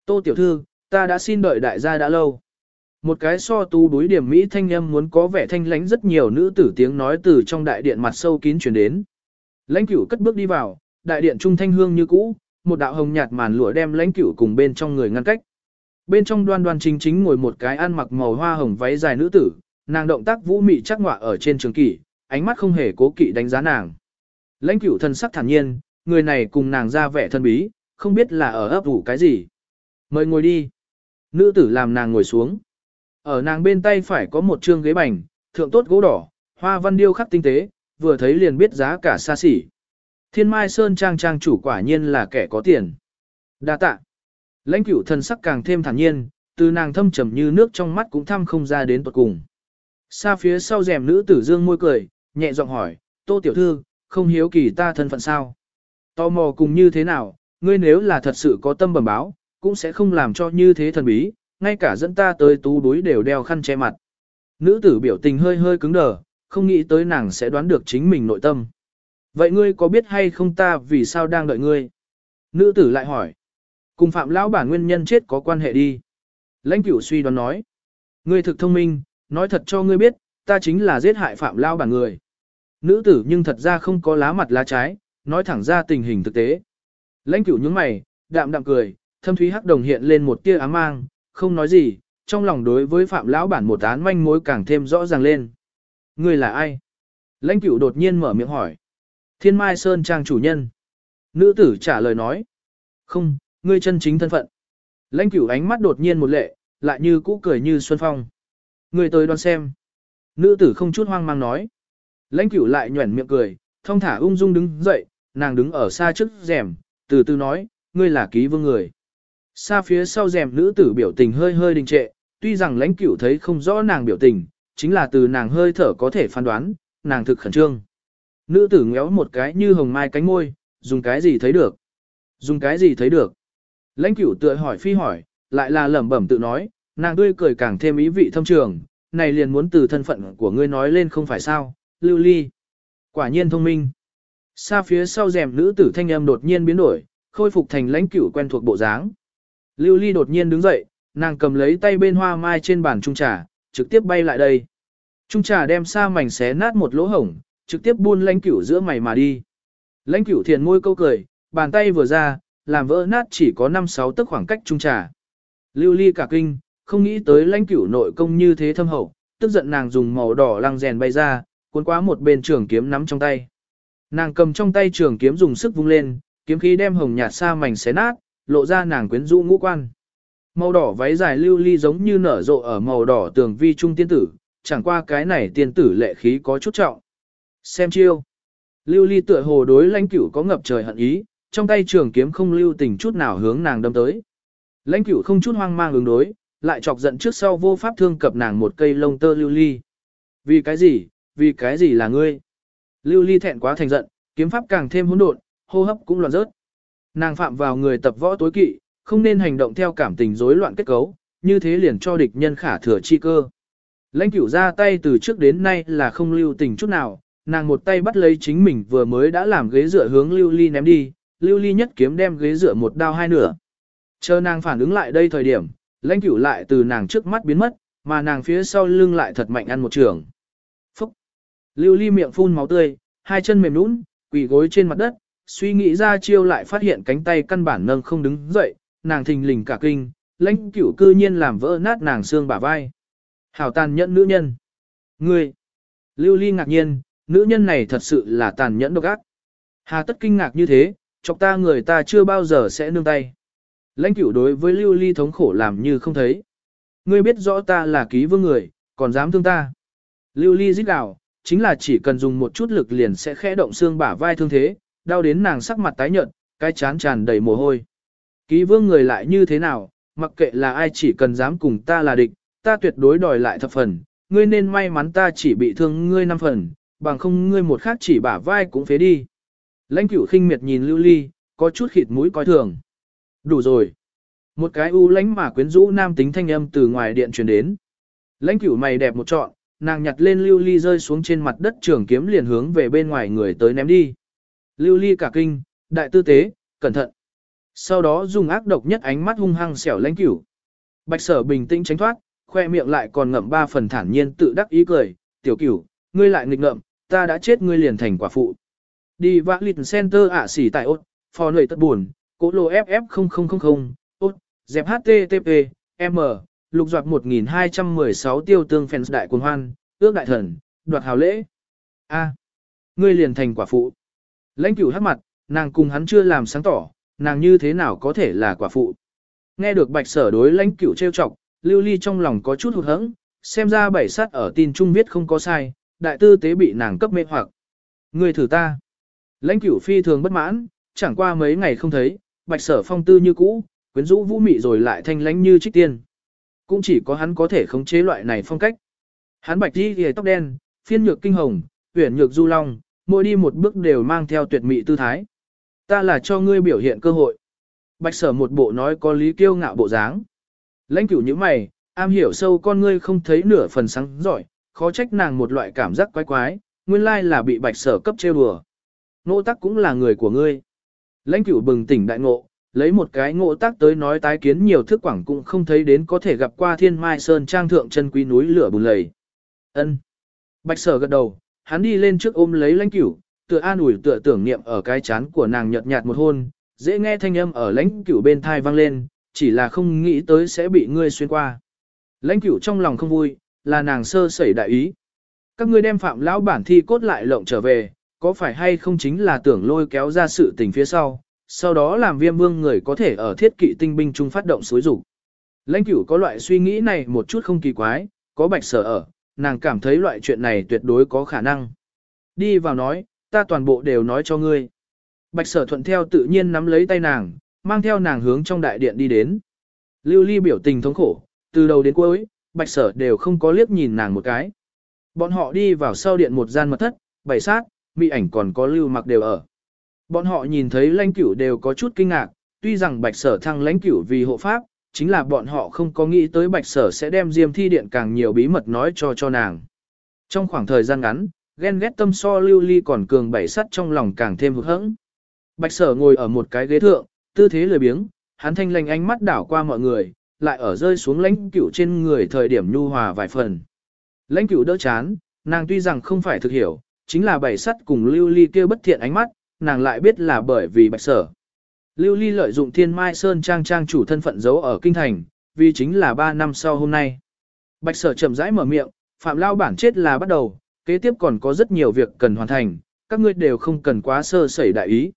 Tô tiểu thư, ta đã xin đợi đại gia đã lâu. Một cái so tú đối điểm Mỹ thanh âm muốn có vẻ thanh lánh rất nhiều nữ tử tiếng nói từ trong đại điện mặt sâu kín chuyển đến. Lãnh cửu cất bước đi vào, đại điện trung thanh hương như cũ, một đạo hồng nhạt màn lụa đem lãnh cửu cùng bên trong người ngăn cách. Bên trong đoan đoan chính chính ngồi một cái ăn mặc màu hoa hồng váy dài nữ tử, nàng động tác vũ mị chắc ngọa ở trên trường kỷ, ánh mắt không hề cố kỵ đánh giá nàng. Lãnh cửu thân sắc thản nhiên, người này cùng nàng ra vẻ thân bí, không biết là ở ấp ủ cái gì. Mời ngồi đi. Nữ tử làm nàng ngồi xuống. Ở nàng bên tay phải có một trương ghế bành, thượng tốt gỗ đỏ, hoa văn điêu khắc tinh tế, vừa thấy liền biết giá cả xa xỉ. Thiên Mai Sơn Trang Trang chủ quả nhiên là kẻ có tiền. Đa tạ. Lãnh cửu thần sắc càng thêm thản nhiên, từ nàng thâm trầm như nước trong mắt cũng thăm không ra đến tuột cùng. Xa phía sau rèm nữ tử dương môi cười, nhẹ giọng hỏi, tô tiểu thư, không hiếu kỳ ta thân phận sao? Tò mò cùng như thế nào, ngươi nếu là thật sự có tâm bẩm báo, cũng sẽ không làm cho như thế thần bí, ngay cả dẫn ta tới tú đối đều đeo khăn che mặt. Nữ tử biểu tình hơi hơi cứng đờ, không nghĩ tới nàng sẽ đoán được chính mình nội tâm. Vậy ngươi có biết hay không ta vì sao đang đợi ngươi? Nữ tử lại hỏi. Cùng phạm lão bản nguyên nhân chết có quan hệ đi. Lãnh cửu suy đoán nói. Ngươi thực thông minh, nói thật cho ngươi biết, ta chính là giết hại phạm lão bản người. Nữ tử nhưng thật ra không có lá mặt lá trái, nói thẳng ra tình hình thực tế. Lãnh cửu nhướng mày, đạm đạm cười, thâm thúy hắc đồng hiện lên một tia ám mang, không nói gì, trong lòng đối với phạm lão bản một án manh mối càng thêm rõ ràng lên. người là ai? Lãnh cửu đột nhiên mở miệng hỏi. Thiên Mai Sơn Trang chủ nhân. Nữ tử trả lời nói. Không, ngươi chân chính thân phận. Lãnh cửu ánh mắt đột nhiên một lệ, lại như cũ cười như xuân phong. Ngươi tới đoan xem. Nữ tử không chút hoang mang nói. Lãnh cửu lại nhuẩn miệng cười, thong thả ung dung đứng dậy, nàng đứng ở xa trước rèm, từ từ nói, ngươi là ký vương người. Xa phía sau rèm nữ tử biểu tình hơi hơi đình trệ, tuy rằng lãnh cửu thấy không rõ nàng biểu tình, chính là từ nàng hơi thở có thể phán đoán, nàng thực khẩn trương. Nữ tử ngéo một cái như hồng mai cánh môi, dùng cái gì thấy được? Dùng cái gì thấy được? Lãnh cửu tựa hỏi phi hỏi, lại là lẩm bẩm tự nói, nàng tươi cười càng thêm ý vị thâm trường, này liền muốn từ thân phận của ngươi nói lên không phải sao, lưu ly. Quả nhiên thông minh. Xa phía sau rèm nữ tử thanh âm đột nhiên biến đổi, khôi phục thành lãnh cửu quen thuộc bộ dáng. Lưu ly đột nhiên đứng dậy, nàng cầm lấy tay bên hoa mai trên bàn trung trà, trực tiếp bay lại đây. Trung trà đem xa mảnh xé nát một lỗ hổng, trực tiếp buôn lãnh cửu giữa mày mà đi. Lãnh cửu thiền môi câu cười, bàn tay vừa ra, làm vỡ nát chỉ có 5-6 tức khoảng cách trung trà. Lưu ly cả kinh, không nghĩ tới lãnh cửu nội công như thế thâm hậu, tức giận nàng dùng màu đỏ lăng rèn bay ra, cuốn quá một bên trường kiếm nắm trong tay. Nàng cầm trong tay trường kiếm dùng sức vung lên, kiếm khí đem hồng nhạt xa mảnh xé nát, lộ ra nàng quyến rũ ngũ quan. Màu đỏ váy dài lưu ly giống như nở rộ ở màu đỏ tường vi trung tiên tử, chẳng qua cái này tiên tử lệ khí có chút trọng. Xem chiêu. Lưu ly tựa hồ đối lãnh cửu có ngập trời hận ý, trong tay trường kiếm không lưu tình chút nào hướng nàng đâm tới. Lãnh cửu không chút hoang mang ứng đối, lại chọc giận trước sau vô pháp thương cập nàng một cây lông tơ lưu ly. Vì cái gì, vì cái gì là ngươi? Lưu ly thẹn quá thành giận, kiếm pháp càng thêm hỗn độn, hô hấp cũng loạn rớt. Nàng phạm vào người tập võ tối kỵ, không nên hành động theo cảm tình rối loạn kết cấu, như thế liền cho địch nhân khả thừa chi cơ. Lãnh cửu ra tay từ trước đến nay là không lưu tình chút nào, nàng một tay bắt lấy chính mình vừa mới đã làm ghế dựa hướng lưu ly ném đi, lưu ly nhất kiếm đem ghế dựa một đao hai nửa. Chờ nàng phản ứng lại đây thời điểm, lãnh cửu lại từ nàng trước mắt biến mất, mà nàng phía sau lưng lại thật mạnh ăn một trường. Lưu ly miệng phun máu tươi, hai chân mềm nũng, quỳ gối trên mặt đất, suy nghĩ ra chiêu lại phát hiện cánh tay căn bản nâng không đứng dậy, nàng thình lình cả kinh, lãnh cửu cư nhiên làm vỡ nát nàng xương bả vai. Hảo tàn nhẫn nữ nhân. Ngươi! Lưu ly ngạc nhiên, nữ nhân này thật sự là tàn nhẫn độc ác. Hà tất kinh ngạc như thế, chọc ta người ta chưa bao giờ sẽ nương tay. Lãnh cửu đối với lưu ly thống khổ làm như không thấy. Ngươi biết rõ ta là ký vương người, còn dám thương ta. Lưu ly giết gào, chính là chỉ cần dùng một chút lực liền sẽ khẽ động xương bả vai thương thế, đau đến nàng sắc mặt tái nhợt, cái chán tràn đầy mồ hôi. Ký vương người lại như thế nào, mặc kệ là ai chỉ cần dám cùng ta là địch, ta tuyệt đối đòi lại thập phần, ngươi nên may mắn ta chỉ bị thương ngươi năm phần, bằng không ngươi một khác chỉ bả vai cũng phế đi. Lãnh cửu khinh miệt nhìn lưu ly, có chút khịt mũi coi thường. Đủ rồi. Một cái u lãnh mà quyến rũ nam tính thanh âm từ ngoài điện truyền đến. Lãnh cửu mày đẹp một trọn, nàng nhặt lên lưu ly rơi xuống trên mặt đất trường kiếm liền hướng về bên ngoài người tới ném đi. Lưu ly cả kinh, đại tư tế, cẩn thận. Sau đó dùng ác độc nhất ánh mắt hung hăng xẻo lãnh cửu. Bạch sở bình tĩnh tránh thoát, khoe miệng lại còn ngậm ba phần thản nhiên tự đắc ý cười, tiểu cửu, ngươi lại nghịch ngợm, ta đã chết ngươi liền thành quả phụ. Đi vã lịch center ạ xỉ tại ốt, phò nơi tất buồn, cố lô FF0000, ốt, dẹp HTTP, M, lục doạt 1216 tiêu tương phèn đại quân hoan, ước đại thần, đoạt hào lễ. A, ngươi liền thành quả phụ. Lãnh cửu hát mặt, nàng cùng hắn chưa làm sáng tỏ, nàng như thế nào có thể là quả phụ. Nghe được bạch sở đối lãnh cửu trêu chọc, lưu ly trong lòng có chút hụt hẫng, xem ra bảy sát ở tin trung viết không có sai, đại tư tế bị nàng cấp mê hoặc. Ngươi thử ta. Lãnh cửu phi thường bất mãn, chẳng qua mấy ngày không thấy, bạch sở phong tư như cũ, quyến rũ vũ mị rồi lại thanh lãnh như trích tiên. Cũng chỉ có hắn có thể khống chế loại này phong cách. Hắn bạch đi ghề tóc đen, phiên nhược kinh hồng, tuyển nhược du long, mỗi đi một bước đều mang theo tuyệt mị tư thái. Ta là cho ngươi biểu hiện cơ hội. Bạch sở một bộ nói có lý kiêu ngạo bộ dáng. Lãnh cửu như mày, am hiểu sâu con ngươi không thấy nửa phần sáng giỏi, khó trách nàng một loại cảm giác quái quái, nguyên lai là bị bạch sở cấp trêu đùa. Nỗ tắc cũng là người của ngươi. Lãnh cửu bừng tỉnh đại ngộ, lấy một cái ngộ tác tới nói tái kiến nhiều thức quảng cũng không thấy đến có thể gặp qua thiên mai sơn trang thượng chân quý núi lửa bùn lầy. ân Bạch sở gật đầu, hắn đi lên trước ôm lấy lãnh cửu, tựa an ủi tựa tưởng niệm ở cái chán của nàng nhợt nhạt một hôn, dễ nghe thanh âm ở lãnh cửu bên thai vang lên, chỉ là không nghĩ tới sẽ bị ngươi xuyên qua. Lãnh cửu trong lòng không vui, là nàng sơ sẩy đại ý. Các ngươi đem phạm lão bản thi cốt lại lộng trở về, có phải hay không chính là tưởng lôi kéo ra sự tình phía sau, sau đó làm viêm vương người có thể ở thiết kỵ tinh binh trung phát động xối rủ. Lãnh cửu có loại suy nghĩ này một chút không kỳ quái, có bạch sở ở, nàng cảm thấy loại chuyện này tuyệt đối có khả năng. Đi vào nói, ta toàn bộ đều nói cho ngươi. Bạch sở thuận theo tự nhiên nắm lấy tay nàng, mang theo nàng hướng trong đại điện đi đến. Lưu ly biểu tình thống khổ, từ đầu đến cuối, bạch sở đều không có liếc nhìn nàng một cái. Bọn họ đi vào sau điện một gian mật thất, bảy sát, mỹ ảnh còn có lưu mặc đều ở. Bọn họ nhìn thấy lãnh cửu đều có chút kinh ngạc, tuy rằng bạch sở thăng lãnh cửu vì hộ pháp, chính là bọn họ không có nghĩ tới bạch sở sẽ đem diêm thi điện càng nhiều bí mật nói cho cho nàng. Trong khoảng thời gian ngắn, ghen ghét tâm so lưu ly còn cường bảy sắt trong lòng càng thêm hụt hẫng. Bạch sở ngồi ở một cái ghế thượng, tư thế lười biếng, hắn thanh lành ánh mắt đảo qua mọi người, lại ở rơi xuống lãnh cửu trên người thời điểm nhu hòa vài phần. Lãnh cửu đỡ chán, nàng tuy rằng không phải thực hiểu, chính là bảy sắt cùng lưu ly kia bất thiện ánh mắt, nàng lại biết là bởi vì bạch sở. Lưu ly lợi dụng thiên mai sơn trang trang chủ thân phận giấu ở kinh thành, vì chính là 3 năm sau hôm nay. Bạch sở chậm rãi mở miệng, phạm lao bản chết là bắt đầu, kế tiếp còn có rất nhiều việc cần hoàn thành, các ngươi đều không cần quá sơ sẩy đại ý.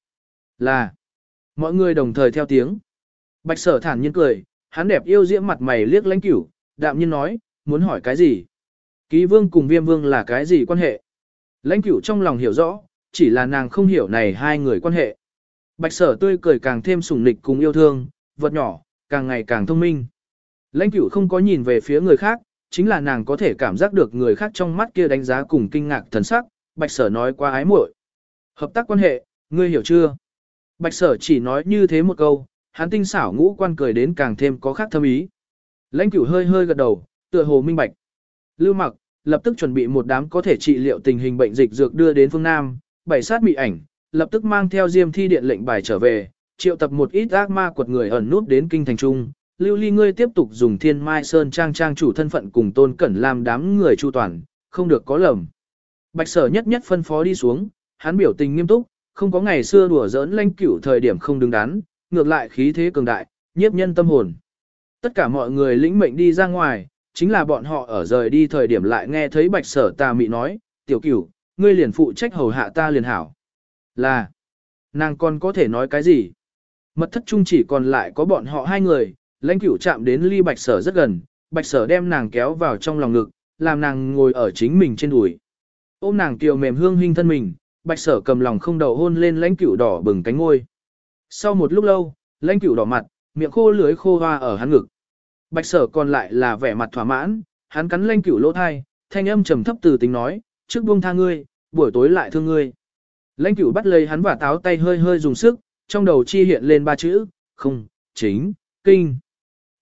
Là, mọi người đồng thời theo tiếng. Bạch sở thản nhiên cười, hắn đẹp yêu diễm mặt mày liếc lãnh cửu, đạm nhiên nói, muốn hỏi cái gì? Ký vương cùng viêm vương là cái gì quan hệ? Lãnh cửu trong lòng hiểu rõ, chỉ là nàng không hiểu này hai người quan hệ. Bạch sở tươi cười càng thêm sủng nịch cùng yêu thương, vật nhỏ, càng ngày càng thông minh. Lãnh cửu không có nhìn về phía người khác, chính là nàng có thể cảm giác được người khác trong mắt kia đánh giá cùng kinh ngạc thần sắc, bạch sở nói qua ái muội. Hợp tác quan hệ, ngươi hiểu chưa? Bạch sở chỉ nói như thế một câu, hắn tinh xảo ngũ quan cười đến càng thêm có khác thâm ý. Lãnh cửu hơi hơi gật đầu, tựa hồ minh bạch. Lưu mặc, lập tức chuẩn bị một đám có thể trị liệu tình hình bệnh dịch dược đưa đến phương Nam, bảy sát bị ảnh, lập tức mang theo diêm thi điện lệnh bài trở về, triệu tập một ít ác ma quật người ẩn nút đến kinh thành trung. Lưu ly ngươi tiếp tục dùng thiên mai sơn trang trang chủ thân phận cùng tôn cẩn làm đám người chu toàn, không được có lầm. Bạch sở nhất nhất phân phó đi xuống, hắn biểu tình nghiêm túc, không có ngày xưa đùa giỡn lanh cửu thời điểm không đứng đắn, ngược lại khí thế cường đại, nhiếp nhân tâm hồn. Tất cả mọi người lĩnh mệnh đi ra ngoài, chính là bọn họ ở rời đi thời điểm lại nghe thấy bạch sở tà mị nói, tiểu cửu, ngươi liền phụ trách hầu hạ ta liền hảo. Là, nàng còn có thể nói cái gì? Mật thất trung chỉ còn lại có bọn họ hai người, lãnh cửu chạm đến ly bạch sở rất gần, bạch sở đem nàng kéo vào trong lòng ngực, làm nàng ngồi ở chính mình trên đùi. Ôm nàng kiều mềm hương hình thân mình, bạch sở cầm lòng không đầu hôn lên lãnh cửu đỏ bừng cánh ngôi. Sau một lúc lâu, lãnh cửu đỏ mặt, miệng khô lưới khô hoa ở hắn ngực. Bạch sở còn lại là vẻ mặt thỏa mãn, hắn cắn lãnh cửu lỗ thai, thanh âm trầm thấp từ tính nói, trước buông tha ngươi, buổi tối lại thương ngươi. Lãnh cửu bắt lấy hắn và táo tay hơi hơi dùng sức, trong đầu chi hiện lên ba chữ, không, chính, kinh.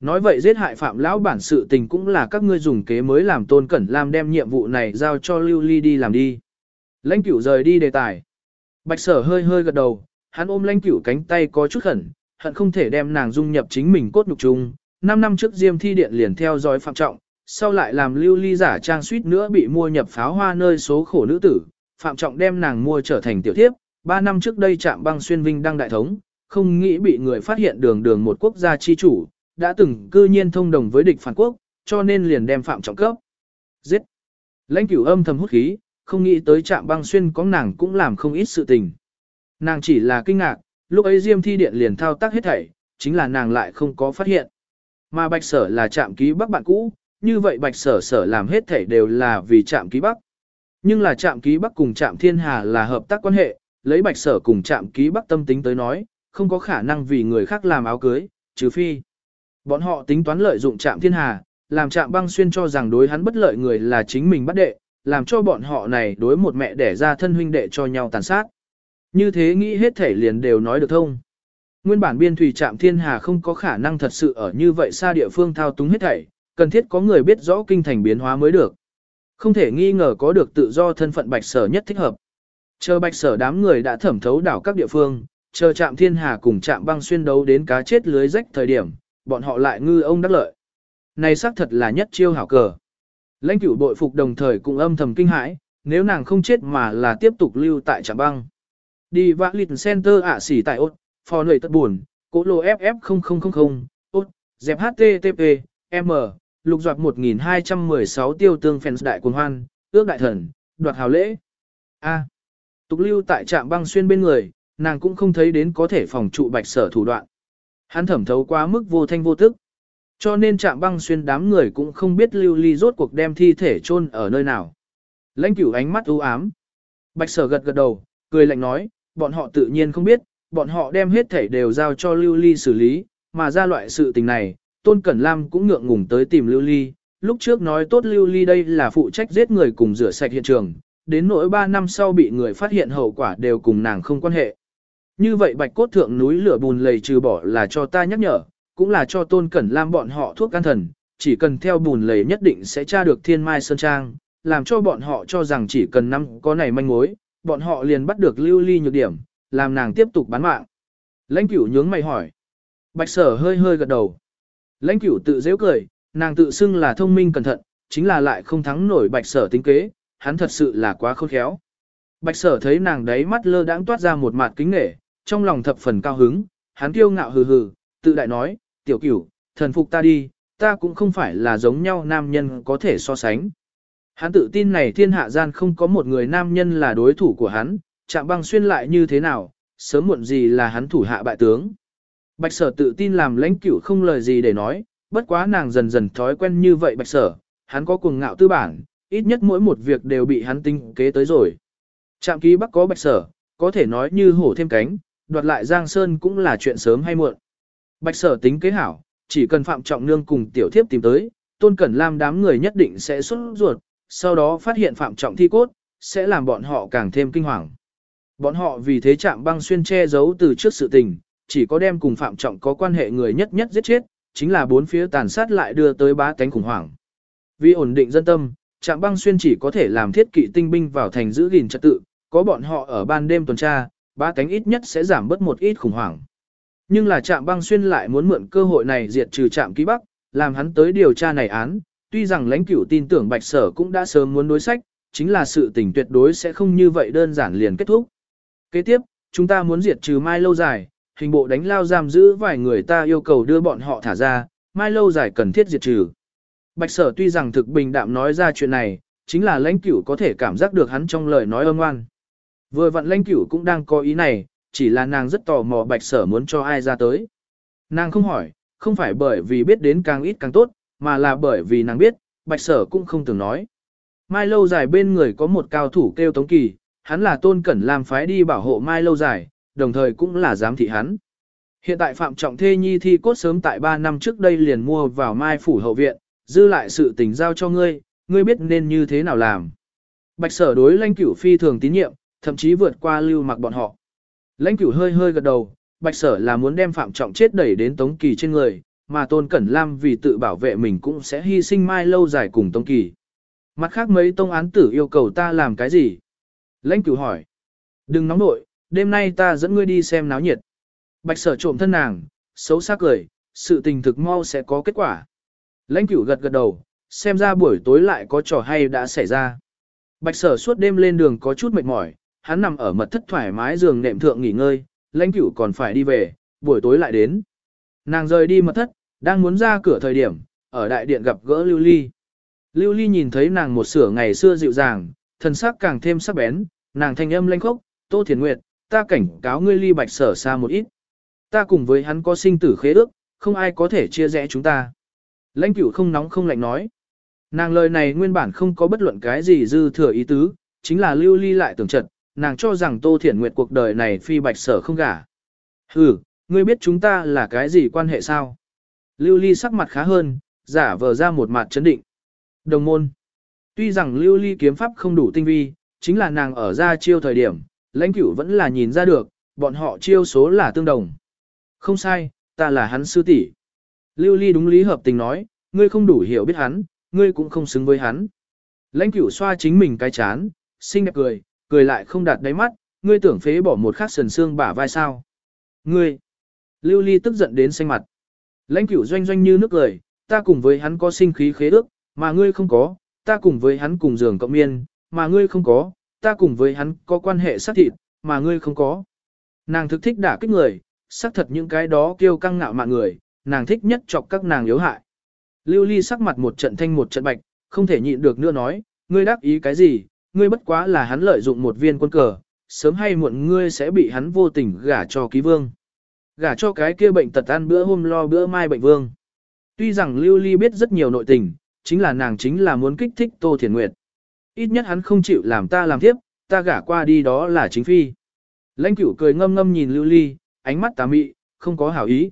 Nói vậy giết hại phạm lão bản sự tình cũng là các ngươi dùng kế mới làm tôn cẩn làm đem nhiệm vụ này giao cho lưu ly đi làm đi. Lãnh cửu rời đi đề tài. Bạch sở hơi hơi gật đầu, hắn ôm lãnh cửu cánh tay có chút khẩn, hận không thể đem nàng dung nhập chính mình cốt nhục chung. Năm năm trước Diêm Thi Điện liền theo dõi phạm trọng, sau lại làm lưu ly giả trang suýt nữa bị mua nhập pháo hoa nơi số khổ nữ tử, phạm trọng đem nàng mua trở thành tiểu thiếp, ba năm trước đây trạm băng xuyên vinh đăng đại thống, không nghĩ bị người phát hiện đường đường một quốc gia chi chủ, đã từng cư nhiên thông đồng với địch phản quốc, cho nên liền đem phạm trọng cấp. Giết! Lãnh cửu âm thầm hút khí, không nghĩ tới trạm băng xuyên có nàng cũng làm không ít sự tình. Nàng chỉ là kinh ngạc, lúc ấy Diêm Thi Điện liền thao tác hết thảy, chính là nàng lại không có phát hiện. Mà Bạch Sở là trạm ký bắc bạn cũ, như vậy Bạch Sở sở làm hết thảy đều là vì trạm ký bắc. Nhưng là trạm ký bắc cùng trạm thiên hà là hợp tác quan hệ, lấy Bạch Sở cùng trạm ký bắc tâm tính tới nói, không có khả năng vì người khác làm áo cưới, trừ phi. Bọn họ tính toán lợi dụng trạm thiên hà, làm trạm băng xuyên cho rằng đối hắn bất lợi người là chính mình bắt đệ, làm cho bọn họ này đối một mẹ đẻ ra thân huynh đệ cho nhau tàn sát. Như thế nghĩ hết thể liền đều nói được thông. Nguyên bản biên thủy trạm thiên hà không có khả năng thật sự ở như vậy xa địa phương thao túng hết thảy, cần thiết có người biết rõ kinh thành biến hóa mới được. Không thể nghi ngờ có được tự do thân phận bạch sở nhất thích hợp. Chờ bạch sở đám người đã thẩm thấu đảo các địa phương, chờ trạm thiên hà cùng trạm băng xuyên đấu đến cá chết lưới rách thời điểm, bọn họ lại ngư ông đắc lợi. Này xác thật là nhất chiêu hảo cờ. Lãnh cửu bội phục đồng thời cũng âm thầm kinh hãi, nếu nàng không chết mà là tiếp tục lưu tại trạm băng. Đi vã lịch center ạ xỉ tại ốt, phò nổi tất buồn, cố lô FF0000, ốt, dẹp HTTP, M, lục doạt 1216 tiêu tương fans đại cuồng hoan, ước đại thần, đoạt hào lễ. A. Tục lưu tại trạm băng xuyên bên người, nàng cũng không thấy đến có thể phòng trụ bạch sở thủ đoạn. Hắn thẩm thấu quá mức vô thanh vô tức. Cho nên trạm băng xuyên đám người cũng không biết lưu ly rốt cuộc đem thi thể chôn ở nơi nào. Lãnh cửu ánh mắt u ám. Bạch sở gật gật đầu, cười lạnh nói, bọn họ tự nhiên không biết, bọn họ đem hết thể đều giao cho lưu ly xử lý, mà ra loại sự tình này, Tôn Cẩn Lam cũng ngượng ngùng tới tìm lưu ly. Lúc trước nói tốt lưu ly đây là phụ trách giết người cùng rửa sạch hiện trường, đến nỗi 3 năm sau bị người phát hiện hậu quả đều cùng nàng không quan hệ. Như vậy bạch cốt thượng núi lửa bùn lầy trừ bỏ là cho ta nhắc nhở, cũng là cho tôn cẩn lam bọn họ thuốc can thần, chỉ cần theo bùn lầy nhất định sẽ tra được thiên mai sơn trang, làm cho bọn họ cho rằng chỉ cần năm có này manh mối, bọn họ liền bắt được lưu ly nhược điểm, làm nàng tiếp tục bán mạng. Lãnh cửu nhướng mày hỏi. Bạch sở hơi hơi gật đầu. Lãnh cửu tự dễ cười, nàng tự xưng là thông minh cẩn thận, chính là lại không thắng nổi bạch sở tính kế, hắn thật sự là quá khôn khéo. Bạch sở thấy nàng đấy mắt lơ đãng toát ra một mặt kính nể, trong lòng thập phần cao hứng, hắn kiêu ngạo hừ hừ, tự đại nói, tiểu cửu, thần phục ta đi, ta cũng không phải là giống nhau nam nhân có thể so sánh. Hắn tự tin này thiên hạ gian không có một người nam nhân là đối thủ của hắn, chạm băng xuyên lại như thế nào, sớm muộn gì là hắn thủ hạ bại tướng. Bạch sở tự tin làm lãnh cửu không lời gì để nói, bất quá nàng dần dần thói quen như vậy bạch sở, hắn có cuồng ngạo tư bản, ít nhất mỗi một việc đều bị hắn tinh kế tới rồi. Trạm ký bắc có bạch sở, có thể nói như hổ thêm cánh, đoạt lại Giang Sơn cũng là chuyện sớm hay muộn. Bạch sở tính kế hảo, chỉ cần Phạm Trọng Nương cùng tiểu thiếp tìm tới, Tôn Cẩn Lam đám người nhất định sẽ xuất ruột, sau đó phát hiện Phạm Trọng thi cốt, sẽ làm bọn họ càng thêm kinh hoàng. Bọn họ vì thế chạm băng xuyên che giấu từ trước sự tình, chỉ có đem cùng Phạm Trọng có quan hệ người nhất nhất giết chết, chính là bốn phía tàn sát lại đưa tới bá tánh khủng hoảng. Vì ổn định dân tâm, trạm băng xuyên chỉ có thể làm thiết kỵ tinh binh vào thành giữ gìn trật tự, có bọn họ ở ban đêm tuần tra, bá tánh ít nhất sẽ giảm bớt một ít khủng hoảng. Nhưng là trạm băng xuyên lại muốn mượn cơ hội này diệt trừ trạm ký bắc, làm hắn tới điều tra này án, tuy rằng lãnh cửu tin tưởng bạch sở cũng đã sớm muốn đối sách, chính là sự tình tuyệt đối sẽ không như vậy đơn giản liền kết thúc. Kế tiếp, chúng ta muốn diệt trừ mai lâu dài, hình bộ đánh lao giam giữ vài người ta yêu cầu đưa bọn họ thả ra, mai lâu dài cần thiết diệt trừ. Bạch sở tuy rằng thực bình đạm nói ra chuyện này, chính là lãnh cửu có thể cảm giác được hắn trong lời nói âm ngoan. Vừa vặn lãnh cửu cũng đang có ý này, chỉ là nàng rất tò mò bạch sở muốn cho ai ra tới. Nàng không hỏi, không phải bởi vì biết đến càng ít càng tốt, mà là bởi vì nàng biết, bạch sở cũng không từng nói. Mai lâu dài bên người có một cao thủ kêu Tống Kỳ, hắn là tôn cẩn làm phái đi bảo hộ Mai lâu dài, đồng thời cũng là giám thị hắn. Hiện tại Phạm Trọng Thê Nhi thi cốt sớm tại 3 năm trước đây liền mua vào Mai Phủ Hậu Viện, dư lại sự tình giao cho ngươi, ngươi biết nên như thế nào làm. Bạch sở đối lãnh cửu phi thường tín nhiệm, thậm chí vượt qua lưu mặc bọn họ. Lãnh cửu hơi hơi gật đầu, bạch sở là muốn đem phạm trọng chết đẩy đến Tống Kỳ trên người, mà Tôn Cẩn Lam vì tự bảo vệ mình cũng sẽ hy sinh mai lâu dài cùng Tống Kỳ. Mặt khác mấy tông án tử yêu cầu ta làm cái gì? Lãnh cửu hỏi. Đừng nóng nội, đêm nay ta dẫn ngươi đi xem náo nhiệt. Bạch sở trộm thân nàng, xấu xác cười, sự tình thực mau sẽ có kết quả. Lãnh cửu gật gật đầu, xem ra buổi tối lại có trò hay đã xảy ra. Bạch sở suốt đêm lên đường có chút mệt mỏi, hắn nằm ở mật thất thoải mái giường nệm thượng nghỉ ngơi, lãnh cửu còn phải đi về, buổi tối lại đến. Nàng rời đi mật thất, đang muốn ra cửa thời điểm, ở đại điện gặp gỡ Lưu Ly. Lưu Ly nhìn thấy nàng một sửa ngày xưa dịu dàng, thần sắc càng thêm sắc bén, nàng thanh âm lanh khốc, Tô Thiền Nguyệt, ta cảnh cáo ngươi ly bạch sở xa một ít. Ta cùng với hắn có sinh tử khế ước, không ai có thể chia rẽ chúng ta. Lãnh cửu không nóng không lạnh nói. Nàng lời này nguyên bản không có bất luận cái gì dư thừa ý tứ, chính là lưu ly lại tưởng trận, nàng cho rằng Tô Thiển Nguyệt cuộc đời này phi bạch sở không gả. Hừ, ngươi biết chúng ta là cái gì quan hệ sao? Lưu ly sắc mặt khá hơn, giả vờ ra một mặt chấn định. Đồng môn. Tuy rằng lưu ly kiếm pháp không đủ tinh vi, chính là nàng ở ra chiêu thời điểm, lãnh cửu vẫn là nhìn ra được, bọn họ chiêu số là tương đồng. Không sai, ta là hắn sư tỷ. Lưu ly đúng lý hợp tình nói, ngươi không đủ hiểu biết hắn, ngươi cũng không xứng với hắn. Lãnh cửu xoa chính mình cái chán, xinh đẹp cười, cười lại không đạt đáy mắt, ngươi tưởng phế bỏ một khắc sần xương bả vai sao. Ngươi! Lưu ly tức giận đến xanh mặt. Lãnh cửu doanh doanh như nước cười, ta cùng với hắn có sinh khí khế ước, mà ngươi không có, ta cùng với hắn cùng giường cộng miên, mà ngươi không có, ta cùng với hắn có quan hệ sát thịt, mà ngươi không có. Nàng thực thích đả kích người, xác thật những cái đó kêu căng ngạo mạn người, nàng thích nhất chọc các nàng yếu hại. Lưu Ly sắc mặt một trận thanh một trận bạch, không thể nhịn được nữa nói, ngươi đáp ý cái gì, ngươi bất quá là hắn lợi dụng một viên quân cờ, sớm hay muộn ngươi sẽ bị hắn vô tình gả cho ký vương. Gả cho cái kia bệnh tật ăn bữa hôm lo bữa mai bệnh vương. Tuy rằng Lưu Ly biết rất nhiều nội tình, chính là nàng chính là muốn kích thích Tô Thiền Nguyệt. Ít nhất hắn không chịu làm ta làm tiếp, ta gả qua đi đó là chính phi. Lãnh cửu cười ngâm ngâm nhìn Lưu Ly, ánh mắt tà mị, không có hảo ý.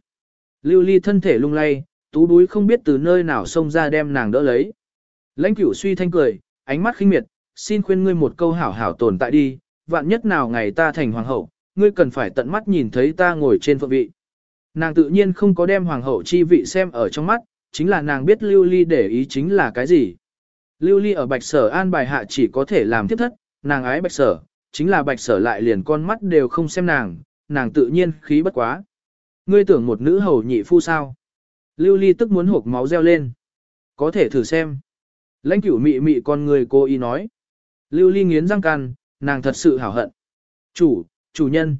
Lưu Ly thân thể lung lay, tú đuối không biết từ nơi nào xông ra đem nàng đỡ lấy. Lãnh cửu suy thanh cười, ánh mắt khinh miệt, xin khuyên ngươi một câu hảo hảo tồn tại đi, vạn nhất nào ngày ta thành hoàng hậu, ngươi cần phải tận mắt nhìn thấy ta ngồi trên phượng vị. Nàng tự nhiên không có đem hoàng hậu chi vị xem ở trong mắt, chính là nàng biết Lưu Ly để ý chính là cái gì. Lưu Ly ở Bạch Sở an bài hạ chỉ có thể làm tiếp thất, nàng ái Bạch Sở, chính là Bạch Sở lại liền con mắt đều không xem nàng, nàng tự nhiên khí bất quá. Ngươi tưởng một nữ hầu nhị phu sao? Lưu Ly tức muốn hộp máu reo lên. Có thể thử xem. Lãnh cửu mị mị con người cô ý nói. Lưu Ly nghiến răng can, nàng thật sự hảo hận. Chủ, chủ nhân.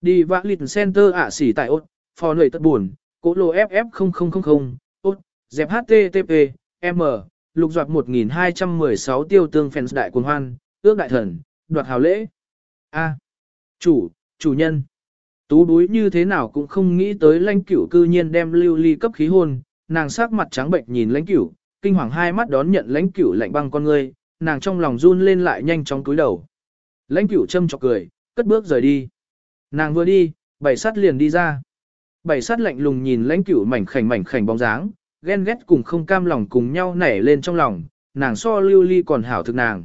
Đi vã lịt center ạ xỉ tại ốt, phò nội tất buồn, cố lô FF0000, ốt, dẹp HTTP, M, lục doạt 1216 tiêu tương fans đại cuồng hoan, ước đại thần, đoạt hào lễ. A. Chủ, chủ nhân. Tú đuối như thế nào cũng không nghĩ tới lãnh cửu cư nhiên đem lưu ly cấp khí hôn, nàng sắc mặt trắng bệnh nhìn lãnh cửu, kinh hoàng hai mắt đón nhận lãnh cửu lạnh băng con ngươi, nàng trong lòng run lên lại nhanh chóng cúi đầu. Lãnh cửu châm chọc cười, cất bước rời đi. Nàng vừa đi, bảy sát liền đi ra. Bảy sát lạnh lùng nhìn lãnh cửu mảnh khảnh mảnh khảnh bóng dáng, ghen ghét cùng không cam lòng cùng nhau nảy lên trong lòng, nàng so lưu ly còn hảo thực nàng.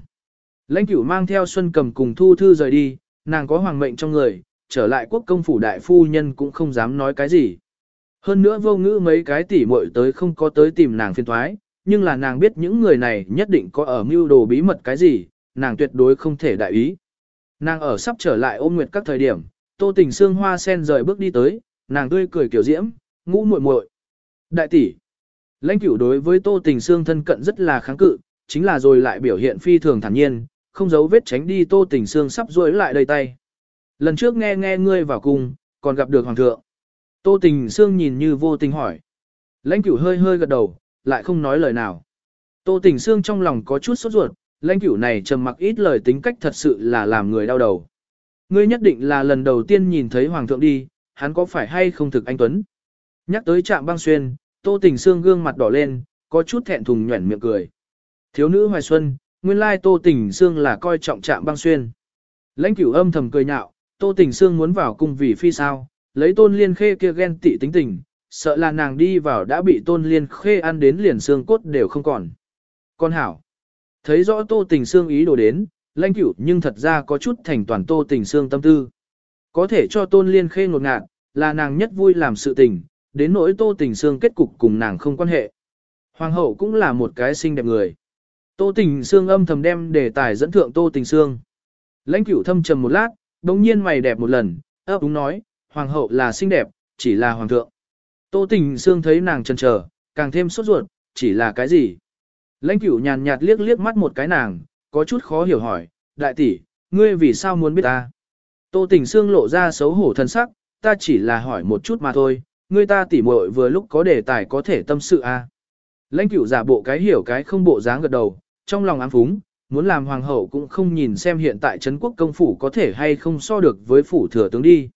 Lãnh cửu mang theo Xuân Cầm cùng Thu Thư rời đi, nàng có hoàng mệnh trong người, trở lại quốc công phủ đại phu nhân cũng không dám nói cái gì. Hơn nữa vô ngữ mấy cái tỉ muội tới không có tới tìm nàng phiên thoái, nhưng là nàng biết những người này nhất định có ở mưu đồ bí mật cái gì, nàng tuyệt đối không thể đại ý. Nàng ở sắp trở lại ôm nguyệt các thời điểm, tô tình xương hoa sen rời bước đi tới, nàng tươi cười kiểu diễm, ngũ muội muội. Đại tỷ, lãnh cửu đối với tô tình xương thân cận rất là kháng cự, chính là rồi lại biểu hiện phi thường thản nhiên, không giấu vết tránh đi tô tình xương sắp rối lại đầy tay. Lần trước nghe nghe ngươi vào cung, còn gặp được hoàng thượng. Tô tình xương nhìn như vô tình hỏi. Lãnh cửu hơi hơi gật đầu, lại không nói lời nào. Tô tình xương trong lòng có chút sốt ruột, lãnh cửu này trầm mặc ít lời tính cách thật sự là làm người đau đầu. Ngươi nhất định là lần đầu tiên nhìn thấy hoàng thượng đi, hắn có phải hay không thực anh Tuấn? Nhắc tới trạm băng xuyên, tô tình Sương gương mặt đỏ lên, có chút thẹn thùng nhuẩn miệng cười. Thiếu nữ hoài xuân, nguyên lai tô tình Sương là coi trọng trạm băng xuyên. Lãnh cửu âm thầm cười nhạo, Tô Tình Sương muốn vào cung vì phi sao, lấy tôn liên khê kia ghen tị tính tình, sợ là nàng đi vào đã bị tôn liên khê ăn đến liền xương cốt đều không còn. Con hảo, thấy rõ Tô Tình Sương ý đồ đến, lanh cửu nhưng thật ra có chút thành toàn Tô Tình Sương tâm tư. Có thể cho tôn liên khê ngột ngạt, là nàng nhất vui làm sự tình, đến nỗi Tô Tình Sương kết cục cùng nàng không quan hệ. Hoàng hậu cũng là một cái xinh đẹp người. Tô Tình Sương âm thầm đem đề tài dẫn thượng Tô Tình Sương. Lãnh cửu thâm trầm một lát, đồng nhiên mày đẹp một lần, ấp đúng nói, hoàng hậu là xinh đẹp, chỉ là hoàng thượng. Tô tình xương thấy nàng chần chờ, càng thêm sốt ruột, chỉ là cái gì? Lãnh cửu nhàn nhạt liếc liếc mắt một cái nàng, có chút khó hiểu hỏi, đại tỷ, ngươi vì sao muốn biết ta? Tô Tình Sương lộ ra xấu hổ thân sắc, ta chỉ là hỏi một chút mà thôi, ngươi ta tỉ muội vừa lúc có đề tài có thể tâm sự a. À? Lãnh cửu giả bộ cái hiểu cái không bộ dáng gật đầu, trong lòng ám phúng, muốn làm hoàng hậu cũng không nhìn xem hiện tại Trấn quốc công phủ có thể hay không so được với phủ thừa tướng đi.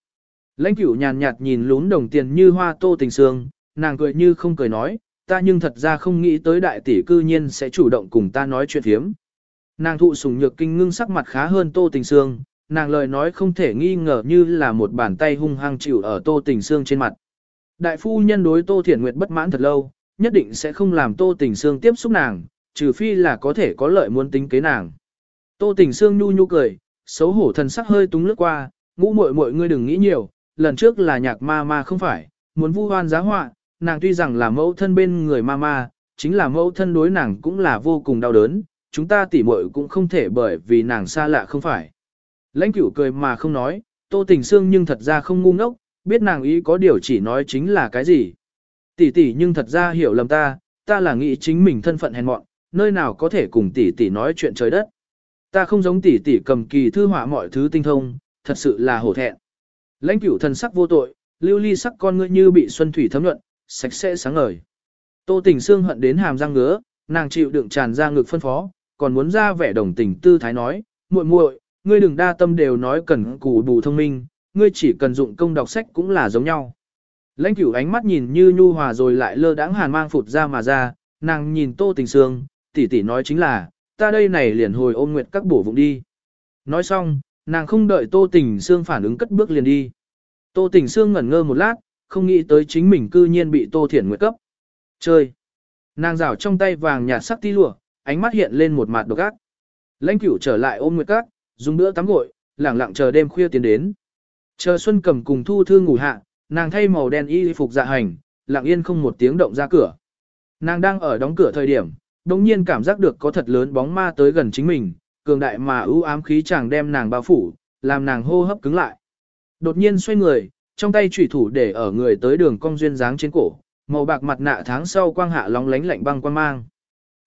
Lãnh cửu nhàn nhạt nhìn lún đồng tiền như hoa tô tình sương, nàng cười như không cười nói, ta nhưng thật ra không nghĩ tới đại tỷ cư nhiên sẽ chủ động cùng ta nói chuyện thiếm. Nàng thụ sùng nhược kinh ngưng sắc mặt khá hơn tô tình sương, nàng lời nói không thể nghi ngờ như là một bàn tay hung hăng chịu ở tô tình sương trên mặt. Đại phu nhân đối tô thiển nguyệt bất mãn thật lâu, nhất định sẽ không làm tô tình sương tiếp xúc nàng, trừ phi là có thể có lợi muốn tính kế nàng. Tô tình sương nhu nhu cười, xấu hổ thần sắc hơi túng lướt qua, ngũ muội muội ngươi đừng nghĩ nhiều, lần trước là nhạc ma ma không phải, muốn vu hoan giá họa, nàng tuy rằng là mẫu thân bên người ma ma, chính là mẫu thân đối nàng cũng là vô cùng đau đớn, chúng ta tỉ muội cũng không thể bởi vì nàng xa lạ không phải. Lãnh cửu cười mà không nói, tô tình xương nhưng thật ra không ngu ngốc, biết nàng ý có điều chỉ nói chính là cái gì. Tỷ tỷ nhưng thật ra hiểu lầm ta, ta là nghĩ chính mình thân phận hèn mọn, nơi nào có thể cùng tỷ tỷ nói chuyện trời đất. Ta không giống tỷ tỷ cầm kỳ thư họa mọi thứ tinh thông, thật sự là hổ thẹn. Lãnh cửu thần sắc vô tội, lưu ly sắc con ngươi như bị xuân thủy thấm nhuận, sạch sẽ sáng ngời. Tô tình xương hận đến hàm răng ngứa, nàng chịu đựng tràn ra ngực phân phó, còn muốn ra vẻ đồng tình tư thái nói, muội muội, ngươi đừng đa tâm đều nói cần cù bù thông minh, ngươi chỉ cần dụng công đọc sách cũng là giống nhau. Lãnh cửu ánh mắt nhìn như nhu hòa rồi lại lơ đãng hàn mang phụt ra mà ra, nàng nhìn tô tình sương, tỷ tỷ nói chính là, ta đây này liền hồi ôm nguyệt các bổ vụng đi. Nói xong, nàng không đợi tô tình sương phản ứng cất bước liền đi. Tô tình sương ngẩn ngơ một lát, không nghĩ tới chính mình cư nhiên bị tô thiển nguyệt cấp. Chơi. Nàng rảo trong tay vàng nhạt sắc ti lụa, ánh mắt hiện lên một mặt độc ác. Lãnh cửu trở lại ôm nguyệt các, dùng bữa tắm gội, lẳng lặng chờ đêm khuya tiến đến. Chờ Xuân cầm cùng Thu Thư ngủ hạ, nàng thay màu đen y phục dạ hành, lặng yên không một tiếng động ra cửa. Nàng đang ở đóng cửa thời điểm, đồng nhiên cảm giác được có thật lớn bóng ma tới gần chính mình, cường đại mà ưu ám khí chàng đem nàng bao phủ, làm nàng hô hấp cứng lại. Đột nhiên xoay người, trong tay chủy thủ để ở người tới đường cong duyên dáng trên cổ, màu bạc mặt nạ tháng sau quang hạ lóng lánh lạnh băng quang mang.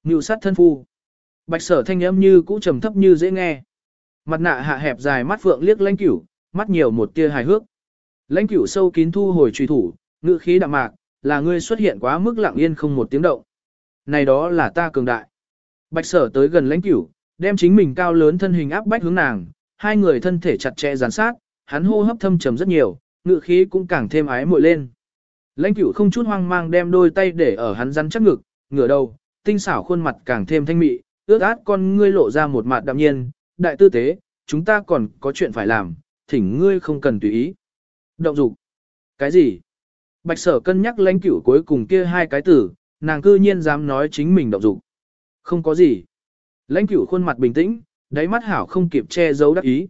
Ngưu sát thân phu. Bạch sở thanh âm như cũ trầm thấp như dễ nghe. Mặt nạ hạ hẹp dài mắt phượng liếc lanh cửu, mắt nhiều một tia hài hước. Lãnh cửu sâu kín thu hồi truy thủ, ngữ khí đạm mạc, là ngươi xuất hiện quá mức lặng yên không một tiếng động. Này đó là ta cường đại. Bạch sở tới gần lãnh cửu, đem chính mình cao lớn thân hình áp bách hướng nàng, hai người thân thể chặt chẽ gián sát, hắn hô hấp thâm trầm rất nhiều, ngữ khí cũng càng thêm ái muội lên. Lãnh cửu không chút hoang mang đem đôi tay để ở hắn rắn chắc ngực, ngửa đầu, tinh xảo khuôn mặt càng thêm thanh mị, ước át con ngươi lộ ra một mặt đạm nhiên, đại tư tế, chúng ta còn có chuyện phải làm, thỉnh ngươi không cần tùy ý. Động dục. Cái gì? Bạch sở cân nhắc lãnh cửu cuối cùng kia hai cái tử, nàng cư nhiên dám nói chính mình động dục. Không có gì. Lãnh cửu khuôn mặt bình tĩnh, đáy mắt hảo không kịp che giấu đắc ý.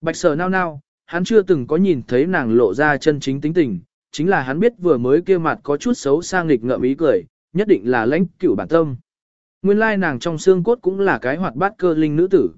Bạch sở nao nao, hắn chưa từng có nhìn thấy nàng lộ ra chân chính tính tình, chính là hắn biết vừa mới kia mặt có chút xấu sang nghịch ngợm ý cười, nhất định là lãnh cửu bản tâm. Nguyên lai nàng trong xương cốt cũng là cái hoạt bát cơ linh nữ tử.